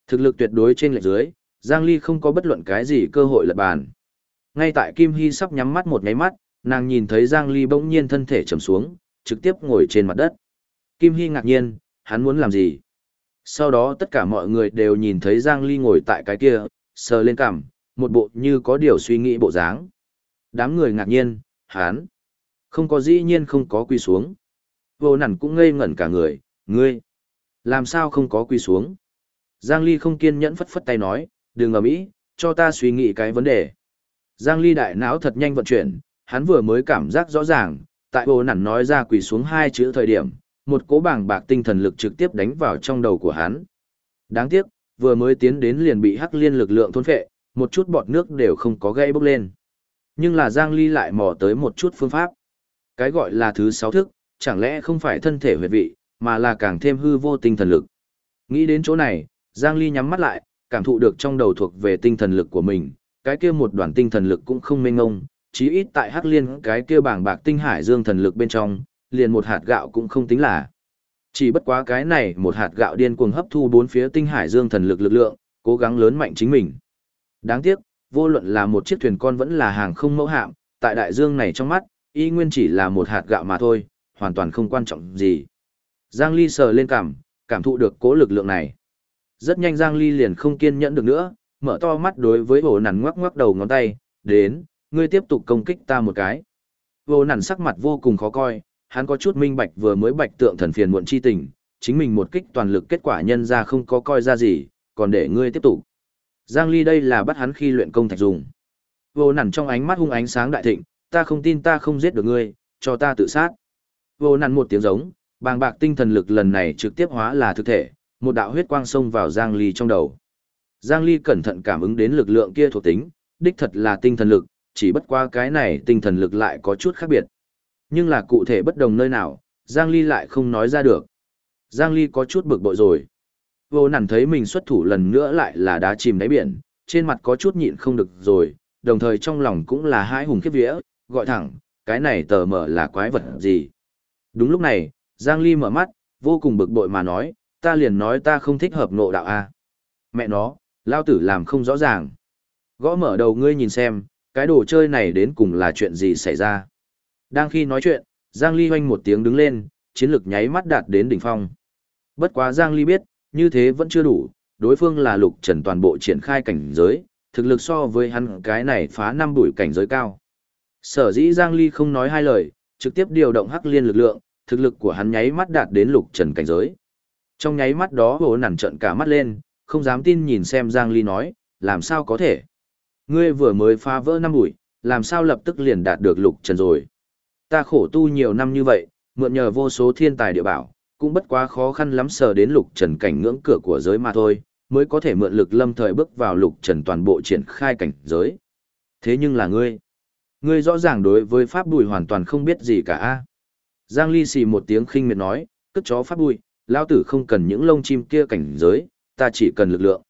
S1: Thực lực tuyệt đối trên lệch dưới, Giang Ly không có bất luận cái gì cơ hội lật bàn. Ngay tại Kim Hy sắp nhắm mắt một nháy mắt, nàng nhìn thấy Giang Ly bỗng nhiên thân thể trầm xuống, trực tiếp ngồi trên mặt đất. Kim Hy ngạc nhiên, hắn muốn làm gì? Sau đó tất cả mọi người đều nhìn thấy Giang Ly ngồi tại cái kia, sờ lên cằm, một bộ như có điều suy nghĩ bộ dáng. Đám người ngạc nhiên, hắn không có dĩ nhiên không có quy xuống. Vô nản cũng ngây ngẩn cả người, ngươi, làm sao không có quy xuống? Giang Ly không kiên nhẫn phất phất tay nói, đừng ở mỹ, cho ta suy nghĩ cái vấn đề. Giang Ly đại não thật nhanh vận chuyển, hắn vừa mới cảm giác rõ ràng, tại ô nản nói ra quỳ xuống hai chữ thời điểm, một cỗ bảng bạc tinh thần lực trực tiếp đánh vào trong đầu của hắn. Đáng tiếc, vừa mới tiến đến liền bị hắc liên lực lượng thôn phệ, một chút bọt nước đều không có gây bốc lên. Nhưng là Giang Ly lại mò tới một chút phương pháp. Cái gọi là thứ sáu thức, chẳng lẽ không phải thân thể huyệt vị, mà là càng thêm hư vô tinh thần lực. Nghĩ đến chỗ này, Giang Ly nhắm mắt lại, cảm thụ được trong đầu thuộc về tinh thần lực của mình, cái kia một đoàn tinh thần lực cũng không mênh ngông, chí ít tại Hắc Liên cái kia bảng bạc tinh hải dương thần lực bên trong, liền một hạt gạo cũng không tính là. Chỉ bất quá cái này một hạt gạo điên cuồng hấp thu bốn phía tinh hải dương thần lực lực lượng, cố gắng lớn mạnh chính mình. Đáng tiếc, vô luận là một chiếc thuyền con vẫn là hàng không mẫu hạm, tại đại dương này trong mắt, y nguyên chỉ là một hạt gạo mà thôi, hoàn toàn không quan trọng gì. Giang Ly sờ lên cảm, cảm thụ được cố lực lượng này. Rất nhanh Giang Ly liền không kiên nhẫn được nữa, mở to mắt đối với ổ nằn ngoắc ngoắc đầu ngón tay, đến, ngươi tiếp tục công kích ta một cái. Vô nằn sắc mặt vô cùng khó coi, hắn có chút minh bạch vừa mới bạch tượng thần phiền muộn chi tình, chính mình một kích toàn lực kết quả nhân ra không có coi ra gì, còn để ngươi tiếp tục. Giang Ly đây là bắt hắn khi luyện công thạch dùng. Vô nằn trong ánh mắt hung ánh sáng đại thịnh, ta không tin ta không giết được ngươi, cho ta tự sát. Vô nằn một tiếng giống, bàng bạc tinh thần lực lần này trực tiếp hóa là thực thể, một đạo huyết quang xông vào Giang Ly trong đầu. Giang Ly cẩn thận cảm ứng đến lực lượng kia thuộc tính, đích thật là tinh thần lực, chỉ bất qua cái này tinh thần lực lại có chút khác biệt. Nhưng là cụ thể bất đồng nơi nào, Giang Ly lại không nói ra được. Giang Ly có chút bực bội rồi. Vô nản thấy mình xuất thủ lần nữa lại là đá chìm đáy biển, trên mặt có chút nhịn không được rồi, đồng thời trong lòng cũng là hai hùng khiếp vía, gọi thẳng, cái này tờ mở là quái vật gì. Đúng lúc này, Giang Ly mở mắt, vô cùng bực bội mà nói, ta liền nói ta không thích hợp nộ đạo A. Mẹ nó, lao tử làm không rõ ràng. Gõ mở đầu ngươi nhìn xem, cái đồ chơi này đến cùng là chuyện gì xảy ra. Đang khi nói chuyện, Giang Ly hoanh một tiếng đứng lên, chiến lực nháy mắt đạt đến đỉnh phong. Bất quá Giang Ly biết, như thế vẫn chưa đủ, đối phương là lục trần toàn bộ triển khai cảnh giới, thực lực so với hắn cái này phá năm đuổi cảnh giới cao. Sở dĩ Giang Ly không nói hai lời, trực tiếp điều động hắc liên lực lượng, thực lực của hắn nháy mắt đạt đến lục trần cảnh giới. Trong nháy mắt đó hồ nản trận cả mắt lên, không dám tin nhìn xem Giang Ly nói, làm sao có thể. Ngươi vừa mới phá vỡ năm bụi, làm sao lập tức liền đạt được lục trần rồi. Ta khổ tu nhiều năm như vậy, mượn nhờ vô số thiên tài địa bảo, cũng bất quá khó khăn lắm sờ đến lục trần cảnh ngưỡng cửa của giới mà thôi, mới có thể mượn lực lâm thời bước vào lục trần toàn bộ triển khai cảnh giới. Thế nhưng là ngươi, ngươi rõ ràng đối với pháp bùi hoàn toàn không biết gì cả a. Giang Ly xì một tiếng khinh miệt nói, cất chó pháp bùi, Lão tử không cần những lông chim kia cảnh giới, ta chỉ cần lực lượng.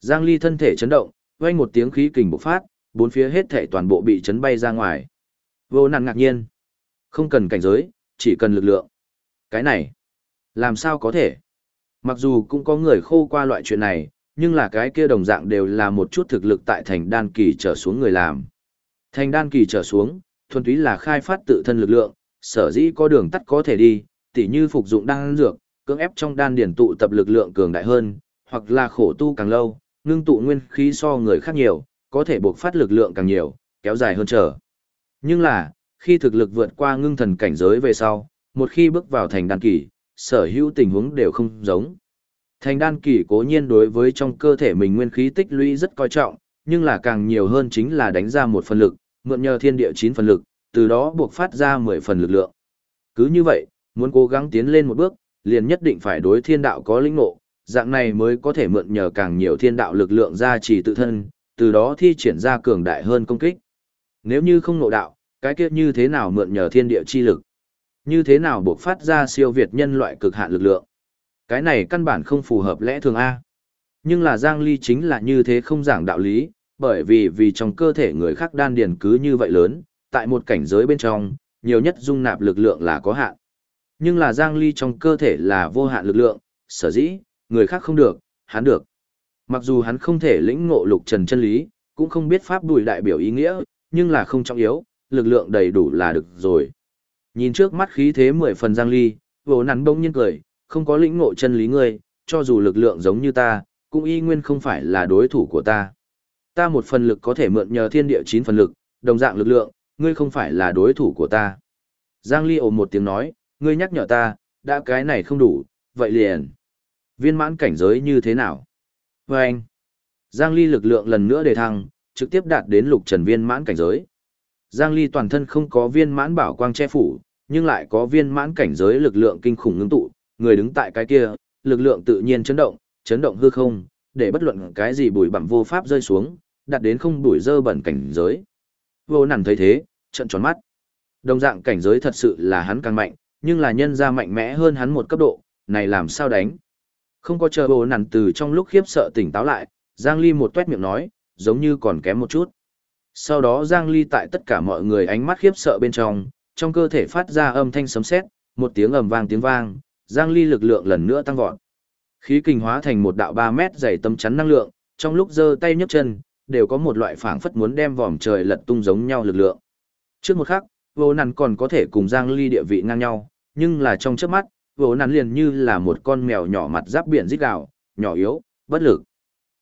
S1: Giang Ly thân thể chấn động, vang một tiếng khí kình bộc phát, bốn phía hết thể toàn bộ bị chấn bay ra ngoài. Vô nàn ngạc nhiên. Không cần cảnh giới, chỉ cần lực lượng. Cái này, làm sao có thể? Mặc dù cũng có người khô qua loại chuyện này, nhưng là cái kia đồng dạng đều là một chút thực lực tại thành đan kỳ trở xuống người làm. Thành đan kỳ trở xuống, thuần túy là khai phát tự thân lực lượng, sở dĩ có đường tắt có thể đi, tỉ như phục dụng đan dược, cưỡng ép trong đan điển tụ tập lực lượng cường đại hơn, hoặc là khổ tu càng lâu, ngưng tụ nguyên khí so người khác nhiều, có thể buộc phát lực lượng càng nhiều, kéo dài hơn trở. Nhưng là, khi thực lực vượt qua ngưng thần cảnh giới về sau, một khi bước vào thành đan kỳ, sở hữu tình huống đều không giống. Thành đan kỳ cố nhiên đối với trong cơ thể mình nguyên khí tích lũy rất coi trọng, nhưng là càng nhiều hơn chính là đánh ra một phần lực, mượn nhờ thiên địa 9 phần lực, từ đó buộc phát ra 10 phần lực lượng. Cứ như vậy, muốn cố gắng tiến lên một bước, liền nhất định phải đối thiên đạo có lĩnh ngộ, dạng này mới có thể mượn nhờ càng nhiều thiên đạo lực lượng ra chỉ tự thân, từ đó thi triển ra cường đại hơn công kích. Nếu như không ngộ đạo, cái kiếp như thế nào mượn nhờ thiên địa chi lực? Như thế nào buộc phát ra siêu việt nhân loại cực hạn lực lượng? Cái này căn bản không phù hợp lẽ thường A. Nhưng là Giang Ly chính là như thế không giảng đạo lý, bởi vì vì trong cơ thể người khác đan điền cứ như vậy lớn, tại một cảnh giới bên trong, nhiều nhất dung nạp lực lượng là có hạn. Nhưng là Giang Ly trong cơ thể là vô hạn lực lượng, sở dĩ, người khác không được, hắn được. Mặc dù hắn không thể lĩnh ngộ lục trần chân lý, cũng không biết pháp đùi đại biểu ý nghĩa, nhưng là không trọng yếu, lực lượng đầy đủ là được rồi. Nhìn trước mắt khí thế mười phần Giang Ly, vô nắn bỗng nhiên cười, không có lĩnh ngộ chân lý ngươi, cho dù lực lượng giống như ta, cũng y nguyên không phải là đối thủ của ta. Ta một phần lực có thể mượn nhờ thiên địa chín phần lực, đồng dạng lực lượng, ngươi không phải là đối thủ của ta. Giang Ly ồ một tiếng nói, ngươi nhắc nhở ta, đã cái này không đủ, vậy liền. Viên mãn cảnh giới như thế nào? Và anh, Giang Ly lực lượng lần nữa đề thăng, trực tiếp đạt đến lục trần viên mãn cảnh giới. Giang Ly toàn thân không có viên mãn bảo quang che phủ, nhưng lại có viên mãn cảnh giới lực lượng kinh khủng ngưng tụ, người đứng tại cái kia, lực lượng tự nhiên chấn động, chấn động hư không, để bất luận cái gì bụi bặm vô pháp rơi xuống, đạt đến không bụi dơ bẩn cảnh giới. Vô nản thấy thế, trận tròn mắt. Đồng dạng cảnh giới thật sự là hắn càng mạnh, nhưng là nhân ra mạnh mẽ hơn hắn một cấp độ, này làm sao đánh. Không có chờ bồ nằn từ trong lúc khiếp sợ tỉnh táo lại, Giang Ly một tuét miệng nói, giống như còn kém một chút. Sau đó Giang Ly tại tất cả mọi người ánh mắt khiếp sợ bên trong, trong cơ thể phát ra âm thanh sấm sét, một tiếng ầm vang tiếng vang, Giang Ly lực lượng lần nữa tăng vọt. Khí kình hóa thành một đạo 3 mét dày tâm chắn năng lượng, trong lúc giơ tay nhấc chân, đều có một loại phảng phất muốn đem vòm trời lật tung giống nhau lực lượng. Trước một khắc, vô nằn còn có thể cùng Giang Ly địa vị ngang nhau, nhưng là trong chớp mắt, vô nằn liền như là một con mèo nhỏ mặt giáp biển rít gào, nhỏ yếu, bất lực.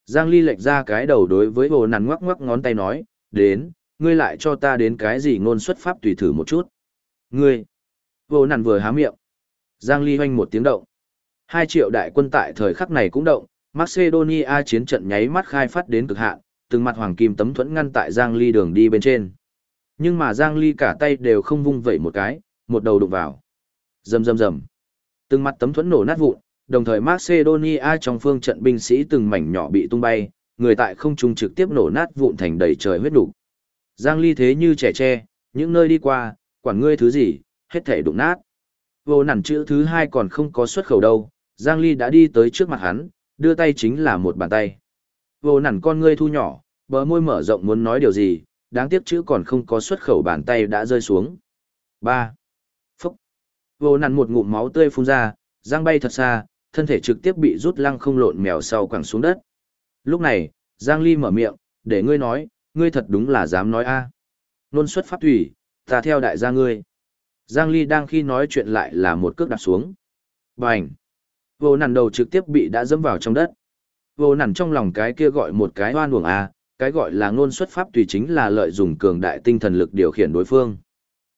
S1: Giang Ly lệch ra cái đầu đối với vô nằn ngoắc ngoắc ngón tay nói, đến, ngươi lại cho ta đến cái gì ngôn xuất pháp tùy thử một chút. Ngươi, vô nằn vừa há miệng. Giang Ly hoanh một tiếng động. Hai triệu đại quân tại thời khắc này cũng động, Macedonia chiến trận nháy mắt khai phát đến cực hạn, từng mặt hoàng kim tấm thuẫn ngăn tại Giang Ly đường đi bên trên. Nhưng mà Giang Ly cả tay đều không vung vẩy một cái, một đầu đụng vào. Rầm rầm rầm. Từng mặt tấm thuẫn nổ nát vụn, đồng thời Macedonia trong phương trận binh sĩ từng mảnh nhỏ bị tung bay, người tại không trung trực tiếp nổ nát vụn thành đầy trời huyết đủ. Giang Ly thế như trẻ tre, những nơi đi qua, quản ngươi thứ gì, hết thể đụng nát. Vô nản chữ thứ hai còn không có xuất khẩu đâu, Giang Ly đã đi tới trước mặt hắn, đưa tay chính là một bàn tay. Vô nản con ngươi thu nhỏ, bờ môi mở rộng muốn nói điều gì, đáng tiếc chữ còn không có xuất khẩu bàn tay đã rơi xuống. 3. Phúc. Vô nằn một ngụm máu tươi phun ra, giang bay thật xa, thân thể trực tiếp bị rút lăng không lộn mèo sau quẳng xuống đất. Lúc này, Giang Ly mở miệng, để ngươi nói, ngươi thật đúng là dám nói a. À. Nôn xuất pháp thủy, ta theo đại gia ngươi. Giang Ly đang khi nói chuyện lại là một cước đạp xuống. Bành! Vô nằn đầu trực tiếp bị đã dẫm vào trong đất. Vô nằn trong lòng cái kia gọi một cái oan uổng a, cái gọi là ngôn xuất pháp tùy chính là lợi dụng cường đại tinh thần lực điều khiển đối phương.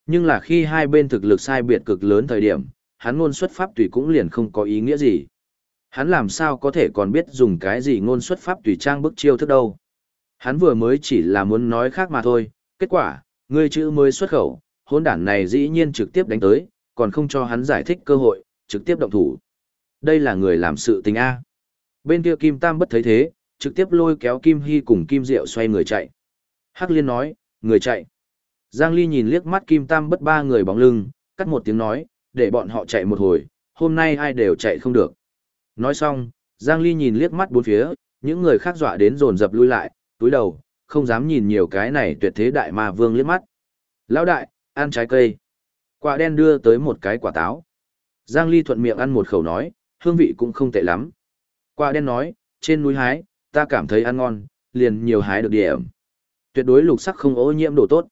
S1: Nhưng là khi hai bên thực lực sai biệt cực lớn thời điểm, hắn ngôn xuất pháp tùy cũng liền không có ý nghĩa gì. Hắn làm sao có thể còn biết dùng cái gì ngôn xuất pháp tùy trang bức chiêu thức đâu. Hắn vừa mới chỉ là muốn nói khác mà thôi, kết quả, người chữ mới xuất khẩu, hôn đản này dĩ nhiên trực tiếp đánh tới, còn không cho hắn giải thích cơ hội, trực tiếp động thủ. Đây là người làm sự tình A. Bên kia Kim Tam bất thấy thế, trực tiếp lôi kéo Kim Hy cùng Kim Diệu xoay người chạy. Hắc Liên nói, người chạy. Giang Ly nhìn liếc mắt Kim Tam bất ba người bóng lưng, cắt một tiếng nói, để bọn họ chạy một hồi, hôm nay ai đều chạy không được. Nói xong, Giang Ly nhìn liếc mắt bốn phía, những người khác dọa đến dồn dập lui lại, túi đầu, không dám nhìn nhiều cái này tuyệt thế đại ma vương liếc mắt. Lão đại, ăn trái cây. Quả đen đưa tới một cái quả táo. Giang Ly thuận miệng ăn một khẩu nói, hương vị cũng không tệ lắm. Quả đen nói, trên núi hái, ta cảm thấy ăn ngon, liền nhiều hái được điểm. Tuyệt đối lục sắc không ô nhiễm đồ tốt.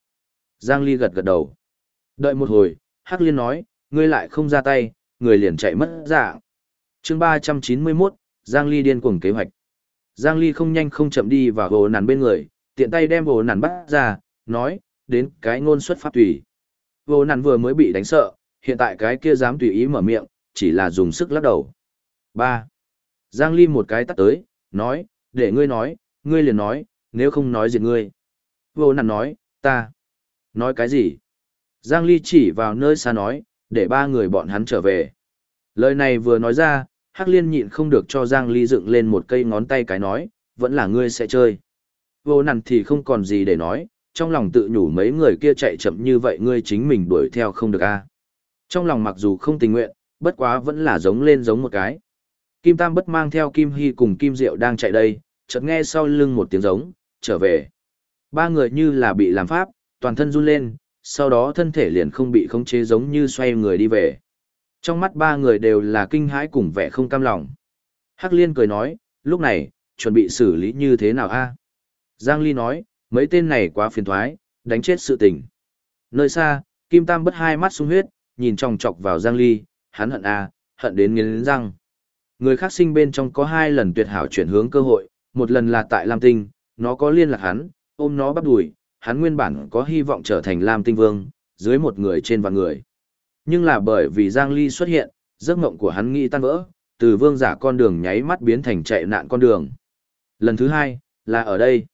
S1: Giang Ly gật gật đầu. Đợi một hồi, Hắc Liên nói, ngươi lại không ra tay, người liền chạy mất dạng. chương 391, Giang Ly điên cuồng kế hoạch. Giang Ly không nhanh không chậm đi vào hồ nàn bên người, tiện tay đem hồ nàn bắt ra, nói, đến cái ngôn xuất pháp tùy. Hồ nàn vừa mới bị đánh sợ, hiện tại cái kia dám tùy ý mở miệng, chỉ là dùng sức lắc đầu. 3. Giang Ly một cái tắt tới, nói, để ngươi nói, ngươi liền nói, nếu không nói diệt ngươi. Vô nặn nói, ta. Nói cái gì? Giang Ly chỉ vào nơi xa nói, để ba người bọn hắn trở về. Lời này vừa nói ra, Hắc Liên nhịn không được cho Giang Ly dựng lên một cây ngón tay cái nói, vẫn là ngươi sẽ chơi. Vô nặn thì không còn gì để nói, trong lòng tự nhủ mấy người kia chạy chậm như vậy ngươi chính mình đuổi theo không được a. Trong lòng mặc dù không tình nguyện, bất quá vẫn là giống lên giống một cái. Kim Tam bất mang theo Kim Hy cùng Kim Diệu đang chạy đây, chợt nghe sau lưng một tiếng giống, trở về. Ba người như là bị làm pháp, toàn thân run lên, sau đó thân thể liền không bị khống chế giống như xoay người đi về. Trong mắt ba người đều là kinh hãi cùng vẻ không cam lòng. Hắc Liên cười nói, lúc này, chuẩn bị xử lý như thế nào a? Giang Ly nói, mấy tên này quá phiền thoái, đánh chết sự tình. Nơi xa, Kim Tam bất hai mắt sung huyết, nhìn tròng chọc vào Giang Ly, hắn hận a, hận đến nghiến răng. Người khác sinh bên trong có hai lần tuyệt hảo chuyển hướng cơ hội, một lần là tại Lam Tinh, nó có liên lạc hắn, ôm nó bắt đuổi, hắn nguyên bản có hy vọng trở thành Lam Tinh Vương, dưới một người trên vạn người. Nhưng là bởi vì Giang Ly xuất hiện, giấc mộng của hắn nghĩ tan vỡ, từ vương giả con đường nháy mắt biến thành chạy nạn con đường. Lần thứ hai, là ở đây.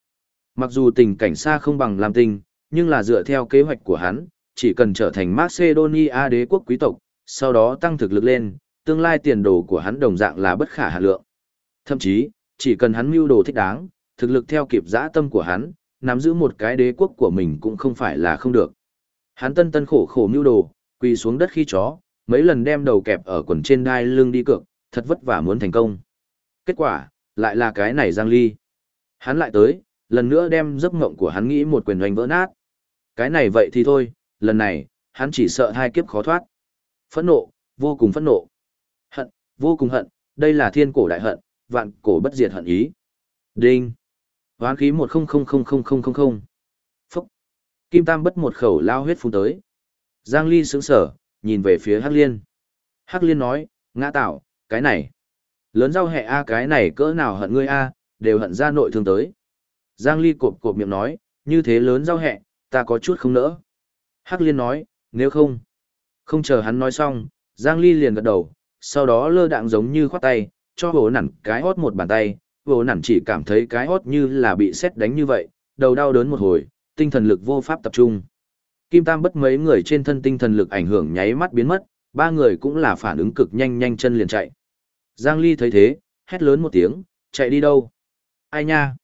S1: Mặc dù tình cảnh xa không bằng Lam Tinh, nhưng là dựa theo kế hoạch của hắn, chỉ cần trở thành Macedonia đế quốc quý tộc, sau đó tăng thực lực lên, tương lai tiền đồ của hắn đồng dạng là bất khả hà lượng. Thậm chí, chỉ cần hắn mưu đồ thích đáng, thực lực theo kịp dã tâm của hắn, nắm giữ một cái đế quốc của mình cũng không phải là không được. Hắn tân tân khổ khổ mưu đồ, quỳ xuống đất khi chó, mấy lần đem đầu kẹp ở quần trên đai lưng đi cược, thật vất vả muốn thành công. Kết quả, lại là cái này Giang Ly. Hắn lại tới, lần nữa đem giấc ngộng của hắn nghĩ một quyền hoành vỡ nát. Cái này vậy thì thôi, lần này, hắn chỉ sợ hai kiếp khó thoát. Phẫn nộ, vô cùng phẫn nộ. Hận, vô cùng hận, đây là thiên cổ đại hận, vạn cổ bất diệt hận ý. Đinh. Hoán khí một không không không không không không không. Phúc. Kim Tam bất một khẩu lao huyết phun tới. Giang Ly sững sở, nhìn về phía Hắc Liên. Hắc Liên nói, ngã tạo, cái này. Lớn rau hẹ A cái này cỡ nào hận ngươi A, đều hận ra nội thương tới. Giang Ly cộp cộp miệng nói, như thế lớn rau hẹ, ta có chút không nỡ. Hắc Liên nói, nếu không. Không chờ hắn nói xong, Giang Ly liền gật đầu, sau đó lơ đạng giống như khoát tay, cho hồ nản cái hót một bàn tay, hồ nản chỉ cảm thấy cái hót như là bị xét đánh như vậy, đầu đau đớn một hồi, tinh thần lực vô pháp tập trung. Kim Tam bất mấy người trên thân tinh thần lực ảnh hưởng nháy mắt biến mất, ba người cũng là phản ứng cực nhanh nhanh chân liền chạy. Giang Ly thấy thế, hét lớn một tiếng, chạy đi đâu? Ai nha?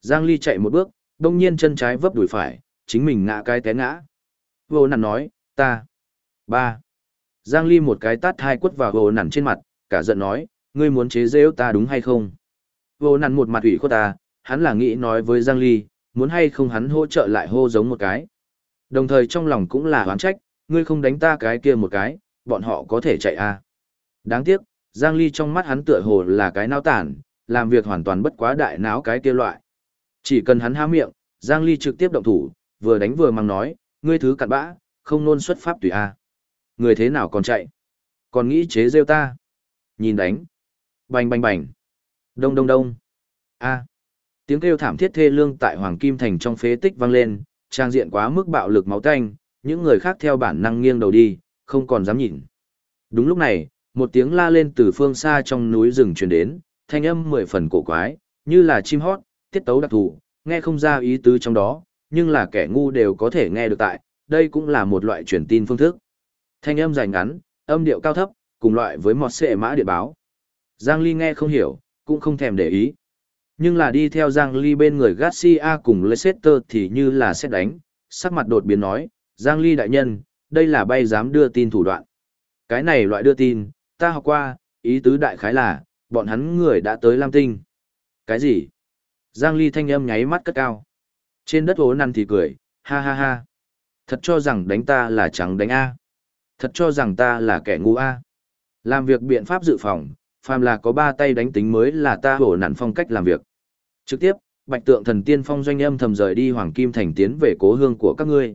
S1: Giang Ly chạy một bước, đông nhiên chân trái vấp đuổi phải, chính mình ngã cái té ngã. Vô nản nói, ta. Ba. Giang Ly một cái tát hai quất vào vô nản trên mặt, cả giận nói, ngươi muốn chế giễu ta đúng hay không? Vô nặn một mặt ủy khuất ta, hắn là nghĩ nói với Giang Ly, muốn hay không hắn hỗ trợ lại hô giống một cái. Đồng thời trong lòng cũng là oán trách, ngươi không đánh ta cái kia một cái, bọn họ có thể chạy à. Đáng tiếc, Giang Ly trong mắt hắn tựa hồ là cái nao tản, làm việc hoàn toàn bất quá đại náo cái kia loại. Chỉ cần hắn há miệng, Giang Ly trực tiếp động thủ, vừa đánh vừa mang nói, ngươi thứ cặn bã, không nôn xuất pháp tùy a. À. Người thế nào còn chạy? Còn nghĩ chế rêu ta? Nhìn đánh. Bành bành bành. Đông đông đông. A. Tiếng kêu thảm thiết thê lương tại Hoàng Kim Thành trong phế tích vang lên, trang diện quá mức bạo lực máu tanh, những người khác theo bản năng nghiêng đầu đi, không còn dám nhìn. Đúng lúc này, một tiếng la lên từ phương xa trong núi rừng truyền đến, thanh âm mười phần cổ quái, như là chim hót, tiết tấu đặc thù, nghe không ra ý tứ trong đó, nhưng là kẻ ngu đều có thể nghe được tại, đây cũng là một loại truyền tin phương thức. Thanh âm dài ngắn, âm điệu cao thấp, cùng loại với một xệ mã điện báo. Giang Ly nghe không hiểu, cũng không thèm để ý. Nhưng là đi theo Giang Ly bên người Garcia cùng Leicester thì như là xét đánh, sắc mặt đột biến nói, Giang Ly đại nhân, đây là bay dám đưa tin thủ đoạn. Cái này loại đưa tin, Ta học qua, ý tứ đại khái là, bọn hắn người đã tới Lam Tinh. Cái gì? Giang Ly thanh âm nháy mắt cất cao. Trên đất ố năn thì cười, ha ha ha. Thật cho rằng đánh ta là trắng đánh A. Thật cho rằng ta là kẻ ngu A. Làm việc biện pháp dự phòng, phàm là có ba tay đánh tính mới là ta hổ nản phong cách làm việc. Trực tiếp, bạch tượng thần tiên phong doanh âm thầm rời đi Hoàng Kim Thành tiến về cố hương của các ngươi.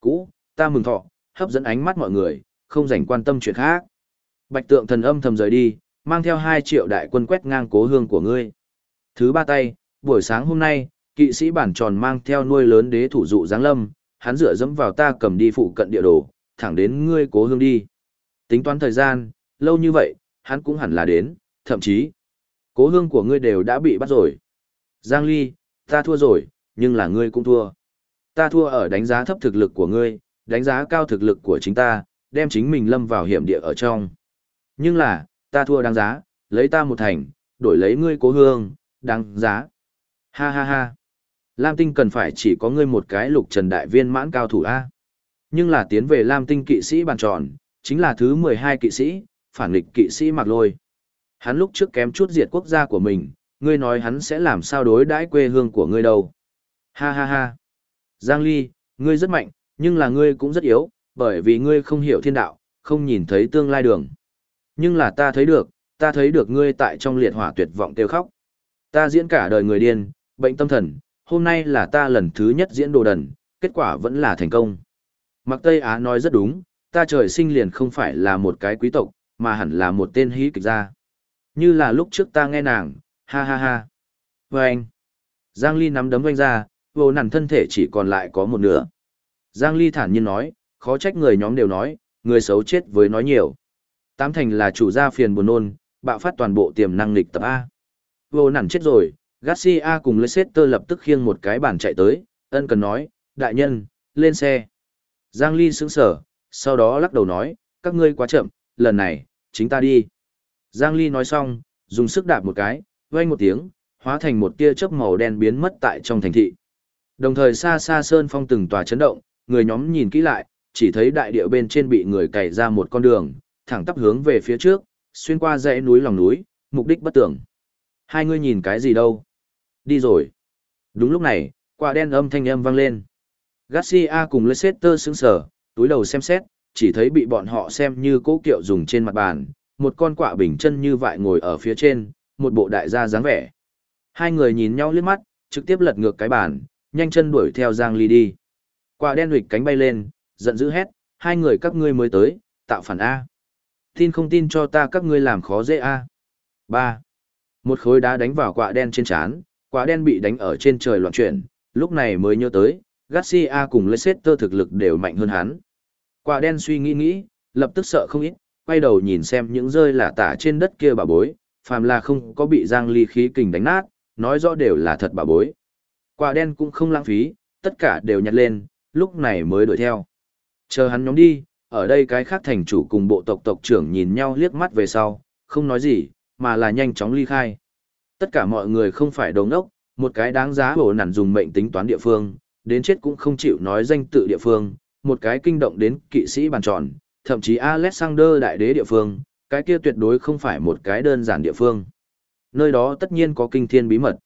S1: Cũ, ta mừng thọ, hấp dẫn ánh mắt mọi người, không dành quan tâm chuyện khác. Bạch tượng thần âm thầm rời đi, mang theo 2 triệu đại quân quét ngang cố hương của ngươi. Thứ ba tay, buổi sáng hôm nay, kỵ sĩ bản tròn mang theo nuôi lớn đế thủ dụ giáng lâm, hắn dựa dẫm vào ta cầm đi phụ cận địa đồ, thẳng đến ngươi cố hương đi. Tính toán thời gian, lâu như vậy, hắn cũng hẳn là đến, thậm chí, cố hương của ngươi đều đã bị bắt rồi. Giang Ly, ta thua rồi, nhưng là ngươi cũng thua. Ta thua ở đánh giá thấp thực lực của ngươi, đánh giá cao thực lực của chính ta, đem chính mình lâm vào hiểm địa ở trong. Nhưng là, ta thua đáng giá, lấy ta một thành, đổi lấy ngươi cố hương, đáng giá. Ha ha ha. Lam Tinh cần phải chỉ có ngươi một cái lục trần đại viên mãn cao thủ A. Nhưng là tiến về Lam Tinh kỵ sĩ bàn tròn, chính là thứ 12 kỵ sĩ, phản nghịch kỵ sĩ mặc lôi. Hắn lúc trước kém chút diệt quốc gia của mình, ngươi nói hắn sẽ làm sao đối đãi quê hương của ngươi đâu. Ha ha ha. Giang Ly, ngươi rất mạnh, nhưng là ngươi cũng rất yếu, bởi vì ngươi không hiểu thiên đạo, không nhìn thấy tương lai đường. Nhưng là ta thấy được, ta thấy được ngươi tại trong liệt hỏa tuyệt vọng kêu khóc. Ta diễn cả đời người điên, bệnh tâm thần, hôm nay là ta lần thứ nhất diễn đồ đần, kết quả vẫn là thành công. Mặc Tây Á nói rất đúng, ta trời sinh liền không phải là một cái quý tộc, mà hẳn là một tên hí kịch gia. Như là lúc trước ta nghe nàng, ha ha ha. Và anh, Giang Ly nắm đấm doanh ra, vô nản thân thể chỉ còn lại có một nửa. Giang Ly thản nhiên nói, khó trách người nhóm đều nói, người xấu chết với nói nhiều. Tám thành là chủ gia phiền buồn nôn, bạo phát toàn bộ tiềm năng lịch tập A. Vô nản chết rồi, Garcia cùng Leicester lập tức khiêng một cái bàn chạy tới, ân cần nói, đại nhân, lên xe. Giang Ly sững sở, sau đó lắc đầu nói, các ngươi quá chậm, lần này, chính ta đi. Giang Ly nói xong, dùng sức đạp một cái, vang một tiếng, hóa thành một tia chớp màu đen biến mất tại trong thành thị. Đồng thời xa xa sơn phong từng tòa chấn động, người nhóm nhìn kỹ lại, chỉ thấy đại địa bên trên bị người cày ra một con đường, thẳng tắp hướng về phía trước, xuyên qua dãy núi lòng núi, mục đích bất tưởng. Hai người nhìn cái gì đâu? Đi rồi. Đúng lúc này, quả đen âm thanh âm vang lên. Garcia cùng Leicester sững sờ, túi đầu xem xét, chỉ thấy bị bọn họ xem như cố kiệu dùng trên mặt bàn, một con quạ bình chân như vại ngồi ở phía trên, một bộ đại gia dáng vẻ. Hai người nhìn nhau liếc mắt, trực tiếp lật ngược cái bàn, nhanh chân đuổi theo Giang Ly đi. Quả đen huỵch cánh bay lên, giận dữ hét, hai người các ngươi mới tới, tạo phản A. Tin không tin cho ta các ngươi làm khó dễ A. 3. Một khối đá đánh vào quả đen trên chán, quả đen bị đánh ở trên trời loạn chuyển, lúc này mới nhớ tới, Garcia cùng Leicester thực lực đều mạnh hơn hắn. Quả đen suy nghĩ nghĩ, lập tức sợ không ít, quay đầu nhìn xem những rơi lả tả trên đất kia bà bối, phàm là không có bị giang ly khí kình đánh nát, nói rõ đều là thật bà bối. Quả đen cũng không lãng phí, tất cả đều nhặt lên, lúc này mới đuổi theo. Chờ hắn nhóm đi, ở đây cái khác thành chủ cùng bộ tộc tộc trưởng nhìn nhau liếc mắt về sau, không nói gì, mà là nhanh chóng ly khai. Tất cả mọi người không phải đồng ốc, một cái đáng giá bổ nản dùng mệnh tính toán địa phương, đến chết cũng không chịu nói danh tự địa phương, một cái kinh động đến kỵ sĩ bàn tròn, thậm chí Alexander đại đế địa phương, cái kia tuyệt đối không phải một cái đơn giản địa phương. Nơi đó tất nhiên có kinh thiên bí mật.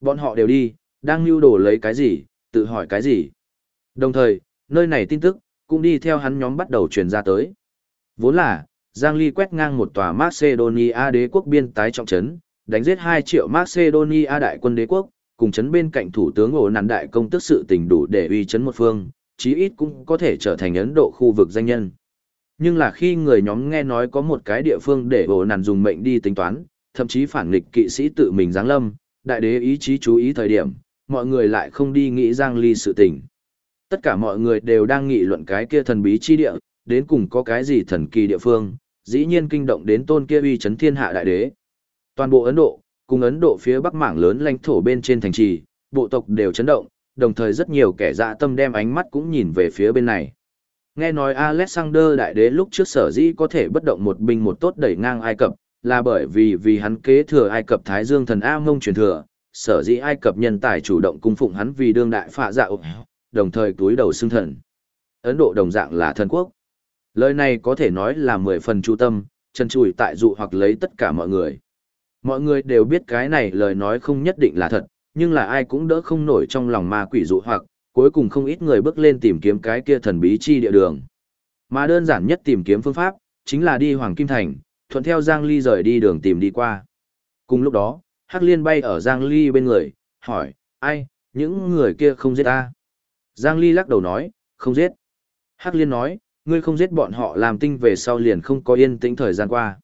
S1: Bọn họ đều đi, đang lưu đồ lấy cái gì, tự hỏi cái gì. Đồng thời, nơi này tin tức, cũng đi theo hắn nhóm bắt đầu truyền ra tới. Vốn là, Giang Ly quét ngang một tòa Macedonia đế quốc biên tái trọng trấn, đánh giết 2 triệu Macedonia đại quân đế quốc, cùng chấn bên cạnh thủ tướng ổ nàn đại công tức sự tình đủ để uy chấn một phương, chí ít cũng có thể trở thành Ấn Độ khu vực danh nhân. Nhưng là khi người nhóm nghe nói có một cái địa phương để ổ nàn dùng mệnh đi tính toán, thậm chí phản nghịch kỵ sĩ tự mình giáng lâm, đại đế ý chí chú ý thời điểm, mọi người lại không đi nghĩ Giang Ly sự tình. Tất cả mọi người đều đang nghị luận cái kia thần bí chi địa, đến cùng có cái gì thần kỳ địa phương, dĩ nhiên kinh động đến tôn kia uy chấn thiên hạ đại đế. Toàn bộ Ấn Độ, cùng Ấn Độ phía bắc mảng lớn lãnh thổ bên trên thành trì, bộ tộc đều chấn động, đồng thời rất nhiều kẻ dạ tâm đem ánh mắt cũng nhìn về phía bên này. Nghe nói Alexander đại đế lúc trước sở dĩ có thể bất động một binh một tốt đẩy ngang Ai Cập, là bởi vì vì hắn kế thừa Ai Cập Thái Dương thần A Mông truyền thừa, sở dĩ Ai Cập nhân tài chủ động cung phụng hắn vì đương đại phạ dạ đồng thời túi đầu xưng thần. Ấn Độ đồng dạng là thần quốc. Lời này có thể nói là mười phần chu tâm, chân chùi tại dụ hoặc lấy tất cả mọi người. Mọi người đều biết cái này lời nói không nhất định là thật, nhưng là ai cũng đỡ không nổi trong lòng ma quỷ dụ hoặc, cuối cùng không ít người bước lên tìm kiếm cái kia thần bí chi địa đường. Mà đơn giản nhất tìm kiếm phương pháp, chính là đi Hoàng Kim Thành, thuận theo Giang Ly rời đi đường tìm đi qua. Cùng lúc đó, Hắc Liên bay ở Giang Ly bên người, hỏi, ai, những người kia không giết ta. Giang Ly lắc đầu nói, không giết. Hắc Liên nói, ngươi không giết bọn họ làm tinh về sau liền không có yên tĩnh thời gian qua.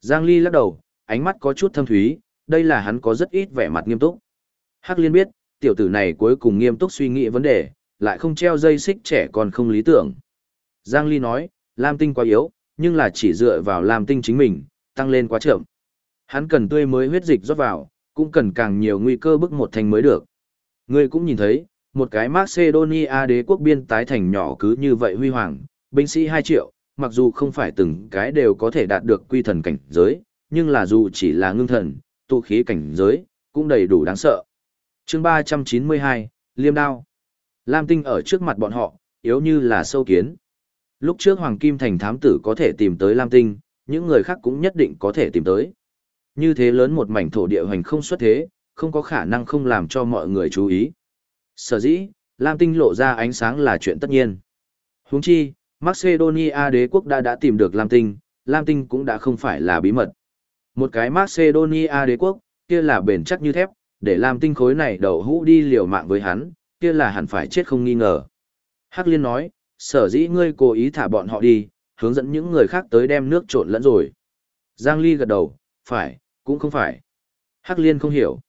S1: Giang Ly lắc đầu, ánh mắt có chút thâm thúy, đây là hắn có rất ít vẻ mặt nghiêm túc. Hắc Liên biết, tiểu tử này cuối cùng nghiêm túc suy nghĩ vấn đề, lại không treo dây xích trẻ còn không lý tưởng. Giang Ly nói, Lam Tinh quá yếu, nhưng là chỉ dựa vào Lam Tinh chính mình, tăng lên quá chậm. Hắn cần tươi mới huyết dịch rót vào, cũng cần càng nhiều nguy cơ bức một thành mới được. Ngươi cũng nhìn thấy, một cái Macedonia đế quốc biên tái thành nhỏ cứ như vậy huy hoàng, binh sĩ 2 triệu, mặc dù không phải từng cái đều có thể đạt được quy thần cảnh giới, nhưng là dù chỉ là ngưng thần, tu khí cảnh giới, cũng đầy đủ đáng sợ chương 392, Liêm Đao. Lam Tinh ở trước mặt bọn họ, yếu như là sâu kiến. Lúc trước Hoàng Kim Thành thám tử có thể tìm tới Lam Tinh, những người khác cũng nhất định có thể tìm tới. Như thế lớn một mảnh thổ địa hoành không xuất thế, không có khả năng không làm cho mọi người chú ý. Sở dĩ, Lam Tinh lộ ra ánh sáng là chuyện tất nhiên. Huống chi, Macedonia đế quốc đã đã tìm được Lam Tinh, Lam Tinh cũng đã không phải là bí mật. Một cái Macedonia đế quốc, kia là bền chắc như thép, để làm Tinh khối này đầu hũ đi liều mạng với hắn, kia là hẳn phải chết không nghi ngờ. Hắc Liên nói, sở dĩ ngươi cố ý thả bọn họ đi, hướng dẫn những người khác tới đem nước trộn lẫn rồi. Giang Ly gật đầu, phải, cũng không phải. Hắc Liên không hiểu.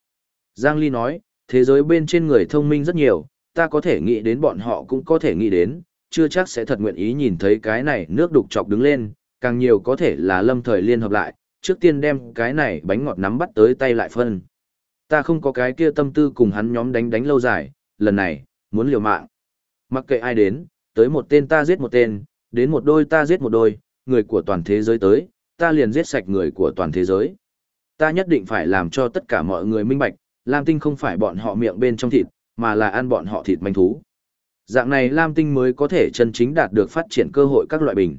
S1: Giang Ly nói, thế giới bên trên người thông minh rất nhiều, ta có thể nghĩ đến bọn họ cũng có thể nghĩ đến, chưa chắc sẽ thật nguyện ý nhìn thấy cái này nước đục chọc đứng lên, càng nhiều có thể là lâm thời liên hợp lại, trước tiên đem cái này bánh ngọt nắm bắt tới tay lại phân. Ta không có cái kia tâm tư cùng hắn nhóm đánh đánh lâu dài, lần này, muốn liều mạng. Mặc kệ ai đến, tới một tên ta giết một tên, đến một đôi ta giết một đôi, người của toàn thế giới tới, ta liền giết sạch người của toàn thế giới. Ta nhất định phải làm cho tất cả mọi người minh bạch, Lam Tinh không phải bọn họ miệng bên trong thịt, mà là ăn bọn họ thịt manh thú. Dạng này Lam Tinh mới có thể chân chính đạt được phát triển cơ hội các loại bình.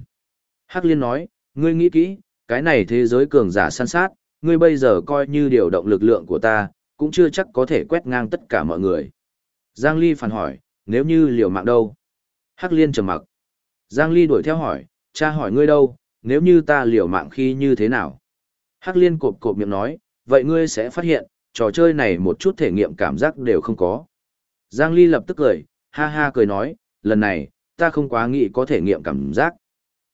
S1: Hắc Liên nói, ngươi nghĩ kỹ, cái này thế giới cường giả săn sát, ngươi bây giờ coi như điều động lực lượng của ta, cũng chưa chắc có thể quét ngang tất cả mọi người. Giang Ly phản hỏi, nếu như liều mạng đâu? Hắc Liên trầm mặc. Giang Ly đuổi theo hỏi, cha hỏi ngươi đâu, nếu như ta liều mạng khi như thế nào? Hắc Liên cộp cộp miệng nói, vậy ngươi sẽ phát hiện, trò chơi này một chút thể nghiệm cảm giác đều không có. Giang Ly lập tức cười, ha ha cười nói, lần này, ta không quá nghĩ có thể nghiệm cảm giác.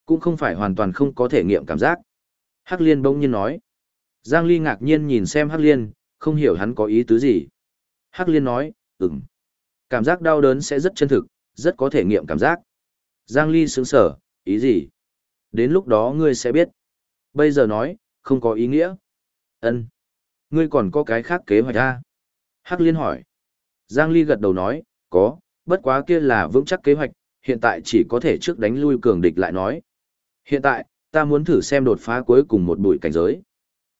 S1: Cũng không phải hoàn toàn không có thể nghiệm cảm giác. Hắc Liên bỗng nhiên nói. Giang Ly ngạc nhiên nhìn xem Hắc Liên, không hiểu hắn có ý tứ gì. Hắc Liên nói, ừm. Cảm giác đau đớn sẽ rất chân thực, rất có thể nghiệm cảm giác. Giang Ly sướng sở, ý gì? Đến lúc đó ngươi sẽ biết. Bây giờ nói, không có ý nghĩa. Ân, Ngươi còn có cái khác kế hoạch à? Hắc Liên hỏi. Giang Ly gật đầu nói, có, bất quá kia là vững chắc kế hoạch, hiện tại chỉ có thể trước đánh lui cường địch lại nói. Hiện tại, ta muốn thử xem đột phá cuối cùng một bụi cảnh giới.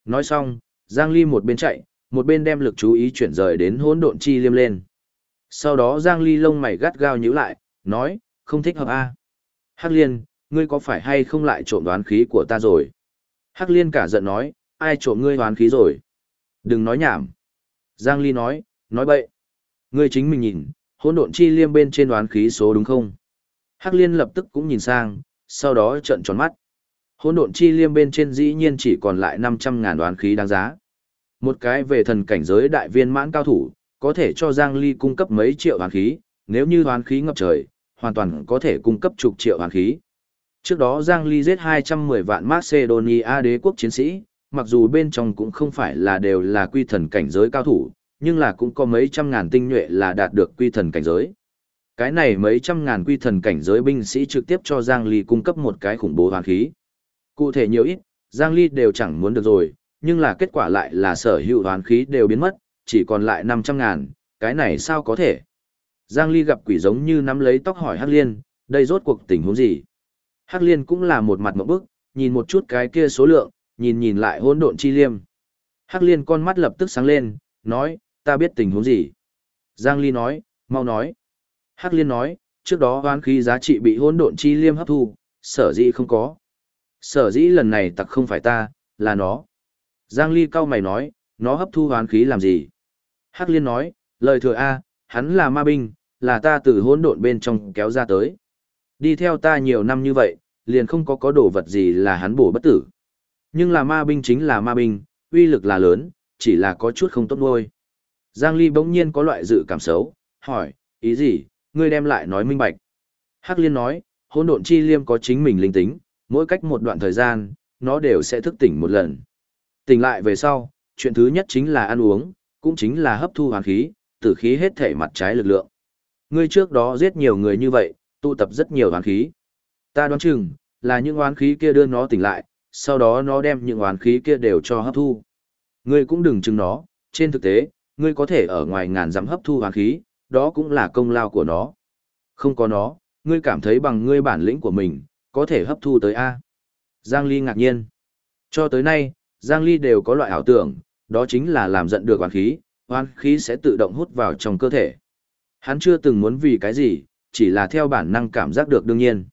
S1: Nói xong, Giang Ly một bên chạy, một bên đem lực chú ý chuyển rời đến hỗn độn chi liêm lên. Sau đó Giang Ly lông mày gắt gao nhíu lại, nói, không thích hợp a. À? Hắc Liên, ngươi có phải hay không lại trộm đoán khí của ta rồi? Hắc Liên cả giận nói, ai trộm ngươi đoán khí rồi? Đừng nói nhảm. Giang Ly nói, nói bậy. Ngươi chính mình nhìn, hỗn độn chi liêm bên trên đoán khí số đúng không? Hắc Liên lập tức cũng nhìn sang, sau đó trợn tròn mắt. Hỗn độn chi liêm bên trên dĩ nhiên chỉ còn lại 500 ngàn đoán khí đáng giá. Một cái về thần cảnh giới đại viên mãn cao thủ, có thể cho Giang Ly cung cấp mấy triệu đoán khí, nếu như đoán khí ngập trời, hoàn toàn có thể cung cấp chục triệu đoán khí. Trước đó Giang Ly giết 210 vạn Macedonia đế quốc chiến sĩ, mặc dù bên trong cũng không phải là đều là quy thần cảnh giới cao thủ, nhưng là cũng có mấy trăm ngàn tinh nhuệ là đạt được quy thần cảnh giới. Cái này mấy trăm ngàn quy thần cảnh giới binh sĩ trực tiếp cho Giang Ly cung cấp một cái khủng bố hoàn khí. Cụ thể nhiều ít, Giang Ly đều chẳng muốn được rồi, nhưng là kết quả lại là sở hữu hoàn khí đều biến mất, chỉ còn lại 500 ngàn, cái này sao có thể? Giang Ly gặp quỷ giống như nắm lấy tóc hỏi Hắc Liên, đây rốt cuộc tình huống gì? Hắc Liên cũng là một mặt mộng bức, nhìn một chút cái kia số lượng, nhìn nhìn lại hỗn độn chi liêm. Hắc Liên con mắt lập tức sáng lên, nói, ta biết tình huống gì. Giang Ly nói, mau nói. Hắc Liên nói, trước đó hoán khí giá trị bị hỗn độn chi liêm hấp thu, sở dĩ không có. Sở dĩ lần này tặc không phải ta, là nó. Giang Ly cao mày nói, nó hấp thu hoán khí làm gì? Hắc Liên nói, lời thừa A, hắn là ma binh, là ta từ hỗn độn bên trong kéo ra tới. Đi theo ta nhiều năm như vậy, liền không có có đồ vật gì là hắn bổ bất tử. Nhưng là ma binh chính là ma binh, uy lực là lớn, chỉ là có chút không tốt nuôi. Giang Ly bỗng nhiên có loại dự cảm xấu, hỏi, ý gì, ngươi đem lại nói minh bạch. Hắc Liên nói, hỗn độn chi liêm có chính mình linh tính, mỗi cách một đoạn thời gian, nó đều sẽ thức tỉnh một lần. Tỉnh lại về sau, chuyện thứ nhất chính là ăn uống, cũng chính là hấp thu hoàn khí, tử khí hết thể mặt trái lực lượng. Ngươi trước đó giết nhiều người như vậy, tụ tập rất nhiều hoàn khí. Ta đoán chừng, là những oán khí kia đưa nó tỉnh lại, sau đó nó đem những oán khí kia đều cho hấp thu. Ngươi cũng đừng chừng nó, trên thực tế, ngươi có thể ở ngoài ngàn dặm hấp thu oán khí, đó cũng là công lao của nó. Không có nó, ngươi cảm thấy bằng ngươi bản lĩnh của mình, có thể hấp thu tới A. Giang Ly ngạc nhiên. Cho tới nay, Giang Ly đều có loại ảo tưởng, đó chính là làm giận được oán khí, oán khí sẽ tự động hút vào trong cơ thể. Hắn chưa từng muốn vì cái gì, chỉ là theo bản năng cảm giác được đương nhiên.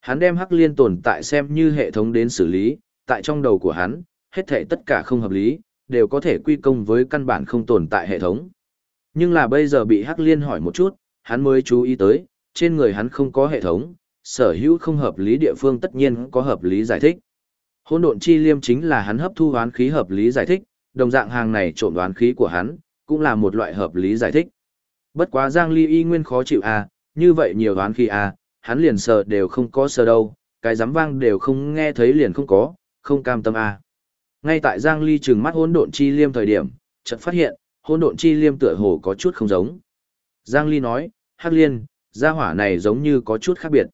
S1: Hắn đem hắc liên tồn tại xem như hệ thống đến xử lý, tại trong đầu của hắn, hết thể tất cả không hợp lý, đều có thể quy công với căn bản không tồn tại hệ thống. Nhưng là bây giờ bị hắc liên hỏi một chút, hắn mới chú ý tới, trên người hắn không có hệ thống, sở hữu không hợp lý địa phương tất nhiên có hợp lý giải thích. Hỗn độn chi liêm chính là hắn hấp thu đoán khí hợp lý giải thích, đồng dạng hàng này trộn đoán khí của hắn, cũng là một loại hợp lý giải thích. Bất quá Giang Ly y nguyên khó chịu à, như vậy nhiều đoán khí à, hắn liền sờ đều không có sờ đâu, cái giám vang đều không nghe thấy liền không có, không cam tâm à. Ngay tại Giang Ly trừng mắt hỗn độn chi liêm thời điểm, chợt phát hiện, hỗn độn chi liêm tựa hồ có chút không giống. Giang Ly nói, Hắc Liên, gia hỏa này giống như có chút khác biệt.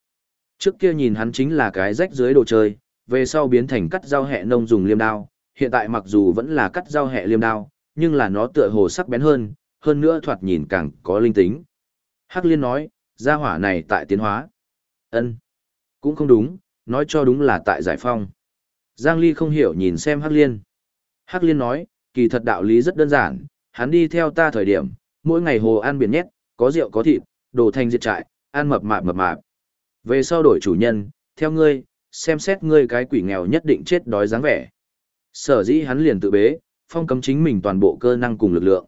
S1: Trước kia nhìn hắn chính là cái rách dưới đồ chơi, về sau biến thành cắt rau hẹ nông dùng liêm đao, hiện tại mặc dù vẫn là cắt rau hẹ liêm đao, nhưng là nó tựa hồ sắc bén hơn, hơn nữa thoạt nhìn càng có linh tính. Hắc Liên nói, gia hỏa này tại tiến hóa. Ân, Cũng không đúng, nói cho đúng là tại giải phong. Giang Ly không hiểu nhìn xem Hắc Liên. Hắc Liên nói, kỳ thật đạo lý rất đơn giản, hắn đi theo ta thời điểm, mỗi ngày hồ ăn biển nhét, có rượu có thịt, đồ thành diệt trại, ăn mập mạp mập mạp. Về sau đổi chủ nhân, theo ngươi, xem xét ngươi cái quỷ nghèo nhất định chết đói dáng vẻ. Sở dĩ hắn liền tự bế, phong cấm chính mình toàn bộ cơ năng cùng lực lượng.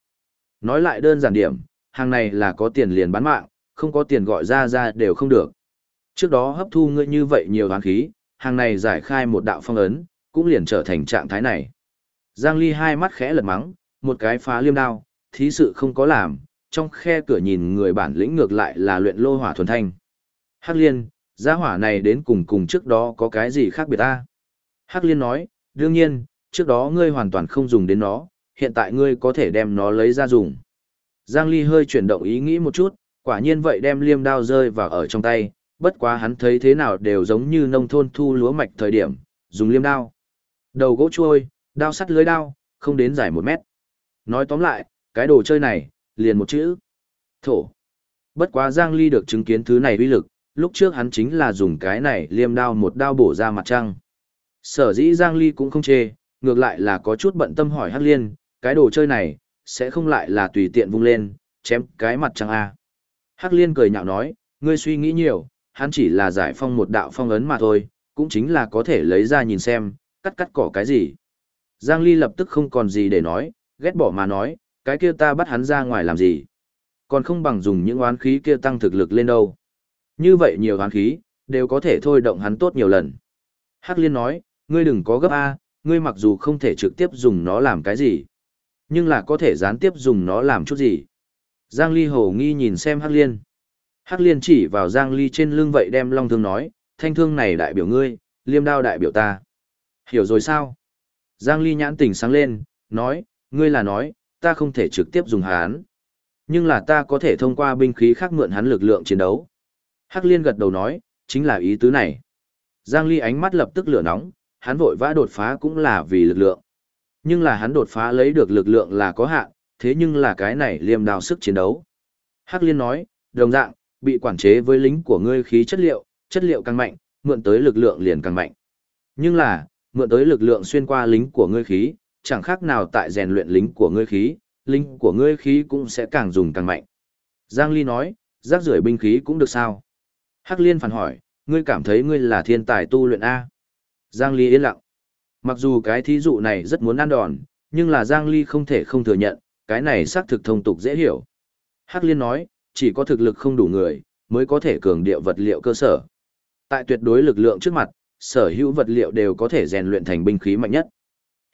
S1: Nói lại đơn giản điểm, hàng này là có tiền liền bán mạng, không có tiền gọi ra ra đều không được. Trước đó hấp thu ngươi như vậy nhiều hoán khí, hàng này giải khai một đạo phong ấn, cũng liền trở thành trạng thái này. Giang Ly hai mắt khẽ lật mắng, một cái phá liêm đao, thí sự không có làm, trong khe cửa nhìn người bản lĩnh ngược lại là luyện lô hỏa thuần thanh. Hắc Liên, gia hỏa này đến cùng cùng trước đó có cái gì khác biệt ta? Hắc Liên nói, đương nhiên, trước đó ngươi hoàn toàn không dùng đến nó, hiện tại ngươi có thể đem nó lấy ra dùng. Giang Ly hơi chuyển động ý nghĩ một chút, quả nhiên vậy đem liêm đao rơi vào ở trong tay, bất quá hắn thấy thế nào đều giống như nông thôn thu lúa mạch thời điểm, dùng liêm đao. Đầu gỗ chuôi, đao sắt lưới đao, không đến dài một mét. Nói tóm lại, cái đồ chơi này, liền một chữ. Thổ. Bất quá Giang Ly được chứng kiến thứ này uy lực, lúc trước hắn chính là dùng cái này liêm đao một đao bổ ra mặt trăng. Sở dĩ Giang Ly cũng không chê, ngược lại là có chút bận tâm hỏi Hắc Liên, cái đồ chơi này, sẽ không lại là tùy tiện vung lên, chém cái mặt trăng A. Hắc Liên cười nhạo nói, ngươi suy nghĩ nhiều, hắn chỉ là giải phong một đạo phong ấn mà thôi, cũng chính là có thể lấy ra nhìn xem, cắt cắt cỏ cái gì. Giang Ly lập tức không còn gì để nói, ghét bỏ mà nói, cái kia ta bắt hắn ra ngoài làm gì. Còn không bằng dùng những oán khí kia tăng thực lực lên đâu. Như vậy nhiều hoán khí, đều có thể thôi động hắn tốt nhiều lần. Hắc Liên nói, ngươi đừng có gấp A, ngươi mặc dù không thể trực tiếp dùng nó làm cái gì, nhưng là có thể gián tiếp dùng nó làm chút gì. Giang Ly hồ nghi nhìn xem Hắc Liên. Hắc Liên chỉ vào Giang Ly trên lưng vậy đem long thương nói, thanh thương này đại biểu ngươi, liêm đao đại biểu ta. Hiểu rồi sao? Giang Ly nhãn tỉnh sáng lên, nói, ngươi là nói, ta không thể trực tiếp dùng hắn. Nhưng là ta có thể thông qua binh khí khác mượn hắn lực lượng chiến đấu. Hắc Liên gật đầu nói, chính là ý tứ này. Giang Ly ánh mắt lập tức lửa nóng, hắn vội vã đột phá cũng là vì lực lượng. Nhưng là hắn đột phá lấy được lực lượng là có hạn, thế nhưng là cái này liềm đào sức chiến đấu. Hắc Liên nói, đồng dạng, bị quản chế với lính của ngươi khí chất liệu, chất liệu càng mạnh, mượn tới lực lượng liền càng mạnh. Nhưng là, mượn tới lực lượng xuyên qua lính của ngươi khí, chẳng khác nào tại rèn luyện lính của ngươi khí, lính của ngươi khí cũng sẽ càng dùng càng mạnh. Giang Ly nói, rác rưởi binh khí cũng được sao? Hắc Liên phản hỏi, ngươi cảm thấy ngươi là thiên tài tu luyện A. Giang Ly yên lặng. Mặc dù cái thí dụ này rất muốn ăn đòn, nhưng là Giang Ly không thể không thừa nhận, cái này xác thực thông tục dễ hiểu. Hắc Liên nói, chỉ có thực lực không đủ người, mới có thể cường điệu vật liệu cơ sở. Tại tuyệt đối lực lượng trước mặt, sở hữu vật liệu đều có thể rèn luyện thành binh khí mạnh nhất.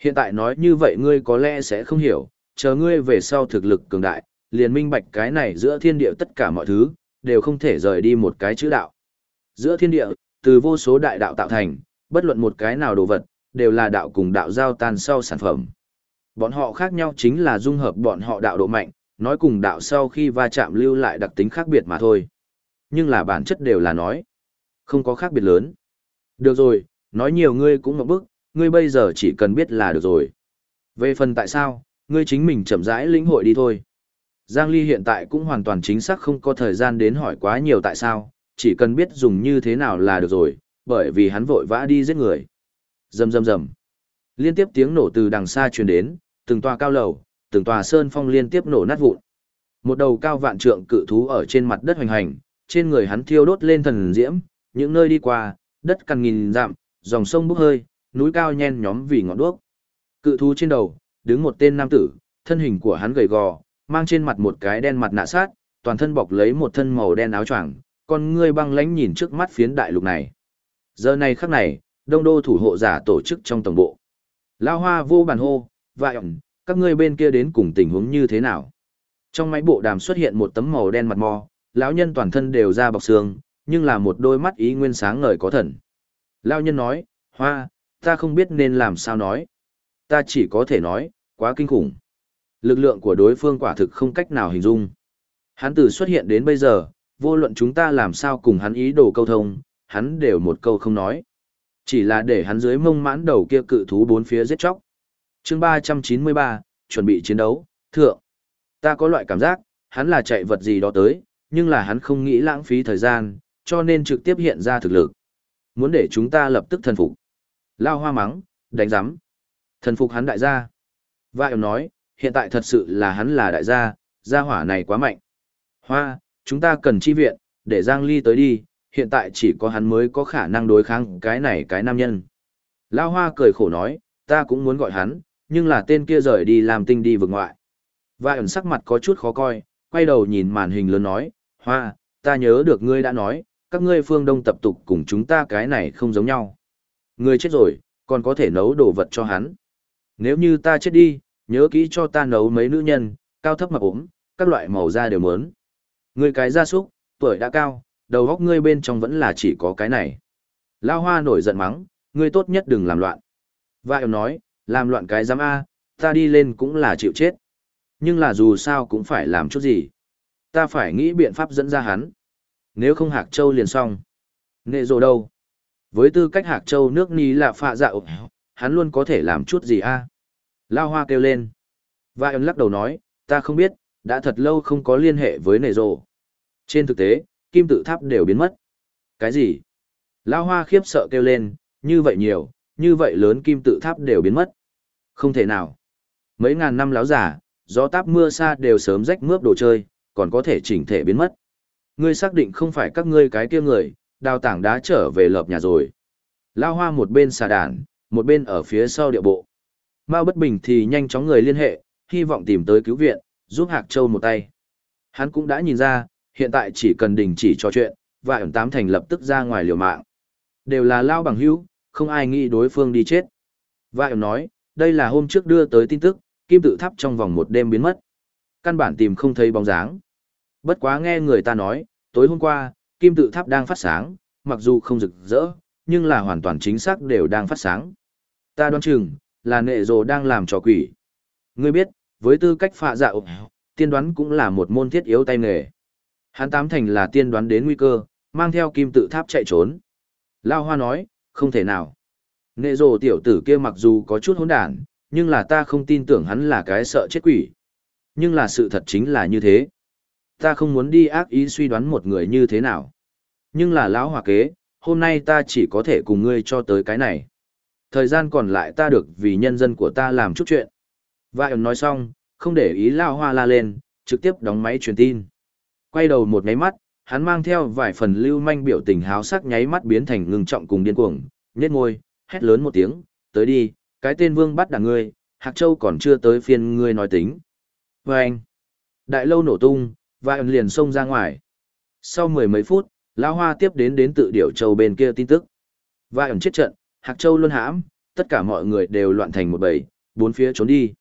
S1: Hiện tại nói như vậy ngươi có lẽ sẽ không hiểu, chờ ngươi về sau thực lực cường đại, liền minh bạch cái này giữa thiên địa tất cả mọi thứ, đều không thể rời đi một cái chữ đạo. Giữa thiên địa, từ vô số đại đạo tạo thành, bất luận một cái nào đồ vật, đều là đạo cùng đạo giao tan sau sản phẩm. Bọn họ khác nhau chính là dung hợp bọn họ đạo độ mạnh, nói cùng đạo sau khi va chạm lưu lại đặc tính khác biệt mà thôi. Nhưng là bản chất đều là nói. Không có khác biệt lớn. Được rồi, nói nhiều ngươi cũng một bức, ngươi bây giờ chỉ cần biết là được rồi. Về phần tại sao, ngươi chính mình chậm rãi lĩnh hội đi thôi. Giang Ly hiện tại cũng hoàn toàn chính xác không có thời gian đến hỏi quá nhiều tại sao, chỉ cần biết dùng như thế nào là được rồi, bởi vì hắn vội vã đi giết người. Rầm rầm rầm. Liên tiếp tiếng nổ từ đằng xa truyền đến, từng tòa cao lầu, từng tòa sơn phong liên tiếp nổ nát vụn. Một đầu cao vạn trượng cự thú ở trên mặt đất hoành hành, trên người hắn thiêu đốt lên thần diễm, những nơi đi qua, đất cằn nghìn dặm, dòng sông bốc hơi, núi cao nhen nhóm vì ngọn đuốc. Cự thú trên đầu, đứng một tên nam tử, thân hình của hắn gầy gò, mang trên mặt một cái đen mặt nạ sát, toàn thân bọc lấy một thân màu đen áo choàng, con ngươi băng lãnh nhìn trước mắt phiến đại lục này. Giờ này khắc này, đông đô thủ hộ giả tổ chức trong tổng bộ. Lao hoa vô bàn hô, vại ẩn, các ngươi bên kia đến cùng tình huống như thế nào? Trong máy bộ đàm xuất hiện một tấm màu đen mặt mò, lão nhân toàn thân đều ra bọc xương, nhưng là một đôi mắt ý nguyên sáng ngời có thần. Lão nhân nói, hoa, ta không biết nên làm sao nói. Ta chỉ có thể nói, quá kinh khủng. Lực lượng của đối phương quả thực không cách nào hình dung. Hắn từ xuất hiện đến bây giờ, vô luận chúng ta làm sao cùng hắn ý đồ câu thông, hắn đều một câu không nói. Chỉ là để hắn dưới mông mãn đầu kia cự thú bốn phía giết chóc. chương 393, chuẩn bị chiến đấu, thượng. Ta có loại cảm giác, hắn là chạy vật gì đó tới, nhưng là hắn không nghĩ lãng phí thời gian, cho nên trực tiếp hiện ra thực lực. Muốn để chúng ta lập tức thần phục. Lao hoa mắng, đánh giám. Thần phục hắn đại gia. Và em nói, hiện tại thật sự là hắn là đại gia, gia hỏa này quá mạnh. Hoa, chúng ta cần chi viện, để Giang Ly tới đi, hiện tại chỉ có hắn mới có khả năng đối kháng cái này cái nam nhân. Lao Hoa cười khổ nói, ta cũng muốn gọi hắn, nhưng là tên kia rời đi làm tinh đi vực ngoại. Và ẩn sắc mặt có chút khó coi, quay đầu nhìn màn hình lớn nói, Hoa, ta nhớ được ngươi đã nói, các ngươi phương đông tập tục cùng chúng ta cái này không giống nhau. Ngươi chết rồi, còn có thể nấu đồ vật cho hắn. Nếu như ta chết đi, nhớ kỹ cho ta nấu mấy nữ nhân, cao thấp mập ốm, các loại màu da đều muốn. Ngươi cái gia súc, tuổi đã cao, đầu góc ngươi bên trong vẫn là chỉ có cái này. Lao hoa nổi giận mắng, ngươi tốt nhất đừng làm loạn. Và em nói, làm loạn cái giám A, ta đi lên cũng là chịu chết. Nhưng là dù sao cũng phải làm chút gì. Ta phải nghĩ biện pháp dẫn ra hắn. Nếu không Hạc Châu liền xong. Nệ rồ đâu? Với tư cách Hạc Châu nước ni là phạ dạo, hắn luôn có thể làm chút gì a Lao hoa kêu lên. Và em lắc đầu nói, ta không biết, đã thật lâu không có liên hệ với nề rộ. Trên thực tế, kim tự tháp đều biến mất. Cái gì? Lao hoa khiếp sợ kêu lên, như vậy nhiều, như vậy lớn kim tự tháp đều biến mất. Không thể nào. Mấy ngàn năm láo giả, gió táp mưa xa đều sớm rách mướp đồ chơi, còn có thể chỉnh thể biến mất. Ngươi xác định không phải các ngươi cái kia người, đào tảng đá trở về lợp nhà rồi. Lao hoa một bên xà đàn, một bên ở phía sau địa bộ. Mao bất bình thì nhanh chóng người liên hệ, hy vọng tìm tới cứu viện, giúp Hạc Châu một tay. Hắn cũng đã nhìn ra, hiện tại chỉ cần đình chỉ trò chuyện, và ẩn tám thành lập tức ra ngoài liều mạng. Đều là lao bằng hữu, không ai nghĩ đối phương đi chết. Và ẩn nói, đây là hôm trước đưa tới tin tức, kim tự tháp trong vòng một đêm biến mất. Căn bản tìm không thấy bóng dáng. Bất quá nghe người ta nói, tối hôm qua, kim tự tháp đang phát sáng, mặc dù không rực rỡ, nhưng là hoàn toàn chính xác đều đang phát sáng. Ta đoán chừng, là nệ rồ đang làm trò quỷ. Ngươi biết, với tư cách phạ dạ tiên đoán cũng là một môn thiết yếu tay nghề. Hắn tám thành là tiên đoán đến nguy cơ, mang theo kim tự tháp chạy trốn. Lao Hoa nói, không thể nào. Nệ rồ tiểu tử kia mặc dù có chút hỗn đản, nhưng là ta không tin tưởng hắn là cái sợ chết quỷ. Nhưng là sự thật chính là như thế. Ta không muốn đi ác ý suy đoán một người như thế nào. Nhưng là lão hòa kế, hôm nay ta chỉ có thể cùng ngươi cho tới cái này. Thời gian còn lại ta được vì nhân dân của ta làm chút chuyện. Và ẩn nói xong, không để ý lao hoa la lên, trực tiếp đóng máy truyền tin. Quay đầu một nháy mắt, hắn mang theo vài phần lưu manh biểu tình háo sắc nháy mắt biến thành ngưng trọng cùng điên cuồng, nhét môi, hét lớn một tiếng, tới đi, cái tên vương bắt đảng ngươi, Hạc Châu còn chưa tới phiên ngươi nói tính. Và anh, đại lâu nổ tung, và ẩn liền xông ra ngoài. Sau mười mấy phút, Lão Hoa tiếp đến đến tự điểu châu bên kia tin tức. Và ẩn chết trận, Hạc Châu luôn hãm, tất cả mọi người đều loạn thành một bầy, bốn phía trốn đi.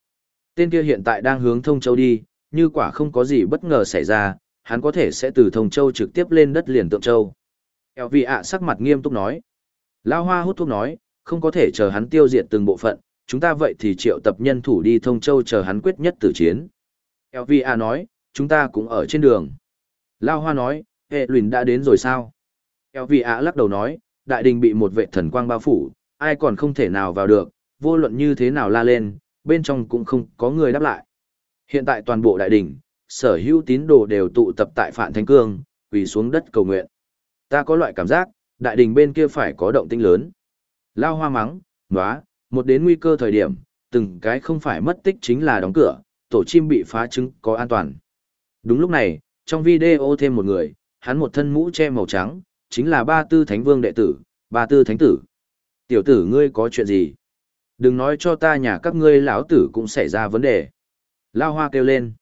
S1: Tên kia hiện tại đang hướng Thông Châu đi, như quả không có gì bất ngờ xảy ra, hắn có thể sẽ từ Thông Châu trực tiếp lên đất liền Tượng Châu. Eo vị ạ sắc mặt nghiêm túc nói. Lao Hoa hút thuốc nói, không có thể chờ hắn tiêu diệt từng bộ phận, chúng ta vậy thì triệu tập nhân thủ đi Thông Châu chờ hắn quyết nhất tử chiến. Eo vị ạ nói, chúng ta cũng ở trên đường. Lao Hoa nói, hệ luyện đã đến rồi sao? Eo vị ạ lắc đầu nói, đại đình bị một vệ thần quang bao phủ, ai còn không thể nào vào được, vô luận như thế nào la lên, bên trong cũng không có người đáp lại. Hiện tại toàn bộ đại đình, sở hữu tín đồ đều tụ tập tại Phạn Thánh Cương, quỳ xuống đất cầu nguyện. Ta có loại cảm giác, đại đình bên kia phải có động tĩnh lớn. Lao hoa mắng, nóa, một đến nguy cơ thời điểm, từng cái không phải mất tích chính là đóng cửa, tổ chim bị phá trứng có an toàn. Đúng lúc này, trong video thêm một người, hắn một thân mũ che màu trắng, chính là ba tư thánh vương đệ tử, ba tư thánh tử. Tiểu tử ngươi có chuyện gì? Đừng nói cho ta nhà các ngươi lão tử cũng xảy ra vấn đề. Lao hoa kêu lên.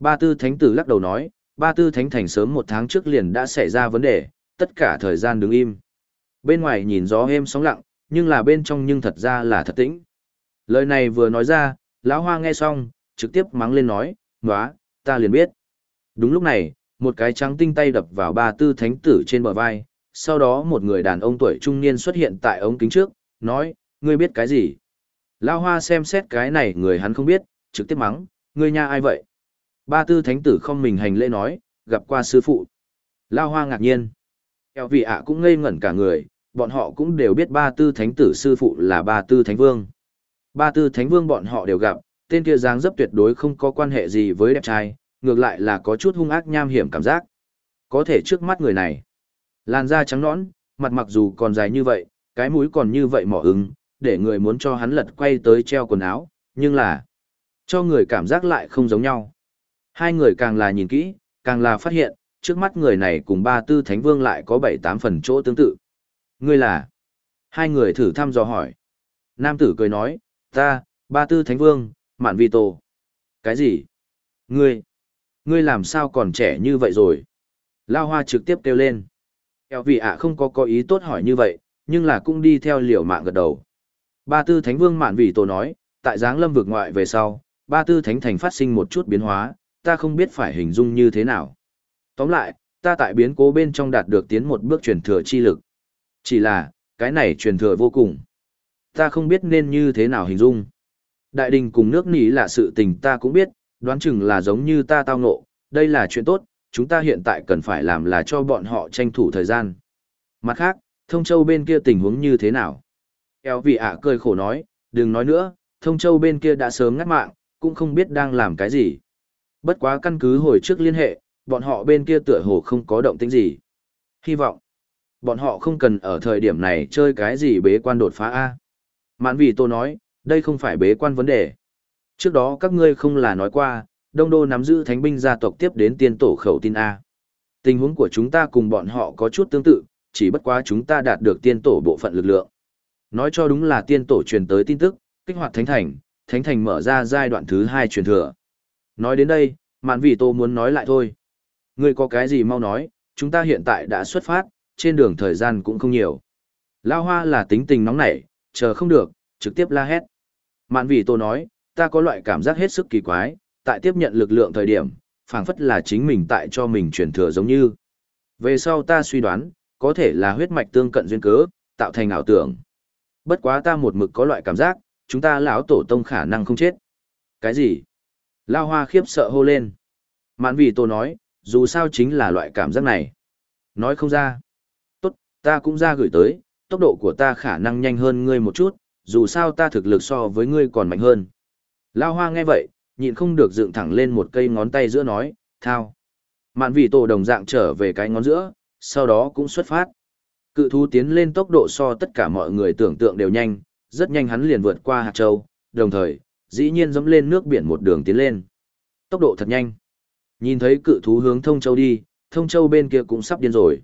S1: Ba tư thánh tử lắc đầu nói, ba tư thánh thành sớm một tháng trước liền đã xảy ra vấn đề, tất cả thời gian đứng im. Bên ngoài nhìn gió êm sóng lặng, nhưng là bên trong nhưng thật ra là thật tĩnh. Lời này vừa nói ra, lão hoa nghe xong, trực tiếp mắng lên nói, nóa, ta liền biết. Đúng lúc này, một cái trắng tinh tay đập vào ba tư thánh tử trên bờ vai, sau đó một người đàn ông tuổi trung niên xuất hiện tại ống kính trước, nói, ngươi biết cái gì? Lao hoa xem xét cái này người hắn không biết, trực tiếp mắng, ngươi nha ai vậy? Ba tư thánh tử không mình hành lễ nói, gặp qua sư phụ. Lao hoa ngạc nhiên. Eo vị ạ cũng ngây ngẩn cả người, bọn họ cũng đều biết ba tư thánh tử sư phụ là ba tư thánh vương. Ba tư thánh vương bọn họ đều gặp, tên kia dáng dấp tuyệt đối không có quan hệ gì với đẹp trai, ngược lại là có chút hung ác nham hiểm cảm giác. Có thể trước mắt người này, làn da trắng nõn, mặt mặc dù còn dài như vậy, cái mũi còn như vậy mỏ ứng, để người muốn cho hắn lật quay tới treo quần áo, nhưng là cho người cảm giác lại không giống nhau. Hai người càng là nhìn kỹ, càng là phát hiện, trước mắt người này cùng ba tư thánh vương lại có bảy tám phần chỗ tương tự. Ngươi là? Hai người thử thăm dò hỏi. Nam tử cười nói, ta, ba tư thánh vương, mạn vi tổ. Cái gì? Ngươi? Ngươi làm sao còn trẻ như vậy rồi? Lao hoa trực tiếp kêu lên. Eo vị ạ không có có ý tốt hỏi như vậy, nhưng là cũng đi theo liều mạng gật đầu. Ba tư thánh vương mạn vị tổ nói, tại giáng lâm vực ngoại về sau, ba tư thánh thành phát sinh một chút biến hóa, ta không biết phải hình dung như thế nào. Tóm lại, ta tại biến cố bên trong đạt được tiến một bước truyền thừa chi lực. Chỉ là, cái này truyền thừa vô cùng. Ta không biết nên như thế nào hình dung. Đại đình cùng nước nỉ là sự tình ta cũng biết, đoán chừng là giống như ta tao ngộ, đây là chuyện tốt, chúng ta hiện tại cần phải làm là cho bọn họ tranh thủ thời gian. Mặt khác, thông châu bên kia tình huống như thế nào? Eo vị ạ cười khổ nói, đừng nói nữa, thông châu bên kia đã sớm ngắt mạng, cũng không biết đang làm cái gì. Bất quá căn cứ hồi trước liên hệ, bọn họ bên kia tựa hồ không có động tĩnh gì. Hy vọng, bọn họ không cần ở thời điểm này chơi cái gì bế quan đột phá A. Mạn vì tôi nói, đây không phải bế quan vấn đề. Trước đó các ngươi không là nói qua, Đông Đô nắm giữ thánh binh gia tộc tiếp đến tiên tổ khẩu tin A. Tình huống của chúng ta cùng bọn họ có chút tương tự, chỉ bất quá chúng ta đạt được tiên tổ bộ phận lực lượng. Nói cho đúng là tiên tổ truyền tới tin tức, kích hoạt thánh thành, thánh thành mở ra giai đoạn thứ hai truyền thừa. Nói đến đây, mạn vì tô muốn nói lại thôi. Ngươi có cái gì mau nói, chúng ta hiện tại đã xuất phát, trên đường thời gian cũng không nhiều. Lao hoa là tính tình nóng nảy, chờ không được, trực tiếp la hét. Mạn vì tô nói, ta có loại cảm giác hết sức kỳ quái, tại tiếp nhận lực lượng thời điểm, phảng phất là chính mình tại cho mình truyền thừa giống như. Về sau ta suy đoán, có thể là huyết mạch tương cận duyên cớ, tạo thành ảo tưởng. Bất quá ta một mực có loại cảm giác, chúng ta lão tổ tông khả năng không chết. Cái gì? Lao hoa khiếp sợ hô lên. Mạn vì tôi nói, dù sao chính là loại cảm giác này. Nói không ra. Tốt, ta cũng ra gửi tới, tốc độ của ta khả năng nhanh hơn ngươi một chút, dù sao ta thực lực so với ngươi còn mạnh hơn. Lao hoa nghe vậy, nhịn không được dựng thẳng lên một cây ngón tay giữa nói, thao. Mạn vì tổ đồng dạng trở về cái ngón giữa, sau đó cũng xuất phát. Cự thú tiến lên tốc độ so tất cả mọi người tưởng tượng đều nhanh, rất nhanh hắn liền vượt qua hạt châu, đồng thời, dĩ nhiên dẫm lên nước biển một đường tiến lên. Tốc độ thật nhanh. Nhìn thấy cự thú hướng thông châu đi, thông châu bên kia cũng sắp điên rồi.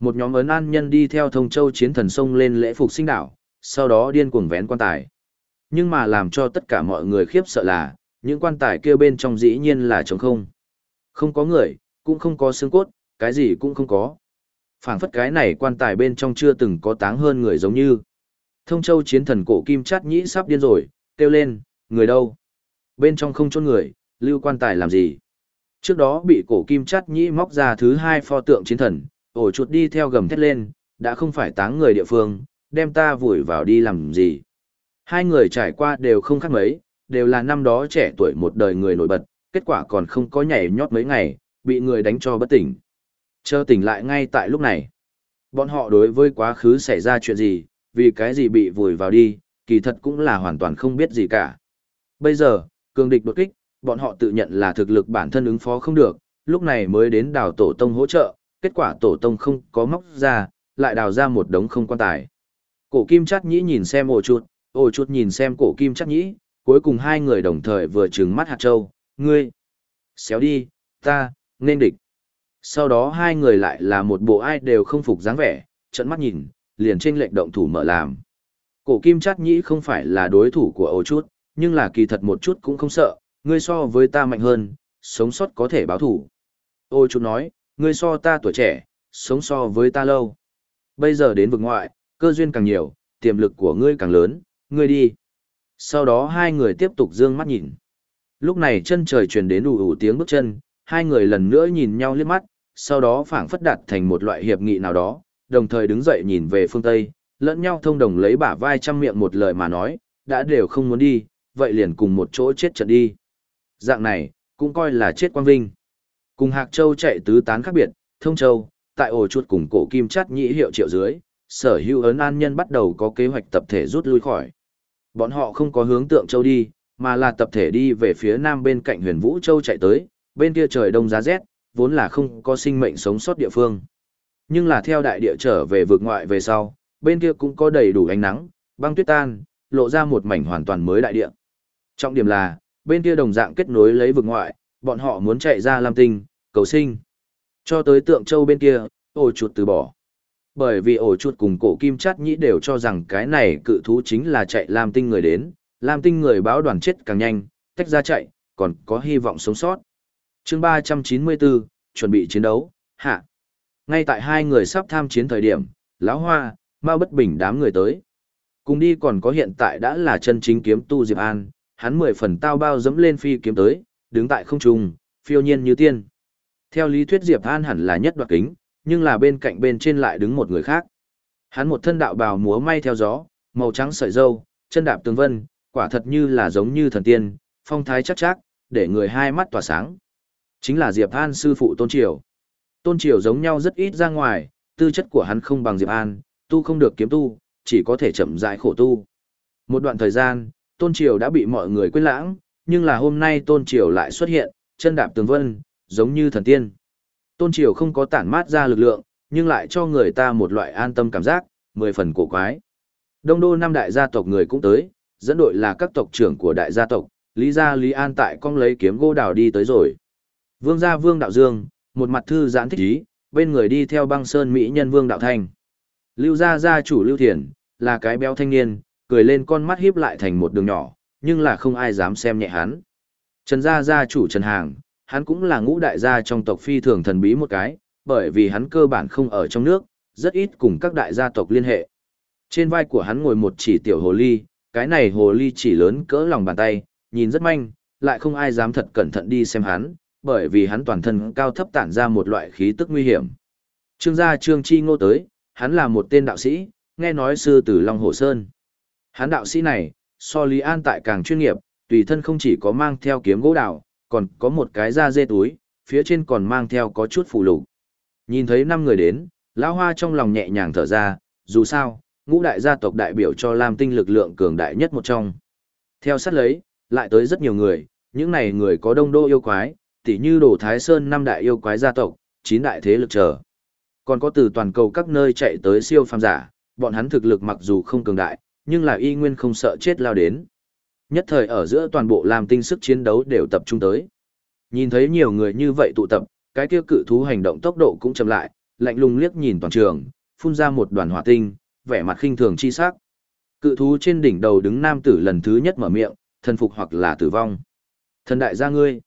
S1: Một nhóm ấn an nhân đi theo thông châu chiến thần sông lên lễ phục sinh đảo, sau đó điên cuồng vén quan tài. Nhưng mà làm cho tất cả mọi người khiếp sợ là, những quan tài kia bên trong dĩ nhiên là trống không. Không có người, cũng không có xương cốt, cái gì cũng không có. phảng phất cái này quan tài bên trong chưa từng có táng hơn người giống như. Thông châu chiến thần cổ kim chát nhĩ sắp điên rồi, kêu lên, người đâu? Bên trong không chôn người, lưu quan tài làm gì? Trước đó bị cổ kim chát nhĩ móc ra thứ hai pho tượng chiến thần, ổ chuột đi theo gầm thét lên, đã không phải táng người địa phương, đem ta vùi vào đi làm gì? Hai người trải qua đều không khác mấy, đều là năm đó trẻ tuổi một đời người nổi bật, kết quả còn không có nhảy nhót mấy ngày, bị người đánh cho bất tỉnh. Chờ tỉnh lại ngay tại lúc này. Bọn họ đối với quá khứ xảy ra chuyện gì, vì cái gì bị vùi vào đi, kỳ thật cũng là hoàn toàn không biết gì cả. Bây giờ, cường địch đột kích, bọn họ tự nhận là thực lực bản thân ứng phó không được, lúc này mới đến đào tổ tông hỗ trợ, kết quả tổ tông không có móc ra, lại đào ra một đống không quan tài. Cổ kim chát nhĩ nhìn xem ổ chuột, Ôi chút nhìn xem cổ kim chắc nhĩ, cuối cùng hai người đồng thời vừa trừng mắt hạt châu, ngươi, xéo đi, ta, nên địch. Sau đó hai người lại là một bộ ai đều không phục dáng vẻ, trận mắt nhìn, liền trên lệnh động thủ mở làm. Cổ kim chắc nhĩ không phải là đối thủ của Ôi chút, nhưng là kỳ thật một chút cũng không sợ, ngươi so với ta mạnh hơn, sống sót có thể báo thủ. Ô chút nói, ngươi so ta tuổi trẻ, sống so với ta lâu. Bây giờ đến vực ngoại, cơ duyên càng nhiều, tiềm lực của ngươi càng lớn, ngươi đi. Sau đó hai người tiếp tục dương mắt nhìn. Lúc này chân trời truyền đến ủ ủ tiếng bước chân, hai người lần nữa nhìn nhau liếc mắt, sau đó phảng phất đạt thành một loại hiệp nghị nào đó, đồng thời đứng dậy nhìn về phương Tây, lẫn nhau thông đồng lấy bả vai trăm miệng một lời mà nói, đã đều không muốn đi, vậy liền cùng một chỗ chết trận đi. Dạng này, cũng coi là chết quang vinh. Cùng Hạc Châu chạy tứ tán khác biệt, Thông Châu, tại ổ chuột cùng cổ kim chắt nhĩ hiệu triệu dưới, sở hữu ấn an nhân bắt đầu có kế hoạch tập thể rút lui khỏi. Bọn họ không có hướng tượng châu đi, mà là tập thể đi về phía nam bên cạnh huyền vũ châu chạy tới, bên kia trời đông giá rét, vốn là không có sinh mệnh sống sót địa phương. Nhưng là theo đại địa trở về vượt ngoại về sau, bên kia cũng có đầy đủ ánh nắng, băng tuyết tan, lộ ra một mảnh hoàn toàn mới đại địa. Trọng điểm là, bên kia đồng dạng kết nối lấy vực ngoại, bọn họ muốn chạy ra Lam Tinh, cầu sinh. Cho tới tượng châu bên kia, ổ chuột từ bỏ. Bởi vì ổ chuột cùng cổ kim chát nhĩ đều cho rằng cái này cự thú chính là chạy làm Tinh người đến, làm Tinh người báo đoàn chết càng nhanh, tách ra chạy, còn có hy vọng sống sót. chương 394, chuẩn bị chiến đấu, hạ. Ngay tại hai người sắp tham chiến thời điểm, lão hoa, mau bất bình đám người tới. Cùng đi còn có hiện tại đã là chân chính kiếm tu Diệp An, hắn mười phần tao bao dẫm lên phi kiếm tới, đứng tại không trung, phiêu nhiên như tiên. Theo lý thuyết Diệp An hẳn là nhất đoạt kính, nhưng là bên cạnh bên trên lại đứng một người khác. Hắn một thân đạo bào múa may theo gió, màu trắng sợi râu, chân đạp tường vân, quả thật như là giống như thần tiên, phong thái chắc chắc, để người hai mắt tỏa sáng. Chính là Diệp An sư phụ Tôn Triều. Tôn Triều giống nhau rất ít ra ngoài, tư chất của hắn không bằng Diệp An, tu không được kiếm tu, chỉ có thể chậm rãi khổ tu. Một đoạn thời gian, Tôn Triều đã bị mọi người quên lãng, nhưng là hôm nay Tôn Triều lại xuất hiện, chân đạp tường vân, giống như thần tiên. Tôn Triều không có tản mát ra lực lượng, nhưng lại cho người ta một loại an tâm cảm giác, mười phần cổ quái. Đông đô năm đại gia tộc người cũng tới, dẫn đội là các tộc trưởng của đại gia tộc, Lý gia Lý An tại con lấy kiếm gỗ đào đi tới rồi. Vương gia Vương Đạo Dương, một mặt thư giãn thích ý, bên người đi theo băng sơn mỹ nhân Vương Đạo Thanh. Lưu gia gia chủ Lưu Thiền, là cái béo thanh niên, cười lên con mắt híp lại thành một đường nhỏ, nhưng là không ai dám xem nhẹ hắn. Trần gia gia chủ Trần Hàng, hắn cũng là ngũ đại gia trong tộc phi thường thần bí một cái, bởi vì hắn cơ bản không ở trong nước, rất ít cùng các đại gia tộc liên hệ. Trên vai của hắn ngồi một chỉ tiểu hồ ly, cái này hồ ly chỉ lớn cỡ lòng bàn tay, nhìn rất manh, lại không ai dám thật cẩn thận đi xem hắn, bởi vì hắn toàn thân cao thấp tản ra một loại khí tức nguy hiểm. Trương gia Trương Chi Ngô tới, hắn là một tên đạo sĩ, nghe nói sư tử Long Hồ Sơn. Hắn đạo sĩ này, so Lý An tại càng chuyên nghiệp, tùy thân không chỉ có mang theo kiếm gỗ đào, còn có một cái da dê túi, phía trên còn mang theo có chút phụ lục. Nhìn thấy năm người đến, lão hoa trong lòng nhẹ nhàng thở ra, dù sao, ngũ đại gia tộc đại biểu cho Lam Tinh lực lượng cường đại nhất một trong. Theo sát lấy, lại tới rất nhiều người, những này người có đông đô yêu quái, tỉ như Đồ Thái Sơn năm đại yêu quái gia tộc, chín đại thế lực trở. Còn có từ toàn cầu các nơi chạy tới siêu phàm giả, bọn hắn thực lực mặc dù không cường đại, nhưng là y nguyên không sợ chết lao đến. Nhất thời ở giữa toàn bộ làm Tinh sức chiến đấu đều tập trung tới. Nhìn thấy nhiều người như vậy tụ tập, cái kia cự thú hành động tốc độ cũng chậm lại, lạnh lùng liếc nhìn toàn trường, phun ra một đoàn hỏa tinh, vẻ mặt khinh thường chi sắc. Cự thú trên đỉnh đầu đứng nam tử lần thứ nhất mở miệng, thần phục hoặc là tử vong. Thần đại gia ngươi.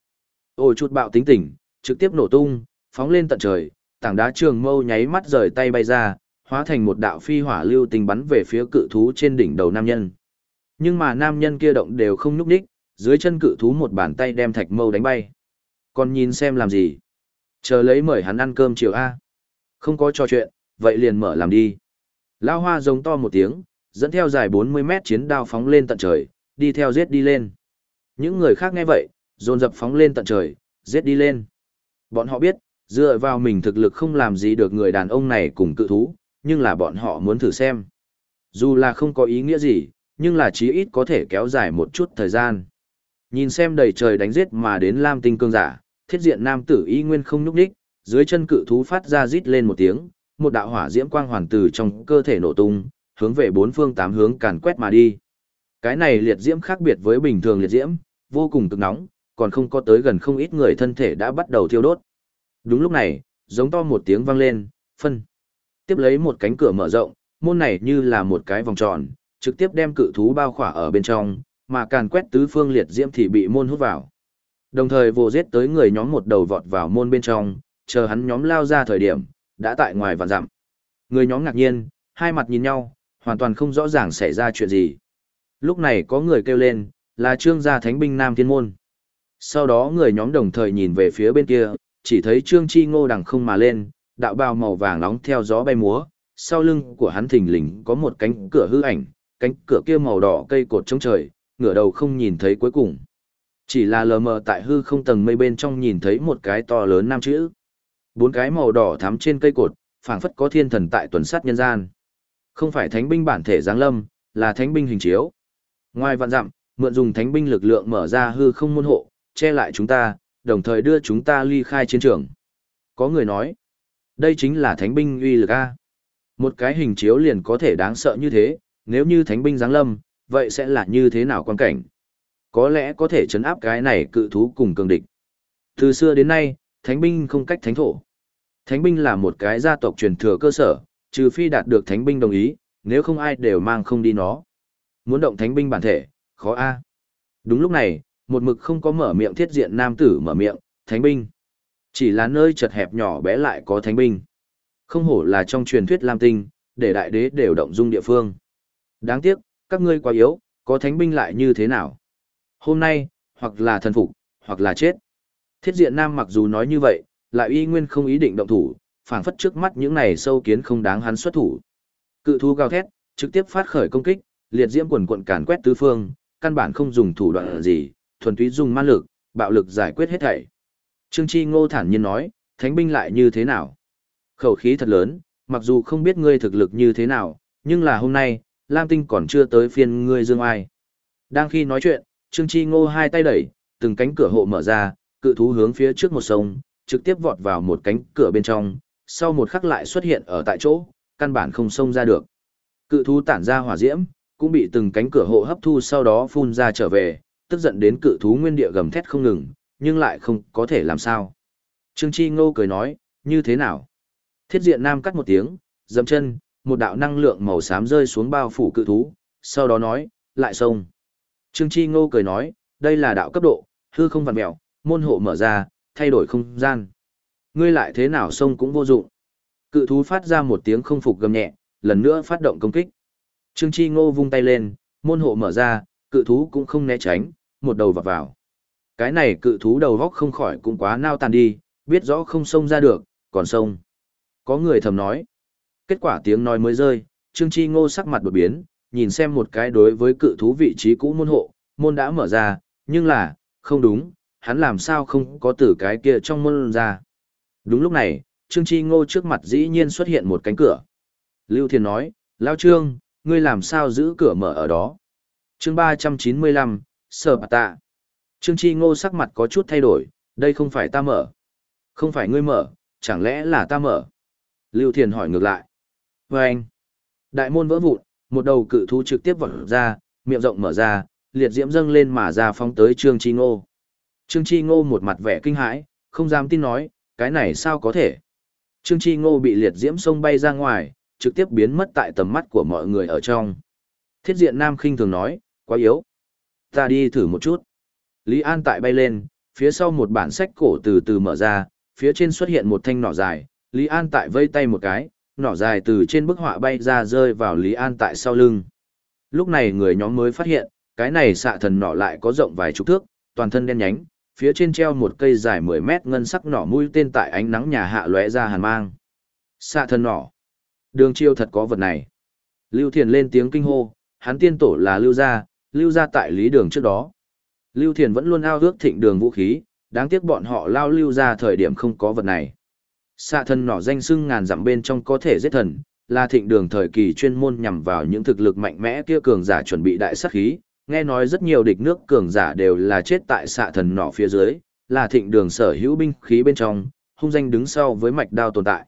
S1: Ôi chút bạo tính tỉnh, trực tiếp nổ tung, phóng lên tận trời, tảng đá trường mâu nháy mắt rời tay bay ra, hóa thành một đạo phi hỏa lưu tình bắn về phía cự thú trên đỉnh đầu nam nhân. Nhưng mà nam nhân kia động đều không nhúc đích, dưới chân cự thú một bàn tay đem thạch mâu đánh bay. Còn nhìn xem làm gì? Chờ lấy mời hắn ăn cơm chiều A. Không có trò chuyện, vậy liền mở làm đi. Lao hoa giống to một tiếng, dẫn theo dài 40 mét chiến đao phóng lên tận trời, đi theo giết đi lên. Những người khác nghe vậy, dồn dập phóng lên tận trời, giết đi lên. Bọn họ biết, dựa vào mình thực lực không làm gì được người đàn ông này cùng cự thú, nhưng là bọn họ muốn thử xem. Dù là không có ý nghĩa gì, nhưng là chí ít có thể kéo dài một chút thời gian. Nhìn xem đầy trời đánh giết mà đến Lam Tinh cương giả, thiết diện nam tử y nguyên không nhúc nhích, dưới chân cự thú phát ra rít lên một tiếng, một đạo hỏa diễm quang hoàn từ trong cơ thể nổ tung, hướng về bốn phương tám hướng càn quét mà đi. Cái này liệt diễm khác biệt với bình thường liệt diễm, vô cùng cực nóng, còn không có tới gần không ít người thân thể đã bắt đầu thiêu đốt. Đúng lúc này, giống to một tiếng vang lên, phân. Tiếp lấy một cánh cửa mở rộng, môn này như là một cái vòng tròn, trực tiếp đem cự thú bao khỏa ở bên trong, mà càn quét tứ phương liệt diễm thì bị môn hút vào. Đồng thời vô giết tới người nhóm một đầu vọt vào môn bên trong, chờ hắn nhóm lao ra thời điểm, đã tại ngoài vạn dặm. Người nhóm ngạc nhiên, hai mặt nhìn nhau, hoàn toàn không rõ ràng xảy ra chuyện gì. Lúc này có người kêu lên, là trương gia thánh binh Nam Thiên Môn. Sau đó người nhóm đồng thời nhìn về phía bên kia, chỉ thấy trương chi ngô đằng không mà lên, đạo bào màu vàng nóng theo gió bay múa, sau lưng của hắn thình lình có một cánh cửa hư ảnh, cánh cửa kia màu đỏ cây cột trống trời, ngửa đầu không nhìn thấy cuối cùng. Chỉ là lờ mờ tại hư không tầng mây bên trong nhìn thấy một cái to lớn nam chữ. Bốn cái màu đỏ thắm trên cây cột, phảng phất có thiên thần tại tuần sát nhân gian. Không phải thánh binh bản thể giáng lâm, là thánh binh hình chiếu. Ngoài vạn dặm, mượn dùng thánh binh lực lượng mở ra hư không môn hộ, che lại chúng ta, đồng thời đưa chúng ta ly khai chiến trường. Có người nói, đây chính là thánh binh uy lực A. Một cái hình chiếu liền có thể đáng sợ như thế, nếu như thánh binh giáng lâm, vậy sẽ là như thế nào quan cảnh? Có lẽ có thể chấn áp cái này cự thú cùng cường địch. Từ xưa đến nay, thánh binh không cách thánh thổ. Thánh binh là một cái gia tộc truyền thừa cơ sở, trừ phi đạt được thánh binh đồng ý, nếu không ai đều mang không đi nó. Muốn động thánh binh bản thể, khó a. Đúng lúc này, một mực không có mở miệng thiết diện nam tử mở miệng, thánh binh. Chỉ là nơi chật hẹp nhỏ bé lại có thánh binh. Không hổ là trong truyền thuyết Lam Tinh, để đại đế đều động dung địa phương. Đáng tiếc, các ngươi quá yếu, có thánh binh lại như thế nào? Hôm nay, hoặc là thần phục, hoặc là chết. Thiết diện nam mặc dù nói như vậy, lại y nguyên không ý định động thủ, phảng phất trước mắt những này sâu kiến không đáng hắn xuất thủ. Cự thú gào thét, trực tiếp phát khởi công kích, liệt diễm quần quận càn quét tứ phương, căn bản không dùng thủ đoạn gì, thuần túy dùng ma lực, bạo lực giải quyết hết thảy. Trương Chi Ngô thản nhiên nói, thánh binh lại như thế nào? Khẩu khí thật lớn, mặc dù không biết ngươi thực lực như thế nào, nhưng là hôm nay, Lam Tinh còn chưa tới phiên ngươi dương ai. Đang khi nói chuyện, Trương Chi Ngô hai tay đẩy, từng cánh cửa hộ mở ra, cự thú hướng phía trước một sông, trực tiếp vọt vào một cánh cửa bên trong, sau một khắc lại xuất hiện ở tại chỗ, căn bản không xông ra được. Cự thú tản ra hỏa diễm, cũng bị từng cánh cửa hộ hấp thu sau đó phun ra trở về, tức giận đến cự thú nguyên địa gầm thét không ngừng, nhưng lại không có thể làm sao. Trương Chi Ngô cười nói, như thế nào? Thiết diện nam cắt một tiếng, dầm chân, một đạo năng lượng màu xám rơi xuống bao phủ cự thú, sau đó nói, lại xông. Trương Chi Ngô cười nói, đây là đạo cấp độ, hư không vặn mèo, môn hộ mở ra, thay đổi không gian. Ngươi lại thế nào xông cũng vô dụng. Cự thú phát ra một tiếng không phục gầm nhẹ, lần nữa phát động công kích. Trương Chi Ngô vung tay lên, môn hộ mở ra, cự thú cũng không né tránh, một đầu vọt vào. Cái này cự thú đầu góc không khỏi cũng quá nao tàn đi, biết rõ không xông ra được, còn xông. Có người thầm nói. Kết quả tiếng nói mới rơi, Trương Chi Ngô sắc mặt đột biến, nhìn xem một cái đối với cự thú vị trí cũ môn hộ, môn đã mở ra, nhưng là, không đúng, hắn làm sao không có từ cái kia trong môn ra. Đúng lúc này, Trương Chi Ngô trước mặt dĩ nhiên xuất hiện một cánh cửa. Lưu Thiền nói, Lao Trương, ngươi làm sao giữ cửa mở ở đó? chương 395, Sở Bà Tạ. Trương Chi Ngô sắc mặt có chút thay đổi, đây không phải ta mở. Không phải ngươi mở, chẳng lẽ là ta mở? Lưu Thiền hỏi ngược lại. Và anh, đại môn vỡ vụn, một đầu cự thú trực tiếp vọt ra, miệng rộng mở ra, liệt diễm dâng lên mà ra phóng tới Trương Chi Ngô. Trương Chi Ngô một mặt vẻ kinh hãi, không dám tin nói, cái này sao có thể? Trương Chi Ngô bị liệt diễm sông bay ra ngoài, trực tiếp biến mất tại tầm mắt của mọi người ở trong. Thiết diện nam khinh thường nói, quá yếu. Ta đi thử một chút. Lý An tại bay lên, phía sau một bản sách cổ từ từ mở ra, phía trên xuất hiện một thanh nỏ dài, Lý An tại vây tay một cái, nỏ dài từ trên bức họa bay ra rơi vào Lý An tại sau lưng. Lúc này người nhóm mới phát hiện, cái này xạ thần nỏ lại có rộng vài chục thước, toàn thân đen nhánh, phía trên treo một cây dài 10 mét ngân sắc nỏ mũi tên tại ánh nắng nhà hạ lóe ra hàn mang. Xạ thần nỏ. Đường chiêu thật có vật này. Lưu Thiền lên tiếng kinh hô, hắn tiên tổ là Lưu Gia, Lưu Gia tại lý đường trước đó. Lưu Thiền vẫn luôn ao ước thịnh đường vũ khí, đáng tiếc bọn họ lao Lưu Gia thời điểm không có vật này. Xạ thần nỏ danh sưng ngàn dặm bên trong có thể giết thần, là thịnh đường thời kỳ chuyên môn nhằm vào những thực lực mạnh mẽ kia cường giả chuẩn bị đại sát khí, nghe nói rất nhiều địch nước cường giả đều là chết tại xạ thần nỏ phía dưới, là thịnh đường sở hữu binh khí bên trong, hung danh đứng sau với mạch đao tồn tại.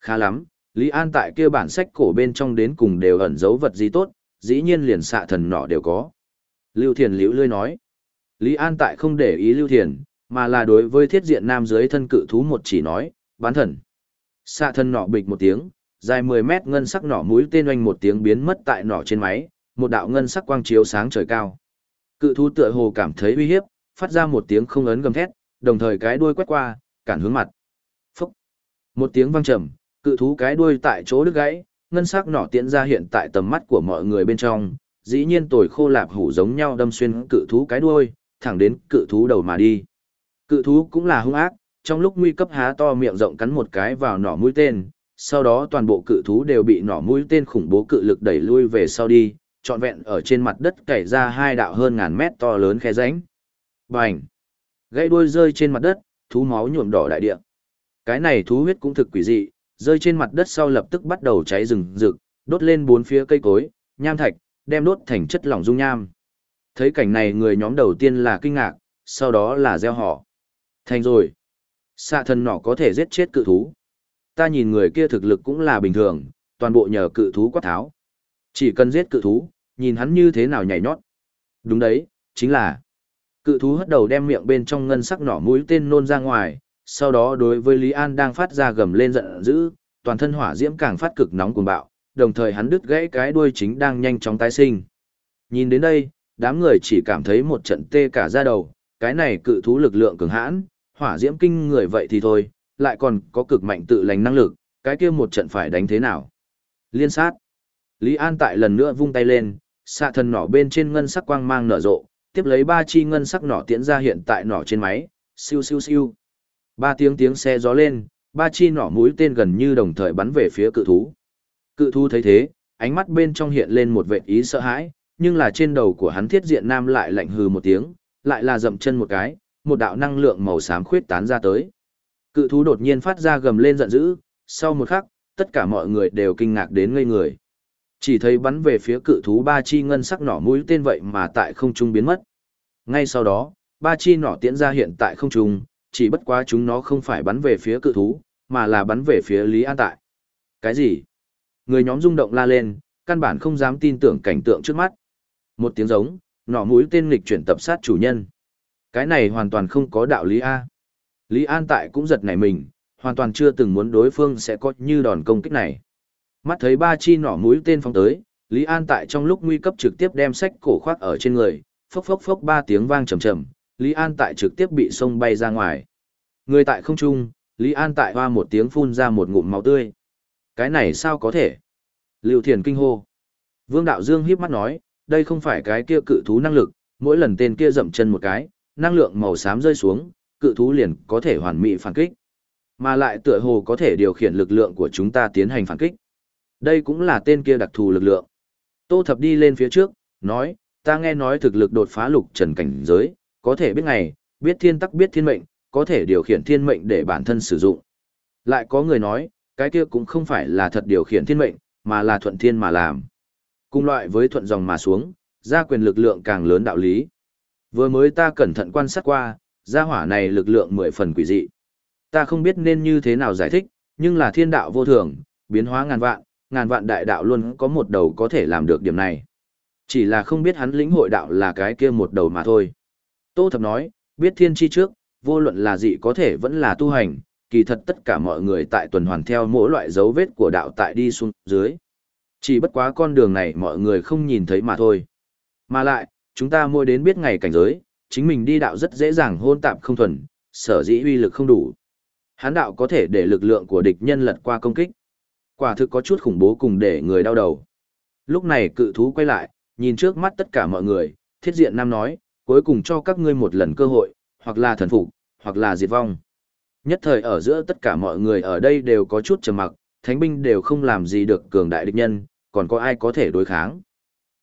S1: Khá lắm, Lý An tại kia bản sách cổ bên trong đến cùng đều ẩn dấu vật gì tốt, dĩ nhiên liền xạ thần nỏ đều có. Lưu Thiền liễu lươi nói. Lý An tại không để ý Lưu Thiền, mà là đối với thiết diện nam dưới thân cự thú một chỉ nói, bán thần. Xạ thần nỏ bịch một tiếng, dài 10 mét ngân sắc nỏ mũi tên oanh một tiếng biến mất tại nỏ trên máy, một đạo ngân sắc quang chiếu sáng trời cao. Cự thú tựa hồ cảm thấy uy hiếp, phát ra một tiếng không ấn gầm thét, đồng thời cái đuôi quét qua, cản hướng mặt. Phúc! Một tiếng vang trầm, cự thú cái đuôi tại chỗ đứt gãy, ngân sắc nỏ tiễn ra hiện tại tầm mắt của mọi người bên trong, dĩ nhiên tồi khô lạp hủ giống nhau đâm xuyên cự thú cái đuôi, thẳng đến cự thú đầu mà đi. Cự thú cũng là hung ác, trong lúc nguy cấp há to miệng rộng cắn một cái vào nỏ mũi tên, sau đó toàn bộ cự thú đều bị nỏ mũi tên khủng bố cự lực đẩy lui về sau đi, trọn vẹn ở trên mặt đất cày ra hai đạo hơn ngàn mét to lớn khe rãnh. Bành! Gãy đuôi rơi trên mặt đất, thú máu nhuộm đỏ đại địa. Cái này thú huyết cũng thực quỷ dị, rơi trên mặt đất sau lập tức bắt đầu cháy rừng rực, đốt lên bốn phía cây cối, nham thạch, đem đốt thành chất lỏng dung nham. Thấy cảnh này người nhóm đầu tiên là kinh ngạc, sau đó là gieo họ. Thành rồi. Xạ thần nỏ có thể giết chết cự thú. Ta nhìn người kia thực lực cũng là bình thường, toàn bộ nhờ cự thú quát tháo. Chỉ cần giết cự thú, nhìn hắn như thế nào nhảy nhót. Đúng đấy, chính là cự thú hất đầu đem miệng bên trong ngân sắc nỏ mũi tên nôn ra ngoài, sau đó đối với Lý An đang phát ra gầm lên giận dữ, toàn thân hỏa diễm càng phát cực nóng cuồng bạo, đồng thời hắn đứt gãy cái đuôi chính đang nhanh chóng tái sinh. Nhìn đến đây, đám người chỉ cảm thấy một trận tê cả da đầu, cái này cự thú lực lượng cường hãn, hỏa diễm kinh người vậy thì thôi, lại còn có cực mạnh tự lành năng lực, cái kia một trận phải đánh thế nào? Liên sát. Lý An tại lần nữa vung tay lên, xạ thần nỏ bên trên ngân sắc quang mang nở rộ, tiếp lấy ba chi ngân sắc nỏ tiễn ra hiện tại nỏ trên máy, siêu siêu siêu. Ba tiếng tiếng xe gió lên, ba chi nỏ mũi tên gần như đồng thời bắn về phía cự thú. Cự thú thấy thế, ánh mắt bên trong hiện lên một vệt ý sợ hãi, nhưng là trên đầu của hắn thiết diện nam lại lạnh hừ một tiếng, lại là dậm chân một cái, một đạo năng lượng màu xám khuyết tán ra tới. Cự thú đột nhiên phát ra gầm lên giận dữ, sau một khắc, tất cả mọi người đều kinh ngạc đến ngây người. Chỉ thấy bắn về phía cự thú ba chi ngân sắc nỏ mũi tên vậy mà tại không trung biến mất. Ngay sau đó, ba chi nỏ tiễn ra hiện tại không trung, chỉ bất quá chúng nó không phải bắn về phía cự thú, mà là bắn về phía Lý An Tại. Cái gì? Người nhóm rung động la lên, căn bản không dám tin tưởng cảnh tượng trước mắt. Một tiếng giống, nỏ mũi tên nghịch chuyển tập sát chủ nhân. Cái này hoàn toàn không có đạo lý A. Lý An Tại cũng giật nảy mình, hoàn toàn chưa từng muốn đối phương sẽ có như đòn công kích này. Mắt thấy ba chi nỏ mũi tên phóng tới, Lý An Tại trong lúc nguy cấp trực tiếp đem sách cổ khoác ở trên người, phốc phốc phốc ba tiếng vang trầm trầm, Lý An Tại trực tiếp bị sông bay ra ngoài. Người tại không trung, Lý An Tại hoa một tiếng phun ra một ngụm máu tươi. Cái này sao có thể? Lưu Thiền kinh hô. Vương Đạo Dương híp mắt nói, đây không phải cái kia cự thú năng lực, mỗi lần tên kia dậm chân một cái, năng lượng màu xám rơi xuống, cự thú liền có thể hoàn mỹ phản kích. Mà lại tựa hồ có thể điều khiển lực lượng của chúng ta tiến hành phản kích. Đây cũng là tên kia đặc thù lực lượng. Tô Thập đi lên phía trước, nói, ta nghe nói thực lực đột phá lục trần cảnh giới, có thể biết ngày, biết thiên tắc biết thiên mệnh, có thể điều khiển thiên mệnh để bản thân sử dụng. Lại có người nói, cái kia cũng không phải là thật điều khiển thiên mệnh, mà là thuận thiên mà làm. Cùng loại với thuận dòng mà xuống, ra quyền lực lượng càng lớn đạo lý. Vừa mới ta cẩn thận quan sát qua, gia hỏa này lực lượng mười phần quỷ dị. Ta không biết nên như thế nào giải thích, nhưng là thiên đạo vô thường, biến hóa ngàn vạn, ngàn vạn đại đạo luôn có một đầu có thể làm được điểm này. Chỉ là không biết hắn lĩnh hội đạo là cái kia một đầu mà thôi. Tô Thập nói, biết thiên chi trước, vô luận là dị có thể vẫn là tu hành, kỳ thật tất cả mọi người tại tuần hoàn theo mỗi loại dấu vết của đạo tại đi xuống dưới. Chỉ bất quá con đường này mọi người không nhìn thấy mà thôi. Mà lại, chúng ta mua đến biết ngày cảnh giới, chính mình đi đạo rất dễ dàng hôn tạp không thuần, sở dĩ uy lực không đủ. Hán đạo có thể để lực lượng của địch nhân lật qua công kích. Quả thực có chút khủng bố cùng để người đau đầu. Lúc này cự thú quay lại, nhìn trước mắt tất cả mọi người, thiết diện nam nói, cuối cùng cho các ngươi một lần cơ hội, hoặc là thần phục, hoặc là diệt vong. Nhất thời ở giữa tất cả mọi người ở đây đều có chút trầm mặc, thánh binh đều không làm gì được cường đại địch nhân, còn có ai có thể đối kháng.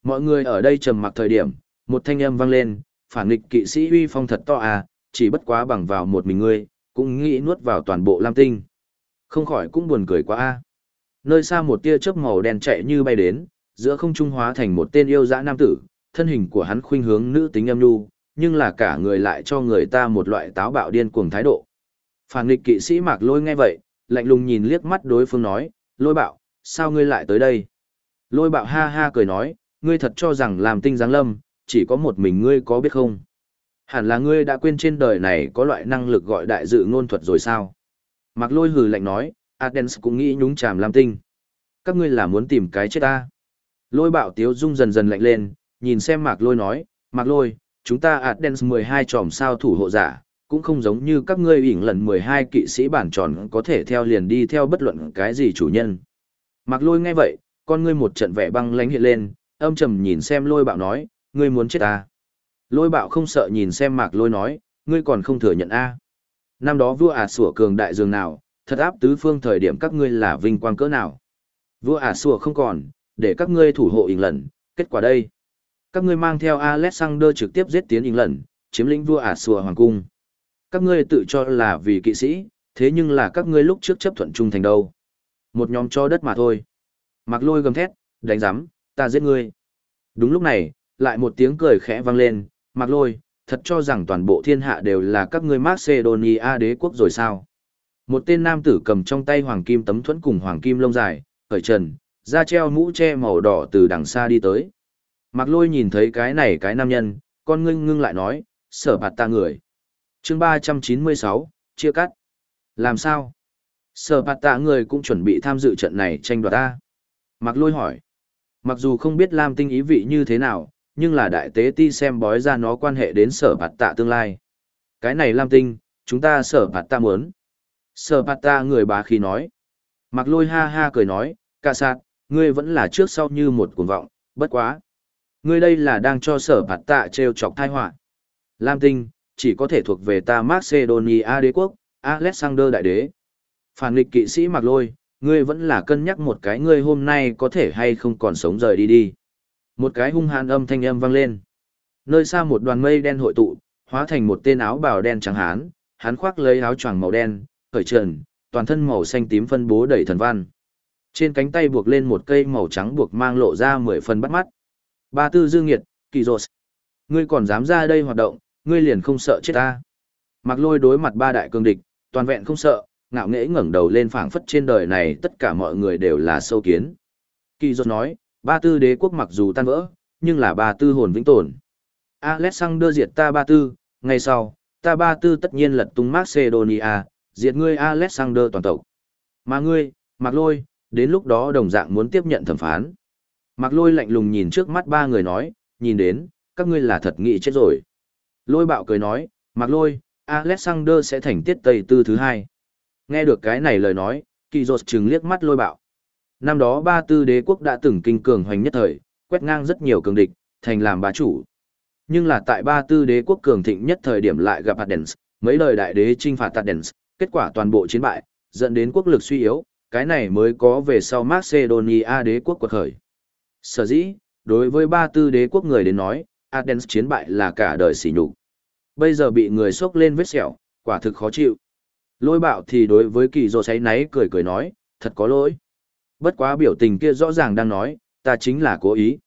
S1: Mọi người ở đây trầm mặc thời điểm, một thanh âm vang lên, phản nghịch kỵ sĩ uy phong thật to à, chỉ bất quá bằng vào một mình ngươi, cũng nghĩ nuốt vào toàn bộ Lam Tinh. Không khỏi cũng buồn cười quá a. Nơi xa một tia chớp màu đen chạy như bay đến, giữa không trung hóa thành một tên yêu dã nam tử, thân hình của hắn khuynh hướng nữ tính âm nhu, nhưng là cả người lại cho người ta một loại táo bạo điên cuồng thái độ. Phản nghịch kỵ sĩ Mạc Lôi nghe vậy, lạnh lùng nhìn liếc mắt đối phương nói, "Lôi bạo, sao ngươi lại tới đây?" Lôi bạo ha ha cười nói, "Ngươi thật cho rằng làm tinh giáng lâm, chỉ có một mình ngươi có biết không?" Hẳn là ngươi đã quên trên đời này có loại năng lực gọi đại dự ngôn thuật rồi sao? Mạc lôi hừ lạnh nói, Adens cũng nghĩ nhúng chàm Lam Tinh. Các ngươi là muốn tìm cái chết ta. Lôi bạo tiếu dung dần dần lạnh lên, nhìn xem Mạc lôi nói, Mạc lôi, chúng ta Adens 12 tròm sao thủ hộ giả, cũng không giống như các ngươi ỉn lần 12 kỵ sĩ bản tròn có thể theo liền đi theo bất luận cái gì chủ nhân. Mạc lôi nghe vậy, con ngươi một trận vẻ băng lánh hiện lên, âm trầm nhìn xem lôi bạo nói, ngươi muốn chết ta. Lôi bạo không sợ nhìn xem mạc lôi nói, ngươi còn không thừa nhận a Năm đó vua ả sủa cường đại dường nào, thật áp tứ phương thời điểm các ngươi là vinh quang cỡ nào. Vua ả sủa không còn, để các ngươi thủ hộ ỉng lần, kết quả đây. Các ngươi mang theo Alexander trực tiếp giết tiến ỉng lần, chiếm lĩnh vua ả sủa hoàng cung. Các ngươi tự cho là vì kỵ sĩ, thế nhưng là các ngươi lúc trước chấp thuận trung thành đâu. Một nhóm cho đất mà thôi. Mạc lôi gầm thét, đánh giám, ta giết ngươi. Đúng lúc này, lại một tiếng cười khẽ vang lên, Mạc Lôi, thật cho rằng toàn bộ thiên hạ đều là các ngươi Macedonia đế quốc rồi sao? Một tên nam tử cầm trong tay hoàng kim tấm thuẫn cùng hoàng kim lông dài, khởi trần, da treo mũ che màu đỏ từ đằng xa đi tới. Mạc Lôi nhìn thấy cái này cái nam nhân, con ngưng ngưng lại nói, sở bạt ta người. chương 396, chia cắt. Làm sao? Sở bạt tạ người cũng chuẩn bị tham dự trận này tranh đoạt ta. Mạc Lôi hỏi. Mặc dù không biết Lam tinh ý vị như thế nào, nhưng là đại tế ti xem bói ra nó quan hệ đến sở bạt tạ tương lai. Cái này Lam Tinh, chúng ta sở bạt tạ muốn. Sở bạt tạ người bà khi nói. Mặc lôi ha ha cười nói, ca sạt ngươi vẫn là trước sau như một cuồng vọng, bất quá. Ngươi đây là đang cho sở bạt tạ treo chọc thai họa Lam Tinh, chỉ có thể thuộc về ta Macedonia đế quốc, Alexander đại đế. Phản nghịch kỵ sĩ mặc lôi, ngươi vẫn là cân nhắc một cái ngươi hôm nay có thể hay không còn sống rời đi đi. Một cái hung hãn âm thanh âm vang lên. Nơi xa một đoàn mây đen hội tụ, hóa thành một tên áo bào đen trắng hán, hắn khoác lấy áo choàng màu đen, khởi trần, toàn thân màu xanh tím phân bố đầy thần văn. Trên cánh tay buộc lên một cây màu trắng buộc mang lộ ra mười phần bắt mắt. Ba tư dương nghiệt, kỳ rột. Ngươi còn dám ra đây hoạt động, ngươi liền không sợ chết ta. Mặc lôi đối mặt ba đại cương địch, toàn vẹn không sợ, ngạo nghễ ngẩng đầu lên phảng phất trên đời này tất cả mọi người đều là sâu kiến. Kỳ rột nói, Ba tư đế quốc mặc dù tan vỡ, nhưng là ba tư hồn vĩnh tồn. Alexander diệt ta ba tư, ngày sau, ta ba tư tất nhiên lật tung Macedonia, diệt ngươi Alexander toàn tộc. Mà ngươi, Mạc Lôi, đến lúc đó đồng dạng muốn tiếp nhận thẩm phán. Mạc Lôi lạnh lùng nhìn trước mắt ba người nói, nhìn đến, các ngươi là thật nghị chết rồi. Lôi bạo cười nói, Mạc Lôi, Alexander sẽ thành tiết tây tư thứ hai. Nghe được cái này lời nói, kỳ Dột trừng liếc mắt lôi bạo. Năm đó ba tư đế quốc đã từng kinh cường hoành nhất thời, quét ngang rất nhiều cường địch, thành làm bá chủ. Nhưng là tại ba tư đế quốc cường thịnh nhất thời điểm lại gặp Adens, mấy lời đại đế trinh phạt Adens, kết quả toàn bộ chiến bại, dẫn đến quốc lực suy yếu, cái này mới có về sau Macedonia đế quốc quật khởi. Sở dĩ, đối với ba tư đế quốc người đến nói, Adens chiến bại là cả đời sỉ nhục. Bây giờ bị người sốc lên vết sẹo, quả thực khó chịu. Lôi bạo thì đối với kỳ dô sáy náy cười cười nói, thật có lỗi. Bất quá biểu tình kia rõ ràng đang nói, ta chính là cố ý.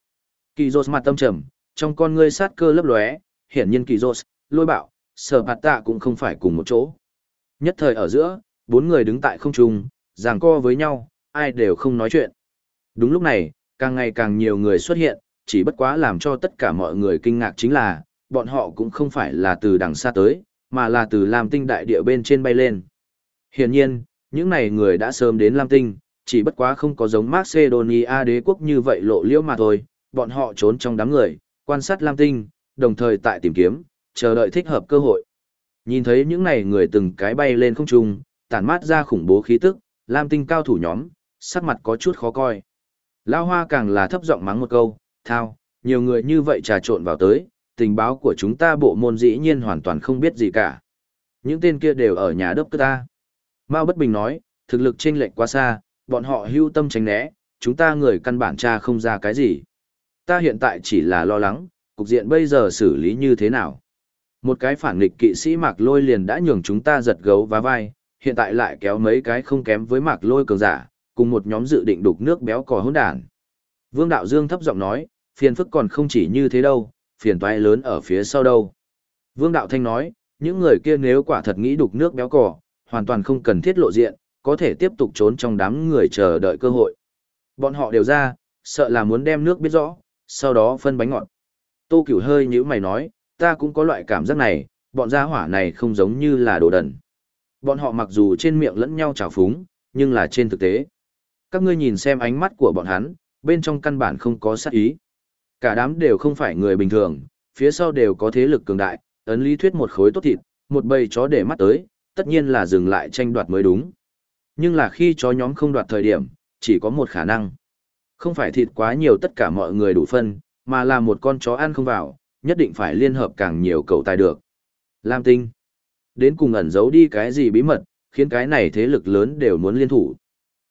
S1: Kỳ Dột mặt tâm trầm, trong con ngươi sát cơ lấp lóe, hiển nhiên Kỳ Dột, lôi bạo, sở bạt tạ cũng không phải cùng một chỗ. Nhất thời ở giữa, bốn người đứng tại không trung, giằng co với nhau, ai đều không nói chuyện. Đúng lúc này, càng ngày càng nhiều người xuất hiện, chỉ bất quá làm cho tất cả mọi người kinh ngạc chính là, bọn họ cũng không phải là từ đằng xa tới, mà là từ Lam Tinh đại địa bên trên bay lên. Hiển nhiên, những này người đã sớm đến Lam Tinh, chỉ bất quá không có giống Macedonia đế quốc như vậy lộ liễu mà thôi, bọn họ trốn trong đám người, quan sát Lam Tinh, đồng thời tại tìm kiếm, chờ đợi thích hợp cơ hội. Nhìn thấy những này người từng cái bay lên không trung, tản mát ra khủng bố khí tức, Lam Tinh cao thủ nhóm, sắc mặt có chút khó coi. Lao Hoa càng là thấp giọng mắng một câu, thao, nhiều người như vậy trà trộn vào tới, tình báo của chúng ta bộ môn dĩ nhiên hoàn toàn không biết gì cả. Những tên kia đều ở nhà đốc cơ ta. Mao Bất Bình nói, thực lực chênh lệch quá xa, bọn họ hưu tâm tránh né, chúng ta người căn bản tra không ra cái gì. Ta hiện tại chỉ là lo lắng, cục diện bây giờ xử lý như thế nào. Một cái phản nghịch kỵ sĩ mạc lôi liền đã nhường chúng ta giật gấu và vai, hiện tại lại kéo mấy cái không kém với mạc lôi cường giả, cùng một nhóm dự định đục nước béo cò hỗn đản. Vương Đạo Dương thấp giọng nói, phiền phức còn không chỉ như thế đâu, phiền toái lớn ở phía sau đâu. Vương Đạo Thanh nói, những người kia nếu quả thật nghĩ đục nước béo cò, hoàn toàn không cần thiết lộ diện, có thể tiếp tục trốn trong đám người chờ đợi cơ hội. Bọn họ đều ra, sợ là muốn đem nước biết rõ, sau đó phân bánh ngọt. Tô Cửu hơi nhíu mày nói, ta cũng có loại cảm giác này, bọn gia hỏa này không giống như là đồ đần. Bọn họ mặc dù trên miệng lẫn nhau trào phúng, nhưng là trên thực tế. Các ngươi nhìn xem ánh mắt của bọn hắn, bên trong căn bản không có sát ý. Cả đám đều không phải người bình thường, phía sau đều có thế lực cường đại, ấn lý thuyết một khối tốt thịt, một bầy chó để mắt tới, tất nhiên là dừng lại tranh đoạt mới đúng. Nhưng là khi chó nhóm không đoạt thời điểm, chỉ có một khả năng. Không phải thịt quá nhiều tất cả mọi người đủ phân, mà là một con chó ăn không vào, nhất định phải liên hợp càng nhiều cầu tài được. Lam Tinh. Đến cùng ẩn giấu đi cái gì bí mật, khiến cái này thế lực lớn đều muốn liên thủ.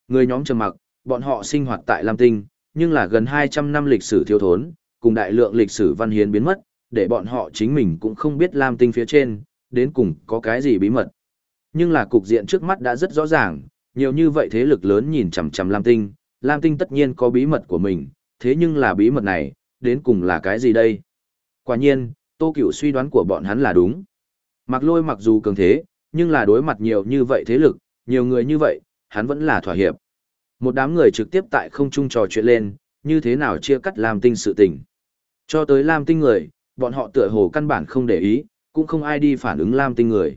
S1: Người nhóm trầm mặc, bọn họ sinh hoạt tại Lam Tinh, nhưng là gần 200 năm lịch sử thiếu thốn, cùng đại lượng lịch sử văn hiến biến mất, để bọn họ chính mình cũng không biết Lam Tinh phía trên, đến cùng có cái gì bí mật. Nhưng là cục diện trước mắt đã rất rõ ràng, nhiều như vậy thế lực lớn nhìn chằm chằm Lam Tinh, Lam Tinh tất nhiên có bí mật của mình, thế nhưng là bí mật này, đến cùng là cái gì đây? Quả nhiên, Tô Cửu suy đoán của bọn hắn là đúng. Mặc lôi mặc dù cường thế, nhưng là đối mặt nhiều như vậy thế lực, nhiều người như vậy, hắn vẫn là thỏa hiệp. Một đám người trực tiếp tại không trung trò chuyện lên, như thế nào chia cắt Lam Tinh sự tình. Cho tới Lam Tinh người, bọn họ tựa hồ căn bản không để ý, cũng không ai đi phản ứng Lam Tinh người.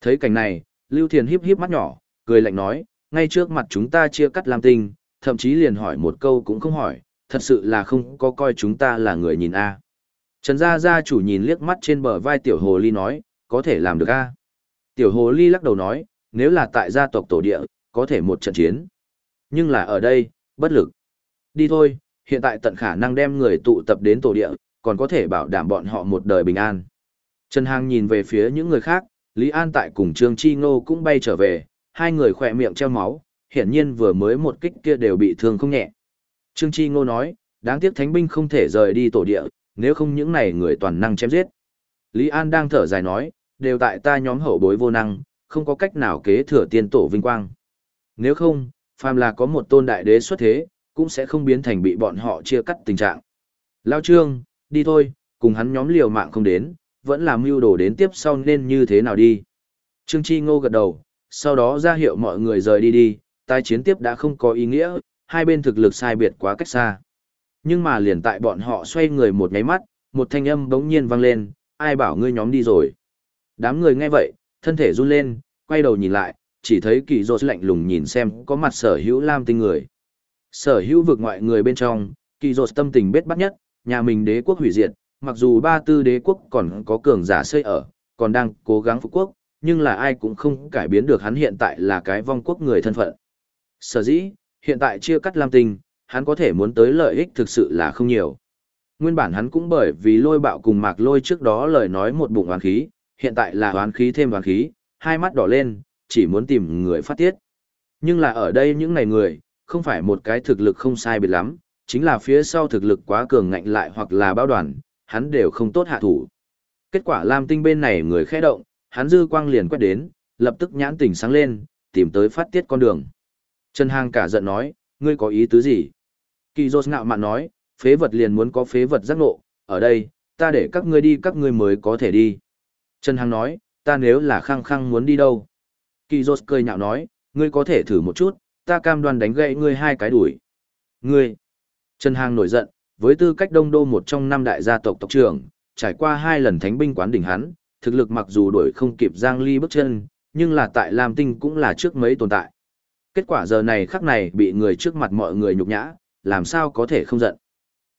S1: Thấy cảnh này, Lưu Thiền híp híp mắt nhỏ, cười lạnh nói, ngay trước mặt chúng ta chia cắt Lam Tinh, thậm chí liền hỏi một câu cũng không hỏi, thật sự là không có coi chúng ta là người nhìn a. Trần Gia Gia chủ nhìn liếc mắt trên bờ vai Tiểu Hồ Ly nói, có thể làm được a. Tiểu Hồ Ly lắc đầu nói, nếu là tại gia tộc tổ địa, có thể một trận chiến. Nhưng là ở đây, bất lực. Đi thôi, hiện tại tận khả năng đem người tụ tập đến tổ địa, còn có thể bảo đảm bọn họ một đời bình an. Trần Hàng nhìn về phía những người khác, Lý An tại cùng Trương Chi Ngô cũng bay trở về, hai người khỏe miệng treo máu, hiển nhiên vừa mới một kích kia đều bị thương không nhẹ. Trương Chi Ngô nói, đáng tiếc thánh binh không thể rời đi tổ địa, nếu không những này người toàn năng chém giết. Lý An đang thở dài nói, đều tại ta nhóm hậu bối vô năng, không có cách nào kế thừa tiên tổ vinh quang. Nếu không, phàm là có một tôn đại đế xuất thế, cũng sẽ không biến thành bị bọn họ chia cắt tình trạng. Lao Trương, đi thôi, cùng hắn nhóm liều mạng không đến, vẫn làm mưu đồ đến tiếp sau nên như thế nào đi. Trương Chi Ngô gật đầu, sau đó ra hiệu mọi người rời đi đi, tai chiến tiếp đã không có ý nghĩa, hai bên thực lực sai biệt quá cách xa. Nhưng mà liền tại bọn họ xoay người một nháy mắt, một thanh âm bỗng nhiên vang lên, ai bảo ngươi nhóm đi rồi. Đám người nghe vậy, thân thể run lên, quay đầu nhìn lại, chỉ thấy kỳ rột lạnh lùng nhìn xem có mặt sở hữu lam tinh người. Sở hữu vực ngoại người bên trong, kỳ rột tâm tình bết bắt nhất, nhà mình đế quốc hủy diệt, mặc dù ba tư đế quốc còn có cường giả xây ở, còn đang cố gắng phục quốc, nhưng là ai cũng không cải biến được hắn hiện tại là cái vong quốc người thân phận. Sở dĩ, hiện tại chia cắt Lam Tinh, hắn có thể muốn tới lợi ích thực sự là không nhiều. Nguyên bản hắn cũng bởi vì lôi bạo cùng mạc lôi trước đó lời nói một bụng oán khí, hiện tại là oán khí thêm oán khí, hai mắt đỏ lên, chỉ muốn tìm người phát tiết. Nhưng là ở đây những này người, không phải một cái thực lực không sai biệt lắm, chính là phía sau thực lực quá cường ngạnh lại hoặc là bao đoàn, hắn đều không tốt hạ thủ. Kết quả Lam Tinh bên này người khẽ động, hắn dư quang liền quét đến, lập tức nhãn tỉnh sáng lên, tìm tới phát tiết con đường. Trần Hàng cả giận nói, ngươi có ý tứ gì? Kỳ Dô ngạo mạn nói, phế vật liền muốn có phế vật giác ngộ, ở đây, ta để các ngươi đi các ngươi mới có thể đi. Trần Hàng nói, ta nếu là khăng khăng muốn đi đâu? Kỳ Dô cười nhạo nói, ngươi có thể thử một chút, ta cam đoan đánh gậy ngươi hai cái đuổi. Ngươi! Trần Hàng nổi giận, với tư cách đông đô một trong năm đại gia tộc tộc trưởng, trải qua hai lần thánh binh quán đỉnh hắn, thực lực mặc dù đuổi không kịp Giang Ly bước chân, nhưng là tại Lam Tinh cũng là trước mấy tồn tại. Kết quả giờ này khắc này bị người trước mặt mọi người nhục nhã, làm sao có thể không giận.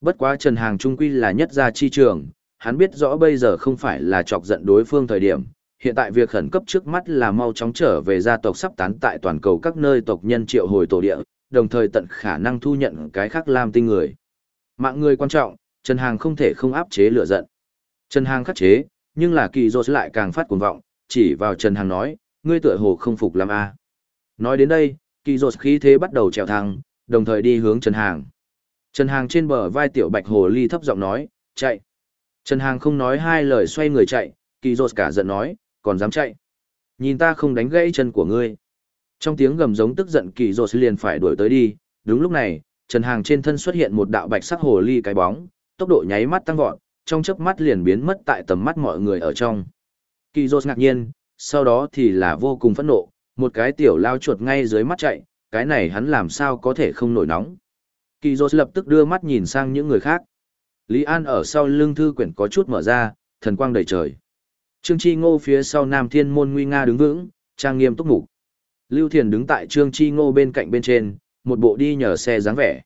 S1: Bất quá Trần Hàng Trung Quy là nhất gia chi trường, hắn biết rõ bây giờ không phải là chọc giận đối phương thời điểm, hiện tại việc khẩn cấp trước mắt là mau chóng trở về gia tộc sắp tán tại toàn cầu các nơi tộc nhân triệu hồi tổ địa, đồng thời tận khả năng thu nhận cái khác lam tinh người. Mạng người quan trọng, Trần Hàng không thể không áp chế lửa giận. Trần Hàng khắc chế, nhưng là kỳ rột lại càng phát cuồng vọng, chỉ vào Trần Hàng nói, ngươi tựa hồ không phục làm a. À? Nói đến đây, kỳ rột khí thế bắt đầu trèo thang, đồng thời đi hướng Trần Hàng. Trần Hàng trên bờ vai tiểu bạch hồ ly thấp giọng nói, chạy. Trần Hàng không nói hai lời xoay người chạy, kỳ rột cả giận nói, còn dám chạy. Nhìn ta không đánh gãy chân của ngươi. Trong tiếng gầm giống tức giận kỳ rột liền phải đuổi tới đi, đúng lúc này, Trần Hàng trên thân xuất hiện một đạo bạch sắc hồ ly cái bóng, tốc độ nháy mắt tăng vọt, trong chớp mắt liền biến mất tại tầm mắt mọi người ở trong. Kỳ Dột ngạc nhiên, sau đó thì là vô cùng phẫn nộ, một cái tiểu lao chuột ngay dưới mắt chạy, cái này hắn làm sao có thể không nổi nóng. Kỳ Dột lập tức đưa mắt nhìn sang những người khác. Lý An ở sau lưng thư quyển có chút mở ra, thần quang đầy trời. Trương Chi Ngô phía sau Nam Thiên Môn nguy nga đứng vững, trang nghiêm túc mục. Lưu Thiền đứng tại Trương Chi Ngô bên cạnh bên trên, một bộ đi nhờ xe dáng vẻ.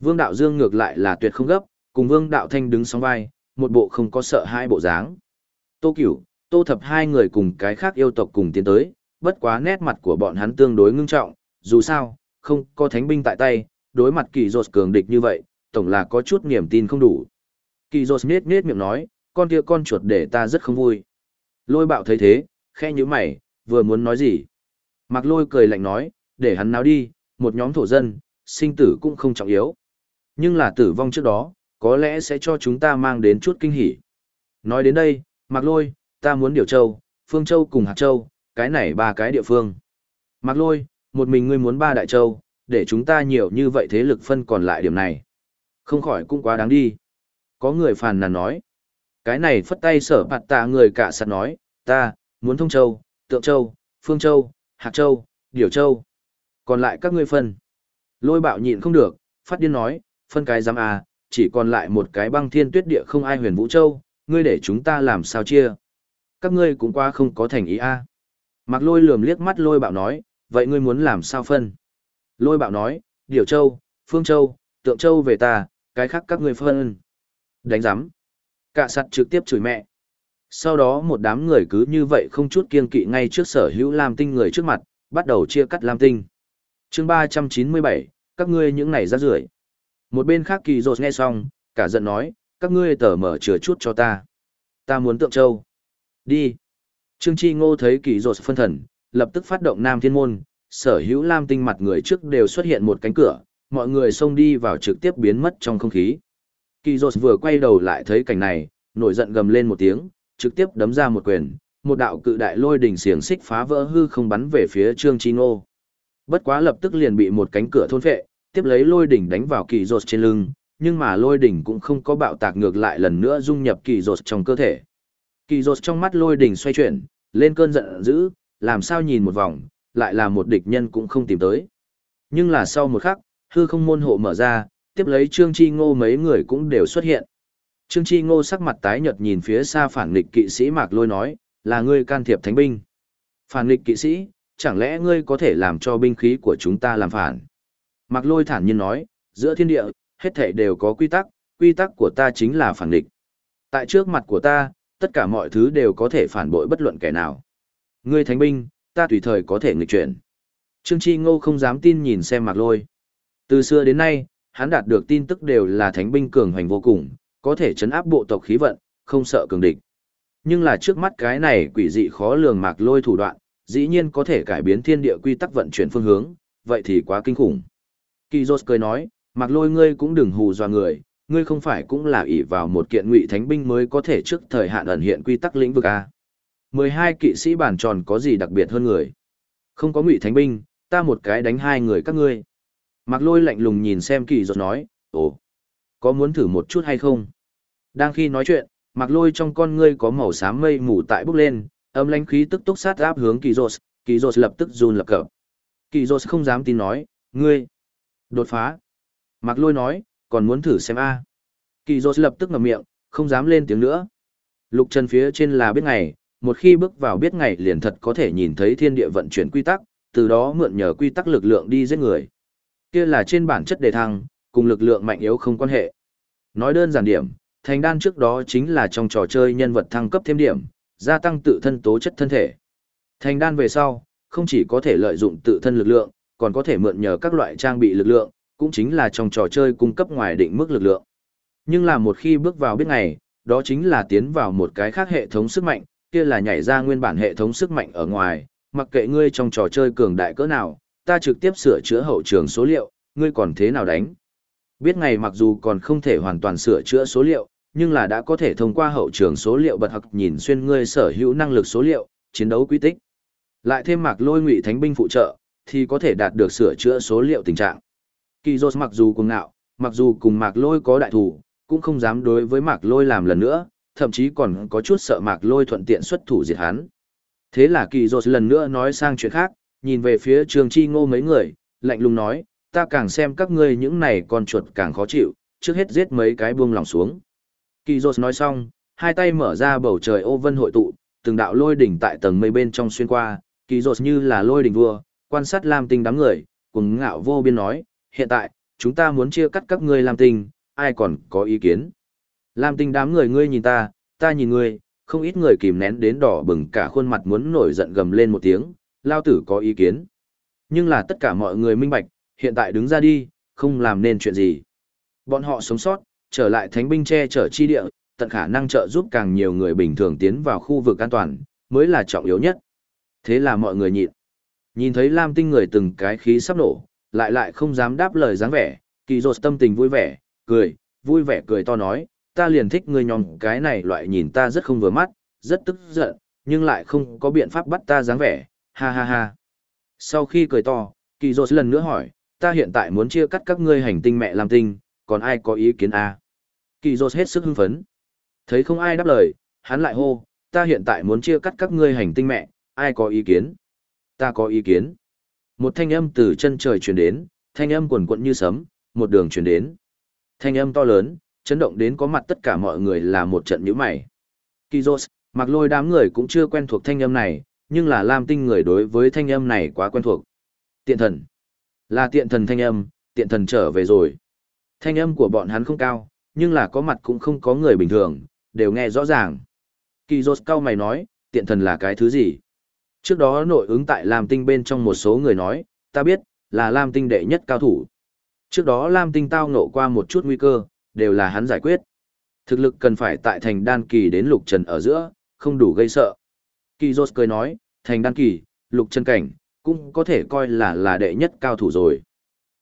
S1: Vương Đạo Dương ngược lại là tuyệt không gấp, cùng Vương Đạo Thanh đứng song vai, một bộ không có sợ hai bộ dáng. Tô Cửu, Tô Thập hai người cùng cái khác yêu tộc cùng tiến tới, bất quá nét mặt của bọn hắn tương đối ngưng trọng, dù sao, không có thánh binh tại tay, đối mặt kỳ rột cường địch như vậy, tổng là có chút niềm tin không đủ. Kỳ rột nết nết miệng nói, con kia con chuột để ta rất không vui. Lôi bạo thấy thế, khe như mày, vừa muốn nói gì. Mặc lôi cười lạnh nói, để hắn náo đi, một nhóm thổ dân, sinh tử cũng không trọng yếu. Nhưng là tử vong trước đó, có lẽ sẽ cho chúng ta mang đến chút kinh hỉ. Nói đến đây, Mặc lôi, ta muốn Điều Châu, Phương Châu cùng Hạt Châu, cái này ba cái địa phương. Mặc lôi, một mình ngươi muốn ba đại châu, để chúng ta nhiều như vậy thế lực phân còn lại điểm này. Không khỏi cũng quá đáng đi. Có người phàn nàn nói. Cái này phất tay sở bạt tạ người cả sạt nói, ta, muốn thông châu, tượng châu, phương châu, Hạc châu, điều châu. Còn lại các ngươi phân. Lôi bạo nhịn không được, phát điên nói, phân cái giám à, chỉ còn lại một cái băng thiên tuyết địa không ai huyền vũ châu, ngươi để chúng ta làm sao chia. Các ngươi cũng qua không có thành ý a. À. Mặc lôi lườm liếc mắt lôi bạo nói, vậy ngươi muốn làm sao phân? Lôi bạo nói, Điều Châu, Phương Châu, Tượng Châu về ta, cái khác các ngươi phân. Đánh giám. Cả sặt trực tiếp chửi mẹ. Sau đó một đám người cứ như vậy không chút kiên kỵ ngay trước sở hữu Lam Tinh người trước mặt, bắt đầu chia cắt Lam Tinh. chương 397, các ngươi những này ra rưởi một bên khác kỳ rột nghe xong, cả giận nói, các ngươi tờ mở chừa chút cho ta. Ta muốn Tượng Châu. Đi. Trương Chi Ngô thấy kỳ rột phân thần, lập tức phát động Nam Thiên Môn, sở hữu lam tinh mặt người trước đều xuất hiện một cánh cửa, mọi người xông đi vào trực tiếp biến mất trong không khí. Kỳ Dột vừa quay đầu lại thấy cảnh này, nổi giận gầm lên một tiếng, trực tiếp đấm ra một quyền, một đạo cự đại lôi đỉnh xiềng xích phá vỡ hư không bắn về phía Trương Chi Ngô. Bất quá lập tức liền bị một cánh cửa thôn phệ, tiếp lấy lôi đỉnh đánh vào Kỳ rột trên lưng, nhưng mà lôi đỉnh cũng không có bạo tạc ngược lại lần nữa dung nhập Kỳ rột trong cơ thể. Kỳ rột trong mắt lôi đỉnh xoay chuyển, lên cơn giận dữ, làm sao nhìn một vòng, lại là một địch nhân cũng không tìm tới. Nhưng là sau một khắc, hư không môn hộ mở ra, tiếp lấy Trương Chi Ngô mấy người cũng đều xuất hiện. Trương Chi Ngô sắc mặt tái nhợt nhìn phía xa phản nghịch kỵ sĩ Mạc Lôi nói, là ngươi can thiệp thánh binh. Phản nghịch kỵ sĩ, chẳng lẽ ngươi có thể làm cho binh khí của chúng ta làm phản? Mạc Lôi thản nhiên nói, giữa thiên địa, hết thảy đều có quy tắc, quy tắc của ta chính là phản nghịch. Tại trước mặt của ta, tất cả mọi thứ đều có thể phản bội bất luận kẻ nào. Ngươi thánh binh, ta tùy thời có thể nghịch chuyển. Trương Chi Ngô không dám tin nhìn xem Mạc Lôi. Từ xưa đến nay, hắn đạt được tin tức đều là thánh binh cường hành vô cùng, có thể chấn áp bộ tộc khí vận, không sợ cường địch. Nhưng là trước mắt cái này quỷ dị khó lường Mạc Lôi thủ đoạn, dĩ nhiên có thể cải biến thiên địa quy tắc vận chuyển phương hướng, vậy thì quá kinh khủng. Kỳ cười nói, Mặc Lôi ngươi cũng đừng hù dọa người, ngươi không phải cũng là ỷ vào một kiện ngụy thánh binh mới có thể trước thời hạn ẩn hiện quy tắc lĩnh vực à? mười hai kỵ sĩ bản tròn có gì đặc biệt hơn người? Không có ngụy thánh binh ta một cái đánh hai người các ngươi. Mặc lôi lạnh lùng nhìn xem kỳ nói ồ có muốn thử một chút hay không? Đang khi nói chuyện mặc lôi trong con ngươi có màu xám mây mù tại bốc lên âm lãnh khí tức túc sát áp hướng kỳ giọt kỳ lập tức run lập cập. Kỳ không dám tin nói ngươi đột phá mặc lôi nói còn muốn thử xem a kỳ dô lập tức ngậm miệng không dám lên tiếng nữa lục trần phía trên là biết ngày một khi bước vào biết ngày liền thật có thể nhìn thấy thiên địa vận chuyển quy tắc, từ đó mượn nhờ quy tắc lực lượng đi giết người. Kia là trên bản chất đề thăng, cùng lực lượng mạnh yếu không quan hệ. Nói đơn giản điểm, thành đan trước đó chính là trong trò chơi nhân vật thăng cấp thêm điểm, gia tăng tự thân tố chất thân thể. Thành đan về sau, không chỉ có thể lợi dụng tự thân lực lượng, còn có thể mượn nhờ các loại trang bị lực lượng, cũng chính là trong trò chơi cung cấp ngoài định mức lực lượng. Nhưng là một khi bước vào biết ngày, đó chính là tiến vào một cái khác hệ thống sức mạnh, kia là nhảy ra nguyên bản hệ thống sức mạnh ở ngoài, mặc kệ ngươi trong trò chơi cường đại cỡ nào, ta trực tiếp sửa chữa hậu trường số liệu, ngươi còn thế nào đánh. Biết ngày mặc dù còn không thể hoàn toàn sửa chữa số liệu, nhưng là đã có thể thông qua hậu trường số liệu bật học nhìn xuyên ngươi sở hữu năng lực số liệu, chiến đấu quy tích. Lại thêm mạc lôi ngụy thánh binh phụ trợ, thì có thể đạt được sửa chữa số liệu tình trạng. Kỳ Dô mặc dù cùng ngạo, mặc dù cùng mạc lôi có đại thủ, cũng không dám đối với mạc lôi làm lần nữa, thậm chí còn có chút sợ mạc lôi thuận tiện xuất thủ diệt hắn. Thế là Kỳ Dô lần nữa nói sang chuyện khác, nhìn về phía trường chi ngô mấy người, lạnh lùng nói, ta càng xem các ngươi những này con chuột càng khó chịu, trước hết giết mấy cái buông lòng xuống. Kỳ Dô nói xong, hai tay mở ra bầu trời ô vân hội tụ, từng đạo lôi đỉnh tại tầng mây bên trong xuyên qua, Kỳ Dô như là lôi đỉnh vua, quan sát Lam Tinh đám người, cùng ngạo vô biên nói, hiện tại, chúng ta muốn chia cắt các ngươi Lam Tinh, ai còn có ý kiến. Lam Tinh đám người ngươi nhìn ta, ta nhìn ngươi, không ít người kìm nén đến đỏ bừng cả khuôn mặt muốn nổi giận gầm lên một tiếng, lao tử có ý kiến. Nhưng là tất cả mọi người minh bạch, hiện tại đứng ra đi, không làm nên chuyện gì. Bọn họ sống sót, trở lại thánh binh che chở chi địa, tận khả năng trợ giúp càng nhiều người bình thường tiến vào khu vực an toàn, mới là trọng yếu nhất. Thế là mọi người nhịn. Nhìn thấy Lam Tinh người từng cái khí sắp nổ, lại lại không dám đáp lời dáng vẻ, kỳ rột tâm tình vui vẻ, cười, vui vẻ cười to nói, ta liền thích người nhóm cái này loại nhìn ta rất không vừa mắt, rất tức giận, nhưng lại không có biện pháp bắt ta dáng vẻ, ha ha ha. Sau khi cười to, kỳ rột lần nữa hỏi, ta hiện tại muốn chia cắt các ngươi hành tinh mẹ Lam Tinh, còn ai có ý kiến à? Kỳ rột hết sức hưng phấn. Thấy không ai đáp lời, hắn lại hô, ta hiện tại muốn chia cắt các ngươi hành tinh mẹ, ai có ý kiến? Ta có ý kiến. Một thanh âm từ chân trời truyền đến, thanh âm quần quận như sấm, một đường truyền đến. Thanh âm to lớn, chấn động đến có mặt tất cả mọi người là một trận nhíu mày. Kizos, mặc lôi đám người cũng chưa quen thuộc thanh âm này, nhưng là Lam Tinh người đối với thanh âm này quá quen thuộc. Tiện thần. Là tiện thần thanh âm, tiện thần trở về rồi. Thanh âm của bọn hắn không cao, nhưng là có mặt cũng không có người bình thường, đều nghe rõ ràng. Kizos cao mày nói, tiện thần là cái thứ gì? Trước đó nội ứng tại Lam Tinh bên trong một số người nói, ta biết, là Lam Tinh đệ nhất cao thủ. Trước đó Lam Tinh tao nộ qua một chút nguy cơ, đều là hắn giải quyết. Thực lực cần phải tại thành đan kỳ đến lục trần ở giữa, không đủ gây sợ. Kỳ Dốt cười nói, thành đan kỳ, lục trần cảnh, cũng có thể coi là là đệ nhất cao thủ rồi.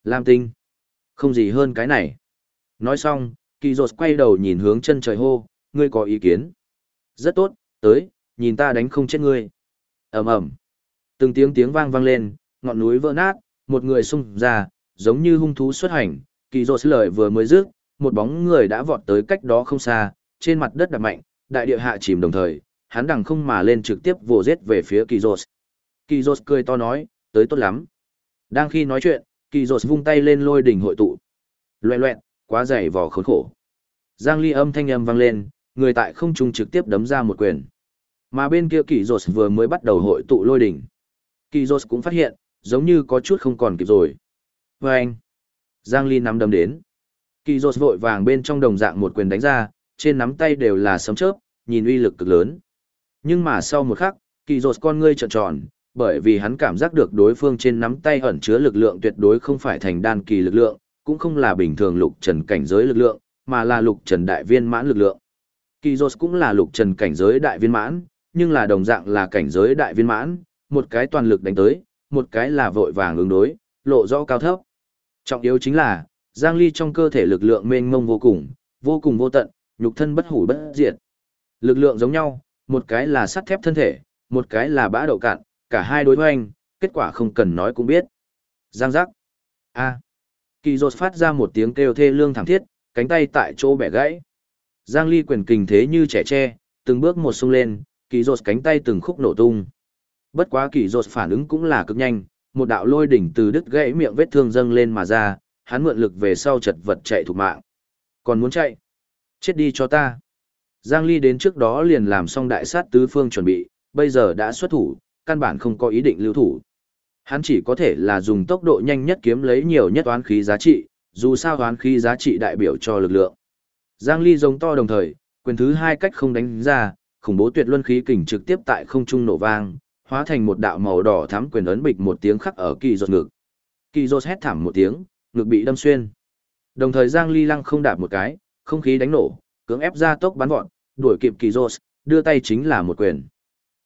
S1: Lam Tinh, không gì hơn cái này. Nói xong, Kỳ Dốt quay đầu nhìn hướng chân trời hô, ngươi có ý kiến. Rất tốt, tới, nhìn ta đánh không chết ngươi ầm ầm. Từng tiếng tiếng vang vang lên, ngọn núi vỡ nát, một người xung ra, giống như hung thú xuất hành, kỳ dỗ lời vừa mới dứt, một bóng người đã vọt tới cách đó không xa, trên mặt đất đập mạnh, đại địa hạ chìm đồng thời, hắn đằng không mà lên trực tiếp vồ giết về phía kỳ dô kỳ dô cười to nói, tới tốt lắm. Đang khi nói chuyện, kỳ dô vung tay lên lôi đỉnh hội tụ. Loẹ loẹn quá dày vò khốn khổ. Giang ly âm thanh âm vang lên, người tại không trung trực tiếp đấm ra một quyền mà bên kia kỳ Dột vừa mới bắt đầu hội tụ lôi đỉnh. Kỳ Dột cũng phát hiện, giống như có chút không còn kịp rồi. Và anh, Giang Ly nắm đấm đến. Kỳ Dột vội vàng bên trong đồng dạng một quyền đánh ra, trên nắm tay đều là sấm chớp, nhìn uy lực cực lớn. Nhưng mà sau một khắc, kỳ Dột con ngươi trợn tròn, bởi vì hắn cảm giác được đối phương trên nắm tay ẩn chứa lực lượng tuyệt đối không phải thành đan kỳ lực lượng, cũng không là bình thường lục trần cảnh giới lực lượng, mà là lục trần đại viên mãn lực lượng. Kỳ Dột cũng là lục trần cảnh giới đại viên mãn, nhưng là đồng dạng là cảnh giới đại viên mãn, một cái toàn lực đánh tới, một cái là vội vàng ứng đối, lộ rõ cao thấp. Trọng yếu chính là, Giang Ly trong cơ thể lực lượng mênh mông vô cùng, vô cùng vô tận, nhục thân bất hủ bất diệt. Lực lượng giống nhau, một cái là sắt thép thân thể, một cái là bã đậu cạn, cả hai đối hoành, kết quả không cần nói cũng biết. Giang giác. A. Kỳ rột phát ra một tiếng kêu thê lương thảm thiết, cánh tay tại chỗ bẻ gãy. Giang Ly quyền kình thế như trẻ tre, từng bước một sung lên, kỳ rột cánh tay từng khúc nổ tung. Bất quá kỳ rột phản ứng cũng là cực nhanh, một đạo lôi đỉnh từ đứt gãy miệng vết thương dâng lên mà ra, hắn mượn lực về sau chật vật chạy thục mạng. Còn muốn chạy? Chết đi cho ta. Giang Ly đến trước đó liền làm xong đại sát tứ phương chuẩn bị, bây giờ đã xuất thủ, căn bản không có ý định lưu thủ. Hắn chỉ có thể là dùng tốc độ nhanh nhất kiếm lấy nhiều nhất oán khí giá trị, dù sao oán khí giá trị đại biểu cho lực lượng. Giang Ly giống to đồng thời, quyền thứ hai cách không đánh ra, khủng bố tuyệt luân khí kình trực tiếp tại không trung nổ vang, hóa thành một đạo màu đỏ thắm quyền ấn bịch một tiếng khắc ở kỳ rột ngực. Kỳ rốt hét thảm một tiếng, ngực bị đâm xuyên. Đồng thời Giang Ly lăng không đạp một cái, không khí đánh nổ, cưỡng ép ra tốc bắn vọt, đuổi kịp kỳ rốt, đưa tay chính là một quyền.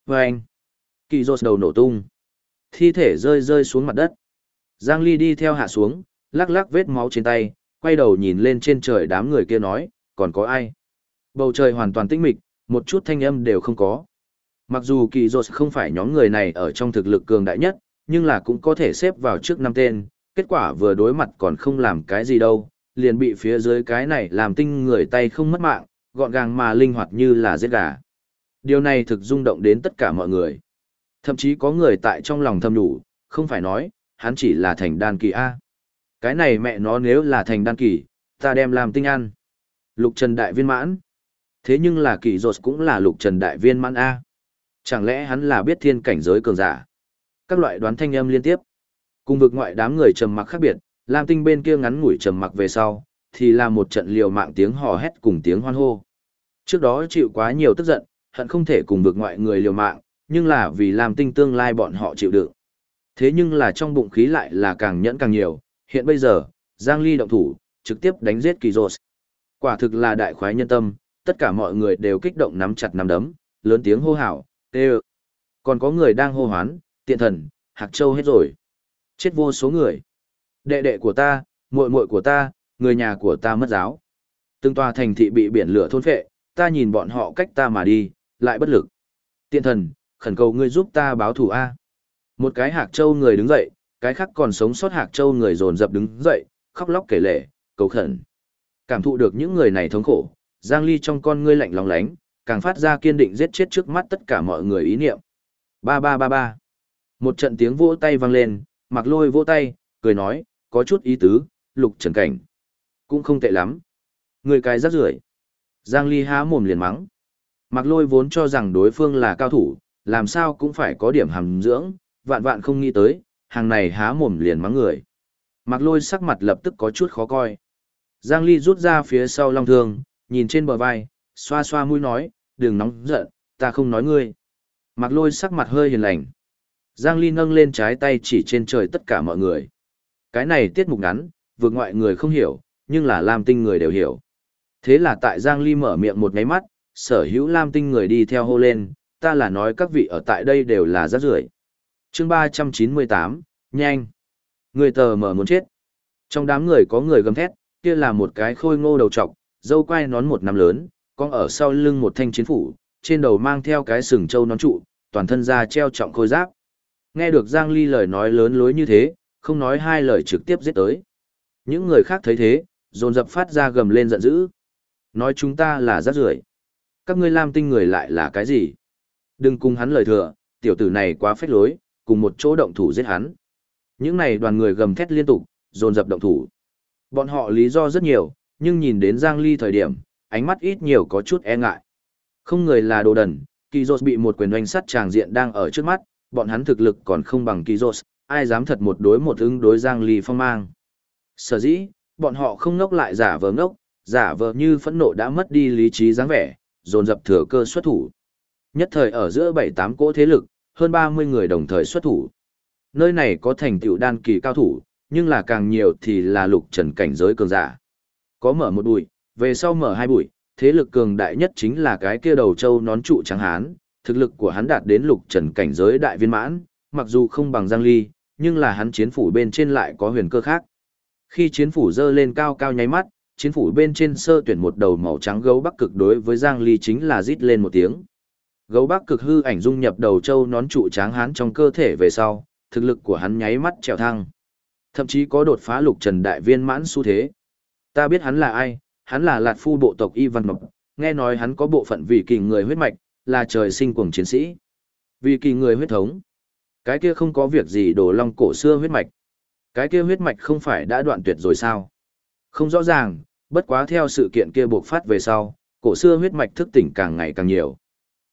S1: Vâng! Kỳ rốt đầu nổ tung. Thi thể rơi rơi xuống mặt đất. Giang Ly đi theo hạ xuống, lắc lắc vết máu trên tay, quay đầu nhìn lên trên trời đám người kia nói, còn có ai? Bầu trời hoàn toàn tĩnh mịch, một chút thanh âm đều không có. Mặc dù kỳ dột không phải nhóm người này ở trong thực lực cường đại nhất, nhưng là cũng có thể xếp vào trước năm tên, kết quả vừa đối mặt còn không làm cái gì đâu, liền bị phía dưới cái này làm tinh người tay không mất mạng, gọn gàng mà linh hoạt như là giết gà. Điều này thực rung động đến tất cả mọi người. Thậm chí có người tại trong lòng thầm đủ, không phải nói, hắn chỉ là thành đan kỳ A. Cái này mẹ nó nếu là thành đan kỳ, ta đem làm tinh ăn. Lục Trần Đại Viên mãn. Thế nhưng là kỳ rột cũng là Lục Trần Đại Viên mãn A. Chẳng lẽ hắn là biết thiên cảnh giới cường giả? Các loại đoán thanh âm liên tiếp. Cùng vực ngoại đám người trầm mặc khác biệt, Lam Tinh bên kia ngắn ngủi trầm mặc về sau, thì là một trận liều mạng tiếng hò hét cùng tiếng hoan hô. Trước đó chịu quá nhiều tức giận, hận không thể cùng vực ngoại người liều mạng, nhưng là vì Lam Tinh tương lai bọn họ chịu đựng. Thế nhưng là trong bụng khí lại là càng nhẫn càng nhiều, hiện bây giờ, Giang Ly động thủ, trực tiếp đánh giết Kỳ Rột. Quả thực là đại khoái nhân tâm, tất cả mọi người đều kích động nắm chặt nắm đấm, lớn tiếng hô hào, tê Còn có người đang hô hoán, tiện thần, Hạc Châu hết rồi. Chết vô số người. Đệ đệ của ta, muội muội của ta, người nhà của ta mất giáo. Từng tòa thành thị bị biển lửa thôn phệ, ta nhìn bọn họ cách ta mà đi, lại bất lực. Tiện thần, khẩn cầu ngươi giúp ta báo thù A. Một cái Hạc Châu người đứng dậy, cái khác còn sống sót Hạc Châu người dồn dập đứng dậy, khóc lóc kể lể, cầu khẩn. Cảm thụ được những người này thống khổ, Giang Ly trong con ngươi lạnh lóng lánh, càng phát ra kiên định giết chết trước mắt tất cả mọi người ý niệm. Ba ba ba ba. Một trận tiếng vỗ tay vang lên, mặc lôi vỗ tay, cười nói, có chút ý tứ, lục trần cảnh. Cũng không tệ lắm. Người cái rắc rưởi. Giang Ly há mồm liền mắng. Mặc lôi vốn cho rằng đối phương là cao thủ, làm sao cũng phải có điểm hàm dưỡng, vạn vạn không nghĩ tới, hàng này há mồm liền mắng người. Mặc lôi sắc mặt lập tức có chút khó coi. Giang Ly rút ra phía sau long thương, nhìn trên bờ vai, xoa xoa mũi nói, đừng nóng giận, ta không nói ngươi. Mặc lôi sắc mặt hơi hiền lành. Giang Ly nâng lên trái tay chỉ trên trời tất cả mọi người. Cái này tiết mục ngắn, vượt ngoại người không hiểu, nhưng là Lam Tinh người đều hiểu. Thế là tại Giang Ly mở miệng một ngáy mắt, sở hữu Lam Tinh người đi theo hô lên, ta là nói các vị ở tại đây đều là rác rưởi. Chương 398, nhanh. Người tờ mở muốn chết. Trong đám người có người gầm thét, kia là một cái khôi ngô đầu trọc, dâu quai nón một năm lớn, con ở sau lưng một thanh chiến phủ, trên đầu mang theo cái sừng trâu nón trụ, toàn thân da treo trọng khôi giáp. Nghe được Giang Ly lời nói lớn lối như thế, không nói hai lời trực tiếp giết tới. Những người khác thấy thế, dồn dập phát ra gầm lên giận dữ. Nói chúng ta là rác rưởi. Các ngươi làm tinh người lại là cái gì? Đừng cùng hắn lời thừa, tiểu tử này quá phách lối, cùng một chỗ động thủ giết hắn. Những này đoàn người gầm thét liên tục, dồn dập động thủ. Bọn họ lý do rất nhiều, nhưng nhìn đến Giang Ly thời điểm, ánh mắt ít nhiều có chút e ngại. Không người là đồ đần, Kỳ Dột bị một quyền oanh sắt tràng diện đang ở trước mắt, bọn hắn thực lực còn không bằng Kỳ Dột, ai dám thật một đối một ứng đối Giang Ly phong mang. Sở dĩ, bọn họ không ngốc lại giả vờ ngốc, giả vờ như phẫn nộ đã mất đi lý trí dáng vẻ, dồn dập thừa cơ xuất thủ. Nhất thời ở giữa 7-8 cỗ thế lực, hơn 30 người đồng thời xuất thủ. Nơi này có thành tựu đan kỳ cao thủ, nhưng là càng nhiều thì là lục trần cảnh giới cường giả. Có mở một bụi, về sau mở hai bụi, thế lực cường đại nhất chính là cái kia đầu châu nón trụ trắng hán, thực lực của hắn đạt đến lục trần cảnh giới đại viên mãn, mặc dù không bằng Giang Ly, nhưng là hắn chiến phủ bên trên lại có huyền cơ khác. Khi chiến phủ dơ lên cao cao nháy mắt, chiến phủ bên trên sơ tuyển một đầu màu trắng gấu bắc cực đối với Giang Ly chính là rít lên một tiếng. Gấu bắc cực hư ảnh dung nhập đầu châu nón trụ tráng hán trong cơ thể về sau, thực lực của hắn nháy mắt trèo thăng. Thậm chí có đột phá lục trần đại viên mãn xu thế. Ta biết hắn là ai, hắn là Lạt Phu bộ tộc Y Văn Mộc, nghe nói hắn có bộ phận vị kỳ người huyết mạch, là trời sinh cuồng chiến sĩ. Vì kỳ người huyết thống. Cái kia không có việc gì đổ long cổ xưa huyết mạch. Cái kia huyết mạch không phải đã đoạn tuyệt rồi sao? Không rõ ràng, bất quá theo sự kiện kia buộc phát về sau, cổ xưa huyết mạch thức tỉnh càng ngày càng nhiều.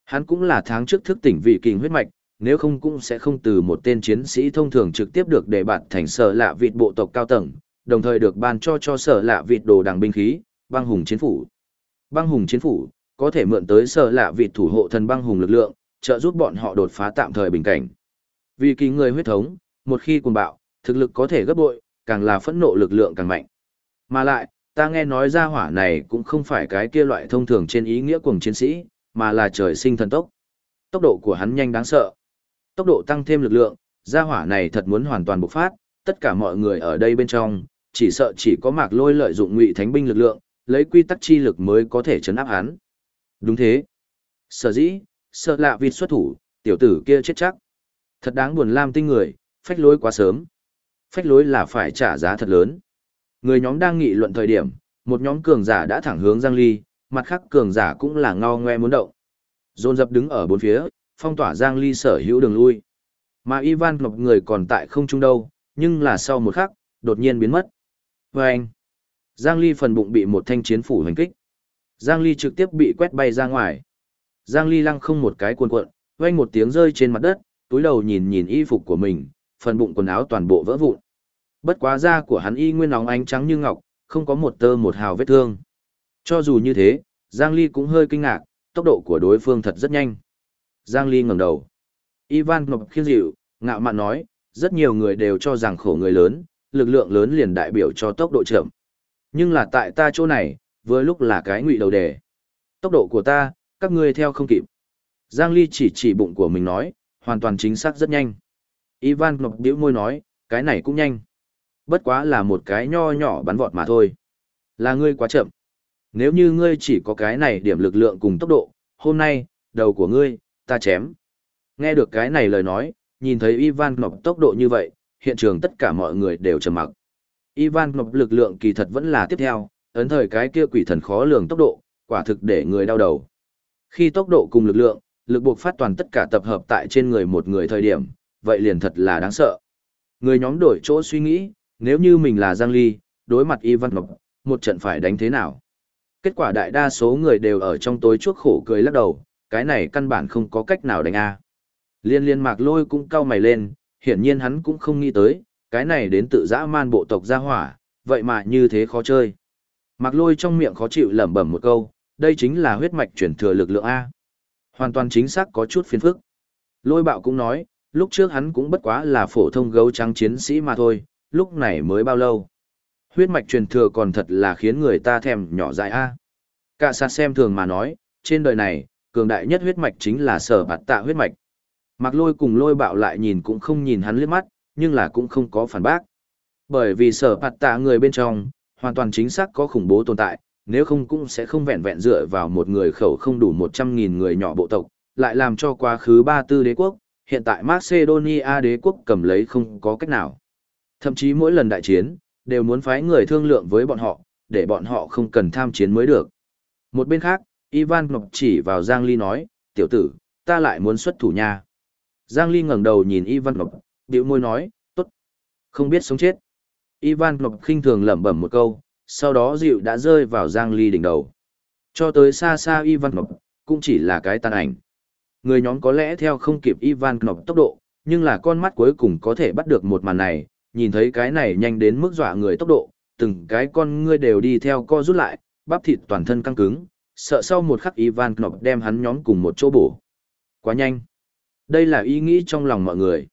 S1: Hắn cũng là tháng trước thức tỉnh vị kỳ huyết mạch, nếu không cũng sẽ không từ một tên chiến sĩ thông thường trực tiếp được đề bạt thành sở lạ vịt bộ tộc cao tầng, đồng thời được ban cho cho sở lạ vịt đồ đằng binh khí, băng hùng chiến phủ. Băng hùng chiến phủ, có thể mượn tới sở lạ vịt thủ hộ thần băng hùng lực lượng, trợ giúp bọn họ đột phá tạm thời bình cảnh. Vì kỳ người huyết thống, một khi cuồng bạo, thực lực có thể gấp bội, càng là phẫn nộ lực lượng càng mạnh. Mà lại, ta nghe nói ra hỏa này cũng không phải cái kia loại thông thường trên ý nghĩa cuồng chiến sĩ, mà là trời sinh thần tốc. Tốc độ của hắn nhanh đáng sợ. Tốc độ tăng thêm lực lượng, ra hỏa này thật muốn hoàn toàn bộc phát, tất cả mọi người ở đây bên trong, chỉ sợ chỉ có mạc lôi lợi dụng ngụy thánh binh lực lượng, lấy quy tắc chi lực mới có thể chấn áp hắn. Đúng thế. Sở dĩ, sợ lạ vịt xuất thủ, tiểu tử kia chết chắc. Thật đáng buồn lam tinh người, phách lối quá sớm. Phách lối là phải trả giá thật lớn. Người nhóm đang nghị luận thời điểm, một nhóm cường giả đã thẳng hướng Giang Ly, mặt khác cường giả cũng là ngao ngoe muốn động. Dồn dập đứng ở bốn phía, phong tỏa Giang Ly sở hữu đường lui. Mà Ivan Ngọc người còn tại không trung đâu, nhưng là sau một khắc, đột nhiên biến mất. Và anh, Giang Ly phần bụng bị một thanh chiến phủ hành kích. Giang Ly trực tiếp bị quét bay ra ngoài. Giang Ly lăng không một cái cuộn cuộn, vang một tiếng rơi trên mặt đất, túi đầu nhìn nhìn y phục của mình, phần bụng quần áo toàn bộ vỡ vụn. Bất quá da của hắn y nguyên nóng ánh trắng như ngọc, không có một tơ một hào vết thương. Cho dù như thế, Giang Ly cũng hơi kinh ngạc, tốc độ của đối phương thật rất nhanh. Giang Ly ngẩng đầu. Ivan Ngọc khiên dịu, ngạo mạn nói, rất nhiều người đều cho rằng khổ người lớn, lực lượng lớn liền đại biểu cho tốc độ chậm. Nhưng là tại ta chỗ này, vừa lúc là cái ngụy đầu đề. Tốc độ của ta, các ngươi theo không kịp. Giang Ly chỉ chỉ bụng của mình nói, hoàn toàn chính xác rất nhanh. Ivan Ngọc điếu môi nói, cái này cũng nhanh. Bất quá là một cái nho nhỏ bắn vọt mà thôi. Là ngươi quá chậm. Nếu như ngươi chỉ có cái này điểm lực lượng cùng tốc độ, hôm nay, đầu của ngươi, ta chém. Nghe được cái này lời nói, nhìn thấy Ivan Ngọc tốc độ như vậy, hiện trường tất cả mọi người đều trầm mặc. Ivan Ngọc lực lượng kỳ thật vẫn là tiếp theo, ấn thời cái kia quỷ thần khó lường tốc độ, quả thực để người đau đầu. Khi tốc độ cùng lực lượng, lực buộc phát toàn tất cả tập hợp tại trên người một người thời điểm, vậy liền thật là đáng sợ. Người nhóm đổi chỗ suy nghĩ, nếu như mình là Giang Ly, đối mặt Ivan Ngọc, một trận phải đánh thế nào? Kết quả đại đa số người đều ở trong tối chuốc khổ cười lắc đầu, cái này căn bản không có cách nào đánh a. Liên liên mạc lôi cũng cau mày lên, hiển nhiên hắn cũng không nghĩ tới, cái này đến tự dã man bộ tộc gia hỏa, vậy mà như thế khó chơi. Mạc lôi trong miệng khó chịu lẩm bẩm một câu, đây chính là huyết mạch chuyển thừa lực lượng A. Hoàn toàn chính xác có chút phiền phức. Lôi bạo cũng nói, lúc trước hắn cũng bất quá là phổ thông gấu trắng chiến sĩ mà thôi, lúc này mới bao lâu. Huyết mạch truyền thừa còn thật là khiến người ta thèm nhỏ dại A. Cả sát xem thường mà nói, trên đời này, cường đại nhất huyết mạch chính là sở bạt tạ huyết mạch. Mạc lôi cùng lôi bạo lại nhìn cũng không nhìn hắn liếc mắt, nhưng là cũng không có phản bác. Bởi vì sở bạt tạ người bên trong, hoàn toàn chính xác có khủng bố tồn tại, nếu không cũng sẽ không vẹn vẹn dựa vào một người khẩu không đủ 100.000 người nhỏ bộ tộc, lại làm cho quá khứ ba tư đế quốc, hiện tại Macedonia đế quốc cầm lấy không có cách nào. Thậm chí mỗi lần đại chiến, đều muốn phái người thương lượng với bọn họ, để bọn họ không cần tham chiến mới được. Một bên khác, Ivan Ngọc chỉ vào Giang Ly nói, tiểu tử, ta lại muốn xuất thủ nha. Giang Ly ngẩng đầu nhìn Ivan Ngọc, biểu môi nói, tốt, không biết sống chết. Ivan Ngọc khinh thường lẩm bẩm một câu, sau đó dịu đã rơi vào Giang Ly đỉnh đầu. Cho tới xa xa Ivan Ngọc, cũng chỉ là cái tàn ảnh. Người nhóm có lẽ theo không kịp Ivan Ngọc tốc độ, nhưng là con mắt cuối cùng có thể bắt được một màn này, nhìn thấy cái này nhanh đến mức dọa người tốc độ, từng cái con ngươi đều đi theo co rút lại, bắp thịt toàn thân căng cứng, sợ sau một khắc Ivan Knop đem hắn nhóm cùng một chỗ bổ. Quá nhanh. Đây là ý nghĩ trong lòng mọi người.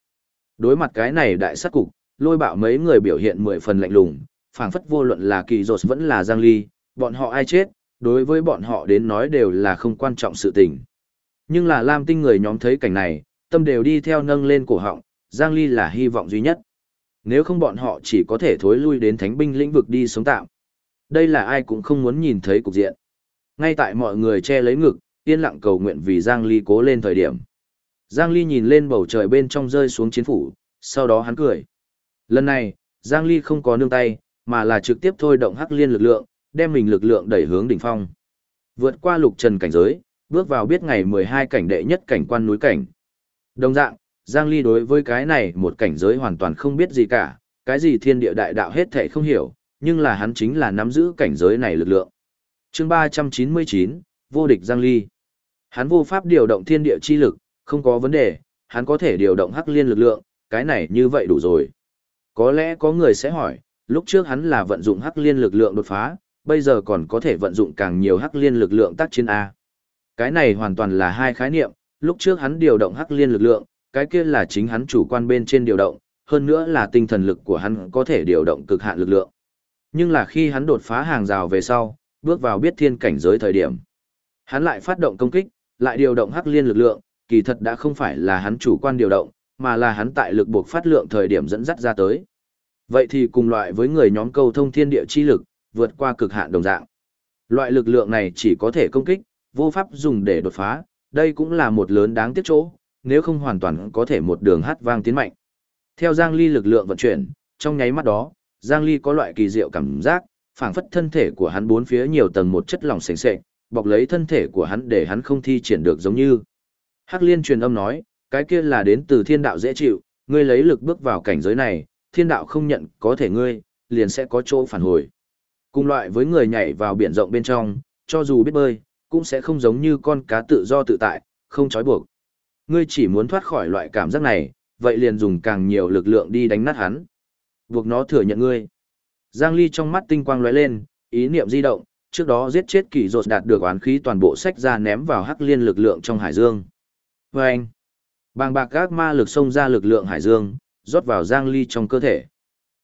S1: Đối mặt cái này đại sát cục, lôi bạo mấy người biểu hiện mười phần lạnh lùng, phảng phất vô luận là kỳ rột vẫn là giang ly, bọn họ ai chết, đối với bọn họ đến nói đều là không quan trọng sự tình. Nhưng là Lam Tinh người nhóm thấy cảnh này, tâm đều đi theo nâng lên cổ họng, Giang Ly là hy vọng duy nhất. Nếu không bọn họ chỉ có thể thối lui đến thánh binh lĩnh vực đi sống tạm. Đây là ai cũng không muốn nhìn thấy cục diện. Ngay tại mọi người che lấy ngực, yên lặng cầu nguyện vì Giang Ly cố lên thời điểm. Giang Ly nhìn lên bầu trời bên trong rơi xuống chiến phủ, sau đó hắn cười. Lần này, Giang Ly không có nương tay, mà là trực tiếp thôi động hắc liên lực lượng, đem mình lực lượng đẩy hướng đỉnh phong. Vượt qua lục trần cảnh giới, bước vào biết ngày 12 cảnh đệ nhất cảnh quan núi cảnh. Đồng dạng, Giang Ly đối với cái này một cảnh giới hoàn toàn không biết gì cả, cái gì thiên địa đại đạo hết thảy không hiểu, nhưng là hắn chính là nắm giữ cảnh giới này lực lượng. Chương 399, vô địch Giang Ly. Hắn vô pháp điều động thiên địa chi lực, không có vấn đề, hắn có thể điều động hắc liên lực lượng, cái này như vậy đủ rồi. Có lẽ có người sẽ hỏi, lúc trước hắn là vận dụng hắc liên lực lượng đột phá, bây giờ còn có thể vận dụng càng nhiều hắc liên lực lượng tác chiến A. Cái này hoàn toàn là hai khái niệm, lúc trước hắn điều động hắc liên lực lượng, cái kia là chính hắn chủ quan bên trên điều động, hơn nữa là tinh thần lực của hắn có thể điều động cực hạn lực lượng. Nhưng là khi hắn đột phá hàng rào về sau, bước vào biết thiên cảnh giới thời điểm. Hắn lại phát động công kích, lại điều động hắc liên lực lượng, kỳ thật đã không phải là hắn chủ quan điều động, mà là hắn tại lực buộc phát lượng thời điểm dẫn dắt ra tới. Vậy thì cùng loại với người nhóm câu thông thiên địa chi lực, vượt qua cực hạn đồng dạng. Loại lực lượng này chỉ có thể công kích, vô pháp dùng để đột phá, đây cũng là một lớn đáng tiếc chỗ, nếu không hoàn toàn có thể một đường hát vang tiến mạnh. Theo Giang Ly lực lượng vận chuyển, trong nháy mắt đó, Giang Ly có loại kỳ diệu cảm giác, phảng phất thân thể của hắn bốn phía nhiều tầng một chất lỏng sền sệt, bọc lấy thân thể của hắn để hắn không thi triển được giống như. Hắc Liên truyền âm nói, cái kia là đến từ thiên đạo dễ chịu, ngươi lấy lực bước vào cảnh giới này, thiên đạo không nhận có thể ngươi, liền sẽ có chỗ phản hồi. Cùng loại với người nhảy vào biển rộng bên trong, cho dù biết bơi, cũng sẽ không giống như con cá tự do tự tại, không trói buộc. Ngươi chỉ muốn thoát khỏi loại cảm giác này, vậy liền dùng càng nhiều lực lượng đi đánh nát hắn. Buộc nó thừa nhận ngươi. Giang Ly trong mắt tinh quang lóe lên, ý niệm di động, trước đó giết chết kỳ rột đạt được oán khí toàn bộ sách ra ném vào hắc liên lực lượng trong hải dương. Và anh, bàng bạc gác ma lực xông ra lực lượng hải dương, rót vào Giang Ly trong cơ thể.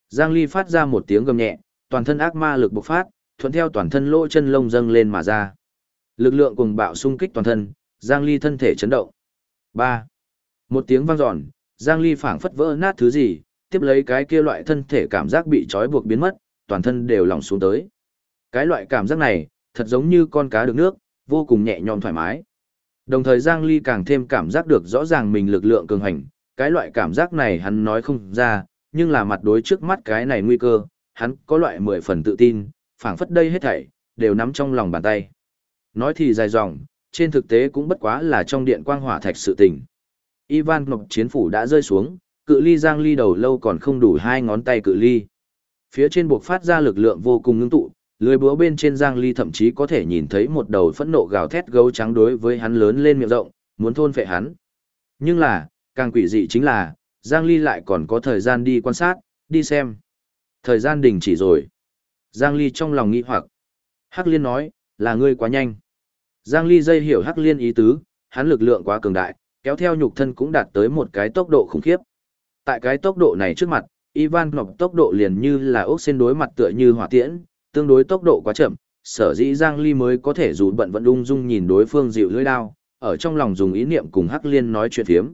S1: Giang Ly phát ra một tiếng gầm nhẹ, toàn thân ác ma lực bộc phát, thuận theo toàn thân lỗ chân lông dâng lên mà ra. Lực lượng cùng bạo xung kích toàn thân, Giang Ly thân thể chấn động. 3. Một tiếng vang dọn, Giang Ly phảng phất vỡ nát thứ gì, tiếp lấy cái kia loại thân thể cảm giác bị trói buộc biến mất, toàn thân đều lỏng xuống tới. Cái loại cảm giác này, thật giống như con cá được nước, vô cùng nhẹ nhõm thoải mái. Đồng thời Giang Ly càng thêm cảm giác được rõ ràng mình lực lượng cường hành, cái loại cảm giác này hắn nói không ra, nhưng là mặt đối trước mắt cái này nguy cơ, hắn có loại mười phần tự tin, phảng phất đây hết thảy, đều nắm trong lòng bàn tay. Nói thì dài dòng, trên thực tế cũng bất quá là trong điện quang hỏa thạch sự tình. Ivan Ngọc chiến phủ đã rơi xuống, cự ly Giang Ly đầu lâu còn không đủ hai ngón tay cự ly. Phía trên buộc phát ra lực lượng vô cùng ngưng tụ, lưới búa bên trên Giang Ly thậm chí có thể nhìn thấy một đầu phẫn nộ gào thét gấu trắng đối với hắn lớn lên miệng rộng, muốn thôn phệ hắn. Nhưng là, càng quỷ dị chính là, Giang Ly lại còn có thời gian đi quan sát, đi xem. Thời gian đình chỉ rồi. Giang Ly trong lòng nghĩ hoặc. Hắc Liên nói, là ngươi quá nhanh. Giang Ly dây hiểu Hắc Liên ý tứ, hắn lực lượng quá cường đại, kéo theo nhục thân cũng đạt tới một cái tốc độ khủng khiếp. Tại cái tốc độ này trước mặt, Ivan Ngọc tốc độ liền như là ốc sen đối mặt tựa như hỏa tiễn, tương đối tốc độ quá chậm, sở dĩ Giang Ly mới có thể dù bận vẫn ung dung nhìn đối phương dịu lưỡi đao, ở trong lòng dùng ý niệm cùng Hắc Liên nói chuyện thiếm.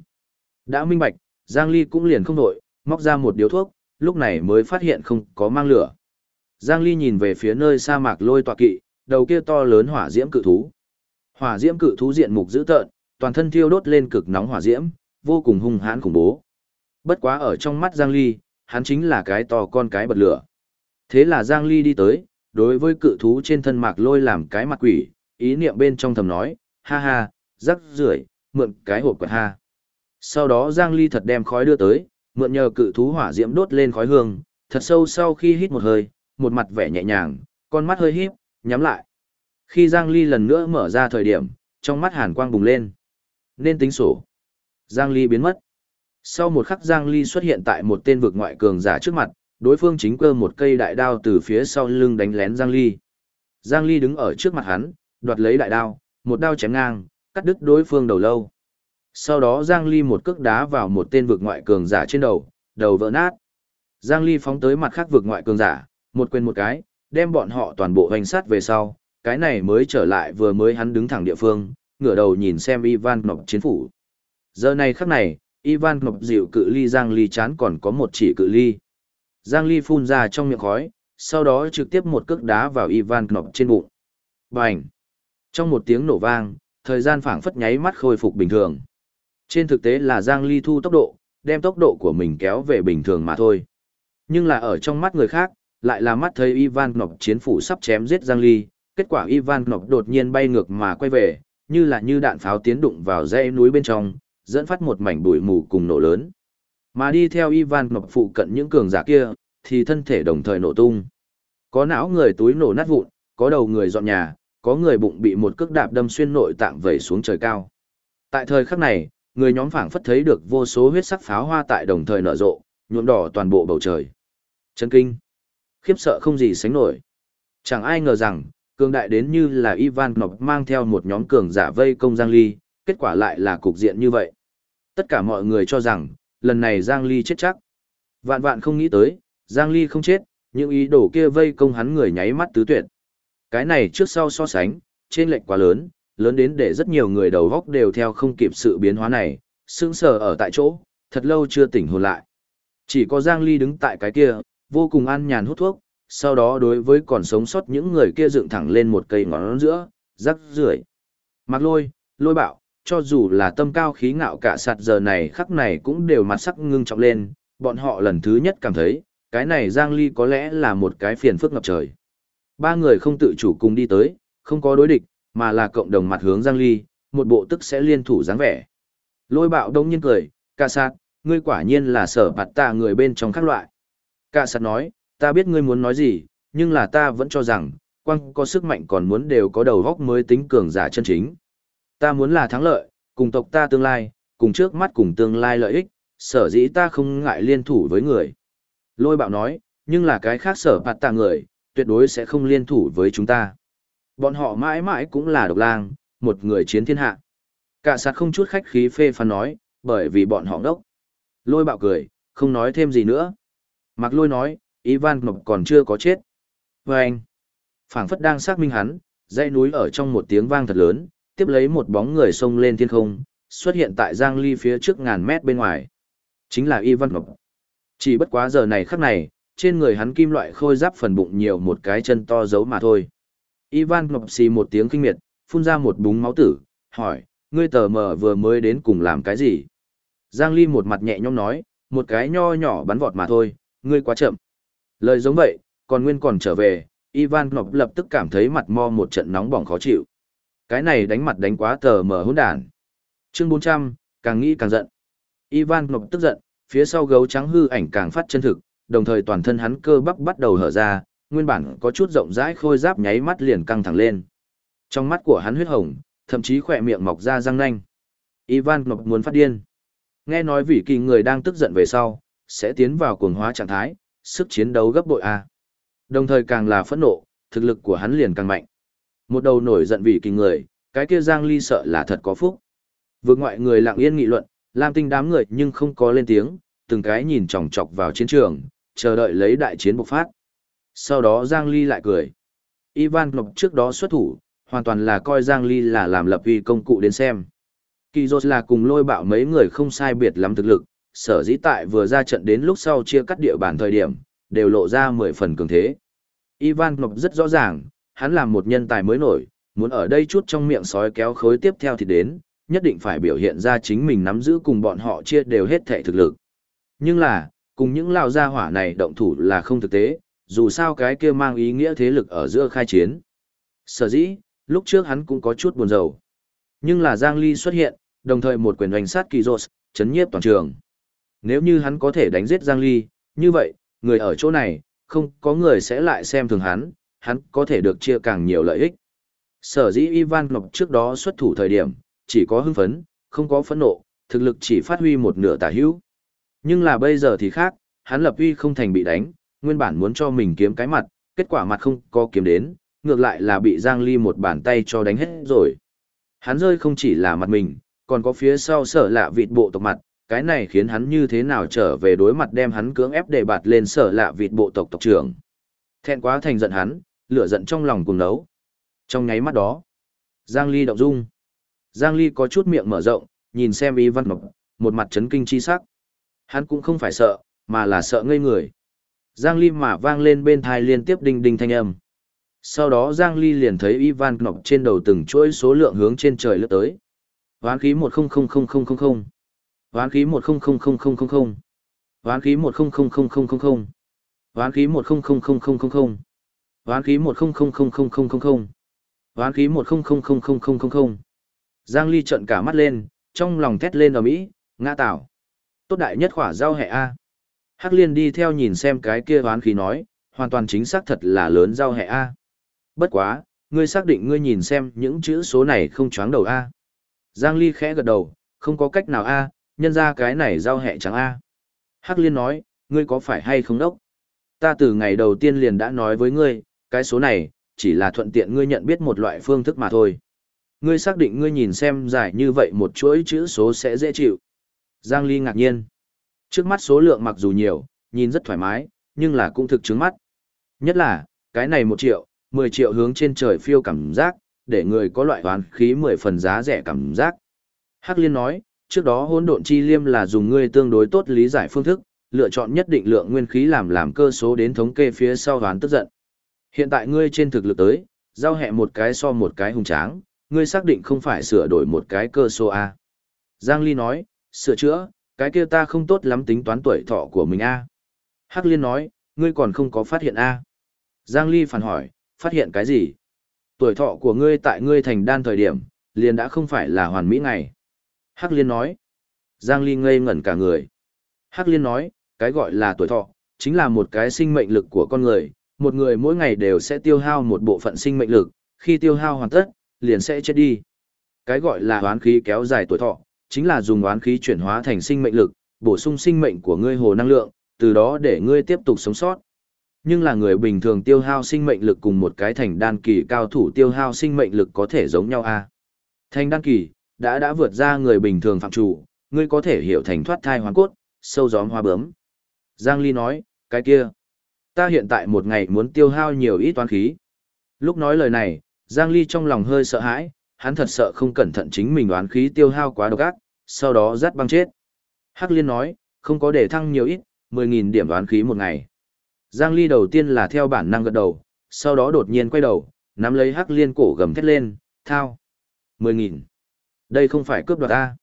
S1: Đã minh bạch, Giang Ly cũng liền không đổi, móc ra một điếu thuốc, lúc này mới phát hiện không có mang lửa. Giang Ly nhìn về phía nơi sa mạc lôi tọa kỵ, đầu kia to lớn hỏa diễm cự thú. Hỏa diễm cự thú diện mục dữ tợn, toàn thân thiêu đốt lên cực nóng hỏa diễm, vô cùng hung hãn khủng bố. Bất quá ở trong mắt Giang Ly, hắn chính là cái to con cái bật lửa. Thế là Giang Ly đi tới, đối với cự thú trên thân mạc lôi làm cái mặt quỷ, ý niệm bên trong thầm nói, ha ha, rắc rưởi, mượn cái hộp quạt ha. Sau đó Giang Ly thật đem khói đưa tới, mượn nhờ cự thú hỏa diễm đốt lên khói hương, thật sâu sau khi hít một hơi, một mặt vẻ nhẹ nhàng, con mắt hơi híp, nhắm lại. Khi Giang Ly lần nữa mở ra thời điểm, trong mắt hàn quang bùng lên. Nên tính sổ. Giang Ly biến mất. Sau một khắc Giang Ly xuất hiện tại một tên vực ngoại cường giả trước mặt, đối phương chính cơ một cây đại đao từ phía sau lưng đánh lén Giang Ly. Giang Ly đứng ở trước mặt hắn, đoạt lấy đại đao, một đao chém ngang, cắt đứt đối phương đầu lâu. Sau đó Giang Ly một cước đá vào một tên vực ngoại cường giả trên đầu, đầu vỡ nát. Giang Ly phóng tới mặt khác vực ngoại cường giả, một quyền một cái, đem bọn họ toàn bộ hoành sát về sau, cái này mới trở lại vừa mới hắn đứng thẳng địa phương, ngửa đầu nhìn xem Ivan Ngọc chiến phủ. Giờ này khắc này, Ivan Ngọc dịu cự ly Giang Ly chán còn có một chỉ cự ly. Giang Ly phun ra trong miệng khói, sau đó trực tiếp một cước đá vào Ivan Knop trên bụng. Bành! Trong một tiếng nổ vang, thời gian phảng phất nháy mắt khôi phục bình thường. Trên thực tế là Giang Ly thu tốc độ, đem tốc độ của mình kéo về bình thường mà thôi. Nhưng là ở trong mắt người khác, lại là mắt thấy Ivan Knop chiến phủ sắp chém giết Giang Ly, kết quả Ivan Knop đột nhiên bay ngược mà quay về, như là như đạn pháo tiến đụng vào dãy núi bên trong, dẫn phát một mảnh bụi mù cùng nổ lớn. Mà đi theo Ivan Ngọc phụ cận những cường giả kia, thì thân thể đồng thời nổ tung. Có não người túi nổ nát vụn, có đầu người dọn nhà, có người bụng bị một cước đạp đâm xuyên nội tạng vẩy xuống trời cao. Tại thời khắc này, người nhóm phảng phất thấy được vô số huyết sắc pháo hoa tại đồng thời nở rộ, nhuộm đỏ toàn bộ bầu trời. Chấn kinh, khiếp sợ không gì sánh nổi. Chẳng ai ngờ rằng, cường đại đến như là Ivan Nọc mang theo một nhóm cường giả vây công Giang Ly, kết quả lại là cục diện như vậy. Tất cả mọi người cho rằng, lần này Giang Ly chết chắc. Vạn vạn không nghĩ tới, Giang Ly không chết, những ý đồ kia vây công hắn người nháy mắt tứ tuyệt. Cái này trước sau so sánh, trên lệnh quá lớn, lớn đến để rất nhiều người đầu góc đều theo không kịp sự biến hóa này, sững sờ ở tại chỗ, thật lâu chưa tỉnh hồn lại. Chỉ có Giang Ly đứng tại cái kia, vô cùng an nhàn hút thuốc, sau đó đối với còn sống sót những người kia dựng thẳng lên một cây ngón giữa, rắc rưởi. Mặc lôi, lôi bạo, cho dù là tâm cao khí ngạo cả sạt giờ này khắc này cũng đều mặt sắc ngưng trọng lên, bọn họ lần thứ nhất cảm thấy, cái này Giang Ly có lẽ là một cái phiền phức ngập trời. Ba người không tự chủ cùng đi tới, không có đối địch, mà là cộng đồng mặt hướng Giang Ly, một bộ tức sẽ liên thủ dáng vẻ. Lôi bạo đông nhiên cười, cả sạt, ngươi quả nhiên là sở bạt tạ người bên trong các loại. Cả sạt nói, ta biết ngươi muốn nói gì, nhưng là ta vẫn cho rằng, quăng có sức mạnh còn muốn đều có đầu góc mới tính cường giả chân chính. Ta muốn là thắng lợi, cùng tộc ta tương lai, cùng trước mắt cùng tương lai lợi ích, sở dĩ ta không ngại liên thủ với người. Lôi bạo nói, nhưng là cái khác sở bạt tạ người, tuyệt đối sẽ không liên thủ với chúng ta. Bọn họ mãi mãi cũng là độc lang, một người chiến thiên hạ. Cả sạt không chút khách khí phê phán nói, bởi vì bọn họ đốc. Lôi bạo cười, không nói thêm gì nữa. Mặc lôi nói, Ivan Ngọc còn chưa có chết. Và anh, phảng phất đang xác minh hắn, dãy núi ở trong một tiếng vang thật lớn, tiếp lấy một bóng người xông lên thiên không, xuất hiện tại Giang Ly phía trước ngàn mét bên ngoài. Chính là Ivan Ngọc. Chỉ bất quá giờ này khắc này, trên người hắn kim loại khôi giáp phần bụng nhiều một cái chân to giấu mà thôi. Ivan Ngọc xì một tiếng kinh miệt, phun ra một búng máu tử, hỏi, ngươi tờ mờ vừa mới đến cùng làm cái gì? Giang Ly một mặt nhẹ nhõm nói, một cái nho nhỏ bắn vọt mà thôi, ngươi quá chậm. Lời giống vậy, còn nguyên còn trở về, Ivan Ngọc lập tức cảm thấy mặt mo một trận nóng bỏng khó chịu. Cái này đánh mặt đánh quá tờ mở hỗn đản. Chương 400, càng nghĩ càng giận. Ivan Ngọc tức giận, phía sau gấu trắng hư ảnh càng phát chân thực, đồng thời toàn thân hắn cơ bắp bắt đầu hở ra, nguyên bản có chút rộng rãi khôi giáp nháy mắt liền căng thẳng lên. Trong mắt của hắn huyết hồng, thậm chí khỏe miệng mọc ra răng nanh. Ivan Ngọc muốn phát điên. Nghe nói vị kỳ người đang tức giận về sau, sẽ tiến vào cuồng hóa trạng thái, sức chiến đấu gấp bội A. Đồng thời càng là phẫn nộ, thực lực của hắn liền càng mạnh. Một đầu nổi giận vì kinh người, cái kia Giang Ly sợ là thật có phúc. Vượt ngoại người lặng yên nghị luận, Lam tinh đám người nhưng không có lên tiếng, từng cái nhìn chòng chọc vào chiến trường, chờ đợi lấy đại chiến bộc phát. Sau đó Giang Ly lại cười. Ivan Ngọc trước đó xuất thủ, hoàn toàn là coi Giang Ly là làm lập uy công cụ đến xem. Kỳ Dột là cùng lôi bạo mấy người không sai biệt lắm thực lực, sở dĩ tại vừa ra trận đến lúc sau chia cắt địa bàn thời điểm, đều lộ ra 10 phần cường thế. Ivan Ngọc rất rõ ràng, hắn làm một nhân tài mới nổi, muốn ở đây chút trong miệng sói kéo khối tiếp theo thì đến, nhất định phải biểu hiện ra chính mình nắm giữ cùng bọn họ chia đều hết thể thực lực. Nhưng là, cùng những lao gia hỏa này động thủ là không thực tế, dù sao cái kia mang ý nghĩa thế lực ở giữa khai chiến. Sở dĩ, lúc trước hắn cũng có chút buồn rầu. Nhưng là Giang Ly xuất hiện, đồng thời một quyền hoành sát kỳ rột, chấn nhiếp toàn trường. Nếu như hắn có thể đánh giết Giang Ly, như vậy, người ở chỗ này, không có người sẽ lại xem thường hắn, hắn có thể được chia càng nhiều lợi ích. Sở dĩ Ivan Ngọc trước đó xuất thủ thời điểm, chỉ có hưng phấn, không có phẫn nộ, thực lực chỉ phát huy một nửa tả hữu. Nhưng là bây giờ thì khác, hắn lập uy không thành bị đánh, nguyên bản muốn cho mình kiếm cái mặt, kết quả mặt không có kiếm đến, ngược lại là bị Giang Ly một bàn tay cho đánh hết rồi. Hắn rơi không chỉ là mặt mình, còn có phía sau sở lạ vịt bộ tộc mặt, cái này khiến hắn như thế nào trở về đối mặt đem hắn cưỡng ép để bạt lên sở lạ vịt bộ tộc tộc trưởng. Thẹn quá thành giận hắn, lửa giận trong lòng cùng nấu. Trong nháy mắt đó, Giang Ly động dung. Giang Ly có chút miệng mở rộng, nhìn xem Y Văn Mộc, một mặt chấn kinh chi sắc. Hắn cũng không phải sợ, mà là sợ ngây người. Giang Ly mà vang lên bên thai liên tiếp đinh đinh thanh âm. Sau đó Giang Ly liền thấy Ivan Knop trên đầu từng chuỗi số lượng hướng trên trời lướt tới. Hoán khí 10000000. Hoán khí 10000000. Hoán khí 10000000. Hoán khí 10000000. Hoán khí 10000000. Hoán khí 10000000. Giang Ly trợn cả mắt lên, trong lòng thét lên ở mỹ, ngã tạo. Tốt đại nhất khỏa giao hệ A. Hắc liên đi theo nhìn xem cái kia hoán khí nói, hoàn toàn chính xác thật là lớn giao hệ A. Bất quá, ngươi xác định ngươi nhìn xem những chữ số này không choáng đầu A. Giang Ly khẽ gật đầu, Không có cách nào a, nhân ra cái này giao hẹ trắng a. Hắc liên nói, ngươi có phải hay không đốc? Ta từ ngày đầu tiên liền đã nói với ngươi, cái số này, chỉ là thuận tiện ngươi nhận biết một loại phương thức mà thôi. Ngươi xác định ngươi nhìn xem giải như vậy một chuỗi chữ số sẽ dễ chịu. Giang Ly ngạc nhiên. Trước mắt số lượng mặc dù nhiều, nhìn rất thoải mái, nhưng là cũng thực chứng mắt. Nhất là, cái này một triệu, 10 triệu hướng trên trời phiêu cảm giác, để người có loại toán khí 10 phần giá rẻ cảm giác. Hắc Liên nói, trước đó hỗn độn chi liêm là dùng ngươi tương đối tốt lý giải phương thức, lựa chọn nhất định lượng nguyên khí làm làm cơ số đến thống kê phía sau đoán tức giận. Hiện tại ngươi trên thực lực tới, giao hẹ một cái so một cái hùng tráng, ngươi xác định không phải sửa đổi một cái cơ số A. Giang Ly nói, sửa chữa, cái kia ta không tốt lắm tính toán tuổi thọ của mình A. Hắc Liên nói, ngươi còn không có phát hiện A. Giang Ly phản hỏi, phát hiện cái gì? Tuổi thọ của ngươi tại ngươi thành đan thời điểm, liền đã không phải là hoàn mỹ ngày. Hắc Liên nói. Giang Ly ngây ngẩn cả người. Hắc Liên nói, cái gọi là tuổi thọ, chính là một cái sinh mệnh lực của con người, một người mỗi ngày đều sẽ tiêu hao một bộ phận sinh mệnh lực, khi tiêu hao hoàn tất, liền sẽ chết đi. Cái gọi là oán khí kéo dài tuổi thọ, chính là dùng oán khí chuyển hóa thành sinh mệnh lực, bổ sung sinh mệnh của ngươi hồ năng lượng, từ đó để ngươi tiếp tục sống sót. Nhưng là người bình thường tiêu hao sinh mệnh lực cùng một cái thành đan kỳ cao thủ tiêu hao sinh mệnh lực có thể giống nhau à? Thành đan kỳ, đã đã vượt ra người bình thường phạm chủ, ngươi có thể hiểu thành thoát thai hoàn cốt, sâu gióm hoa bướm. Giang Ly nói, cái kia, ta hiện tại một ngày muốn tiêu hao nhiều ít toán khí. Lúc nói lời này, Giang Ly trong lòng hơi sợ hãi, hắn thật sợ không cẩn thận chính mình đoán khí tiêu hao quá độc ác, sau đó rát băng chết. Hắc Liên nói, không có để thăng nhiều ít, 10.000 điểm đoán khí một ngày. Giang Ly đầu tiên là theo bản năng gật đầu, sau đó đột nhiên quay đầu, nắm lấy Hắc Liên cổ gầm thét lên, thao. 10.000. Đây không phải cướp đoạt A.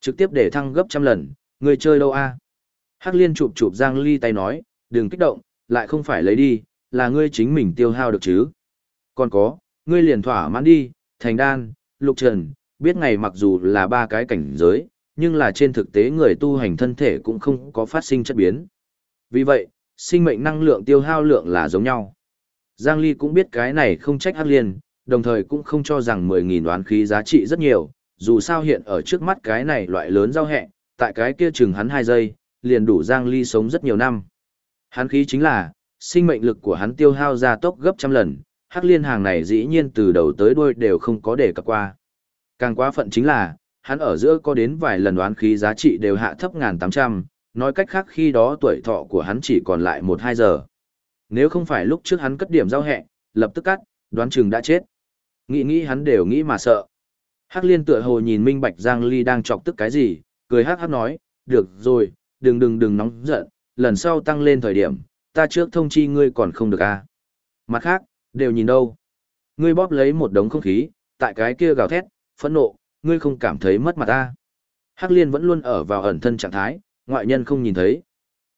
S1: Trực tiếp để thăng gấp trăm lần, người chơi đâu A. Hắc liên chụp chụp Giang Ly tay nói, đừng kích động, lại không phải lấy đi, là ngươi chính mình tiêu hao được chứ. Còn có, ngươi liền thỏa mãn đi, thành đan, lục trần, biết ngày mặc dù là ba cái cảnh giới, nhưng là trên thực tế người tu hành thân thể cũng không có phát sinh chất biến. Vì vậy, sinh mệnh năng lượng tiêu hao lượng là giống nhau. Giang Ly cũng biết cái này không trách Hắc Liên, đồng thời cũng không cho rằng 10.000 đoán khí giá trị rất nhiều, dù sao hiện ở trước mắt cái này loại lớn giao hẹ, tại cái kia chừng hắn 2 giây, liền đủ Giang Ly sống rất nhiều năm. Hắn khí chính là, sinh mệnh lực của hắn tiêu hao ra tốc gấp trăm lần, hắc liên hàng này dĩ nhiên từ đầu tới đuôi đều không có để cập qua. Càng quá phận chính là, hắn ở giữa có đến vài lần đoán khí giá trị đều hạ thấp ngàn tám trăm, nói cách khác khi đó tuổi thọ của hắn chỉ còn lại một hai giờ. Nếu không phải lúc trước hắn cất điểm giao hẹ, lập tức cắt, đoán chừng đã chết. Nghĩ nghĩ hắn đều nghĩ mà sợ. Hắc liên tựa hồ nhìn minh bạch Giang Ly đang chọc tức cái gì, cười hắc hắc nói, được rồi, đừng đừng đừng nóng giận, lần sau tăng lên thời điểm, ta trước thông chi ngươi còn không được à. Mặt khác, đều nhìn đâu. Ngươi bóp lấy một đống không khí, tại cái kia gào thét, phẫn nộ, ngươi không cảm thấy mất mặt ta. Hắc liên vẫn luôn ở vào ẩn thân trạng thái, ngoại nhân không nhìn thấy.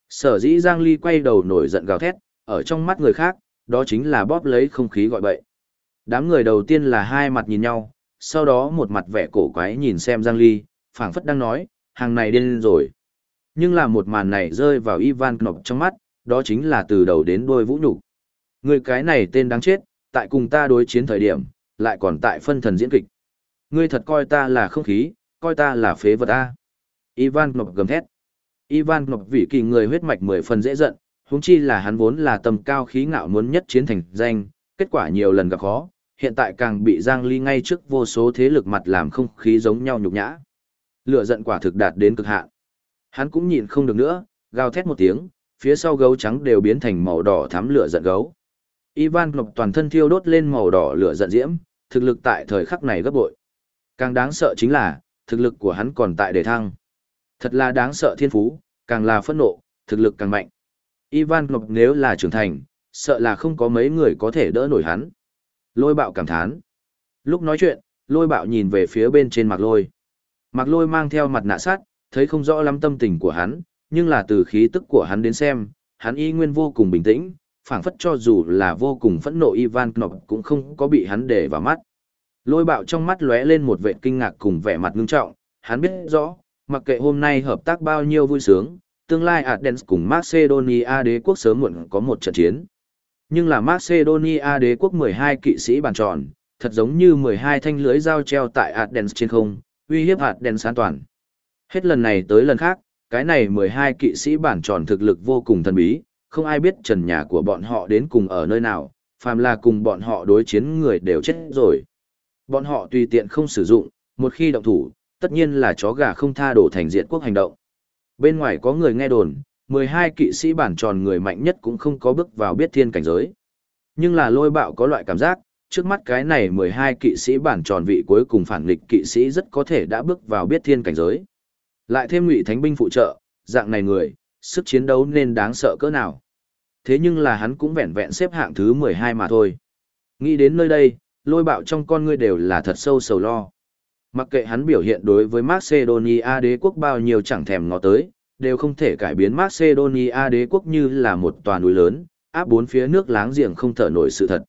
S1: Sở dĩ Giang Ly quay đầu nổi giận gào thét, ở trong mắt người khác, đó chính là bóp lấy không khí gọi bậy. Đám người đầu tiên là hai mặt nhìn nhau, sau đó một mặt vẻ cổ quái nhìn xem Giang Ly, phảng phất đang nói, hàng này điên rồi. Nhưng là một màn này rơi vào Ivan Knop trong mắt, đó chính là từ đầu đến đuôi vũ nhục. Người cái này tên đáng chết, tại cùng ta đối chiến thời điểm, lại còn tại phân thần diễn kịch. Ngươi thật coi ta là không khí, coi ta là phế vật a. Ivan Knop gầm thét. Ivan Knop vì kỳ người huyết mạch mười phần dễ giận, huống chi là hắn vốn là tầm cao khí ngạo muốn nhất chiến thành danh, kết quả nhiều lần gặp khó, hiện tại càng bị Giang Ly ngay trước vô số thế lực mặt làm không khí giống nhau nhục nhã. Lửa giận quả thực đạt đến cực hạn. Hắn cũng nhìn không được nữa, gào thét một tiếng, phía sau gấu trắng đều biến thành màu đỏ thắm lửa giận gấu. Ivan Ngọc toàn thân thiêu đốt lên màu đỏ lửa giận diễm, thực lực tại thời khắc này gấp bội. Càng đáng sợ chính là, thực lực của hắn còn tại đề thăng. Thật là đáng sợ thiên phú, càng là phẫn nộ, thực lực càng mạnh. Ivan Ngọc nếu là trưởng thành, sợ là không có mấy người có thể đỡ nổi hắn. Lôi bạo cảm thán. Lúc nói chuyện, lôi bạo nhìn về phía bên trên mặt lôi. mặt lôi mang theo mặt nạ sát, thấy không rõ lắm tâm tình của hắn, nhưng là từ khí tức của hắn đến xem, hắn y nguyên vô cùng bình tĩnh, phảng phất cho dù là vô cùng phẫn nộ Ivan Knop cũng không có bị hắn để vào mắt. Lôi bạo trong mắt lóe lên một vẻ kinh ngạc cùng vẻ mặt ngưng trọng, hắn biết rõ, mặc kệ hôm nay hợp tác bao nhiêu vui sướng, tương lai Athens cùng Macedonia đế quốc sớm muộn có một trận chiến. Nhưng là Macedonia đế quốc 12 kỵ sĩ bàn tròn, thật giống như 12 thanh lưới dao treo tại Athens trên không, uy hiếp Athens an toàn. Hết lần này tới lần khác, cái này 12 kỵ sĩ bản tròn thực lực vô cùng thần bí, không ai biết trần nhà của bọn họ đến cùng ở nơi nào, phàm là cùng bọn họ đối chiến người đều chết rồi. Bọn họ tùy tiện không sử dụng, một khi động thủ, tất nhiên là chó gà không tha đổ thành diện quốc hành động. Bên ngoài có người nghe đồn, 12 kỵ sĩ bản tròn người mạnh nhất cũng không có bước vào biết thiên cảnh giới. Nhưng là lôi bạo có loại cảm giác, trước mắt cái này 12 kỵ sĩ bản tròn vị cuối cùng phản nghịch kỵ sĩ rất có thể đã bước vào biết thiên cảnh giới. Lại thêm ngụy thánh binh phụ trợ, dạng này người, sức chiến đấu nên đáng sợ cỡ nào. Thế nhưng là hắn cũng vẹn vẹn xếp hạng thứ 12 mà thôi. Nghĩ đến nơi đây, lôi bạo trong con ngươi đều là thật sâu sầu lo. Mặc kệ hắn biểu hiện đối với Macedonia đế quốc bao nhiêu chẳng thèm ngó tới, đều không thể cải biến Macedonia đế quốc như là một tòa núi lớn, áp bốn phía nước láng giềng không thở nổi sự thật.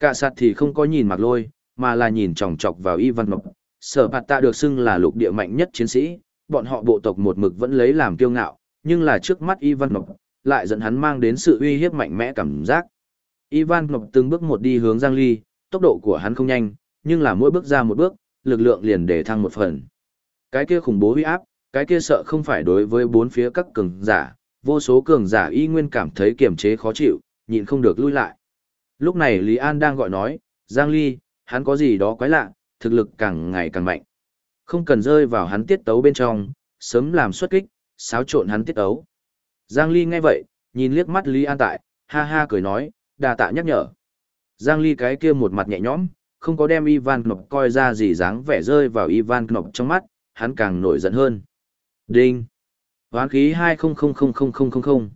S1: Cả sạt thì không có nhìn mặc lôi, mà là nhìn chòng chọc vào Ivan Mộc. Sở Bạt Tạ được xưng là lục địa mạnh nhất chiến sĩ, bọn họ bộ tộc một mực vẫn lấy làm kiêu ngạo, nhưng là trước mắt Ivan Ngọc lại dẫn hắn mang đến sự uy hiếp mạnh mẽ cảm giác. Ivan Ngọc từng bước một đi hướng Giang Ly, tốc độ của hắn không nhanh, nhưng là mỗi bước ra một bước, lực lượng liền để thăng một phần. Cái kia khủng bố uy áp, cái kia sợ không phải đối với bốn phía các cường giả, vô số cường giả y nguyên cảm thấy kiềm chế khó chịu, nhịn không được lui lại. Lúc này Lý An đang gọi nói, Giang Ly, hắn có gì đó quái lạ, thực lực càng ngày càng mạnh. Không cần rơi vào hắn tiết tấu bên trong, sớm làm xuất kích, xáo trộn hắn tiết tấu. Giang Ly nghe vậy, nhìn liếc mắt Lý An tại, ha ha cười nói, đà tạ nhắc nhở. Giang Ly cái kia một mặt nhẹ nhõm, không có đem Ivan Knop coi ra gì dáng vẻ rơi vào Ivan Knop trong mắt, hắn càng nổi giận hơn. Đinh! Hoán khí 20000000.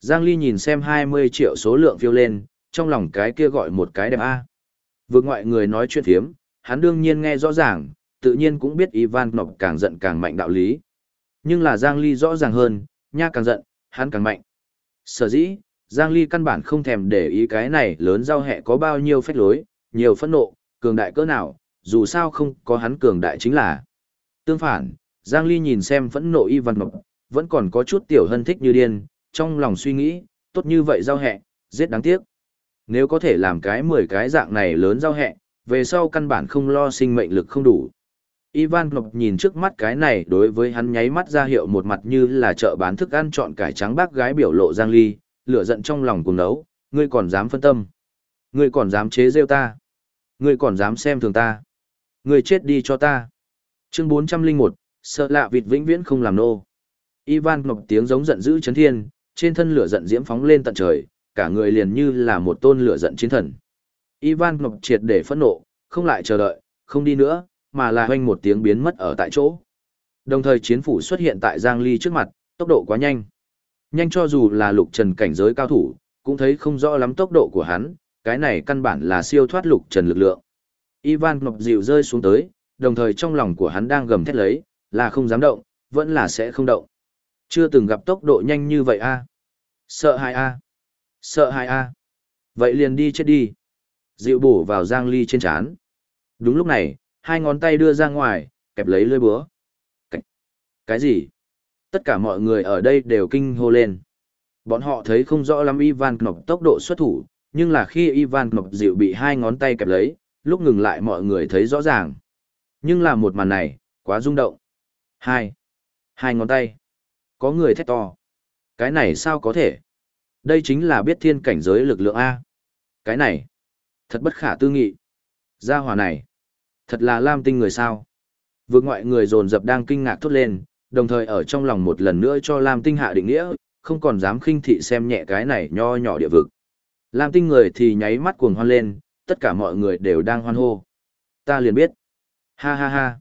S1: Giang Ly nhìn xem 20 triệu số lượng phiêu lên, trong lòng cái kia gọi một cái đẹp A. Vượt ngoại người nói chuyện thiếm, hắn đương nhiên nghe rõ ràng, tự nhiên cũng biết Ivan Nọc càng giận càng mạnh đạo lý. Nhưng là Giang Ly rõ ràng hơn, nha càng giận, hắn càng mạnh. Sở dĩ, Giang Ly căn bản không thèm để ý cái này lớn giao hẹ có bao nhiêu phách lối, nhiều phẫn nộ, cường đại cỡ nào, dù sao không có hắn cường đại chính là. Tương phản, Giang Ly nhìn xem phẫn nộ Ivan Nọc, vẫn còn có chút tiểu hân thích như điên, trong lòng suy nghĩ, tốt như vậy giao hẹ, giết đáng tiếc. Nếu có thể làm cái 10 cái dạng này lớn giao hẹ, về sau căn bản không lo sinh mệnh lực không đủ. Ivan Mộc nhìn trước mắt cái này đối với hắn nháy mắt ra hiệu một mặt như là chợ bán thức ăn chọn cải trắng bác gái biểu lộ Giang Ly, lửa giận trong lòng cùng nấu, ngươi còn dám phân tâm. Ngươi còn dám chế rêu ta. Ngươi còn dám xem thường ta. Ngươi chết đi cho ta. Chương 401, sợ lạ vịt vĩnh viễn không làm nô. Ivan Ngọc tiếng giống giận dữ chấn thiên, trên thân lửa giận diễm phóng lên tận trời, cả người liền như là một tôn lửa giận chiến thần. Ivan Ngọc triệt để phẫn nộ, không lại chờ đợi, không đi nữa, mà là hoanh một tiếng biến mất ở tại chỗ. Đồng thời chiến phủ xuất hiện tại Giang Ly trước mặt, tốc độ quá nhanh. Nhanh cho dù là lục trần cảnh giới cao thủ, cũng thấy không rõ lắm tốc độ của hắn, cái này căn bản là siêu thoát lục trần lực lượng. Ivan Ngọc dịu rơi xuống tới, đồng thời trong lòng của hắn đang gầm thét lấy, là không dám động, vẫn là sẽ không động. Chưa từng gặp tốc độ nhanh như vậy a. Sợ hãi a. Sợ hãi a. Vậy liền đi chết đi. Dịu bổ vào Giang Ly trên chán. Đúng lúc này, hai ngón tay đưa ra ngoài, kẹp lấy lưỡi búa. Cái, cái gì? Tất cả mọi người ở đây đều kinh hô lên. Bọn họ thấy không rõ lắm Ivan Knop tốc độ xuất thủ, nhưng là khi Ivan Knop dịu bị hai ngón tay kẹp lấy, lúc ngừng lại mọi người thấy rõ ràng. Nhưng là một màn này, quá rung động. Hai. Hai ngón tay. Có người thét to. Cái này sao có thể? Đây chính là biết thiên cảnh giới lực lượng A. Cái này. Thật bất khả tư nghị. Gia hỏa này. Thật là lam tinh người sao. Vượt ngoại người dồn dập đang kinh ngạc thốt lên, đồng thời ở trong lòng một lần nữa cho lam tinh hạ định nghĩa, không còn dám khinh thị xem nhẹ cái này nho nhỏ địa vực. Lam tinh người thì nháy mắt cuồng hoan lên, tất cả mọi người đều đang hoan hô. Ta liền biết. Ha ha ha.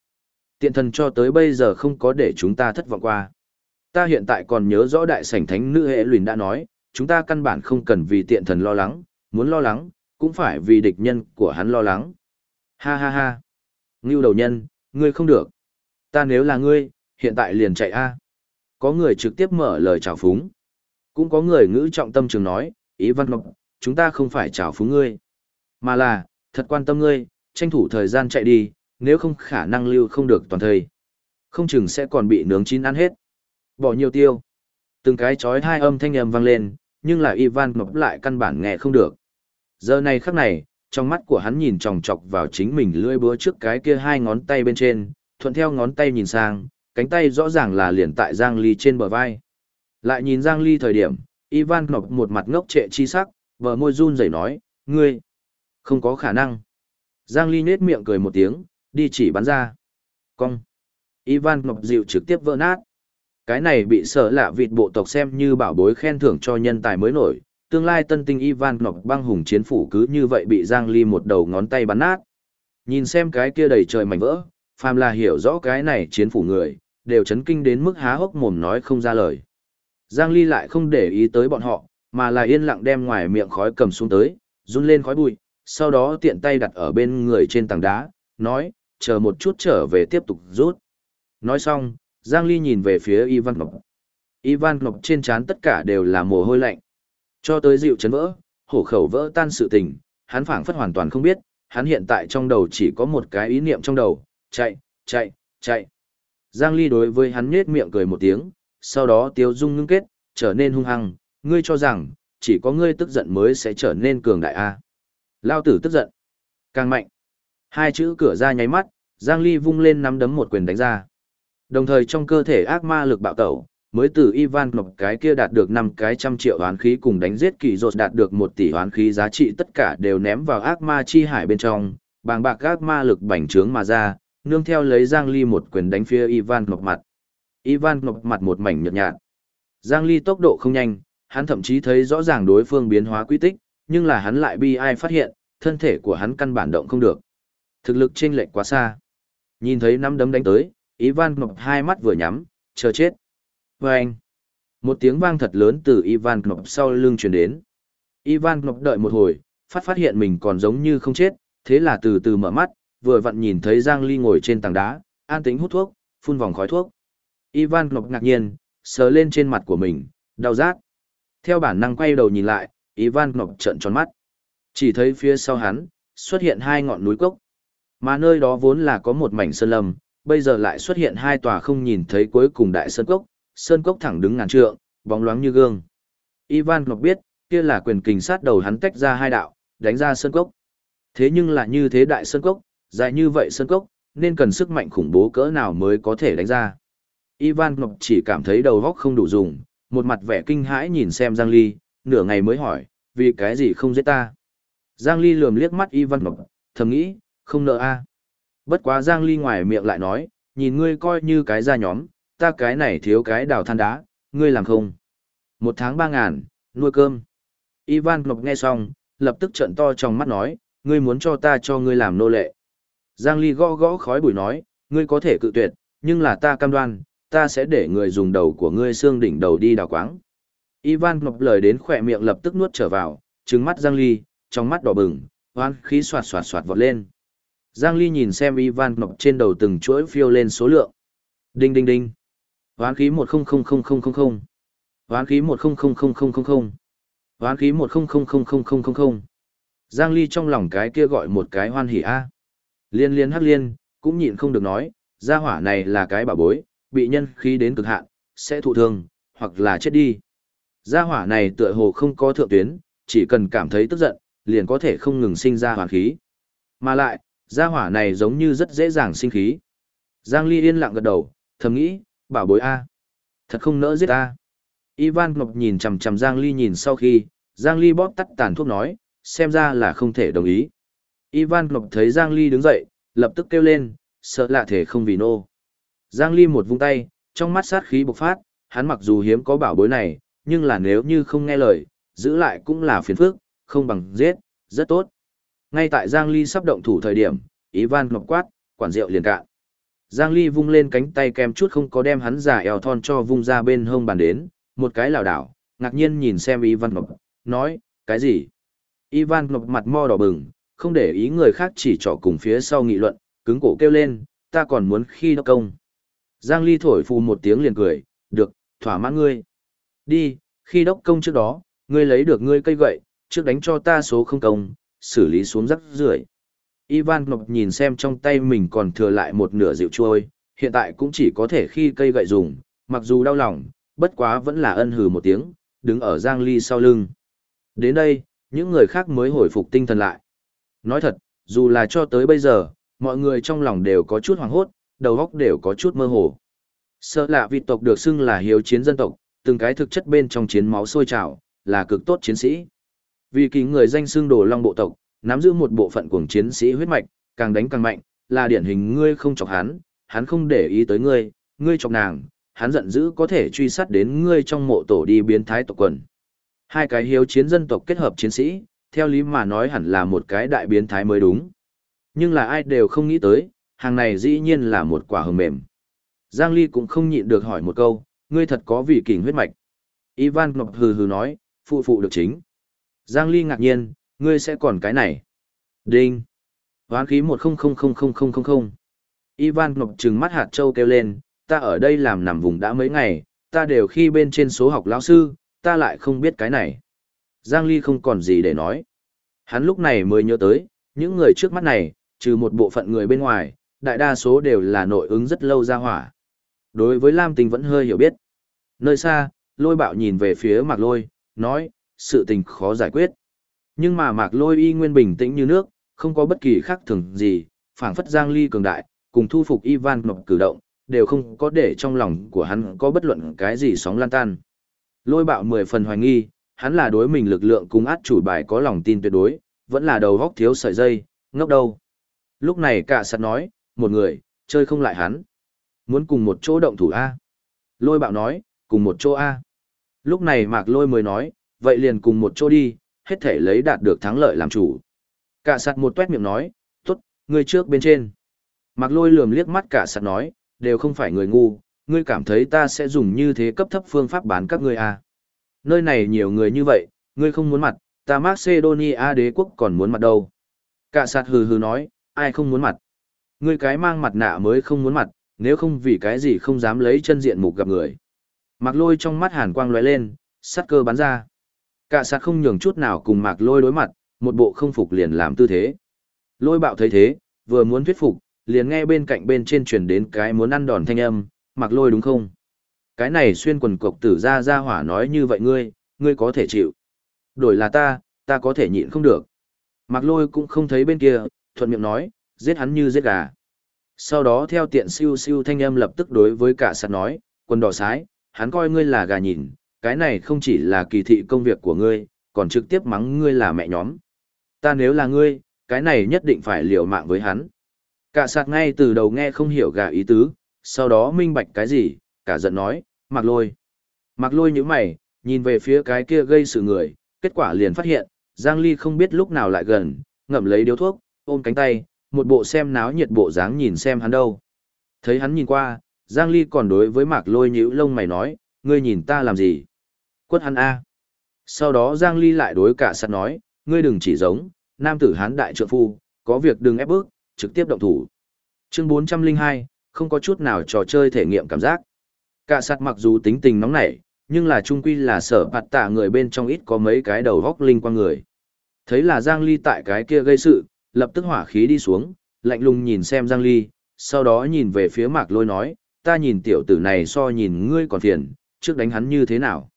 S1: Tiện thần cho tới bây giờ không có để chúng ta thất vọng qua. Ta hiện tại còn nhớ rõ đại sảnh thánh nữ hệ luyện đã nói, chúng ta căn bản không cần vì tiện thần lo lắng, muốn lo lắng, cũng phải vì địch nhân của hắn lo lắng. Ha ha ha. Ngưu đầu nhân, ngươi không được. Ta nếu là ngươi, hiện tại liền chạy a. Có người trực tiếp mở lời chào phúng. Cũng có người ngữ trọng tâm trường nói, ý văn mộc, chúng ta không phải chào phúng ngươi. Mà là, thật quan tâm ngươi, tranh thủ thời gian chạy đi, nếu không khả năng lưu không được toàn thời. Không chừng sẽ còn bị nướng chín ăn hết. Bỏ nhiều tiêu. Từng cái chói hai âm thanh âm vang lên, nhưng là Ivan ngọc lại căn bản nghe không được. Giờ này khắc này, trong mắt của hắn nhìn chòng chọc vào chính mình lưỡi búa trước cái kia hai ngón tay bên trên, thuận theo ngón tay nhìn sang, cánh tay rõ ràng là liền tại Giang Ly trên bờ vai. Lại nhìn Giang Ly thời điểm, Ivan Knop một mặt ngốc trệ chi sắc, bờ môi run rẩy nói, ngươi, không có khả năng. Giang Ly nết miệng cười một tiếng, đi chỉ bắn ra. Cong. Ivan Ngọc dịu trực tiếp vỡ nát. Cái này bị sợ lạ vịt bộ tộc xem như bảo bối khen thưởng cho nhân tài mới nổi. Tương lai tân tinh Ivan Ngọc băng hùng chiến phủ cứ như vậy bị Giang Ly một đầu ngón tay bắn nát. Nhìn xem cái kia đầy trời mảnh vỡ, phàm là hiểu rõ cái này chiến phủ người, đều chấn kinh đến mức há hốc mồm nói không ra lời. Giang Ly lại không để ý tới bọn họ, mà là yên lặng đem ngoài miệng khói cầm xuống tới, run lên khói bụi, sau đó tiện tay đặt ở bên người trên tảng đá, nói, chờ một chút trở về tiếp tục rút. Nói xong, Giang Ly nhìn về phía Ivan Ngọc. Ivan Ngọc trên trán tất cả đều là mồ hôi lạnh. Cho tới dịu chấn vỡ, hổ khẩu vỡ tan sự tình, hắn phảng phất hoàn toàn không biết, hắn hiện tại trong đầu chỉ có một cái ý niệm trong đầu, chạy, chạy, chạy. Giang Ly đối với hắn nhếch miệng cười một tiếng, sau đó tiêu dung ngưng kết, trở nên hung hăng, ngươi cho rằng, chỉ có ngươi tức giận mới sẽ trở nên cường đại a. Lao tử tức giận. Càng mạnh. Hai chữ cửa ra nháy mắt, Giang Ly vung lên nắm đấm một quyền đánh ra. Đồng thời trong cơ thể ác ma lực bạo tẩu, mới từ Ivan Ngọc cái kia đạt được 5 cái trăm triệu hoán khí cùng đánh giết kỳ rột đạt được 1 tỷ hoán khí giá trị tất cả đều ném vào ác ma chi hải bên trong, bàng bạc ác ma lực bành trướng mà ra, nương theo lấy Giang Ly một quyền đánh phía Ivan Ngọc mặt. Ivan Ngọc mặt một mảnh nhợt nhạt. Giang Ly tốc độ không nhanh, hắn thậm chí thấy rõ ràng đối phương biến hóa quy tích, nhưng là hắn lại bi ai phát hiện, thân thể của hắn căn bản động không được. Thực lực chênh lệch quá xa. Nhìn thấy năm đấm đánh tới, Ivan ngọc hai mắt vừa nhắm, chờ chết. Và anh. Một tiếng vang thật lớn từ Ivan Knop sau lưng truyền đến. Ivan Knop đợi một hồi, phát phát hiện mình còn giống như không chết, thế là từ từ mở mắt, vừa vặn nhìn thấy Giang Ly ngồi trên tảng đá, an tĩnh hút thuốc, phun vòng khói thuốc. Ivan Knop ngạc nhiên, sờ lên trên mặt của mình, đau rát. Theo bản năng quay đầu nhìn lại, Ivan Knop trợn tròn mắt. Chỉ thấy phía sau hắn, xuất hiện hai ngọn núi cốc. Mà nơi đó vốn là có một mảnh sơn lâm, bây giờ lại xuất hiện hai tòa không nhìn thấy cuối cùng đại sơn cốc, sơn cốc thẳng đứng ngàn trượng, bóng loáng như gương. Ivan Ngọc biết, kia là quyền kình sát đầu hắn tách ra hai đạo, đánh ra sơn cốc. Thế nhưng là như thế đại sơn cốc, dài như vậy sơn cốc, nên cần sức mạnh khủng bố cỡ nào mới có thể đánh ra. Ivan Ngọc chỉ cảm thấy đầu óc không đủ dùng, một mặt vẻ kinh hãi nhìn xem Giang Ly, nửa ngày mới hỏi, vì cái gì không giết ta. Giang Ly lườm liếc mắt Ivan Ngọc, thầm nghĩ, không nợ a. Bất quá Giang Ly ngoài miệng lại nói, nhìn ngươi coi như cái da nhóm, ta cái này thiếu cái đào than đá, ngươi làm không. Một tháng ba ngàn, nuôi cơm. Ivan Ngọc nghe xong, lập tức trận to trong mắt nói, ngươi muốn cho ta cho ngươi làm nô lệ. Giang Ly gõ gõ khói bụi nói, ngươi có thể cự tuyệt, nhưng là ta cam đoan, ta sẽ để người dùng đầu của ngươi xương đỉnh đầu đi đào quáng. Ivan Ngọc lời đến khỏe miệng lập tức nuốt trở vào, trừng mắt Giang Ly, trong mắt đỏ bừng, hoan khí xoạt xoạt xoạt vọt lên. Giang Ly nhìn xem Ivan Ngọc trên đầu từng chuỗi phiêu lên số lượng. Đinh đinh đinh. Hoán khí 10000000. Hoán khí 10000000. Hoán khí 10000000. Giang Ly trong lòng cái kia gọi một cái hoan hỉ a. Liên liên hắc liên, cũng nhịn không được nói, gia hỏa này là cái bà bối, bị nhân khí đến cực hạn, sẽ thụ thương, hoặc là chết đi. Gia hỏa này tựa hồ không có thượng tuyến, chỉ cần cảm thấy tức giận, liền có thể không ngừng sinh ra hoàn khí. Mà lại, gia hỏa này giống như rất dễ dàng sinh khí. Giang Ly yên lặng gật đầu, thầm nghĩ, bảo bối A. Thật không nỡ giết A. Ivan Ngọc nhìn chằm chằm Giang Ly nhìn sau khi, Giang Ly bóp tắt tàn thuốc nói, xem ra là không thể đồng ý. Ivan Ngọc thấy Giang Ly đứng dậy, lập tức kêu lên, sợ lạ thể không vì nô. Giang Ly một vung tay, trong mắt sát khí bộc phát, hắn mặc dù hiếm có bảo bối này, nhưng là nếu như không nghe lời, giữ lại cũng là phiền phức, không bằng giết, rất tốt. Ngay tại Giang Ly sắp động thủ thời điểm, Ivan ngọc quát, quản rượu liền cạn. Giang Ly vung lên cánh tay kem chút không có đem hắn giả eo thon cho vung ra bên hông bàn đến, một cái lảo đảo, ngạc nhiên nhìn xem Ivan Ngọc, nói, cái gì? Ivan Ngọc mặt mo đỏ bừng, không để ý người khác chỉ trỏ cùng phía sau nghị luận, cứng cổ kêu lên, ta còn muốn khi đốc công. Giang Ly thổi phù một tiếng liền cười, được, thỏa mãn ngươi. Đi, khi đốc công trước đó, ngươi lấy được ngươi cây gậy, trước đánh cho ta số không công, xử lý xuống rắc rưởi. Ivan Ngọc nhìn xem trong tay mình còn thừa lại một nửa rượu trôi, hiện tại cũng chỉ có thể khi cây gậy dùng, mặc dù đau lòng, bất quá vẫn là ân hừ một tiếng, đứng ở Giang Ly sau lưng. Đến đây, những người khác mới hồi phục tinh thần lại. Nói thật, dù là cho tới bây giờ, mọi người trong lòng đều có chút hoảng hốt, đầu óc đều có chút mơ hồ. Sợ lạ vị tộc được xưng là hiếu chiến dân tộc, từng cái thực chất bên trong chiến máu sôi trào, là cực tốt chiến sĩ. Vì kỳ người danh xưng đồ long bộ tộc, nắm giữ một bộ phận cuồng chiến sĩ huyết mạch, càng đánh càng mạnh, là điển hình ngươi không chọc hắn, hắn không để ý tới ngươi, ngươi chọc nàng, hắn giận dữ có thể truy sát đến ngươi trong mộ tổ đi biến thái tộc quần. Hai cái hiếu chiến dân tộc kết hợp chiến sĩ, theo lý mà nói hẳn là một cái đại biến thái mới đúng. Nhưng là ai đều không nghĩ tới, hàng này dĩ nhiên là một quả hầm mềm. Giang Ly cũng không nhịn được hỏi một câu, ngươi thật có vị kình huyết mạch. Ivan Ngọc hừ hừ nói, phụ phụ được chính. Giang Ly ngạc nhiên, ngươi sẽ còn cái này. Đinh. Hoán khí 10000000. Ivan Ngọc trừng mắt hạt châu kêu lên, ta ở đây làm nằm vùng đã mấy ngày, ta đều khi bên trên số học lão sư, ta lại không biết cái này. Giang Ly không còn gì để nói. Hắn lúc này mới nhớ tới, những người trước mắt này, trừ một bộ phận người bên ngoài, đại đa số đều là nội ứng rất lâu ra hỏa. Đối với Lam Tình vẫn hơi hiểu biết. Nơi xa, lôi bạo nhìn về phía mặt lôi, nói, sự tình khó giải quyết. Nhưng mà mạc lôi y nguyên bình tĩnh như nước, không có bất kỳ khác thường gì, phảng phất Giang Ly cường đại, cùng thu phục Ivan Ngọc cử động, đều không có để trong lòng của hắn có bất luận cái gì sóng lan tan. Lôi bạo mười phần hoài nghi, hắn là đối mình lực lượng cùng át chủ bài có lòng tin tuyệt đối, vẫn là đầu góc thiếu sợi dây, ngốc đâu. Lúc này cả sắt nói, một người, chơi không lại hắn. Muốn cùng một chỗ động thủ A. Lôi bạo nói, cùng một chỗ A. Lúc này mạc lôi mới nói, vậy liền cùng một chỗ đi, hết thể lấy đạt được thắng lợi làm chủ. Cả sạt một tuét miệng nói, tốt, Ngươi trước bên trên. Mạc lôi lườm liếc mắt cả sạt nói, đều không phải người ngu, ngươi cảm thấy ta sẽ dùng như thế cấp thấp phương pháp bán các ngươi à. Nơi này nhiều người như vậy, ngươi không muốn mặt, ta Macedonia đế quốc còn muốn mặt đâu. Cả sạt hừ hừ nói, ai không muốn mặt. Ngươi cái mang mặt nạ mới không muốn mặt, nếu không vì cái gì không dám lấy chân diện mục gặp người. Mạc lôi trong mắt hàn quang lóe lên, sắt cơ bắn ra. Cả sát không nhường chút nào cùng mạc lôi đối mặt, một bộ không phục liền làm tư thế. Lôi bạo thấy thế, vừa muốn thuyết phục, liền nghe bên cạnh bên trên truyền đến cái muốn ăn đòn thanh âm, mặc lôi đúng không? Cái này xuyên quần cộc tử ra ra hỏa nói như vậy ngươi, ngươi có thể chịu. Đổi là ta, ta có thể nhịn không được. Mặc lôi cũng không thấy bên kia, thuận miệng nói, giết hắn như giết gà. Sau đó theo tiện siêu siêu thanh âm lập tức đối với cả sạt nói, quần đỏ sái, hắn coi ngươi là gà nhìn, cái này không chỉ là kỳ thị công việc của ngươi, còn trực tiếp mắng ngươi là mẹ nhóm. Ta nếu là ngươi, cái này nhất định phải liều mạng với hắn. Cả sạt ngay từ đầu nghe không hiểu gà ý tứ, sau đó minh bạch cái gì, cả giận nói, mặc lôi. Mặc lôi như mày, nhìn về phía cái kia gây sự người, kết quả liền phát hiện, Giang Ly không biết lúc nào lại gần, ngậm lấy điếu thuốc, ôm cánh tay, một bộ xem náo nhiệt bộ dáng nhìn xem hắn đâu. Thấy hắn nhìn qua, Giang Ly còn đối với mạc lôi nhíu lông mày nói, ngươi nhìn ta làm gì? Quất hắn A. Sau đó Giang Ly lại đối cả sắt nói, ngươi đừng chỉ giống, nam tử hán đại trượng phu, có việc đừng ép bước, trực tiếp động thủ. Chương 402, không có chút nào trò chơi thể nghiệm cảm giác. Cả sắt mặc dù tính tình nóng nảy, nhưng là trung quy là sở bạt tạ người bên trong ít có mấy cái đầu góc linh qua người. Thấy là Giang Ly tại cái kia gây sự, lập tức hỏa khí đi xuống, lạnh lùng nhìn xem Giang Ly, sau đó nhìn về phía mạc lôi nói, ta nhìn tiểu tử này so nhìn ngươi còn phiền, trước đánh hắn như thế nào.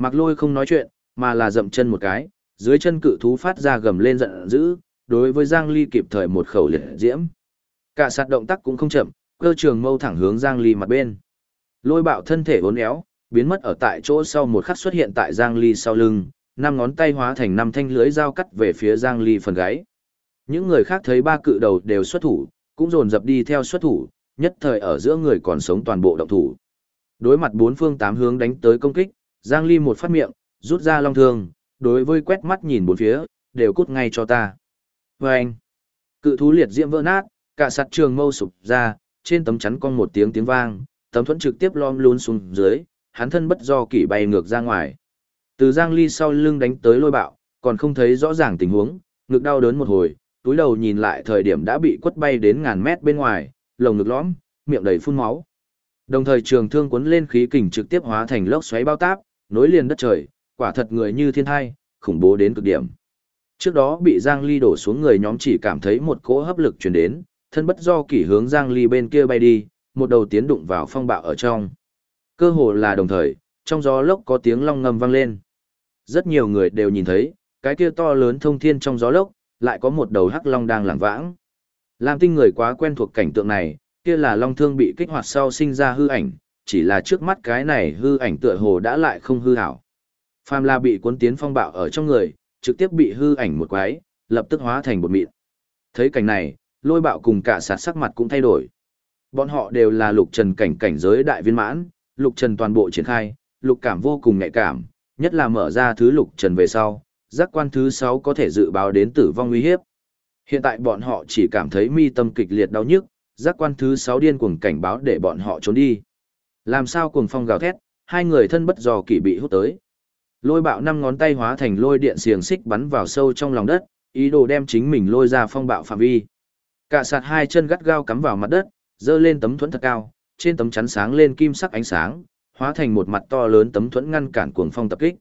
S1: Mạc lôi không nói chuyện, mà là dậm chân một cái, dưới chân cự thú phát ra gầm lên giận dữ, đối với Giang Ly kịp thời một khẩu liệt diễm. Cả sạt động tác cũng không chậm, cơ trường mâu thẳng hướng Giang Ly mặt bên. Lôi bạo thân thể uốn éo, biến mất ở tại chỗ sau một khắc xuất hiện tại Giang Ly sau lưng, năm ngón tay hóa thành năm thanh lưới dao cắt về phía Giang Ly phần gáy. Những người khác thấy ba cự đầu đều xuất thủ, cũng dồn dập đi theo xuất thủ, nhất thời ở giữa người còn sống toàn bộ động thủ. Đối mặt bốn phương tám hướng đánh tới công kích, Giang Ly một phát miệng, rút ra long thương, đối với quét mắt nhìn bốn phía, đều cút ngay cho ta. Và anh, cự thú liệt diễm vỡ nát, cả sạt trường mâu sụp ra, trên tấm chắn con một tiếng tiếng vang, tấm thuẫn trực tiếp lom luôn xuống dưới, hắn thân bất do kỷ bay ngược ra ngoài. Từ Giang Ly sau lưng đánh tới lôi bạo, còn không thấy rõ ràng tình huống, ngực đau đớn một hồi, túi đầu nhìn lại thời điểm đã bị quất bay đến ngàn mét bên ngoài, lồng ngực lõm, miệng đầy phun máu. Đồng thời trường thương cuốn lên khí kình trực tiếp hóa thành lốc xoáy bao táp, nối liền đất trời, quả thật người như thiên thai, khủng bố đến cực điểm. Trước đó bị Giang Ly đổ xuống người nhóm chỉ cảm thấy một cỗ hấp lực truyền đến, thân bất do kỷ hướng Giang Ly bên kia bay đi, một đầu tiến đụng vào phong bạo ở trong. Cơ hồ là đồng thời, trong gió lốc có tiếng long ngầm vang lên. Rất nhiều người đều nhìn thấy, cái kia to lớn thông thiên trong gió lốc, lại có một đầu hắc long đang lảng vãng. Lam tinh người quá quen thuộc cảnh tượng này, kia là long thương bị kích hoạt sau sinh ra hư ảnh, chỉ là trước mắt cái này hư ảnh tựa hồ đã lại không hư hảo. Phàm là bị cuốn tiến phong bạo ở trong người, trực tiếp bị hư ảnh một quái, lập tức hóa thành một mịn. Thấy cảnh này, lôi bạo cùng cả sạt sắc mặt cũng thay đổi. Bọn họ đều là lục trần cảnh cảnh giới đại viên mãn, lục trần toàn bộ triển khai, lục cảm vô cùng nhạy cảm, nhất là mở ra thứ lục trần về sau, giác quan thứ 6 có thể dự báo đến tử vong nguy hiếp. Hiện tại bọn họ chỉ cảm thấy mi tâm kịch liệt đau nhức, giác quan thứ 6 điên cuồng cảnh báo để bọn họ trốn đi. Làm sao cuồng phong gào thét, hai người thân bất dò kỷ bị hút tới. Lôi bạo năm ngón tay hóa thành lôi điện xiềng xích bắn vào sâu trong lòng đất, ý đồ đem chính mình lôi ra phong bạo phạm vi. Cả sạt hai chân gắt gao cắm vào mặt đất, dơ lên tấm thuẫn thật cao, trên tấm chắn sáng lên kim sắc ánh sáng, hóa thành một mặt to lớn tấm thuẫn ngăn cản cuồng phong tập kích.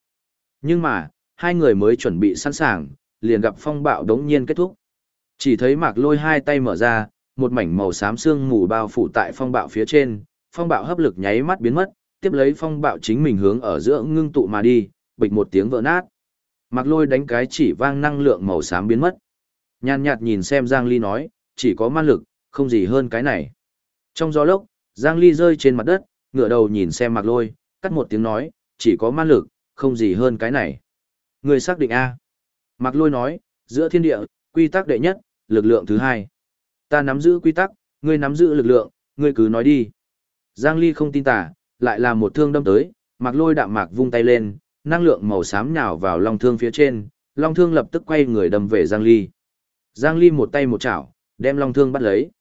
S1: Nhưng mà, hai người mới chuẩn bị sẵn sàng, liền gặp phong bạo đống nhiên kết thúc. Chỉ thấy mạc lôi hai tay mở ra, một mảnh màu xám xương mù bao phủ tại phong bạo phía trên, phong bạo hấp lực nháy mắt biến mất, tiếp lấy phong bạo chính mình hướng ở giữa ngưng tụ mà đi, bịch một tiếng vỡ nát. Mạc lôi đánh cái chỉ vang năng lượng màu xám biến mất. Nhàn nhạt nhìn xem Giang Ly nói, chỉ có man lực, không gì hơn cái này. Trong gió lốc, Giang Ly rơi trên mặt đất, ngửa đầu nhìn xem Mạc lôi, cắt một tiếng nói, chỉ có man lực, không gì hơn cái này. Người xác định A. Mạc lôi nói, giữa thiên địa, quy tắc đệ nhất, lực lượng thứ hai. Ta nắm giữ quy tắc, ngươi nắm giữ lực lượng, ngươi cứ nói đi. Giang Ly không tin tà, lại là một thương đâm tới, Mạc lôi đạm mạc vung tay lên, năng lượng màu xám nhào vào long thương phía trên, long thương lập tức quay người đâm về Giang Ly. Giang Ly một tay một chảo, đem long thương bắt lấy.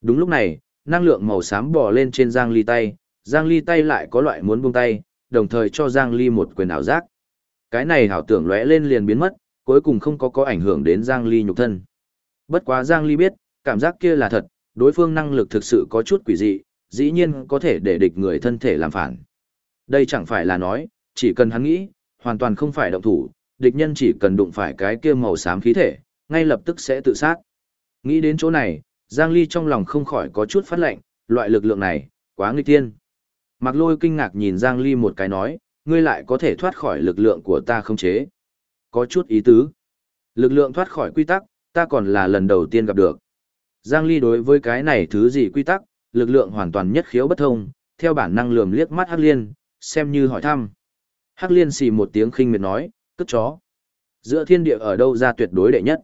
S1: Đúng lúc này, năng lượng màu xám bò lên trên Giang Ly tay, Giang Ly tay lại có loại muốn buông tay, đồng thời cho Giang Ly một quyền ảo giác. Cái này hảo tưởng lóe lên liền biến mất, cuối cùng không có có ảnh hưởng đến Giang Ly nhục thân. Bất quá Giang Ly biết, cảm giác kia là thật, đối phương năng lực thực sự có chút quỷ dị, dĩ nhiên có thể để địch người thân thể làm phản. Đây chẳng phải là nói, chỉ cần hắn nghĩ, hoàn toàn không phải động thủ, địch nhân chỉ cần đụng phải cái kia màu xám khí thể, ngay lập tức sẽ tự sát. Nghĩ đến chỗ này, Giang Ly trong lòng không khỏi có chút phát lệnh, loại lực lượng này, quá nguy tiên. Mạc Lôi kinh ngạc nhìn Giang Ly một cái nói, ngươi lại có thể thoát khỏi lực lượng của ta không chế. Có chút ý tứ. Lực lượng thoát khỏi quy tắc, ta còn là lần đầu tiên gặp được. Giang Ly đối với cái này thứ gì quy tắc, lực lượng hoàn toàn nhất khiếu bất thông, theo bản năng lườm liếc mắt Hắc Liên, xem như hỏi thăm. Hắc liên xì một tiếng khinh miệt nói, cất chó. Giữa thiên địa ở đâu ra tuyệt đối đệ nhất.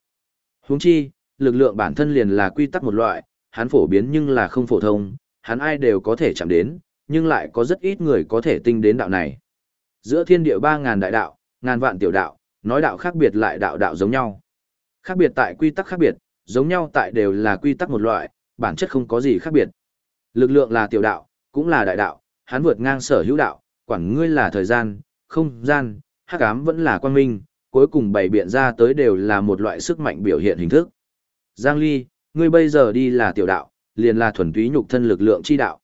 S1: Huống chi, lực lượng bản thân liền là quy tắc một loại, hắn phổ biến nhưng là không phổ thông, hắn ai đều có thể chạm đến, nhưng lại có rất ít người có thể tinh đến đạo này. Giữa thiên địa ba ngàn đại đạo, ngàn vạn tiểu đạo, nói đạo khác biệt lại đạo đạo giống nhau. Khác biệt tại quy tắc khác biệt, giống nhau tại đều là quy tắc một loại, bản chất không có gì khác biệt. Lực lượng là tiểu đạo, cũng là đại đạo, hắn vượt ngang sở hữu đạo, quản ngươi là thời gian, không gian, hắc ám vẫn là quan minh, cuối cùng bày biện ra tới đều là một loại sức mạnh biểu hiện hình thức. Giang Ly, ngươi bây giờ đi là tiểu đạo, liền là thuần túy nhục thân lực lượng chi đạo.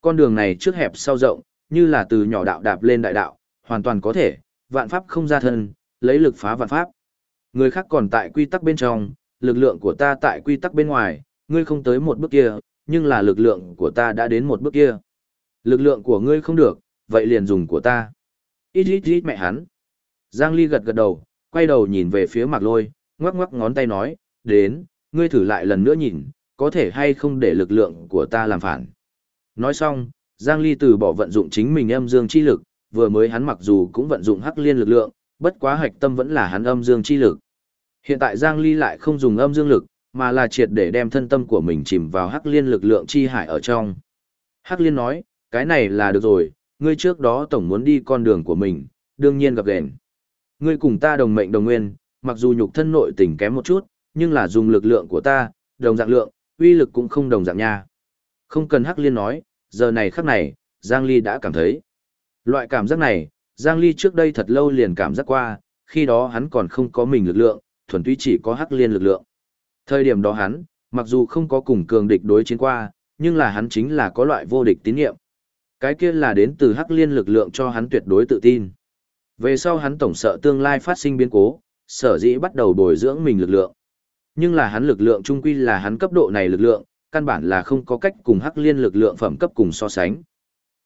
S1: Con đường này trước hẹp sau rộng, như là từ nhỏ đạo đạp lên đại đạo, hoàn toàn có thể, vạn pháp không ra thân, lấy lực phá vạn pháp. Người khác còn tại quy tắc bên trong, lực lượng của ta tại quy tắc bên ngoài, ngươi không tới một bước kia, nhưng là lực lượng của ta đã đến một bước kia. Lực lượng của ngươi không được, vậy liền dùng của ta. Ít ít ít mẹ hắn. Giang Ly gật gật đầu, quay đầu nhìn về phía Mạc Lôi, ngoắc ngoắc ngón tay nói, đến, ngươi thử lại lần nữa nhìn, có thể hay không để lực lượng của ta làm phản. Nói xong, Giang Ly từ bỏ vận dụng chính mình âm dương chi lực, vừa mới hắn mặc dù cũng vận dụng hắc liên lực lượng, bất quá hạch tâm vẫn là hắn âm dương chi lực. Hiện tại Giang Ly lại không dùng âm dương lực, mà là triệt để đem thân tâm của mình chìm vào hắc liên lực lượng chi hải ở trong. Hắc liên nói, cái này là được rồi, ngươi trước đó tổng muốn đi con đường của mình, đương nhiên gặp gền. Ngươi cùng ta đồng mệnh đồng nguyên, mặc dù nhục thân nội tình kém một chút, nhưng là dùng lực lượng của ta, đồng dạng lượng, uy lực cũng không đồng dạng nha. Không cần Hắc Liên nói, giờ này khắc này, Giang Ly đã cảm thấy. Loại cảm giác này, Giang Ly trước đây thật lâu liền cảm giác qua, khi đó hắn còn không có mình lực lượng, thuần túy chỉ có Hắc Liên lực lượng. Thời điểm đó hắn, mặc dù không có cùng cường địch đối chiến qua, nhưng là hắn chính là có loại vô địch tín nhiệm. Cái kia là đến từ Hắc Liên lực lượng cho hắn tuyệt đối tự tin. Về sau hắn tổng sợ tương lai phát sinh biến cố, sở dĩ bắt đầu bồi dưỡng mình lực lượng. Nhưng là hắn lực lượng trung quy là hắn cấp độ này lực lượng, căn bản là không có cách cùng Hắc Liên lực lượng phẩm cấp cùng so sánh.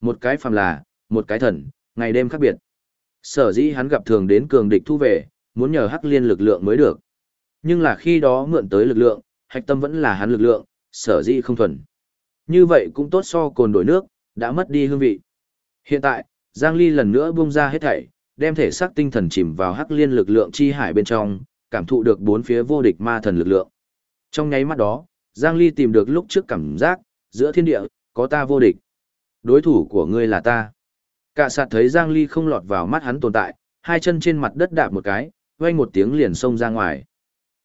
S1: Một cái phàm là, một cái thần, ngày đêm khác biệt. Sở dĩ hắn gặp thường đến cường địch thu về, muốn nhờ Hắc Liên lực lượng mới được. Nhưng là khi đó mượn tới lực lượng, hạch tâm vẫn là hắn lực lượng, sở dĩ không thuần. Như vậy cũng tốt so cồn đổi nước, đã mất đi hương vị. Hiện tại, Giang Ly lần nữa buông ra hết thảy, đem thể xác tinh thần chìm vào hắc liên lực lượng chi hải bên trong, cảm thụ được bốn phía vô địch ma thần lực lượng. Trong nháy mắt đó, Giang Ly tìm được lúc trước cảm giác, giữa thiên địa, có ta vô địch. Đối thủ của ngươi là ta. Cả sạt thấy Giang Ly không lọt vào mắt hắn tồn tại, hai chân trên mặt đất đạp một cái, vang một tiếng liền xông ra ngoài.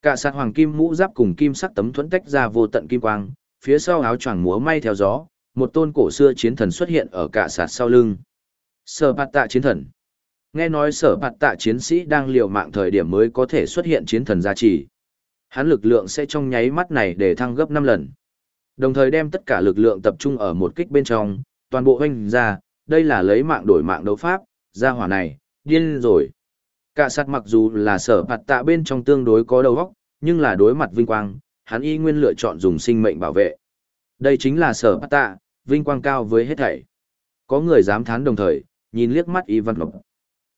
S1: Cả sạt hoàng kim mũ giáp cùng kim sắc tấm thuẫn tách ra vô tận kim quang, phía sau áo choàng múa may theo gió, một tôn cổ xưa chiến thần xuất hiện ở cả sạt sau lưng. Sở bạt tạ chiến thần. Nghe nói sở bạt tạ chiến sĩ đang liều mạng thời điểm mới có thể xuất hiện chiến thần gia trì. Hắn lực lượng sẽ trong nháy mắt này để thăng gấp 5 lần. Đồng thời đem tất cả lực lượng tập trung ở một kích bên trong, toàn bộ hoanh ra, đây là lấy mạng đổi mạng đấu pháp, Ra hỏa này, điên rồi. Cả sạt mặc dù là sở bạt tạ bên trong tương đối có đầu óc, nhưng là đối mặt vinh quang, hắn y nguyên lựa chọn dùng sinh mệnh bảo vệ. Đây chính là sở bạt tạ, vinh quang cao với hết thảy. Có người dám thán đồng thời, nhìn liếc mắt Ivan Ngọc.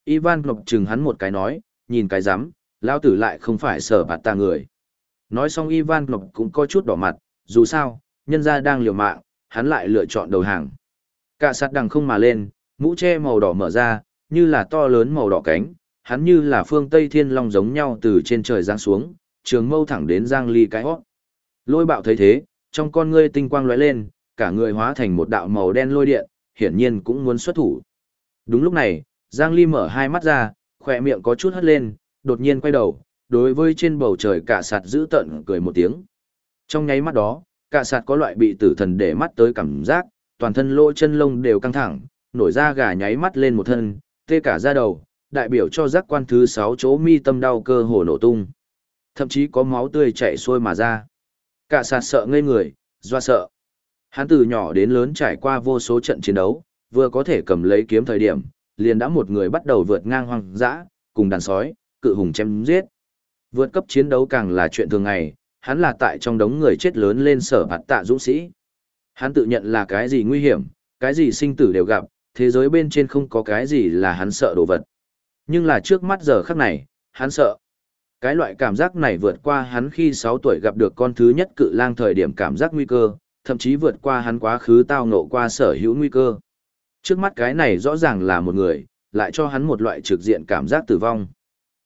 S1: Ivan Ngọc chừng hắn một cái nói, nhìn cái dám, lao tử lại không phải sở bạt tạ người. Nói xong Ivan Ngọc cũng có chút đỏ mặt, dù sao, nhân gia đang liều mạng, hắn lại lựa chọn đầu hàng. Cả sạt đằng không mà lên, mũ che màu đỏ mở ra, như là to lớn màu đỏ cánh, hắn như là phương Tây Thiên Long giống nhau từ trên trời giáng xuống, trường mâu thẳng đến Giang Ly cái hót. Lôi bạo thấy thế, trong con ngươi tinh quang lóe lên, cả người hóa thành một đạo màu đen lôi điện, hiển nhiên cũng muốn xuất thủ. Đúng lúc này, Giang Ly mở hai mắt ra, khỏe miệng có chút hất lên, đột nhiên quay đầu, đối với trên bầu trời cả sạt giữ tận cười một tiếng. Trong nháy mắt đó, cả sạt có loại bị tử thần để mắt tới cảm giác, toàn thân lỗ chân lông đều căng thẳng, nổi da gà nháy mắt lên một thân, tê cả da đầu, đại biểu cho giác quan thứ 6 chỗ mi tâm đau cơ hồ nổ tung. Thậm chí có máu tươi chảy xuôi mà ra. Cả sạt sợ ngây người, doa sợ. Hắn từ nhỏ đến lớn trải qua vô số trận chiến đấu, vừa có thể cầm lấy kiếm thời điểm, liền đã một người bắt đầu vượt ngang hoang dã, cùng đàn sói, cự hùng chém giết. Vượt cấp chiến đấu càng là chuyện thường ngày, hắn là tại trong đống người chết lớn lên sở hạt tạ dũng sĩ. Hắn tự nhận là cái gì nguy hiểm, cái gì sinh tử đều gặp, thế giới bên trên không có cái gì là hắn sợ đồ vật. Nhưng là trước mắt giờ khắc này, hắn sợ. Cái loại cảm giác này vượt qua hắn khi 6 tuổi gặp được con thứ nhất cự lang thời điểm cảm giác nguy cơ, thậm chí vượt qua hắn quá khứ tao ngộ qua sở hữu nguy cơ. Trước mắt cái này rõ ràng là một người, lại cho hắn một loại trực diện cảm giác tử vong.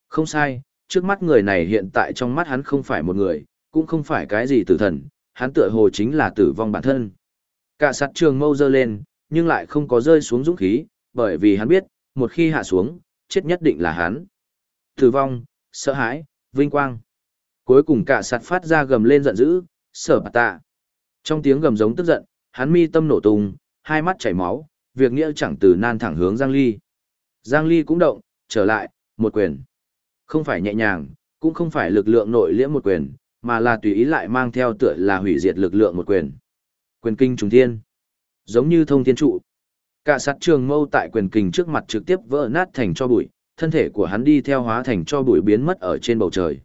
S1: Không sai, trước mắt người này hiện tại trong mắt hắn không phải một người, cũng không phải cái gì tử thần, hắn tựa hồ chính là tử vong bản thân. Cả sắt trường mâu dơ lên, nhưng lại không có rơi xuống dũng khí, bởi vì hắn biết, một khi hạ xuống, chết nhất định là hắn. Tử vong, sợ hãi, vinh quang. Cuối cùng cả sạt phát ra gầm lên giận dữ, sở bạt tạ. Trong tiếng gầm giống tức giận, hắn mi tâm nổ tung, hai mắt chảy máu, việc nghĩa chẳng từ nan thẳng hướng Giang Ly. Giang Ly cũng động, trở lại, một quyền. Không phải nhẹ nhàng, cũng không phải lực lượng nội liễm một quyền, mà là tùy ý lại mang theo tựa là hủy diệt lực lượng một quyền. Quyền kinh trùng thiên. Giống như thông thiên trụ. Cả sát trường mâu tại quyền kình trước mặt trực tiếp vỡ nát thành cho bụi, thân thể của hắn đi theo hóa thành cho bụi biến mất ở trên bầu trời.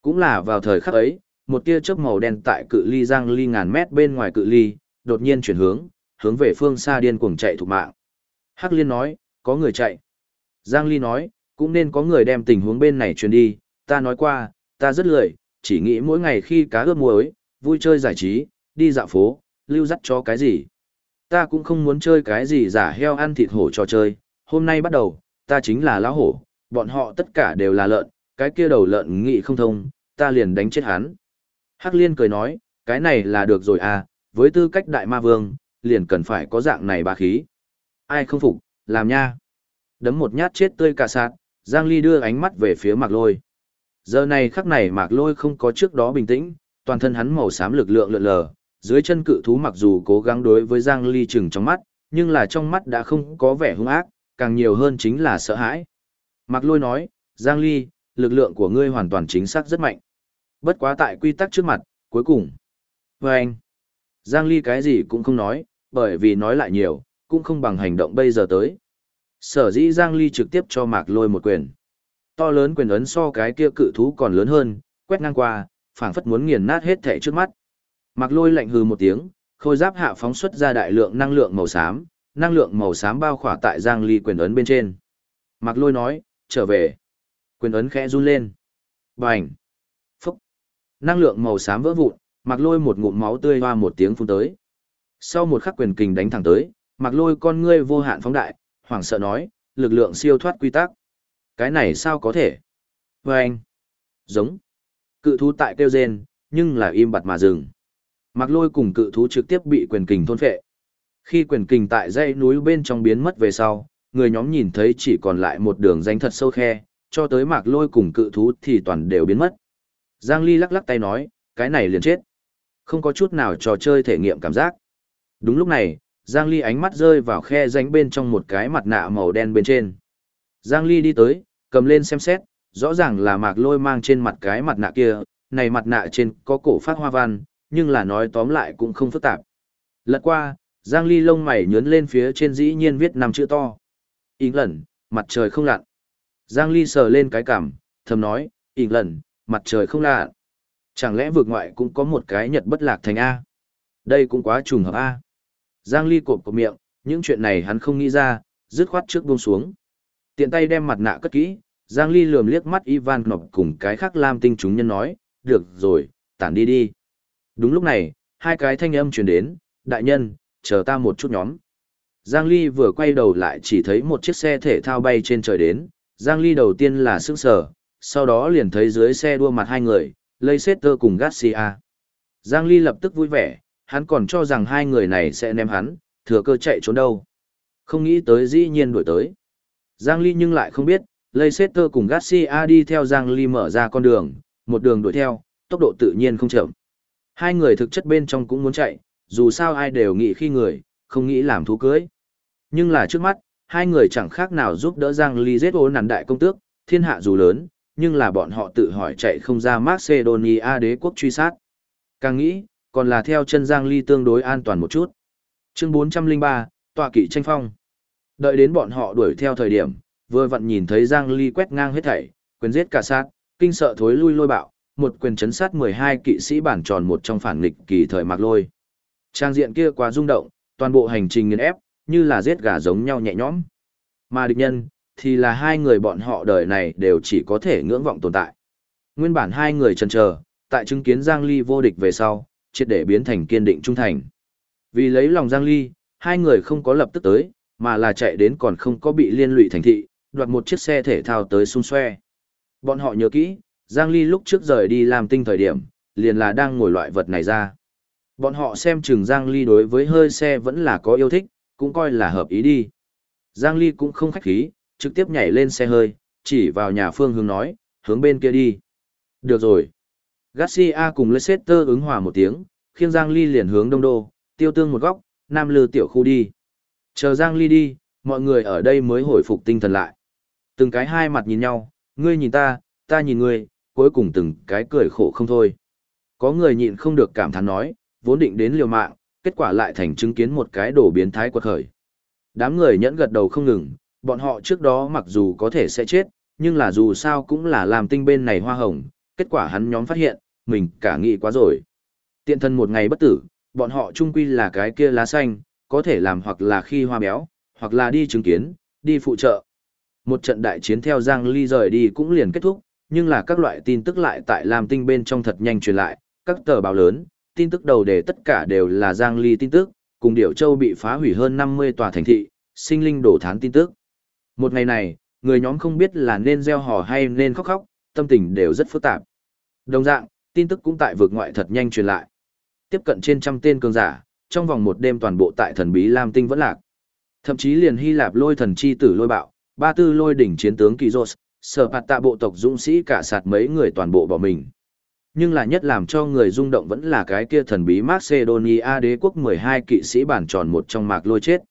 S1: Cũng là vào thời khắc ấy, một tia chớp màu đen tại cự ly giang ly ngàn mét bên ngoài cự ly, đột nhiên chuyển hướng, hướng về phương xa điên cuồng chạy thục mạng. Hắc Liên nói, có người chạy. Giang Ly nói, cũng nên có người đem tình huống bên này truyền đi, ta nói qua, ta rất lười, chỉ nghĩ mỗi ngày khi cá ướp muối, vui chơi giải trí, đi dạo phố, lưu dắt cho cái gì. Ta cũng không muốn chơi cái gì giả heo ăn thịt hổ cho chơi, hôm nay bắt đầu, ta chính là lão hổ, bọn họ tất cả đều là lợn, cái kia đầu lợn nghị không thông, ta liền đánh chết hắn. Hắc Liên cười nói, cái này là được rồi à, với tư cách đại ma vương, liền cần phải có dạng này bá khí. Ai không phục, làm nha. Đấm một nhát chết tươi cả sạt, Giang Ly đưa ánh mắt về phía Mạc Lôi. Giờ này khắc này Mạc Lôi không có trước đó bình tĩnh, toàn thân hắn màu xám lực lượng lượn lờ, dưới chân cự thú mặc dù cố gắng đối với Giang Ly chừng trong mắt, nhưng là trong mắt đã không có vẻ hung ác, càng nhiều hơn chính là sợ hãi. Mạc Lôi nói, Giang Ly, lực lượng của ngươi hoàn toàn chính xác rất mạnh. Bất quá tại quy tắc trước mặt, cuối cùng. Và anh, Giang Ly cái gì cũng không nói, bởi vì nói lại nhiều, cũng không bằng hành động bây giờ tới. Sở dĩ Giang Ly trực tiếp cho Mạc Lôi một quyền. To lớn quyền ấn so cái kia cự thú còn lớn hơn, quét ngang qua, phảng phất muốn nghiền nát hết thảy trước mắt. Mạc Lôi lạnh hừ một tiếng, khôi giáp hạ phóng xuất ra đại lượng năng lượng màu xám, năng lượng màu xám bao khỏa tại Giang Ly quyền ấn bên trên. Mạc Lôi nói, trở về. Quyền ấn khẽ run lên. Bành. Phúc. Năng lượng màu xám vỡ vụn, Mạc Lôi một ngụm máu tươi hoa một tiếng phun tới. Sau một khắc quyền kình đánh thẳng tới, Mặc lôi con ngươi vô hạn phóng đại, hoảng sợ nói, lực lượng siêu thoát quy tắc. Cái này sao có thể? Bành, giống, cự thú tại kêu rên, nhưng là im bặt mà dừng. Mạc lôi cùng cự thú trực tiếp bị quyền kình thôn phệ. Khi quyền kình tại dãy núi bên trong biến mất về sau, người nhóm nhìn thấy chỉ còn lại một đường danh thật sâu khe, cho tới mạc lôi cùng cự thú thì toàn đều biến mất. Giang Ly lắc lắc tay nói, cái này liền chết. Không có chút nào trò chơi thể nghiệm cảm giác. Đúng lúc này, Giang Ly ánh mắt rơi vào khe rãnh bên trong một cái mặt nạ màu đen bên trên. Giang Ly đi tới, cầm lên xem xét, rõ ràng là mạc lôi mang trên mặt cái mặt nạ kia, này mặt nạ trên có cổ phát hoa văn, nhưng là nói tóm lại cũng không phức tạp. Lật qua, Giang Ly lông mày nhướn lên phía trên dĩ nhiên viết năm chữ to. Ính lần, mặt trời không lặn. Giang Ly sờ lên cái cằm, thầm nói, ính lần, mặt trời không lặn. Chẳng lẽ vượt ngoại cũng có một cái nhật bất lạc thành A? Đây cũng quá trùng hợp A. Giang Ly cộp cộp miệng, những chuyện này hắn không nghĩ ra, dứt khoát trước buông xuống. Tiện tay đem mặt nạ cất kỹ, Giang Ly lườm liếc mắt Ivan Ngọc cùng cái khác lam tinh chúng nhân nói, được rồi, tản đi đi. Đúng lúc này, hai cái thanh âm truyền đến, đại nhân, chờ ta một chút nhóm. Giang Ly vừa quay đầu lại chỉ thấy một chiếc xe thể thao bay trên trời đến, Giang Ly đầu tiên là sững sờ, sau đó liền thấy dưới xe đua mặt hai người, Leicester cùng Garcia. Giang Ly lập tức vui vẻ, hắn còn cho rằng hai người này sẽ ném hắn, thừa cơ chạy trốn đâu. Không nghĩ tới dĩ nhiên đuổi tới. Giang Ly nhưng lại không biết, Leicester cùng Garcia đi theo Giang Ly mở ra con đường, một đường đuổi theo, tốc độ tự nhiên không chậm. Hai người thực chất bên trong cũng muốn chạy, dù sao ai đều nghĩ khi người, không nghĩ làm thú cưới. Nhưng là trước mắt, hai người chẳng khác nào giúp đỡ Giang Ly giết ố nàn đại công tước, thiên hạ dù lớn, nhưng là bọn họ tự hỏi chạy không ra Macedonia đế quốc truy sát. Càng nghĩ, còn là theo chân Giang Ly tương đối an toàn một chút. Chương 403, tọa kỵ tranh phong. Đợi đến bọn họ đuổi theo thời điểm, vừa vặn nhìn thấy Giang Ly quét ngang hết thảy, quyền giết cả sát, kinh sợ thối lui lôi bạo, một quyền chấn sát 12 kỵ sĩ bản tròn một trong phản nghịch kỳ thời mạc lôi. Trang diện kia quá rung động, toàn bộ hành trình nghiền ép, như là giết gà giống nhau nhẹ nhõm. Mà địch nhân, thì là hai người bọn họ đời này đều chỉ có thể ngưỡng vọng tồn tại. Nguyên bản hai người chần chờ, tại chứng kiến Giang Ly vô địch về sau, triệt để biến thành kiên định trung thành. Vì lấy lòng Giang Ly, hai người không có lập tức tới, mà là chạy đến còn không có bị liên lụy thành thị, đoạt một chiếc xe thể thao tới xung xoe. Bọn họ nhớ kỹ, Giang Ly lúc trước rời đi làm tinh thời điểm, liền là đang ngồi loại vật này ra. Bọn họ xem chừng Giang Ly đối với hơi xe vẫn là có yêu thích, cũng coi là hợp ý đi. Giang Ly cũng không khách khí, trực tiếp nhảy lên xe hơi, chỉ vào nhà phương hướng nói, hướng bên kia đi. Được rồi. Garcia cùng Leicester ứng hòa một tiếng, khiêng Giang Ly liền hướng đông đô, tiêu tương một góc, nam lư tiểu khu đi. Chờ Giang Ly đi, mọi người ở đây mới hồi phục tinh thần lại. Từng cái hai mặt nhìn nhau, ngươi nhìn ta, ta nhìn ngươi, cuối cùng từng cái cười khổ không thôi. Có người nhịn không được cảm thán nói, vốn định đến liều mạng, kết quả lại thành chứng kiến một cái đổ biến thái quật khởi. Đám người nhẫn gật đầu không ngừng, bọn họ trước đó mặc dù có thể sẽ chết, nhưng là dù sao cũng là làm tinh bên này hoa hồng, kết quả hắn nhóm phát hiện, mình cả nghĩ quá rồi. Tiện thân một ngày bất tử, bọn họ chung quy là cái kia lá xanh, có thể làm hoặc là khi hoa béo, hoặc là đi chứng kiến, đi phụ trợ. Một trận đại chiến theo Giang Ly rời đi cũng liền kết thúc, nhưng là các loại tin tức lại tại Lam Tinh bên trong thật nhanh truyền lại, các tờ báo lớn, tin tức đầu đề tất cả đều là Giang Ly tin tức, cùng Điểu Châu bị phá hủy hơn 50 tòa thành thị, sinh linh đổ thán tin tức. Một ngày này, người nhóm không biết là nên gieo hò hay nên khóc khóc, tâm tình đều rất phức tạp. Đồng dạng, tin tức cũng tại vực ngoại thật nhanh truyền lại. Tiếp cận trên trăm tên cường giả, trong vòng một đêm toàn bộ tại thần bí Lam Tinh vẫn lạc. Thậm chí liền Hy Lạp lôi thần chi tử lôi bạo, ba tư lôi đỉnh chiến tướng Kyros, sở phạt tạ bộ tộc dũng sĩ cả sạt mấy người toàn bộ bỏ mình. Nhưng là nhất làm cho người rung động vẫn là cái kia thần bí Macedonia đế quốc 12 kỵ sĩ bản tròn một trong mạc lôi chết.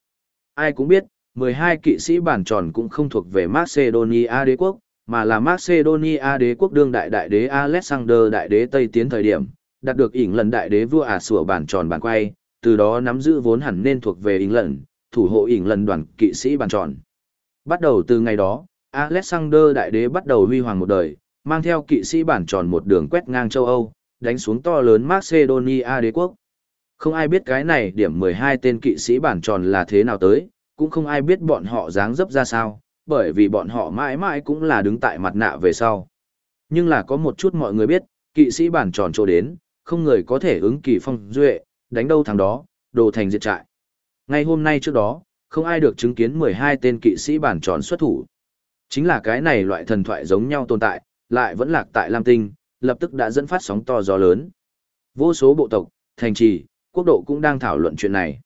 S1: Ai cũng biết, 12 kỵ sĩ bản tròn cũng không thuộc về Macedonia đế quốc, mà là Macedonia đế quốc đương đại đại đế Alexander đại đế Tây tiến thời điểm, đạt được ỉn lần đại đế vua ả sủa bản tròn bản quay, từ đó nắm giữ vốn hẳn nên thuộc về ỉn lần, thủ hộ ỉn lần đoàn kỵ sĩ bản tròn. Bắt đầu từ ngày đó, Alexander đại đế bắt đầu huy hoàng một đời, mang theo kỵ sĩ bản tròn một đường quét ngang châu Âu, đánh xuống to lớn Macedonia đế quốc. Không ai biết cái này điểm 12 tên kỵ sĩ bản tròn là thế nào tới, cũng không ai biết bọn họ dáng dấp ra sao, bởi vì bọn họ mãi mãi cũng là đứng tại mặt nạ về sau. Nhưng là có một chút mọi người biết, kỵ sĩ bản tròn chỗ đến, không người có thể ứng kỳ phong duệ, đánh đâu thằng đó, đồ thành diệt trại. Ngay hôm nay trước đó, không ai được chứng kiến 12 tên kỵ sĩ bản tròn xuất thủ. Chính là cái này loại thần thoại giống nhau tồn tại, lại vẫn lạc tại Lam Tinh, lập tức đã dẫn phát sóng to gió lớn. Vô số bộ tộc, thành trì, quốc độ cũng đang thảo luận chuyện này.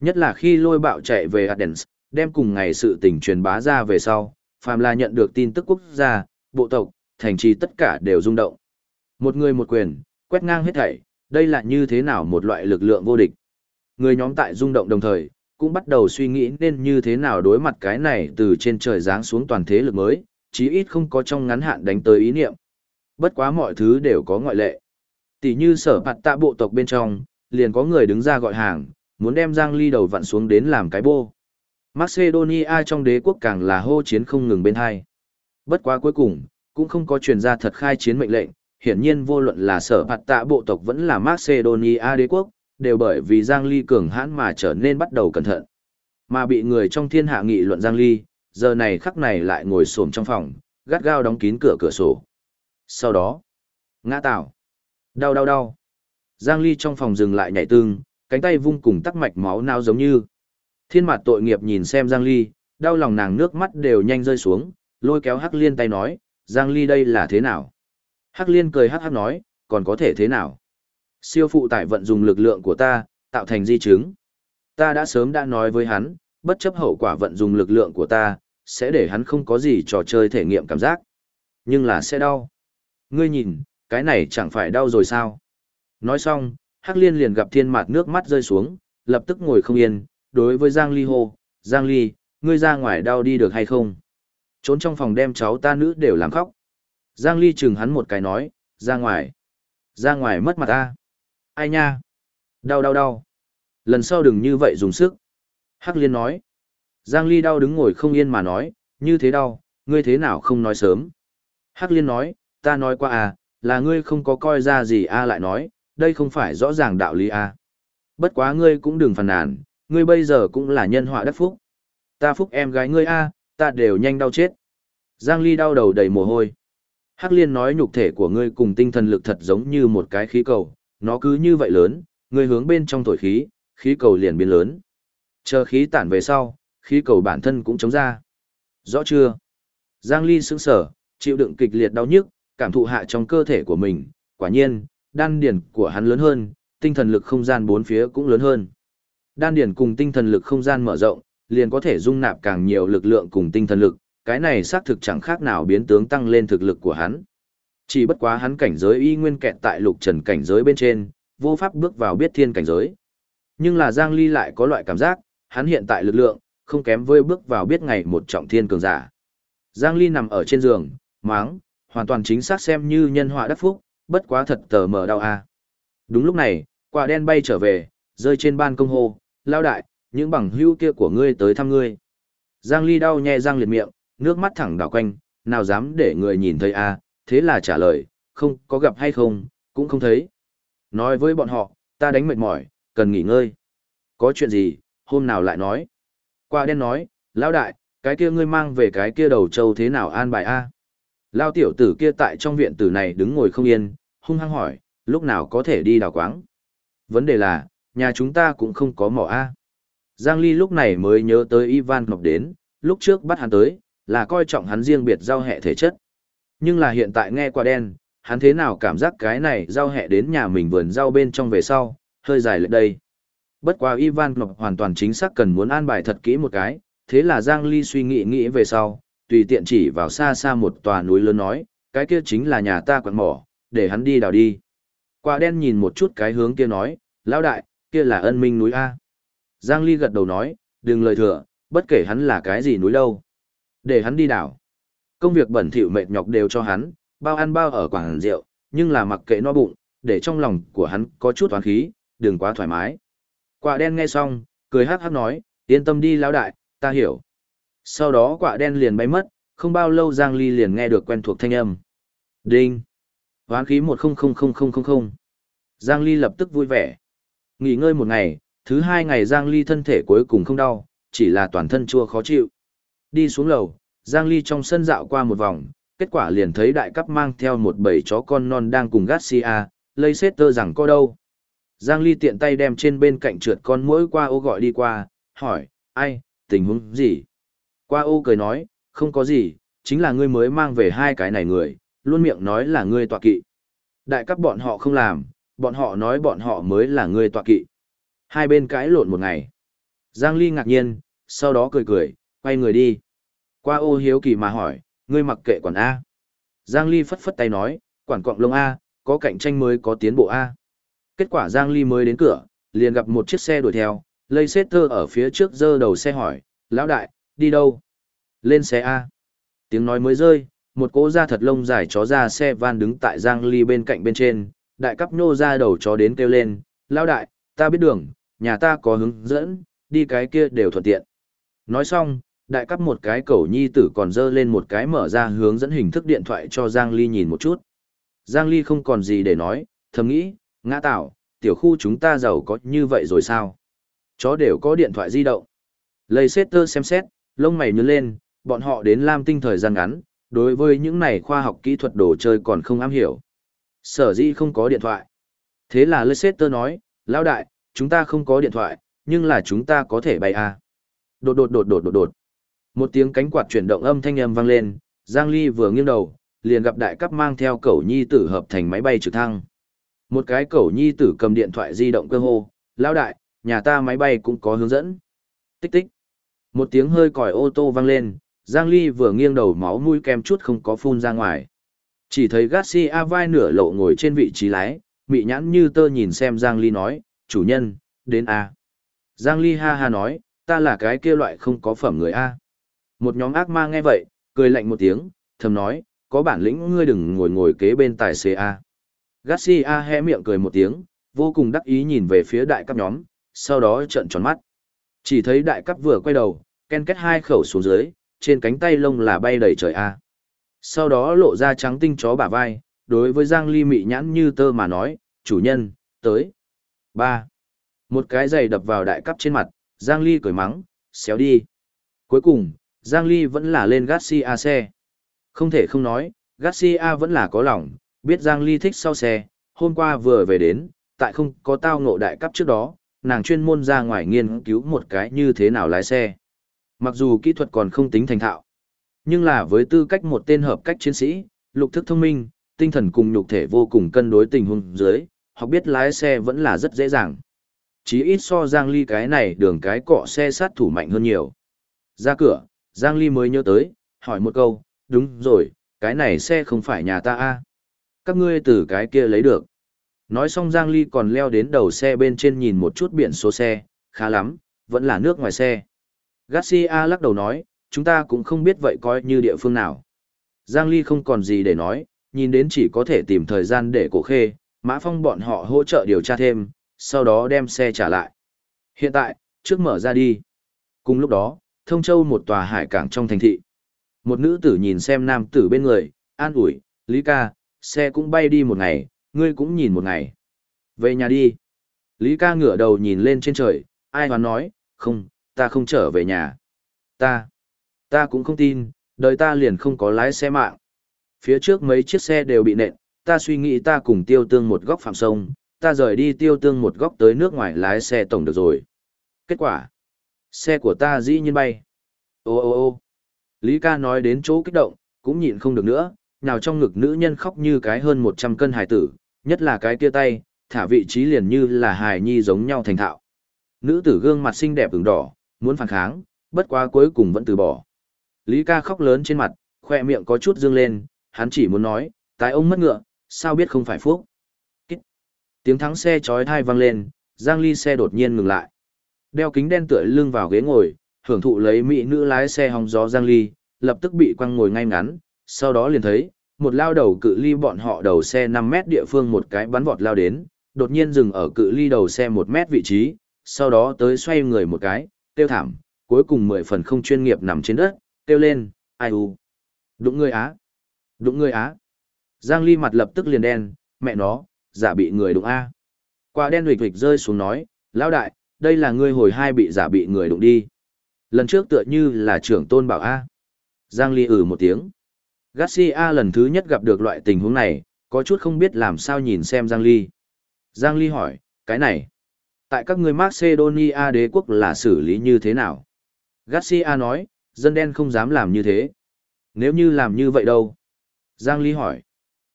S1: Nhất là khi lôi bạo chạy về Athens, đem cùng ngày sự tình truyền bá ra về sau, phàm là nhận được tin tức quốc gia, bộ tộc, thành trì tất cả đều rung động. Một người một quyền, quét ngang hết thảy, đây là như thế nào một loại lực lượng vô địch. Người nhóm tại rung động đồng thời, cũng bắt đầu suy nghĩ nên như thế nào đối mặt cái này từ trên trời giáng xuống toàn thế lực mới, chí ít không có trong ngắn hạn đánh tới ý niệm. Bất quá mọi thứ đều có ngoại lệ. Tỷ như sở phạt tạ bộ tộc bên trong, liền có người đứng ra gọi hàng, muốn đem Giang Ly đầu vặn xuống đến làm cái bô. Macedonia trong đế quốc càng là hô chiến không ngừng bên hai. Bất quá cuối cùng, cũng không có truyền ra thật khai chiến mệnh lệnh, hiển nhiên vô luận là sở phạt tạ bộ tộc vẫn là Macedonia đế quốc, đều bởi vì Giang Ly cường hãn mà trở nên bắt đầu cẩn thận. Mà bị người trong thiên hạ nghị luận Giang Ly, giờ này khắc này lại ngồi xổm trong phòng, gắt gao đóng kín cửa cửa sổ. Sau đó, ngã tạo. Đau đau đau. Giang Ly trong phòng dừng lại nhảy tương, cánh tay vung cùng tắc mạch máu nao giống như. Thiên mặt tội nghiệp nhìn xem Giang Ly, đau lòng nàng nước mắt đều nhanh rơi xuống, lôi kéo Hắc Liên tay nói, Giang Ly đây là thế nào? Hắc Liên cười hắc hắc nói, còn có thể thế nào? Siêu phụ tải vận dùng lực lượng của ta, tạo thành di chứng. Ta đã sớm đã nói với hắn, bất chấp hậu quả vận dùng lực lượng của ta, sẽ để hắn không có gì trò chơi thể nghiệm cảm giác. Nhưng là sẽ đau. Ngươi nhìn, cái này chẳng phải đau rồi sao? Nói xong, Hắc Liên liền gặp thiên mạt nước mắt rơi xuống, lập tức ngồi không yên, đối với Giang Ly hô, Giang Ly, ngươi ra ngoài đau đi được hay không? Trốn trong phòng đem cháu ta nữ đều làm khóc. Giang Ly chừng hắn một cái nói, ra ngoài. Ra ngoài mất mặt ta. Ai nha? Đau đau đau. Lần sau đừng như vậy dùng sức. Hắc Liên nói. Giang Ly đau đứng ngồi không yên mà nói, như thế đau, ngươi thế nào không nói sớm. Hắc Liên nói, ta nói qua à, là ngươi không có coi ra gì a lại nói, đây không phải rõ ràng đạo lý a. Bất quá ngươi cũng đừng phàn nàn, ngươi bây giờ cũng là nhân họa đắc phúc. Ta phúc em gái ngươi a, ta đều nhanh đau chết. Giang Ly đau đầu đầy mồ hôi. Hắc Liên nói nhục thể của ngươi cùng tinh thần lực thật giống như một cái khí cầu, nó cứ như vậy lớn, người hướng bên trong thổi khí, khí cầu liền biến lớn. Chờ khí tản về sau, khí cầu bản thân cũng chống ra. Rõ chưa? Giang Ly sững sở, chịu đựng kịch liệt đau nhức, cảm thụ hạ trong cơ thể của mình, quả nhiên, đan điển của hắn lớn hơn, tinh thần lực không gian bốn phía cũng lớn hơn. Đan điển cùng tinh thần lực không gian mở rộng, liền có thể dung nạp càng nhiều lực lượng cùng tinh thần lực, cái này xác thực chẳng khác nào biến tướng tăng lên thực lực của hắn. Chỉ bất quá hắn cảnh giới y nguyên kẹt tại lục trần cảnh giới bên trên, vô pháp bước vào biết thiên cảnh giới. Nhưng là Giang Ly lại có loại cảm giác, hắn hiện tại lực lượng, không kém với bước vào biết ngày một trọng thiên cường giả. Giang Ly nằm ở trên giường, máng, hoàn toàn chính xác xem như nhân họa đắc phúc, bất quá thật tờ mờ đau a. Đúng lúc này, quả đen bay trở về, rơi trên ban công hồ, lao đại, những bằng hữu kia của ngươi tới thăm ngươi. Giang Ly đau nhè răng liệt miệng, nước mắt thẳng đảo quanh, nào dám để người nhìn thấy a, thế là trả lời, không có gặp hay không, cũng không thấy. Nói với bọn họ, ta đánh mệt mỏi, cần nghỉ ngơi. Có chuyện gì, hôm nào lại nói. Qua đen nói, lão đại, cái kia ngươi mang về cái kia đầu trâu thế nào an bài a? Lao tiểu tử kia tại trong viện tử này đứng ngồi không yên, hung hăng hỏi, lúc nào có thể đi đào quáng. Vấn đề là, nhà chúng ta cũng không có mỏ A. Giang Ly lúc này mới nhớ tới Ivan Ngọc đến, lúc trước bắt hắn tới, là coi trọng hắn riêng biệt giao hệ thể chất. Nhưng là hiện tại nghe qua đen, hắn thế nào cảm giác cái này giao hệ đến nhà mình vườn rau bên trong về sau, hơi dài lại đây. Bất quá Ivan Ngọc hoàn toàn chính xác cần muốn an bài thật kỹ một cái, thế là Giang Ly suy nghĩ nghĩ về sau, tùy tiện chỉ vào xa xa một tòa núi lớn nói, cái kia chính là nhà ta quặn mỏ, để hắn đi đào đi. Quả đen nhìn một chút cái hướng kia nói, lão đại, kia là ân minh núi A. Giang Ly gật đầu nói, đừng lời thừa, bất kể hắn là cái gì núi đâu. Để hắn đi đào. Công việc bẩn thỉu mệt nhọc đều cho hắn, bao ăn bao ở quảng rượu, nhưng là mặc kệ no bụng, để trong lòng của hắn có chút toán khí, đừng quá thoải mái. Quả đen nghe xong, cười hát hát nói, yên tâm đi lão đại, ta hiểu. Sau đó quả đen liền bay mất, không bao lâu Giang Ly liền nghe được quen thuộc thanh âm. Đinh! Hoán khí 10000000. Giang Ly lập tức vui vẻ. Nghỉ ngơi một ngày, thứ hai ngày Giang Ly thân thể cuối cùng không đau, chỉ là toàn thân chua khó chịu. Đi xuống lầu, Giang Ly trong sân dạo qua một vòng, kết quả liền thấy đại cấp mang theo một bầy chó con non đang cùng Garcia, lây xét tơ rằng có đâu. Giang Ly tiện tay đem trên bên cạnh trượt con mũi qua ô gọi đi qua, hỏi, ai, tình huống gì? Qua ô cười nói, không có gì, chính là ngươi mới mang về hai cái này người, luôn miệng nói là ngươi tọa kỵ. Đại cấp bọn họ không làm, bọn họ nói bọn họ mới là ngươi tọa kỵ. Hai bên cãi lộn một ngày. Giang Ly ngạc nhiên, sau đó cười cười, quay người đi. Qua ô hiếu kỳ mà hỏi, ngươi mặc kệ quản A. Giang Ly phất phất tay nói, quản cọng lông A, có cạnh tranh mới có tiến bộ A. Kết quả Giang Ly mới đến cửa, liền gặp một chiếc xe đuổi theo, lây xét thơ ở phía trước giơ đầu xe hỏi, lão đại, đi đâu? Lên xe A. Tiếng nói mới rơi, một cỗ da thật lông dài chó ra xe van đứng tại Giang Ly bên cạnh bên trên, đại cấp nô ra đầu chó đến kêu lên, lão đại, ta biết đường, nhà ta có hướng dẫn, đi cái kia đều thuận tiện. Nói xong, đại cấp một cái cầu nhi tử còn dơ lên một cái mở ra hướng dẫn hình thức điện thoại cho Giang Ly nhìn một chút. Giang Ly không còn gì để nói, thầm nghĩ, ngã tạo, tiểu khu chúng ta giàu có như vậy rồi sao? Chó đều có điện thoại di động. Lây xét tơ xem xét, lông mày nhướng lên, bọn họ đến Lam Tinh thời gian ngắn, đối với những này khoa học kỹ thuật đồ chơi còn không am hiểu. Sở dĩ không có điện thoại. Thế là Leicester nói, lão đại, chúng ta không có điện thoại, nhưng là chúng ta có thể bay à. Đột đột đột đột đột đột. Một tiếng cánh quạt chuyển động âm thanh âm vang lên, Giang Ly vừa nghiêng đầu, liền gặp đại cấp mang theo cẩu nhi tử hợp thành máy bay trực thăng. Một cái cẩu nhi tử cầm điện thoại di động cơ hô, lão đại, nhà ta máy bay cũng có hướng dẫn. Tích tích. Một tiếng hơi còi ô tô vang lên, Giang Ly vừa nghiêng đầu máu mũi kem chút không có phun ra ngoài. Chỉ thấy Garcia vai nửa lộ ngồi trên vị trí lái, mị nhãn như tơ nhìn xem Giang Ly nói, chủ nhân, đến A. Giang Ly ha ha nói, ta là cái kia loại không có phẩm người A. Một nhóm ác ma nghe vậy, cười lạnh một tiếng, thầm nói, có bản lĩnh ngươi đừng ngồi ngồi kế bên tài xế A. Garcia hé miệng cười một tiếng, vô cùng đắc ý nhìn về phía đại cấp nhóm, sau đó trợn tròn mắt. Chỉ thấy đại cấp vừa quay đầu, ken kết hai khẩu xuống dưới, trên cánh tay lông là bay đầy trời A. Sau đó lộ ra trắng tinh chó bả vai, đối với Giang Ly mị nhãn như tơ mà nói, chủ nhân, tới. ba Một cái giày đập vào đại cấp trên mặt, Giang Ly cười mắng, xéo đi. Cuối cùng, Giang Ly vẫn là lên Garcia xe. Không thể không nói, Garcia vẫn là có lòng, biết Giang Ly thích sau xe, hôm qua vừa về đến, tại không có tao ngộ đại cấp trước đó, nàng chuyên môn ra ngoài nghiên cứu một cái như thế nào lái xe. Mặc dù kỹ thuật còn không tính thành thạo, nhưng là với tư cách một tên hợp cách chiến sĩ, lục thức thông minh, tinh thần cùng nhục thể vô cùng cân đối tình huống dưới, học biết lái xe vẫn là rất dễ dàng. Chí ít so Giang Ly cái này đường cái cọ xe sát thủ mạnh hơn nhiều. Ra cửa, Giang Ly mới nhớ tới, hỏi một câu, đúng rồi, cái này xe không phải nhà ta a à? Các ngươi từ cái kia lấy được. Nói xong Giang Ly còn leo đến đầu xe bên trên nhìn một chút biển số xe, khá lắm, vẫn là nước ngoài xe. Garcia lắc đầu nói, chúng ta cũng không biết vậy coi như địa phương nào. Giang Ly không còn gì để nói, nhìn đến chỉ có thể tìm thời gian để cổ khê, Mã Phong bọn họ hỗ trợ điều tra thêm, sau đó đem xe trả lại. Hiện tại, trước mở ra đi. Cùng lúc đó, Thông Châu một tòa hải cảng trong thành thị. Một nữ tử nhìn xem nam tử bên người, an ủi, Lý ca, xe cũng bay đi một ngày, ngươi cũng nhìn một ngày. Về nhà đi. Lý ca ngửa đầu nhìn lên trên trời, ai hoán nói, không, ta không trở về nhà. Ta, ta cũng không tin, đời ta liền không có lái xe mạng. Phía trước mấy chiếc xe đều bị nện, ta suy nghĩ ta cùng tiêu tương một góc phạm sông, ta rời đi tiêu tương một góc tới nước ngoài lái xe tổng được rồi. Kết quả, xe của ta dĩ nhiên bay. Ô ô ô Lý ca nói đến chỗ kích động, cũng nhịn không được nữa, nào trong ngực nữ nhân khóc như cái hơn 100 cân hài tử, nhất là cái kia tay, thả vị trí liền như là hài nhi giống nhau thành thạo. Nữ tử gương mặt xinh đẹp ửng đỏ, muốn phản kháng, bất quá cuối cùng vẫn từ bỏ. Lý ca khóc lớn trên mặt, khoe miệng có chút dương lên, hắn chỉ muốn nói, tái ông mất ngựa, sao biết không phải phúc. Kích. Tiếng thắng xe chói thai vang lên, Giang Ly xe đột nhiên ngừng lại. Đeo kính đen tựa lưng vào ghế ngồi, hưởng thụ lấy mỹ nữ lái xe hòng gió Giang Ly, lập tức bị quăng ngồi ngay ngắn, sau đó liền thấy, một lao đầu cự ly bọn họ đầu xe 5 mét địa phương một cái bắn vọt lao đến, đột nhiên dừng ở cự ly đầu xe 1 mét vị trí, sau đó tới xoay người một cái, tiêu thảm, cuối cùng mười phần không chuyên nghiệp nằm trên đất, tiêu lên, ai u. Đụng người á. Đụng người á. Giang Ly mặt lập tức liền đen, mẹ nó, giả bị người đụng A. Quả đen huỵch huỵch rơi xuống nói, lão đại, đây là ngươi hồi hai bị giả bị người đụng đi. Lần trước tựa như là trưởng tôn bảo A. Giang Ly ử một tiếng. Garcia lần thứ nhất gặp được loại tình huống này, có chút không biết làm sao nhìn xem Giang Ly. Giang Ly hỏi, cái này, tại các ngươi Macedonia đế quốc là xử lý như thế nào? Garcia nói, dân đen không dám làm như thế. Nếu như làm như vậy đâu? Giang Ly hỏi.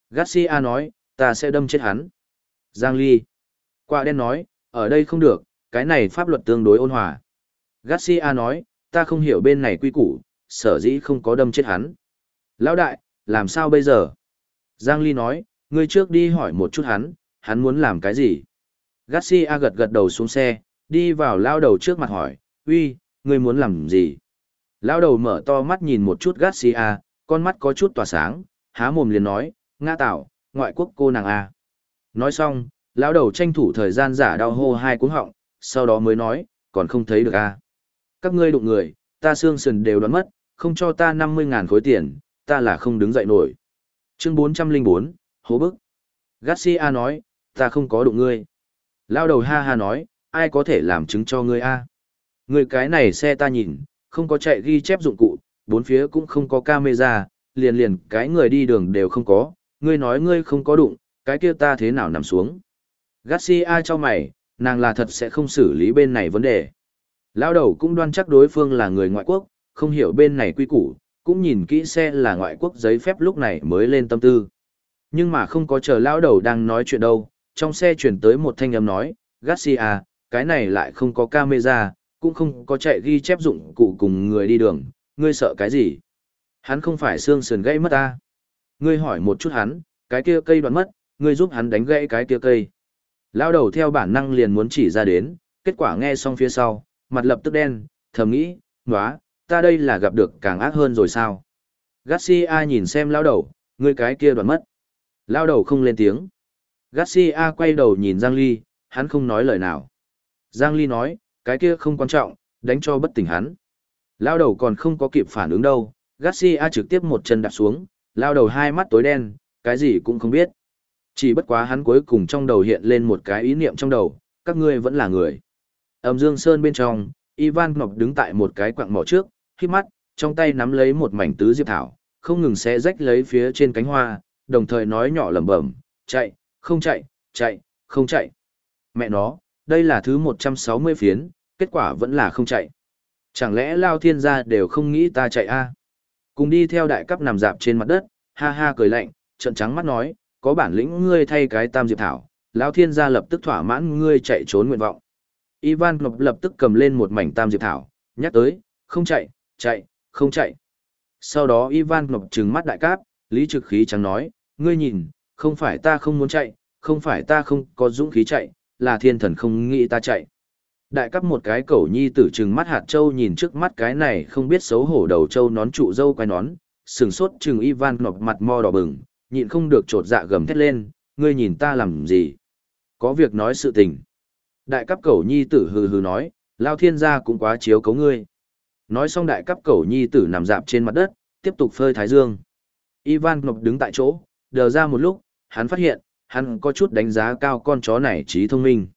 S1: Garcia nói, ta sẽ đâm chết hắn. Giang Ly. Quả đen nói, ở đây không được, cái này pháp luật tương đối ôn hòa. Garcia nói, ta không hiểu bên này quy củ, sở dĩ không có đâm chết hắn. Lão đại, làm sao bây giờ? Giang Ly nói, ngươi trước đi hỏi một chút hắn, hắn muốn làm cái gì? Garcia gật gật đầu xuống xe, đi vào lao đầu trước mặt hỏi, uy, ngươi muốn làm gì? Lao đầu mở to mắt nhìn một chút Garcia, con mắt có chút tỏa sáng, há mồm liền nói, ngã tạo, ngoại quốc cô nàng A. Nói xong, lão đầu tranh thủ thời gian giả đau hô hai cuống họng, sau đó mới nói, còn không thấy được A. Các ngươi đụng người, ta xương sườn đều đoán mất, không cho ta 50.000 khối tiền, ta là không đứng dậy nổi. Chương 404, hố bức. Garcia nói, ta không có đụng ngươi. Lao đầu ha ha nói, ai có thể làm chứng cho ngươi a? Ngươi cái này xe ta nhìn, không có chạy ghi chép dụng cụ, bốn phía cũng không có camera, liền liền cái người đi đường đều không có, ngươi nói ngươi không có đụng, cái kia ta thế nào nằm xuống. Garcia cho mày, nàng là thật sẽ không xử lý bên này vấn đề. Lao đầu cũng đoan chắc đối phương là người ngoại quốc, không hiểu bên này quy củ, cũng nhìn kỹ xe là ngoại quốc giấy phép lúc này mới lên tâm tư. Nhưng mà không có chờ lão đầu đang nói chuyện đâu, trong xe chuyển tới một thanh âm nói, Garcia, cái này lại không có camera, cũng không có chạy ghi chép dụng cụ cùng người đi đường, ngươi sợ cái gì? Hắn không phải xương sườn gãy mất ta. Ngươi hỏi một chút hắn, cái kia cây đoạn mất, ngươi giúp hắn đánh gãy cái kia cây. Lão đầu theo bản năng liền muốn chỉ ra đến, kết quả nghe xong phía sau, mặt lập tức đen, thầm nghĩ, nóa, ta đây là gặp được càng ác hơn rồi sao? Garcia nhìn xem lão đầu, người cái kia đoạn mất. Lão đầu không lên tiếng. Garcia quay đầu nhìn Giang Ly, hắn không nói lời nào. Giang Ly nói, cái kia không quan trọng, đánh cho bất tỉnh hắn. Lao đầu còn không có kịp phản ứng đâu, Garcia trực tiếp một chân đạp xuống, lao đầu hai mắt tối đen, cái gì cũng không biết. Chỉ bất quá hắn cuối cùng trong đầu hiện lên một cái ý niệm trong đầu, các ngươi vẫn là người. Ẩm Dương Sơn bên trong, Ivan Ngọc đứng tại một cái quạng mỏ trước, khi mắt, trong tay nắm lấy một mảnh tứ diệp thảo, không ngừng xé rách lấy phía trên cánh hoa, đồng thời nói nhỏ lẩm bẩm, chạy, không chạy, chạy, không chạy. Mẹ nó, đây là thứ 160 phiến, kết quả vẫn là không chạy. Chẳng lẽ Lao Thiên gia đều không nghĩ ta chạy a? À? Cùng đi theo đại cấp nằm dạp trên mặt đất, ha ha cười lạnh, trận trắng mắt nói, có bản lĩnh ngươi thay cái tam diệp thảo, lão Thiên gia lập tức thỏa mãn ngươi chạy trốn nguyện vọng. Ivan Ngọc lập tức cầm lên một mảnh tam diệp thảo, nhắc tới, không chạy, chạy, không chạy. Sau đó Ivan Ngọc trừng mắt đại cáp, lý trực khí trắng nói, ngươi nhìn, không phải ta không muốn chạy, không phải ta không có dũng khí chạy, là thiên thần không nghĩ ta chạy. Đại cắp một cái cẩu nhi tử trừng mắt hạt châu nhìn trước mắt cái này không biết xấu hổ đầu châu nón trụ dâu quai nón, sừng sốt trừng Ivan ngọc mặt mo đỏ bừng, nhịn không được trột dạ gầm thét lên, ngươi nhìn ta làm gì? Có việc nói sự tình. Đại cấp cẩu nhi tử hừ hừ nói, lao thiên gia cũng quá chiếu cấu ngươi. Nói xong đại cấp cẩu nhi tử nằm dạp trên mặt đất, tiếp tục phơi thái dương. Ivan Ngọc đứng tại chỗ, đờ ra một lúc, hắn phát hiện, hắn có chút đánh giá cao con chó này trí thông minh.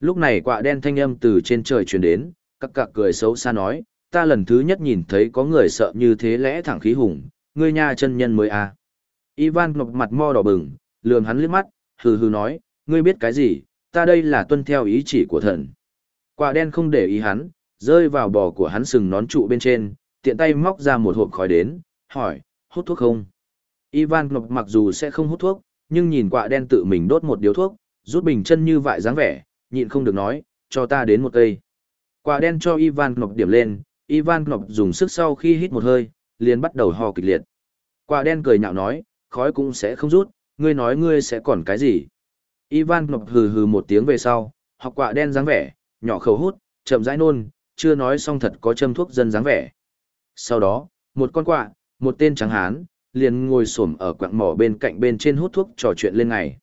S1: Lúc này quạ đen thanh âm từ trên trời truyền đến, các cặc cười xấu xa nói, ta lần thứ nhất nhìn thấy có người sợ như thế lẽ thẳng khí hùng, ngươi nha chân nhân mới à. Ivan ngọc mặt mo đỏ bừng, lườm hắn liếc mắt, hừ hừ nói, ngươi biết cái gì, ta đây là tuân theo ý chỉ của thần. Quạ đen không để ý hắn, rơi vào bò của hắn sừng nón trụ bên trên, tiện tay móc ra một hộp khói đến, hỏi, hút thuốc không? Ivan Ngọc mặc dù sẽ không hút thuốc, nhưng nhìn quạ đen tự mình đốt một điếu thuốc, rút bình chân như vại dáng vẻ, nhịn không được nói, cho ta đến một cây. Quạ đen cho Ivan Ngọc điểm lên, Ivan Ngọc dùng sức sau khi hít một hơi, liền bắt đầu ho kịch liệt. Quạ đen cười nhạo nói, khói cũng sẽ không rút, ngươi nói ngươi sẽ còn cái gì. Ivan Ngọc hừ hừ một tiếng về sau, học quạ đen dáng vẻ, nhỏ khẩu hút, chậm rãi nôn, chưa nói xong thật có châm thuốc dân dáng vẻ. Sau đó, một con quạ, một tên trắng hán, liền ngồi xổm ở quạng mỏ bên cạnh bên trên hút thuốc trò chuyện lên ngày.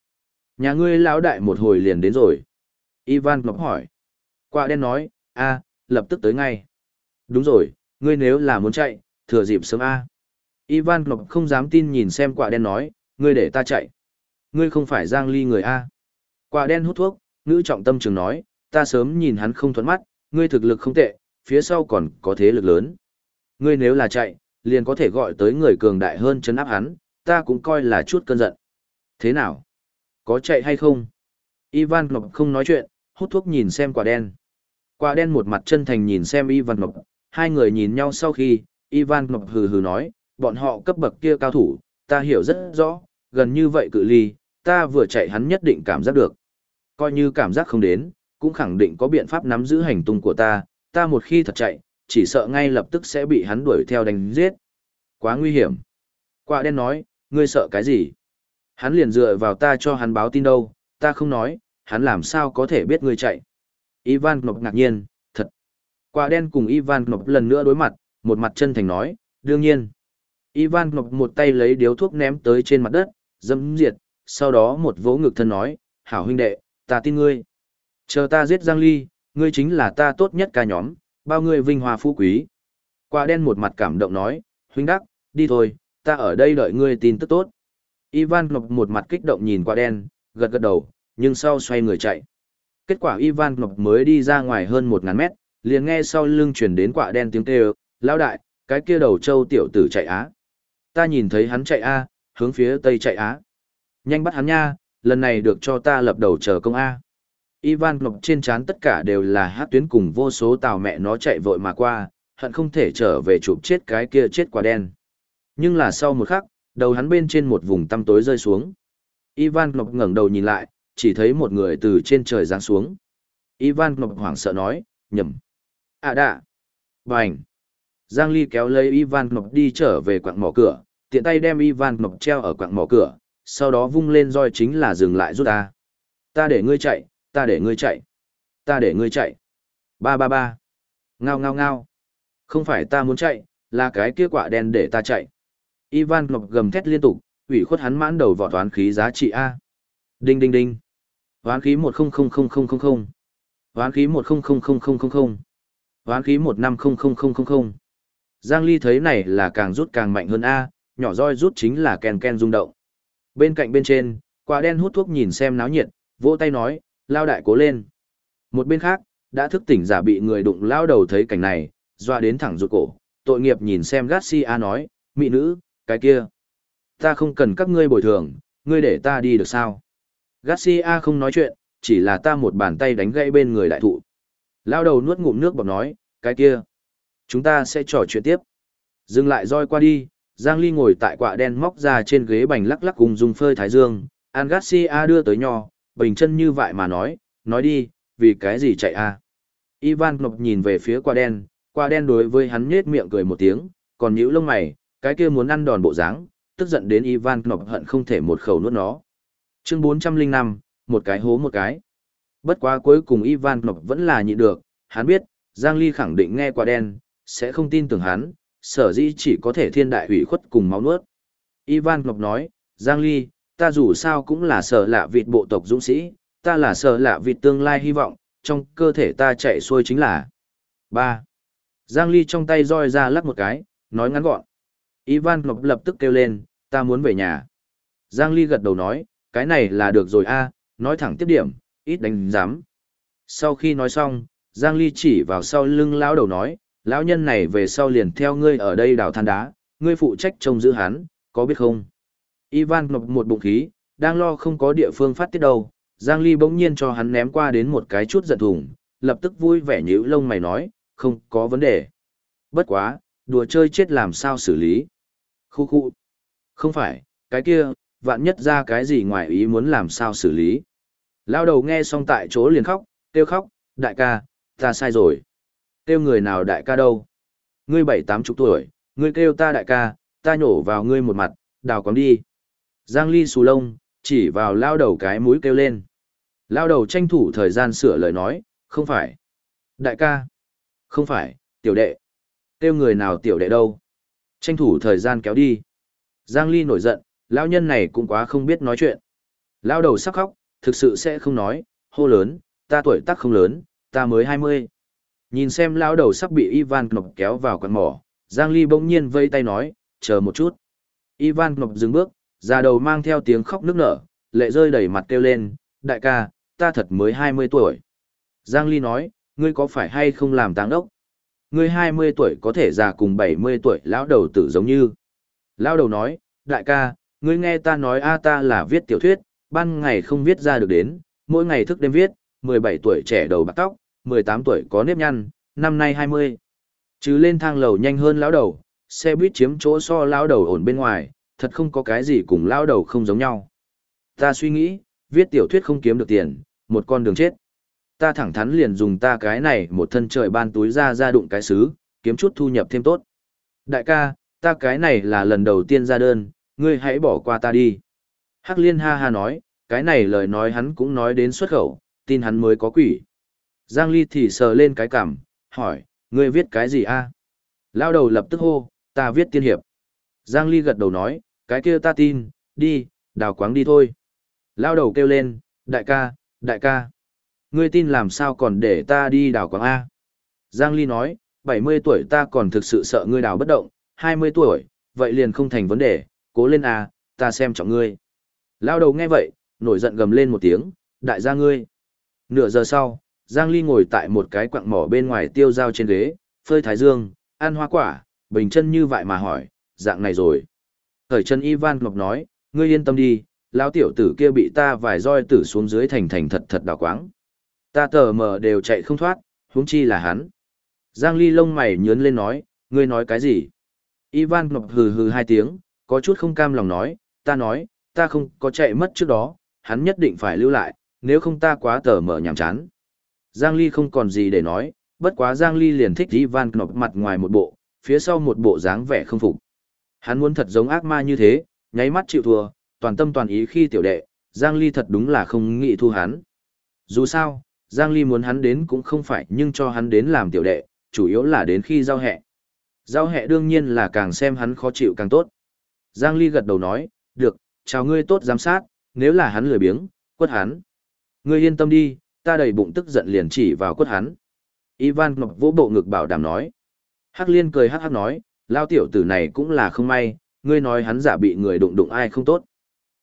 S1: Nhà ngươi lão đại một hồi liền đến rồi. Ivan ngọc hỏi. Quạ đen nói, a, lập tức tới ngay. Đúng rồi, ngươi nếu là muốn chạy, thừa dịp sớm a. Ivan ngọc không dám tin nhìn xem quả đen nói, ngươi để ta chạy. Ngươi không phải giang ly người a. Quả đen hút thuốc, nữ trọng tâm trường nói, ta sớm nhìn hắn không thuận mắt, ngươi thực lực không tệ, phía sau còn có thế lực lớn. Ngươi nếu là chạy, liền có thể gọi tới người cường đại hơn chấn áp hắn, ta cũng coi là chút cơn giận. Thế nào? Có chạy hay không? Ivan Ngọc không nói chuyện, hút thuốc nhìn xem quả đen. Quả đen một mặt chân thành nhìn xem Ivan Ngọc, hai người nhìn nhau sau khi, Ivan Ngọc hừ hừ nói, bọn họ cấp bậc kia cao thủ, ta hiểu rất rõ, gần như vậy cự ly, ta vừa chạy hắn nhất định cảm giác được. Coi như cảm giác không đến, cũng khẳng định có biện pháp nắm giữ hành tung của ta, ta một khi thật chạy, chỉ sợ ngay lập tức sẽ bị hắn đuổi theo đánh giết. Quá nguy hiểm. Quả đen nói, ngươi sợ cái gì? Hắn liền dựa vào ta cho hắn báo tin đâu, ta không nói, hắn làm sao có thể biết ngươi chạy. Ivan Knop ngạc nhiên, thật. Quả đen cùng Ivan Knop lần nữa đối mặt, một mặt chân thành nói, đương nhiên. Ivan Ngọc một tay lấy điếu thuốc ném tới trên mặt đất, dâm diệt, sau đó một vỗ ngực thân nói, hảo huynh đệ, ta tin ngươi. Chờ ta giết Giang Ly, ngươi chính là ta tốt nhất ca nhóm, bao ngươi vinh hoa phú quý. Quả đen một mặt cảm động nói, huynh đắc, đi thôi, ta ở đây đợi ngươi tin tức tốt. Ivan Ngọc một mặt kích động nhìn quả đen, gật gật đầu, nhưng sau xoay người chạy. Kết quả Ivan Ngọc mới đi ra ngoài hơn 1.000 mét, liền nghe sau lưng chuyển đến quả đen tiếng kêu, lão đại, cái kia đầu châu tiểu tử chạy á. Ta nhìn thấy hắn chạy a, hướng phía tây chạy á. Nhanh bắt hắn nha, lần này được cho ta lập đầu chờ công A. Ivan Ngọc trên trán tất cả đều là hát tuyến cùng vô số tàu mẹ nó chạy vội mà qua, hận không thể trở về chụp chết cái kia chết quả đen. Nhưng là sau một khắc, đầu hắn bên trên một vùng tăm tối rơi xuống. Ivan Ngọc ngẩng đầu nhìn lại, chỉ thấy một người từ trên trời giáng xuống. Ivan Ngọc hoảng sợ nói, nhầm. À đạ. Bành. Giang Ly kéo lấy Ivan Ngọc đi trở về quặng mỏ cửa, tiện tay đem Ivan Ngọc treo ở quạng mỏ cửa, sau đó vung lên roi chính là dừng lại rút ta. Ta để ngươi chạy, ta để ngươi chạy, ta để ngươi chạy. Ba ba ba. Ngao ngao ngao. Không phải ta muốn chạy, là cái kia quả đen để ta chạy. Ivan Ngọc gầm thét liên tục, ủy khuất hắn mãn đầu vỏ toán khí giá trị A. Đinh đinh đinh. toán khí 10000000. toán khí 10000000. toán khí 15000000. Giang Ly thấy này là càng rút càng mạnh hơn A, nhỏ roi rút chính là ken ken rung động. Bên cạnh bên trên, quả đen hút thuốc nhìn xem náo nhiệt, vỗ tay nói, lao đại cố lên. Một bên khác, đã thức tỉnh giả bị người đụng lao đầu thấy cảnh này, doa đến thẳng rụt cổ, tội nghiệp nhìn xem Garcia nói, mỹ nữ, cái kia. Ta không cần các ngươi bồi thường, ngươi để ta đi được sao? Garcia không nói chuyện, chỉ là ta một bàn tay đánh gãy bên người đại thụ. Lao đầu nuốt ngụm nước bọc nói, cái kia. Chúng ta sẽ trò chuyện tiếp. Dừng lại roi qua đi, Giang Ly ngồi tại quạ đen móc ra trên ghế bành lắc lắc cùng dùng phơi thái dương. An Garcia đưa tới nho, bình chân như vậy mà nói, nói đi, vì cái gì chạy a? Ivan Knop nhìn về phía quạ đen, quạ đen đối với hắn nhếch miệng cười một tiếng, còn nhíu lông mày, cái kia muốn ăn đòn bộ dáng, tức giận đến Ivan Knop hận không thể một khẩu nuốt nó. Chương 405, một cái hố một cái. Bất quá cuối cùng Ivan Knop vẫn là nhịn được, hắn biết, Giang Ly khẳng định nghe quạ đen, sẽ không tin tưởng hắn, sở dĩ chỉ có thể thiên đại hủy khuất cùng máu nuốt. Ivan Ngọc nói, Giang Ly, ta dù sao cũng là sở lạ vịt bộ tộc dũng sĩ, ta là sở lạ vịt tương lai hy vọng, trong cơ thể ta chạy xuôi chính là ba Giang Ly trong tay roi ra lắc một cái, nói ngắn gọn. Ivan Ngọc lập tức kêu lên, ta muốn về nhà. Giang Ly gật đầu nói, cái này là được rồi a, nói thẳng tiếp điểm, ít đánh giám. Sau khi nói xong, Giang Ly chỉ vào sau lưng lão đầu nói, lão nhân này về sau liền theo ngươi ở đây đào than đá, ngươi phụ trách trông giữ hắn, có biết không? Ivan ngập một bụng khí, đang lo không có địa phương phát tiết đâu, Giang Ly bỗng nhiên cho hắn ném qua đến một cái chút giận thùng, lập tức vui vẻ nhíu lông mày nói, không có vấn đề. Bất quá, đùa chơi chết làm sao xử lý. Khu khu. Không phải, cái kia, vạn nhất ra cái gì ngoài ý muốn làm sao xử lý. Lao đầu nghe xong tại chỗ liền khóc, kêu khóc, đại ca, ta sai rồi. Kêu người nào đại ca đâu? Ngươi bảy tám chục tuổi, ngươi kêu ta đại ca, ta nhổ vào ngươi một mặt, đào quáng đi. Giang Ly xù lông, chỉ vào lao đầu cái mũi kêu lên. Lao đầu tranh thủ thời gian sửa lời nói, không phải. Đại ca. Không phải, tiểu đệ. Kêu người nào tiểu đệ đâu. Tranh thủ thời gian kéo đi. Giang Ly nổi giận, lao nhân này cũng quá không biết nói chuyện. Lao đầu sắc khóc, thực sự sẽ không nói, hô lớn, ta tuổi tác không lớn, ta mới 20. Nhìn xem lao đầu sắp bị Ivan Knop kéo vào quán mỏ, Giang Ly bỗng nhiên vây tay nói, chờ một chút. Ivan Knop dừng bước, Già đầu mang theo tiếng khóc nức nở, lệ rơi đầy mặt kêu lên, đại ca, ta thật mới 20 tuổi. Giang Ly nói, ngươi có phải hay không làm táng đốc? Ngươi 20 tuổi có thể già cùng 70 tuổi lão đầu tử giống như. Lão đầu nói, đại ca, ngươi nghe ta nói a ta là viết tiểu thuyết, ban ngày không viết ra được đến, mỗi ngày thức đêm viết, 17 tuổi trẻ đầu bạc tóc, 18 tuổi có nếp nhăn, năm nay 20. Chứ lên thang lầu nhanh hơn lão đầu, xe buýt chiếm chỗ so lão đầu ổn bên ngoài, thật không có cái gì cùng lão đầu không giống nhau. Ta suy nghĩ, viết tiểu thuyết không kiếm được tiền, một con đường chết. Ta thẳng thắn liền dùng ta cái này một thân trời ban túi ra ra đụng cái xứ, kiếm chút thu nhập thêm tốt. Đại ca, ta cái này là lần đầu tiên ra đơn, ngươi hãy bỏ qua ta đi. Hắc liên ha ha nói, cái này lời nói hắn cũng nói đến xuất khẩu, tin hắn mới có quỷ. Giang Ly thì sờ lên cái cằm, hỏi, ngươi viết cái gì a? Lao đầu lập tức hô, ta viết tiên hiệp. Giang Ly gật đầu nói, cái kia ta tin, đi, đào quáng đi thôi. Lao đầu kêu lên, đại ca, đại ca. Ngươi tin làm sao còn để ta đi đào quáng A. Giang Ly nói, 70 tuổi ta còn thực sự sợ ngươi đào bất động, 20 tuổi, vậy liền không thành vấn đề, cố lên A, ta xem trọng ngươi. Lao đầu nghe vậy, nổi giận gầm lên một tiếng, đại gia ngươi. Nửa giờ sau, Giang Ly ngồi tại một cái quặng mỏ bên ngoài tiêu dao trên ghế, phơi thái dương, ăn hoa quả, bình chân như vậy mà hỏi, dạng này rồi. Thời chân Ivan Ngọc nói, ngươi yên tâm đi, lão tiểu tử kia bị ta vài roi tử xuống dưới thành thành thật thật đào quáng. Ta tờ mờ đều chạy không thoát, huống chi là hắn. Giang Ly lông mày nhướn lên nói, ngươi nói cái gì? Ivan Ngọc hừ hừ hai tiếng, có chút không cam lòng nói, ta nói, ta không có chạy mất trước đó, hắn nhất định phải lưu lại, nếu không ta quá tờ mờ nhảm chán. Giang Ly không còn gì để nói, bất quá Giang Ly liền thích Ivan Knop mặt ngoài một bộ, phía sau một bộ dáng vẻ không phục. Hắn muốn thật giống ác ma như thế, nháy mắt chịu thua, toàn tâm toàn ý khi tiểu đệ, Giang Ly thật đúng là không nghĩ thu hắn. Dù sao, Giang Ly muốn hắn đến cũng không phải nhưng cho hắn đến làm tiểu đệ, chủ yếu là đến khi giao hẹ. Giao hẹ đương nhiên là càng xem hắn khó chịu càng tốt. Giang Ly gật đầu nói, được, chào ngươi tốt giám sát, nếu là hắn lười biếng, quất hắn. Ngươi yên tâm đi, ta đầy bụng tức giận liền chỉ vào quất hắn. Ivan Ngọc vỗ bộ ngực bảo đảm nói. Hắc liên cười hắc hắc nói, lao tiểu tử này cũng là không may, ngươi nói hắn giả bị người đụng đụng ai không tốt.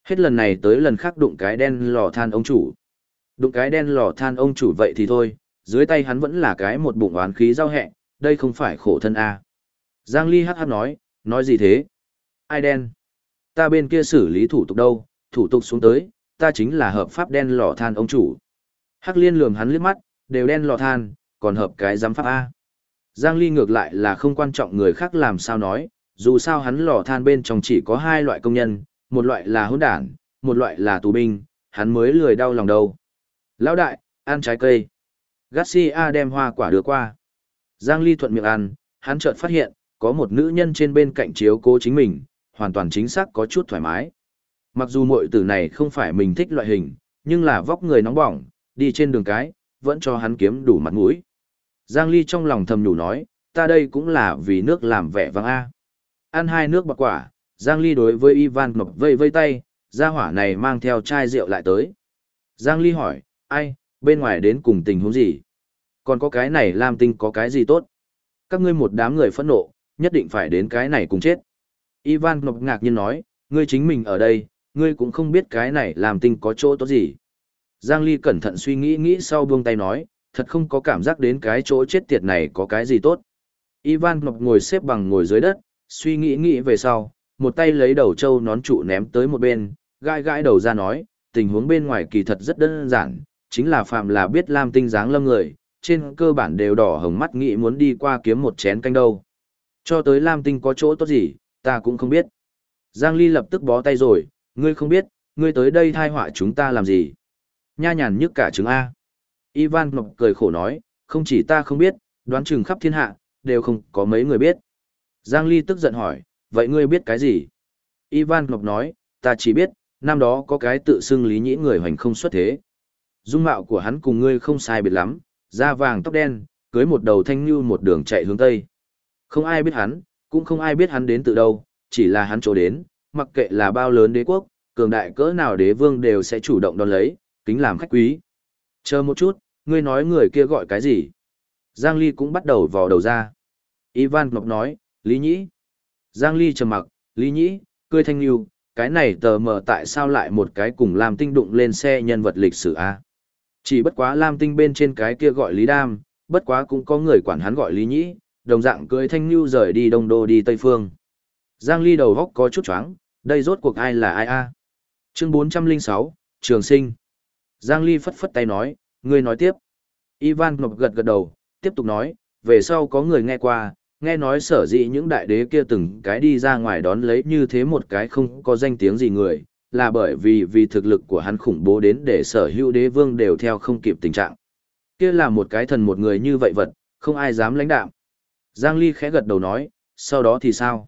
S1: Hết lần này tới lần khác đụng cái đen lò than ông chủ. Đụng cái đen lò than ông chủ vậy thì thôi, dưới tay hắn vẫn là cái một bụng oán khí giao hẹ, đây không phải khổ thân a. Giang Ly hắc hắc nói, nói gì thế? Ai đen? Ta bên kia xử lý thủ tục đâu, thủ tục xuống tới, ta chính là hợp pháp đen lò than ông chủ. Hắc liên lườm hắn liếc mắt, đều đen lò than, còn hợp cái giám pháp A. Giang Ly ngược lại là không quan trọng người khác làm sao nói, dù sao hắn lò than bên trong chỉ có hai loại công nhân, một loại là hỗn đản, một loại là tù binh, hắn mới lười đau lòng đâu. Lão đại, ăn trái cây. Garcia đem hoa quả đưa qua. Giang Ly thuận miệng ăn, hắn chợt phát hiện, có một nữ nhân trên bên cạnh chiếu cố chính mình, hoàn toàn chính xác có chút thoải mái. Mặc dù muội tử này không phải mình thích loại hình, nhưng là vóc người nóng bỏng, đi trên đường cái, vẫn cho hắn kiếm đủ mặt mũi. Giang Ly trong lòng thầm nhủ nói, ta đây cũng là vì nước làm vẻ vang A. Ăn hai nước bạc quả, Giang Ly đối với Ivan Ngọc vây vây tay, gia hỏa này mang theo chai rượu lại tới. Giang Ly hỏi, ai, bên ngoài đến cùng tình huống gì? Còn có cái này làm tinh có cái gì tốt? Các ngươi một đám người phẫn nộ, nhất định phải đến cái này cùng chết. Ivan Ngọc ngạc nhiên nói, ngươi chính mình ở đây, ngươi cũng không biết cái này làm tinh có chỗ tốt gì. Giang Ly cẩn thận suy nghĩ nghĩ sau buông tay nói, thật không có cảm giác đến cái chỗ chết tiệt này có cái gì tốt. Ivan Ngọc ngồi xếp bằng ngồi dưới đất, suy nghĩ nghĩ về sau, một tay lấy đầu trâu nón trụ ném tới một bên, gãi gãi đầu ra nói, tình huống bên ngoài kỳ thật rất đơn giản, chính là phạm là biết Lam Tinh dáng lâm người, trên cơ bản đều đỏ hồng mắt nghĩ muốn đi qua kiếm một chén canh đâu. Cho tới Lam Tinh có chỗ tốt gì, ta cũng không biết. Giang Ly lập tức bó tay rồi, ngươi không biết, ngươi tới đây thai họa chúng ta làm gì. Nha nhàn nhức cả trứng A. Ivan Ngọc cười khổ nói, không chỉ ta không biết, đoán chừng khắp thiên hạ, đều không có mấy người biết. Giang Ly tức giận hỏi, vậy ngươi biết cái gì? Ivan Ngọc nói, ta chỉ biết, năm đó có cái tự xưng lý nhĩ người hoành không xuất thế. Dung mạo của hắn cùng ngươi không sai biệt lắm, da vàng tóc đen, cưới một đầu thanh như một đường chạy hướng Tây. Không ai biết hắn, cũng không ai biết hắn đến từ đâu, chỉ là hắn chỗ đến, mặc kệ là bao lớn đế quốc, cường đại cỡ nào đế vương đều sẽ chủ động đón lấy, kính làm khách quý. Chờ một chút, ngươi nói người kia gọi cái gì? Giang Ly cũng bắt đầu vò đầu ra. Ivan Ngọc nói, Lý Nhĩ. Giang Ly trầm mặc, Lý Nhĩ, cười thanh lưu, cái này tờ mờ tại sao lại một cái cùng Lam Tinh đụng lên xe nhân vật lịch sử a? Chỉ bất quá Lam Tinh bên trên cái kia gọi Lý Đam, bất quá cũng có người quản hắn gọi Lý Nhĩ, đồng dạng cười thanh lưu rời đi Đông Đô đi Tây Phương. Giang Ly đầu góc có chút choáng, đây rốt cuộc ai là ai a? Chương 406, Trường Sinh. Giang Ly phất phất tay nói, Ngươi nói tiếp. Ivan Ngọc gật gật đầu, tiếp tục nói, về sau có người nghe qua, nghe nói sở dĩ những đại đế kia từng cái đi ra ngoài đón lấy như thế một cái không có danh tiếng gì người, là bởi vì vì thực lực của hắn khủng bố đến để sở hữu đế vương đều theo không kịp tình trạng. Kia là một cái thần một người như vậy vật, không ai dám lãnh đạo. Giang Ly khẽ gật đầu nói, sau đó thì sao?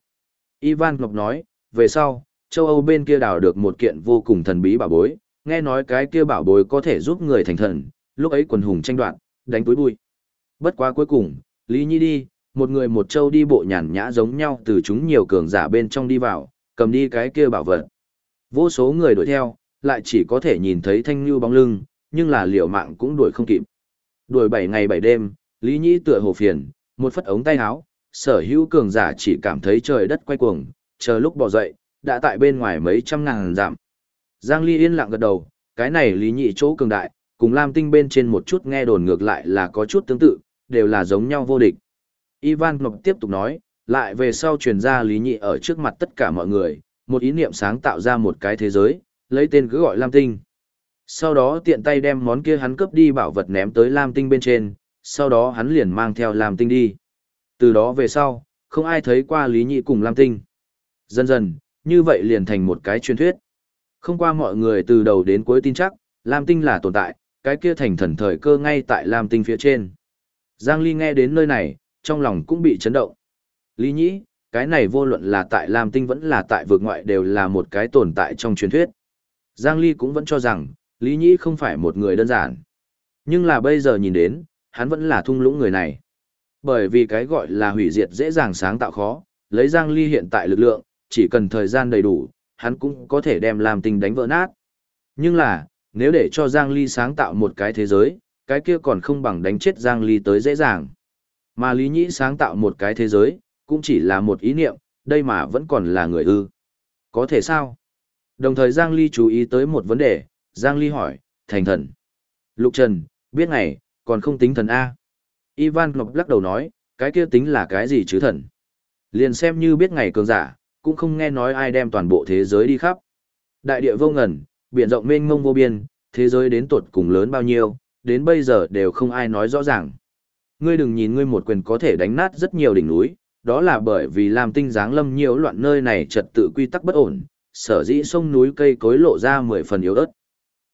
S1: Ivan Ngọc nói, về sau, châu Âu bên kia đào được một kiện vô cùng thần bí bảo bối, nghe nói cái kia bảo bối có thể giúp người thành thần, lúc ấy quần hùng tranh đoạt, đánh túi bụi. Bất quá cuối cùng, Lý Nhi đi, một người một châu đi bộ nhàn nhã giống nhau từ chúng nhiều cường giả bên trong đi vào, cầm đi cái kia bảo vật. Vô số người đuổi theo, lại chỉ có thể nhìn thấy thanh như bóng lưng, nhưng là liều mạng cũng đuổi không kịp. Đuổi 7 ngày 7 đêm, Lý Nhĩ tựa hồ phiền, một phất ống tay áo, sở hữu cường giả chỉ cảm thấy trời đất quay cuồng, chờ lúc bỏ dậy, đã tại bên ngoài mấy trăm ngàn giảm. Giang Ly yên lặng gật đầu, cái này Lý Nhị chỗ cường đại, cùng Lam Tinh bên trên một chút nghe đồn ngược lại là có chút tương tự, đều là giống nhau vô địch. Ivan Ngọc tiếp tục nói, lại về sau truyền ra Lý Nhị ở trước mặt tất cả mọi người, một ý niệm sáng tạo ra một cái thế giới, lấy tên cứ gọi Lam Tinh. Sau đó tiện tay đem món kia hắn cướp đi bảo vật ném tới Lam Tinh bên trên, sau đó hắn liền mang theo Lam Tinh đi. Từ đó về sau, không ai thấy qua Lý Nhị cùng Lam Tinh. Dần dần, như vậy liền thành một cái truyền thuyết. Không qua mọi người từ đầu đến cuối tin chắc, Lam Tinh là tồn tại, cái kia thành thần thời cơ ngay tại Lam Tinh phía trên. Giang Ly nghe đến nơi này, trong lòng cũng bị chấn động. Lý Nhĩ, cái này vô luận là tại Lam Tinh vẫn là tại vực ngoại đều là một cái tồn tại trong truyền thuyết. Giang Ly cũng vẫn cho rằng, Lý Nhĩ không phải một người đơn giản. Nhưng là bây giờ nhìn đến, hắn vẫn là thung lũng người này. Bởi vì cái gọi là hủy diệt dễ dàng sáng tạo khó, lấy Giang Ly hiện tại lực lượng, chỉ cần thời gian đầy đủ, hắn cũng có thể đem làm tình đánh vỡ nát. Nhưng là, nếu để cho Giang Ly sáng tạo một cái thế giới, cái kia còn không bằng đánh chết Giang Ly tới dễ dàng. Mà Lý Nhĩ sáng tạo một cái thế giới, cũng chỉ là một ý niệm, đây mà vẫn còn là người ư. Có thể sao? Đồng thời Giang Ly chú ý tới một vấn đề, Giang Ly hỏi, thành thần. Lục Trần, biết ngày, còn không tính thần A. Ivan Ngọc lắc đầu nói, cái kia tính là cái gì chứ thần? Liền xem như biết ngày cường giả, cũng không nghe nói ai đem toàn bộ thế giới đi khắp. Đại địa vô ngần, biển rộng mênh mông vô biên, thế giới đến tột cùng lớn bao nhiêu, đến bây giờ đều không ai nói rõ ràng. Ngươi đừng nhìn ngươi một quyền có thể đánh nát rất nhiều đỉnh núi, đó là bởi vì làm tinh dáng lâm nhiều loạn nơi này trật tự quy tắc bất ổn, sở dĩ sông núi cây cối lộ ra mười phần yếu ớt.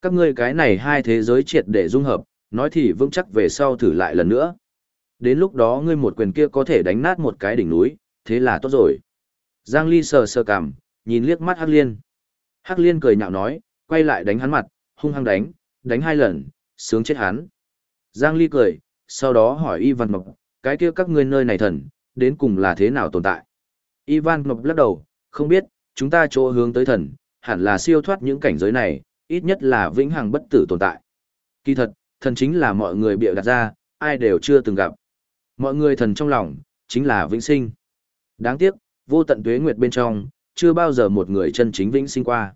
S1: Các ngươi cái này hai thế giới triệt để dung hợp, nói thì vững chắc về sau thử lại lần nữa. Đến lúc đó ngươi một quyền kia có thể đánh nát một cái đỉnh núi, thế là tốt rồi. Giang Ly sờ sờ cằm, nhìn liếc mắt Hắc Liên. Hắc Liên cười nhạo nói, quay lại đánh hắn mặt, hung hăng đánh, đánh hai lần, sướng chết hắn. Giang Ly cười, sau đó hỏi Ivan Mộc, cái kia các ngươi nơi này thần, đến cùng là thế nào tồn tại? Ivan Mộc lắc đầu, không biết, chúng ta chỗ hướng tới thần, hẳn là siêu thoát những cảnh giới này, ít nhất là vĩnh hằng bất tử tồn tại. Kỳ thật, thần chính là mọi người bịa đặt ra, ai đều chưa từng gặp. Mọi người thần trong lòng, chính là vĩnh sinh. Đáng tiếc, vô tận tuế nguyệt bên trong, chưa bao giờ một người chân chính vĩnh sinh qua.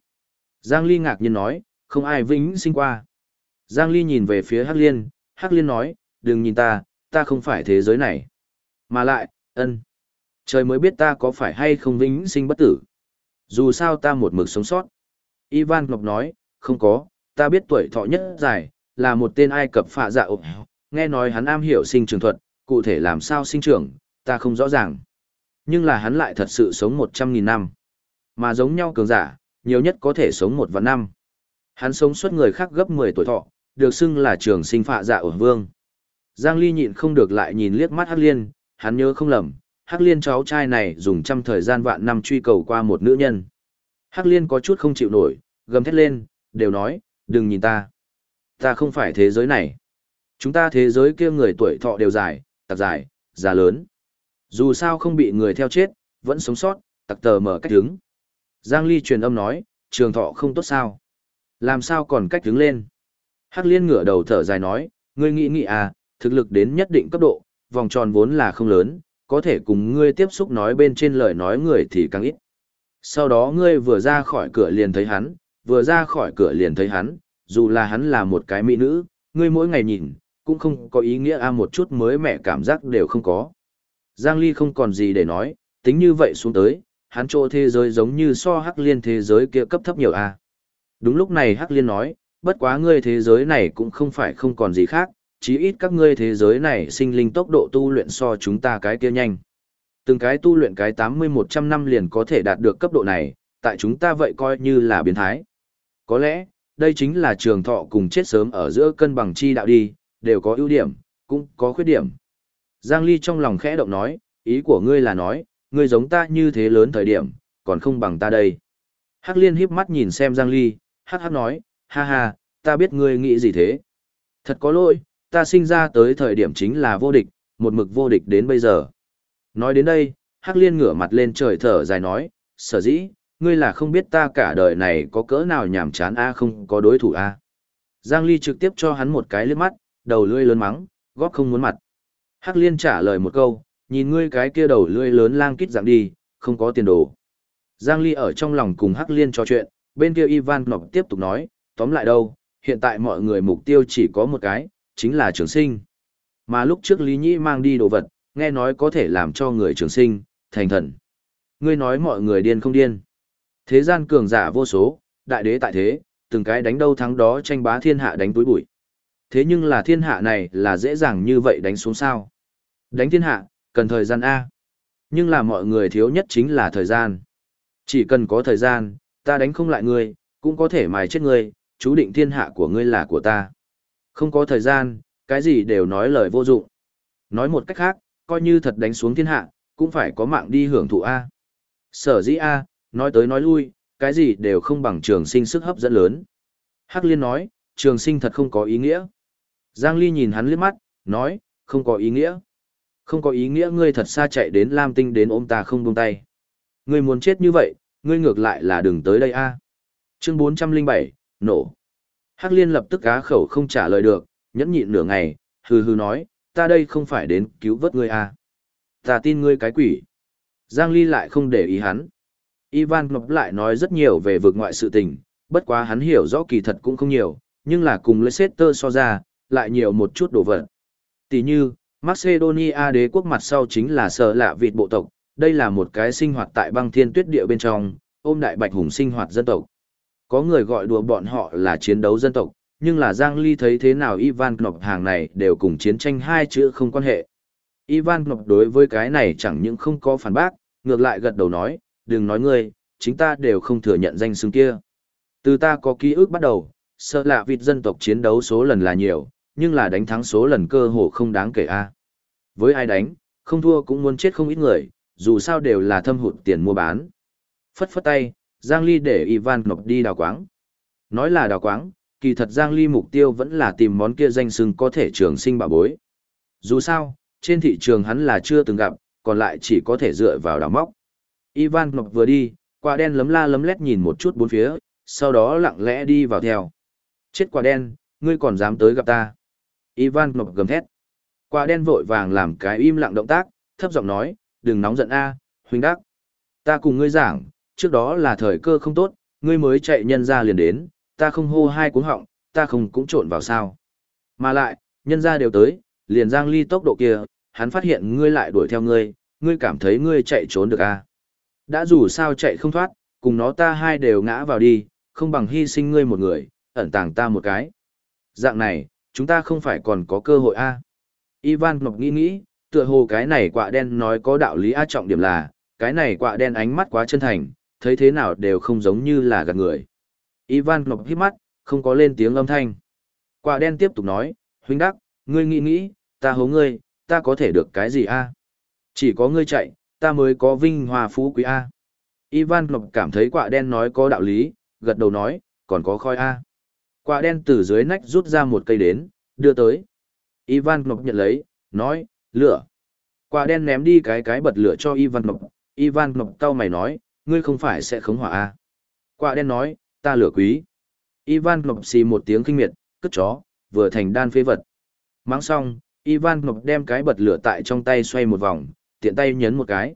S1: Giang Ly ngạc nhiên nói, không ai vĩnh sinh qua. Giang Ly nhìn về phía Hắc Liên, Hắc Liên nói, đừng nhìn ta, ta không phải thế giới này. Mà lại, ân. Trời mới biết ta có phải hay không vĩnh sinh bất tử. Dù sao ta một mực sống sót. Ivan Ngọc nói, không có, ta biết tuổi thọ nhất dài, là một tên Ai Cập phạ dạ ộp. Nghe nói hắn am hiểu sinh trường thuật, cụ thể làm sao sinh trưởng, ta không rõ ràng. Nhưng là hắn lại thật sự sống một trăm nghìn năm. Mà giống nhau cường giả, nhiều nhất có thể sống một vạn năm. Hắn sống suốt người khác gấp mười tuổi thọ, được xưng là trường sinh phạ dạ ở vương. Giang Ly nhịn không được lại nhìn liếc mắt Hắc Liên, hắn nhớ không lầm, Hắc Liên cháu trai này dùng trăm thời gian vạn năm truy cầu qua một nữ nhân. Hắc Liên có chút không chịu nổi, gầm thét lên, đều nói, đừng nhìn ta. Ta không phải thế giới này. Chúng ta thế giới kia người tuổi thọ đều dài, tạc dài, già lớn. Dù sao không bị người theo chết, vẫn sống sót, tặc tờ mở cách đứng. Giang Ly truyền âm nói, trường thọ không tốt sao. Làm sao còn cách đứng lên. Hắc liên ngửa đầu thở dài nói, ngươi nghĩ nghĩ à, thực lực đến nhất định cấp độ, vòng tròn vốn là không lớn, có thể cùng ngươi tiếp xúc nói bên trên lời nói người thì càng ít. Sau đó ngươi vừa ra khỏi cửa liền thấy hắn, vừa ra khỏi cửa liền thấy hắn, dù là hắn là một cái mỹ nữ, ngươi mỗi ngày nhìn, cũng không có ý nghĩa a một chút mới mẻ cảm giác đều không có. Giang Ly không còn gì để nói, tính như vậy xuống tới, hắn chỗ thế giới giống như so hắc liên thế giới kia cấp thấp nhiều a. Đúng lúc này hắc liên nói, bất quá ngươi thế giới này cũng không phải không còn gì khác, chí ít các ngươi thế giới này sinh linh tốc độ tu luyện so chúng ta cái kia nhanh. Từng cái tu luyện cái 80-100 năm liền có thể đạt được cấp độ này, tại chúng ta vậy coi như là biến thái. Có lẽ, đây chính là trường thọ cùng chết sớm ở giữa cân bằng chi đạo đi, đều có ưu điểm, cũng có khuyết điểm. Giang Ly trong lòng khẽ động nói, ý của ngươi là nói, ngươi giống ta như thế lớn thời điểm, còn không bằng ta đây. Hắc liên híp mắt nhìn xem Giang Ly, hắc hắc nói, ha ha, ta biết ngươi nghĩ gì thế. Thật có lỗi, ta sinh ra tới thời điểm chính là vô địch, một mực vô địch đến bây giờ. Nói đến đây, Hắc liên ngửa mặt lên trời thở dài nói, sở dĩ, ngươi là không biết ta cả đời này có cỡ nào nhảm chán a không có đối thủ a. Giang Ly trực tiếp cho hắn một cái liếc mắt, đầu lưỡi lớn mắng, góp không muốn mặt. Hắc liên trả lời một câu, nhìn ngươi cái kia đầu lưỡi lớn lang kít dạng đi, không có tiền đồ. Giang Ly ở trong lòng cùng Hắc liên trò chuyện, bên kia Ivan Ngọc tiếp tục nói, tóm lại đâu, hiện tại mọi người mục tiêu chỉ có một cái, chính là trường sinh. Mà lúc trước Lý Nhĩ mang đi đồ vật, nghe nói có thể làm cho người trường sinh, thành thần. Ngươi nói mọi người điên không điên. Thế gian cường giả vô số, đại đế tại thế, từng cái đánh đâu thắng đó tranh bá thiên hạ đánh túi bụi. Thế nhưng là thiên hạ này là dễ dàng như vậy đánh xuống sao. Đánh thiên hạ, cần thời gian A. Nhưng là mọi người thiếu nhất chính là thời gian. Chỉ cần có thời gian, ta đánh không lại ngươi, cũng có thể mài chết ngươi, chú định thiên hạ của ngươi là của ta. Không có thời gian, cái gì đều nói lời vô dụng. Nói một cách khác, coi như thật đánh xuống thiên hạ, cũng phải có mạng đi hưởng thụ A. Sở dĩ A, nói tới nói lui, cái gì đều không bằng trường sinh sức hấp dẫn lớn. Hắc Liên nói, trường sinh thật không có ý nghĩa. Giang Ly nhìn hắn liếc mắt, nói, không có ý nghĩa. Không có ý nghĩa ngươi thật xa chạy đến Lam Tinh đến ôm ta không buông tay. Ngươi muốn chết như vậy, ngươi ngược lại là đừng tới đây a. Chương 407, nổ. Hắc Liên lập tức cá khẩu không trả lời được, nhẫn nhịn nửa ngày, hừ hừ nói, ta đây không phải đến cứu vớt ngươi a. Ta tin ngươi cái quỷ. Giang Ly lại không để ý hắn. Ivan Ngọc lại nói rất nhiều về vực ngoại sự tình, bất quá hắn hiểu rõ kỳ thật cũng không nhiều, nhưng là cùng Leicester so ra, lại nhiều một chút đồ vật. Tỷ như, Macedonia đế quốc mặt sau chính là sở lạ vịt bộ tộc, đây là một cái sinh hoạt tại băng thiên tuyết địa bên trong, ôm đại bạch hùng sinh hoạt dân tộc. Có người gọi đùa bọn họ là chiến đấu dân tộc, nhưng là Giang Ly thấy thế nào Ivan Knop hàng này đều cùng chiến tranh hai chữ không quan hệ. Ivan Knop đối với cái này chẳng những không có phản bác, ngược lại gật đầu nói, đừng nói ngươi, chính ta đều không thừa nhận danh xưng kia. Từ ta có ký ức bắt đầu, sợ lạ vịt dân tộc chiến đấu số lần là nhiều, nhưng là đánh thắng số lần cơ hồ không đáng kể a. Với ai đánh, không thua cũng muốn chết không ít người, dù sao đều là thâm hụt tiền mua bán. Phất phất tay, Giang Ly để Ivan Ngọc đi đào quáng. Nói là đào quáng, kỳ thật Giang Ly mục tiêu vẫn là tìm món kia danh sưng có thể trường sinh bảo bối. Dù sao, trên thị trường hắn là chưa từng gặp, còn lại chỉ có thể dựa vào đào móc. Ivan Ngọc vừa đi, quả đen lấm la lấm lét nhìn một chút bốn phía, sau đó lặng lẽ đi vào theo. Chết quả đen, ngươi còn dám tới gặp ta. Ivan Ngọc gầm thét. Quả đen vội vàng làm cái im lặng động tác, thấp giọng nói, đừng nóng giận a, huynh đắc. Ta cùng ngươi giảng, trước đó là thời cơ không tốt, ngươi mới chạy nhân ra liền đến, ta không hô hai cuống họng, ta không cũng trộn vào sao. Mà lại, nhân ra đều tới, liền giang ly tốc độ kia, hắn phát hiện ngươi lại đuổi theo ngươi, ngươi cảm thấy ngươi chạy trốn được à. Đã dù sao chạy không thoát, cùng nó ta hai đều ngã vào đi, không bằng hy sinh ngươi một người, ẩn tàng ta một cái. Dạng này, chúng ta không phải còn có cơ hội a à. Ivan Ngọc nghĩ nghĩ, tựa hồ cái này quạ đen nói có đạo lý á trọng điểm là, cái này quạ đen ánh mắt quá chân thành, thấy thế nào đều không giống như là gạt người. Ivan Ngọc hít mắt, không có lên tiếng âm thanh. Quạ đen tiếp tục nói, huynh đắc, ngươi nghĩ nghĩ, ta hố ngươi, ta có thể được cái gì a? Chỉ có ngươi chạy, ta mới có vinh hòa phú quý a. Ivan Ngọc cảm thấy quạ đen nói có đạo lý, gật đầu nói, còn có khói a. Quạ đen từ dưới nách rút ra một cây đến, đưa tới. Ivan Ngọc nhận lấy, nói, lửa. Quả đen ném đi cái cái bật lửa cho Ivan Ngọc. Ivan Ngọc tao mày nói, ngươi không phải sẽ khống hỏa à? Quả đen nói, ta lửa quý. Ivan Ngọc xì một tiếng kinh miệt, cất chó, vừa thành đan phế vật. Máng xong, Ivan Ngọc đem cái bật lửa tại trong tay xoay một vòng, tiện tay nhấn một cái.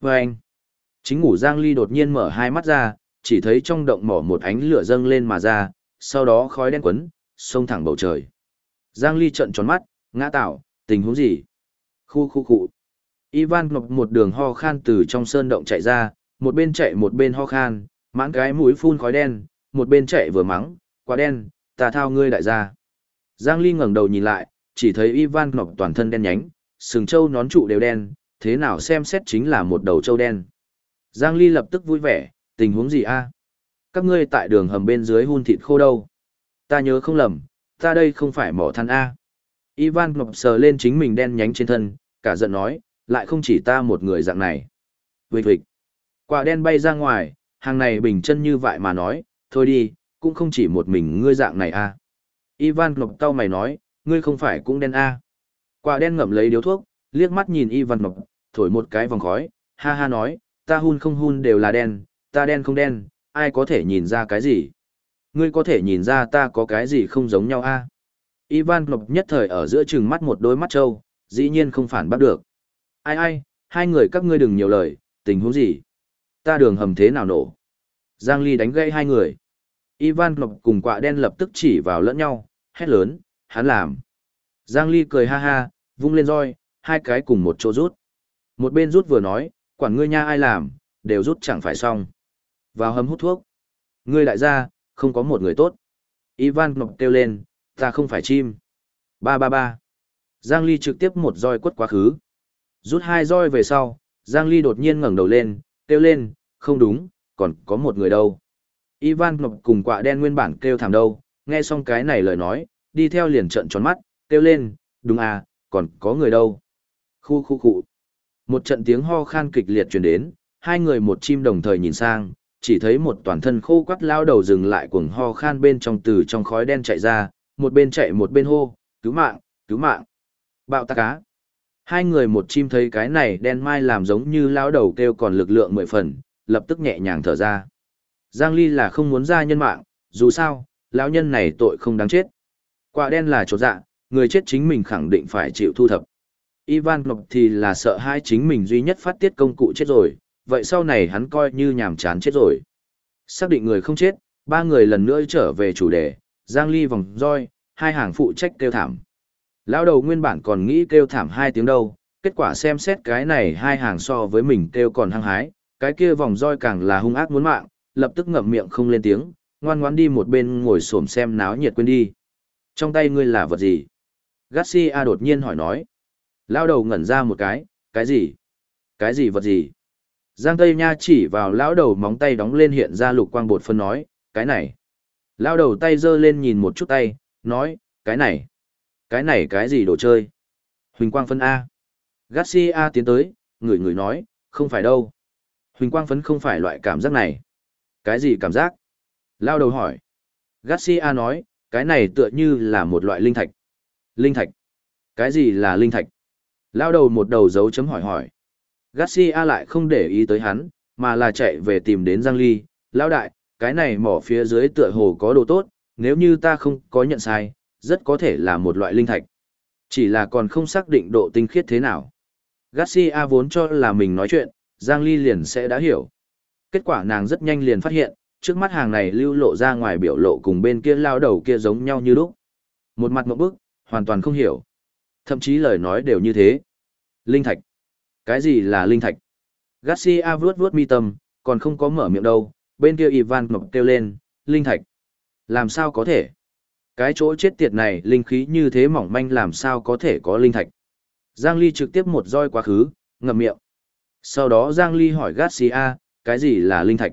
S1: Và anh, chính ngủ Giang Ly đột nhiên mở hai mắt ra, chỉ thấy trong động mỏ một ánh lửa dâng lên mà ra, sau đó khói đen quấn, xông thẳng bầu trời. Giang Ly trợn tròn mắt, ngã tạo, tình huống gì? Khu khu khu. Ivan Ngọc một đường ho khan từ trong sơn động chạy ra, một bên chạy một bên ho khan, mãn cái mũi phun khói đen, một bên chạy vừa mắng, quá đen, ta thao ngươi đại gia. Giang Ly ngẩng đầu nhìn lại, chỉ thấy Ivan Ngọc toàn thân đen nhánh, sừng trâu nón trụ đều đen, thế nào xem xét chính là một đầu trâu đen. Giang Ly lập tức vui vẻ, tình huống gì a? Các ngươi tại đường hầm bên dưới hun thịt khô đâu? Ta nhớ không lầm, ta đây không phải mỏ than a. Ivan Ngọc sờ lên chính mình đen nhánh trên thân, cả giận nói, lại không chỉ ta một người dạng này. Vịt vịt. Quả đen bay ra ngoài, hàng này bình chân như vậy mà nói, thôi đi, cũng không chỉ một mình ngươi dạng này a. Ivan Ngọc tao mày nói, ngươi không phải cũng đen a. Quả đen ngậm lấy điếu thuốc, liếc mắt nhìn Ivan Ngọc, thổi một cái vòng khói, ha ha nói, ta hun không hun đều là đen, ta đen không đen, ai có thể nhìn ra cái gì? Ngươi có thể nhìn ra ta có cái gì không giống nhau a? Ivan Ngọc nhất thời ở giữa chừng mắt một đôi mắt trâu, dĩ nhiên không phản bắt được. Ai ai, hai người các ngươi đừng nhiều lời, tình huống gì? Ta đường hầm thế nào nổ? Giang Ly đánh gãy hai người. Ivan Ngọc cùng quạ đen lập tức chỉ vào lẫn nhau, hét lớn, hắn làm. Giang Ly cười ha ha, vung lên roi, hai cái cùng một chỗ rút. Một bên rút vừa nói, quản ngươi nha ai làm, đều rút chẳng phải xong. Vào hầm hút thuốc. Ngươi đại gia, không có một người tốt. Ivan Ngọc kêu lên, ta không phải chim. Ba ba ba. Giang Ly trực tiếp một roi quất quá khứ. Rút hai roi về sau, Giang Ly đột nhiên ngẩng đầu lên, kêu lên, không đúng, còn có một người đâu. Ivan Ngọc cùng quạ đen nguyên bản kêu thảm đâu, nghe xong cái này lời nói, đi theo liền trận tròn mắt, kêu lên, đúng à, còn có người đâu. Khu khu khu. Một trận tiếng ho khan kịch liệt truyền đến, hai người một chim đồng thời nhìn sang, chỉ thấy một toàn thân khô quắt lao đầu dừng lại cuồng ho khan bên trong từ trong khói đen chạy ra, một bên chạy một bên hô, cứu mạng, cứu mạng. Bạo tạc cá. Hai người một chim thấy cái này đen mai làm giống như lao đầu kêu còn lực lượng mười phần, lập tức nhẹ nhàng thở ra. Giang Ly là không muốn ra nhân mạng, dù sao, lão nhân này tội không đáng chết. Quả đen là chỗ dạ, người chết chính mình khẳng định phải chịu thu thập. Ivan Ngọc thì là sợ hai chính mình duy nhất phát tiết công cụ chết rồi, vậy sau này hắn coi như nhàm chán chết rồi. Xác định người không chết, ba người lần nữa trở về chủ đề, Giang Ly vòng roi, hai hàng phụ trách kêu thảm. Lão đầu nguyên bản còn nghĩ kêu thảm hai tiếng đâu, kết quả xem xét cái này hai hàng so với mình kêu còn hăng hái, cái kia vòng roi càng là hung ác muốn mạng, lập tức ngậm miệng không lên tiếng, ngoan ngoãn đi một bên ngồi xổm xem náo nhiệt quên đi. Trong tay ngươi là vật gì? Garcia đột nhiên hỏi nói. Lao đầu ngẩn ra một cái, cái gì? Cái gì vật gì? Giang Tây Nha chỉ vào lão đầu móng tay đóng lên hiện ra lục quang bột phân nói, cái này. Lão đầu tay giơ lên nhìn một chút tay, nói, cái này. Cái này cái gì đồ chơi? Huỳnh quang phân A. Garcia tiến tới, người người nói, không phải đâu. Huỳnh quang phấn không phải loại cảm giác này. Cái gì cảm giác? Lao đầu hỏi. Garcia nói, cái này tựa như là một loại linh thạch. Linh thạch? Cái gì là linh thạch? Lao đầu một đầu dấu chấm hỏi hỏi. Garcia lại không để ý tới hắn, mà là chạy về tìm đến Giang Ly. Lão đại, cái này mỏ phía dưới tựa hồ có đồ tốt, nếu như ta không có nhận sai, rất có thể là một loại linh thạch. Chỉ là còn không xác định độ tinh khiết thế nào. Garcia vốn cho là mình nói chuyện, Giang Ly liền sẽ đã hiểu. Kết quả nàng rất nhanh liền phát hiện, trước mắt hàng này lưu lộ ra ngoài biểu lộ cùng bên kia lao đầu kia giống nhau như lúc. Một mặt một bức, hoàn toàn không hiểu. Thậm chí lời nói đều như thế. Linh thạch. Cái gì là linh thạch? Garcia vuốt vuốt mi tâm, còn không có mở miệng đâu, bên kia Ivan Ngọc kêu lên, linh thạch. Làm sao có thể? Cái chỗ chết tiệt này linh khí như thế mỏng manh làm sao có thể có linh thạch? Giang Ly trực tiếp một roi quá khứ, ngậm miệng. Sau đó Giang Ly hỏi Garcia, cái gì là linh thạch?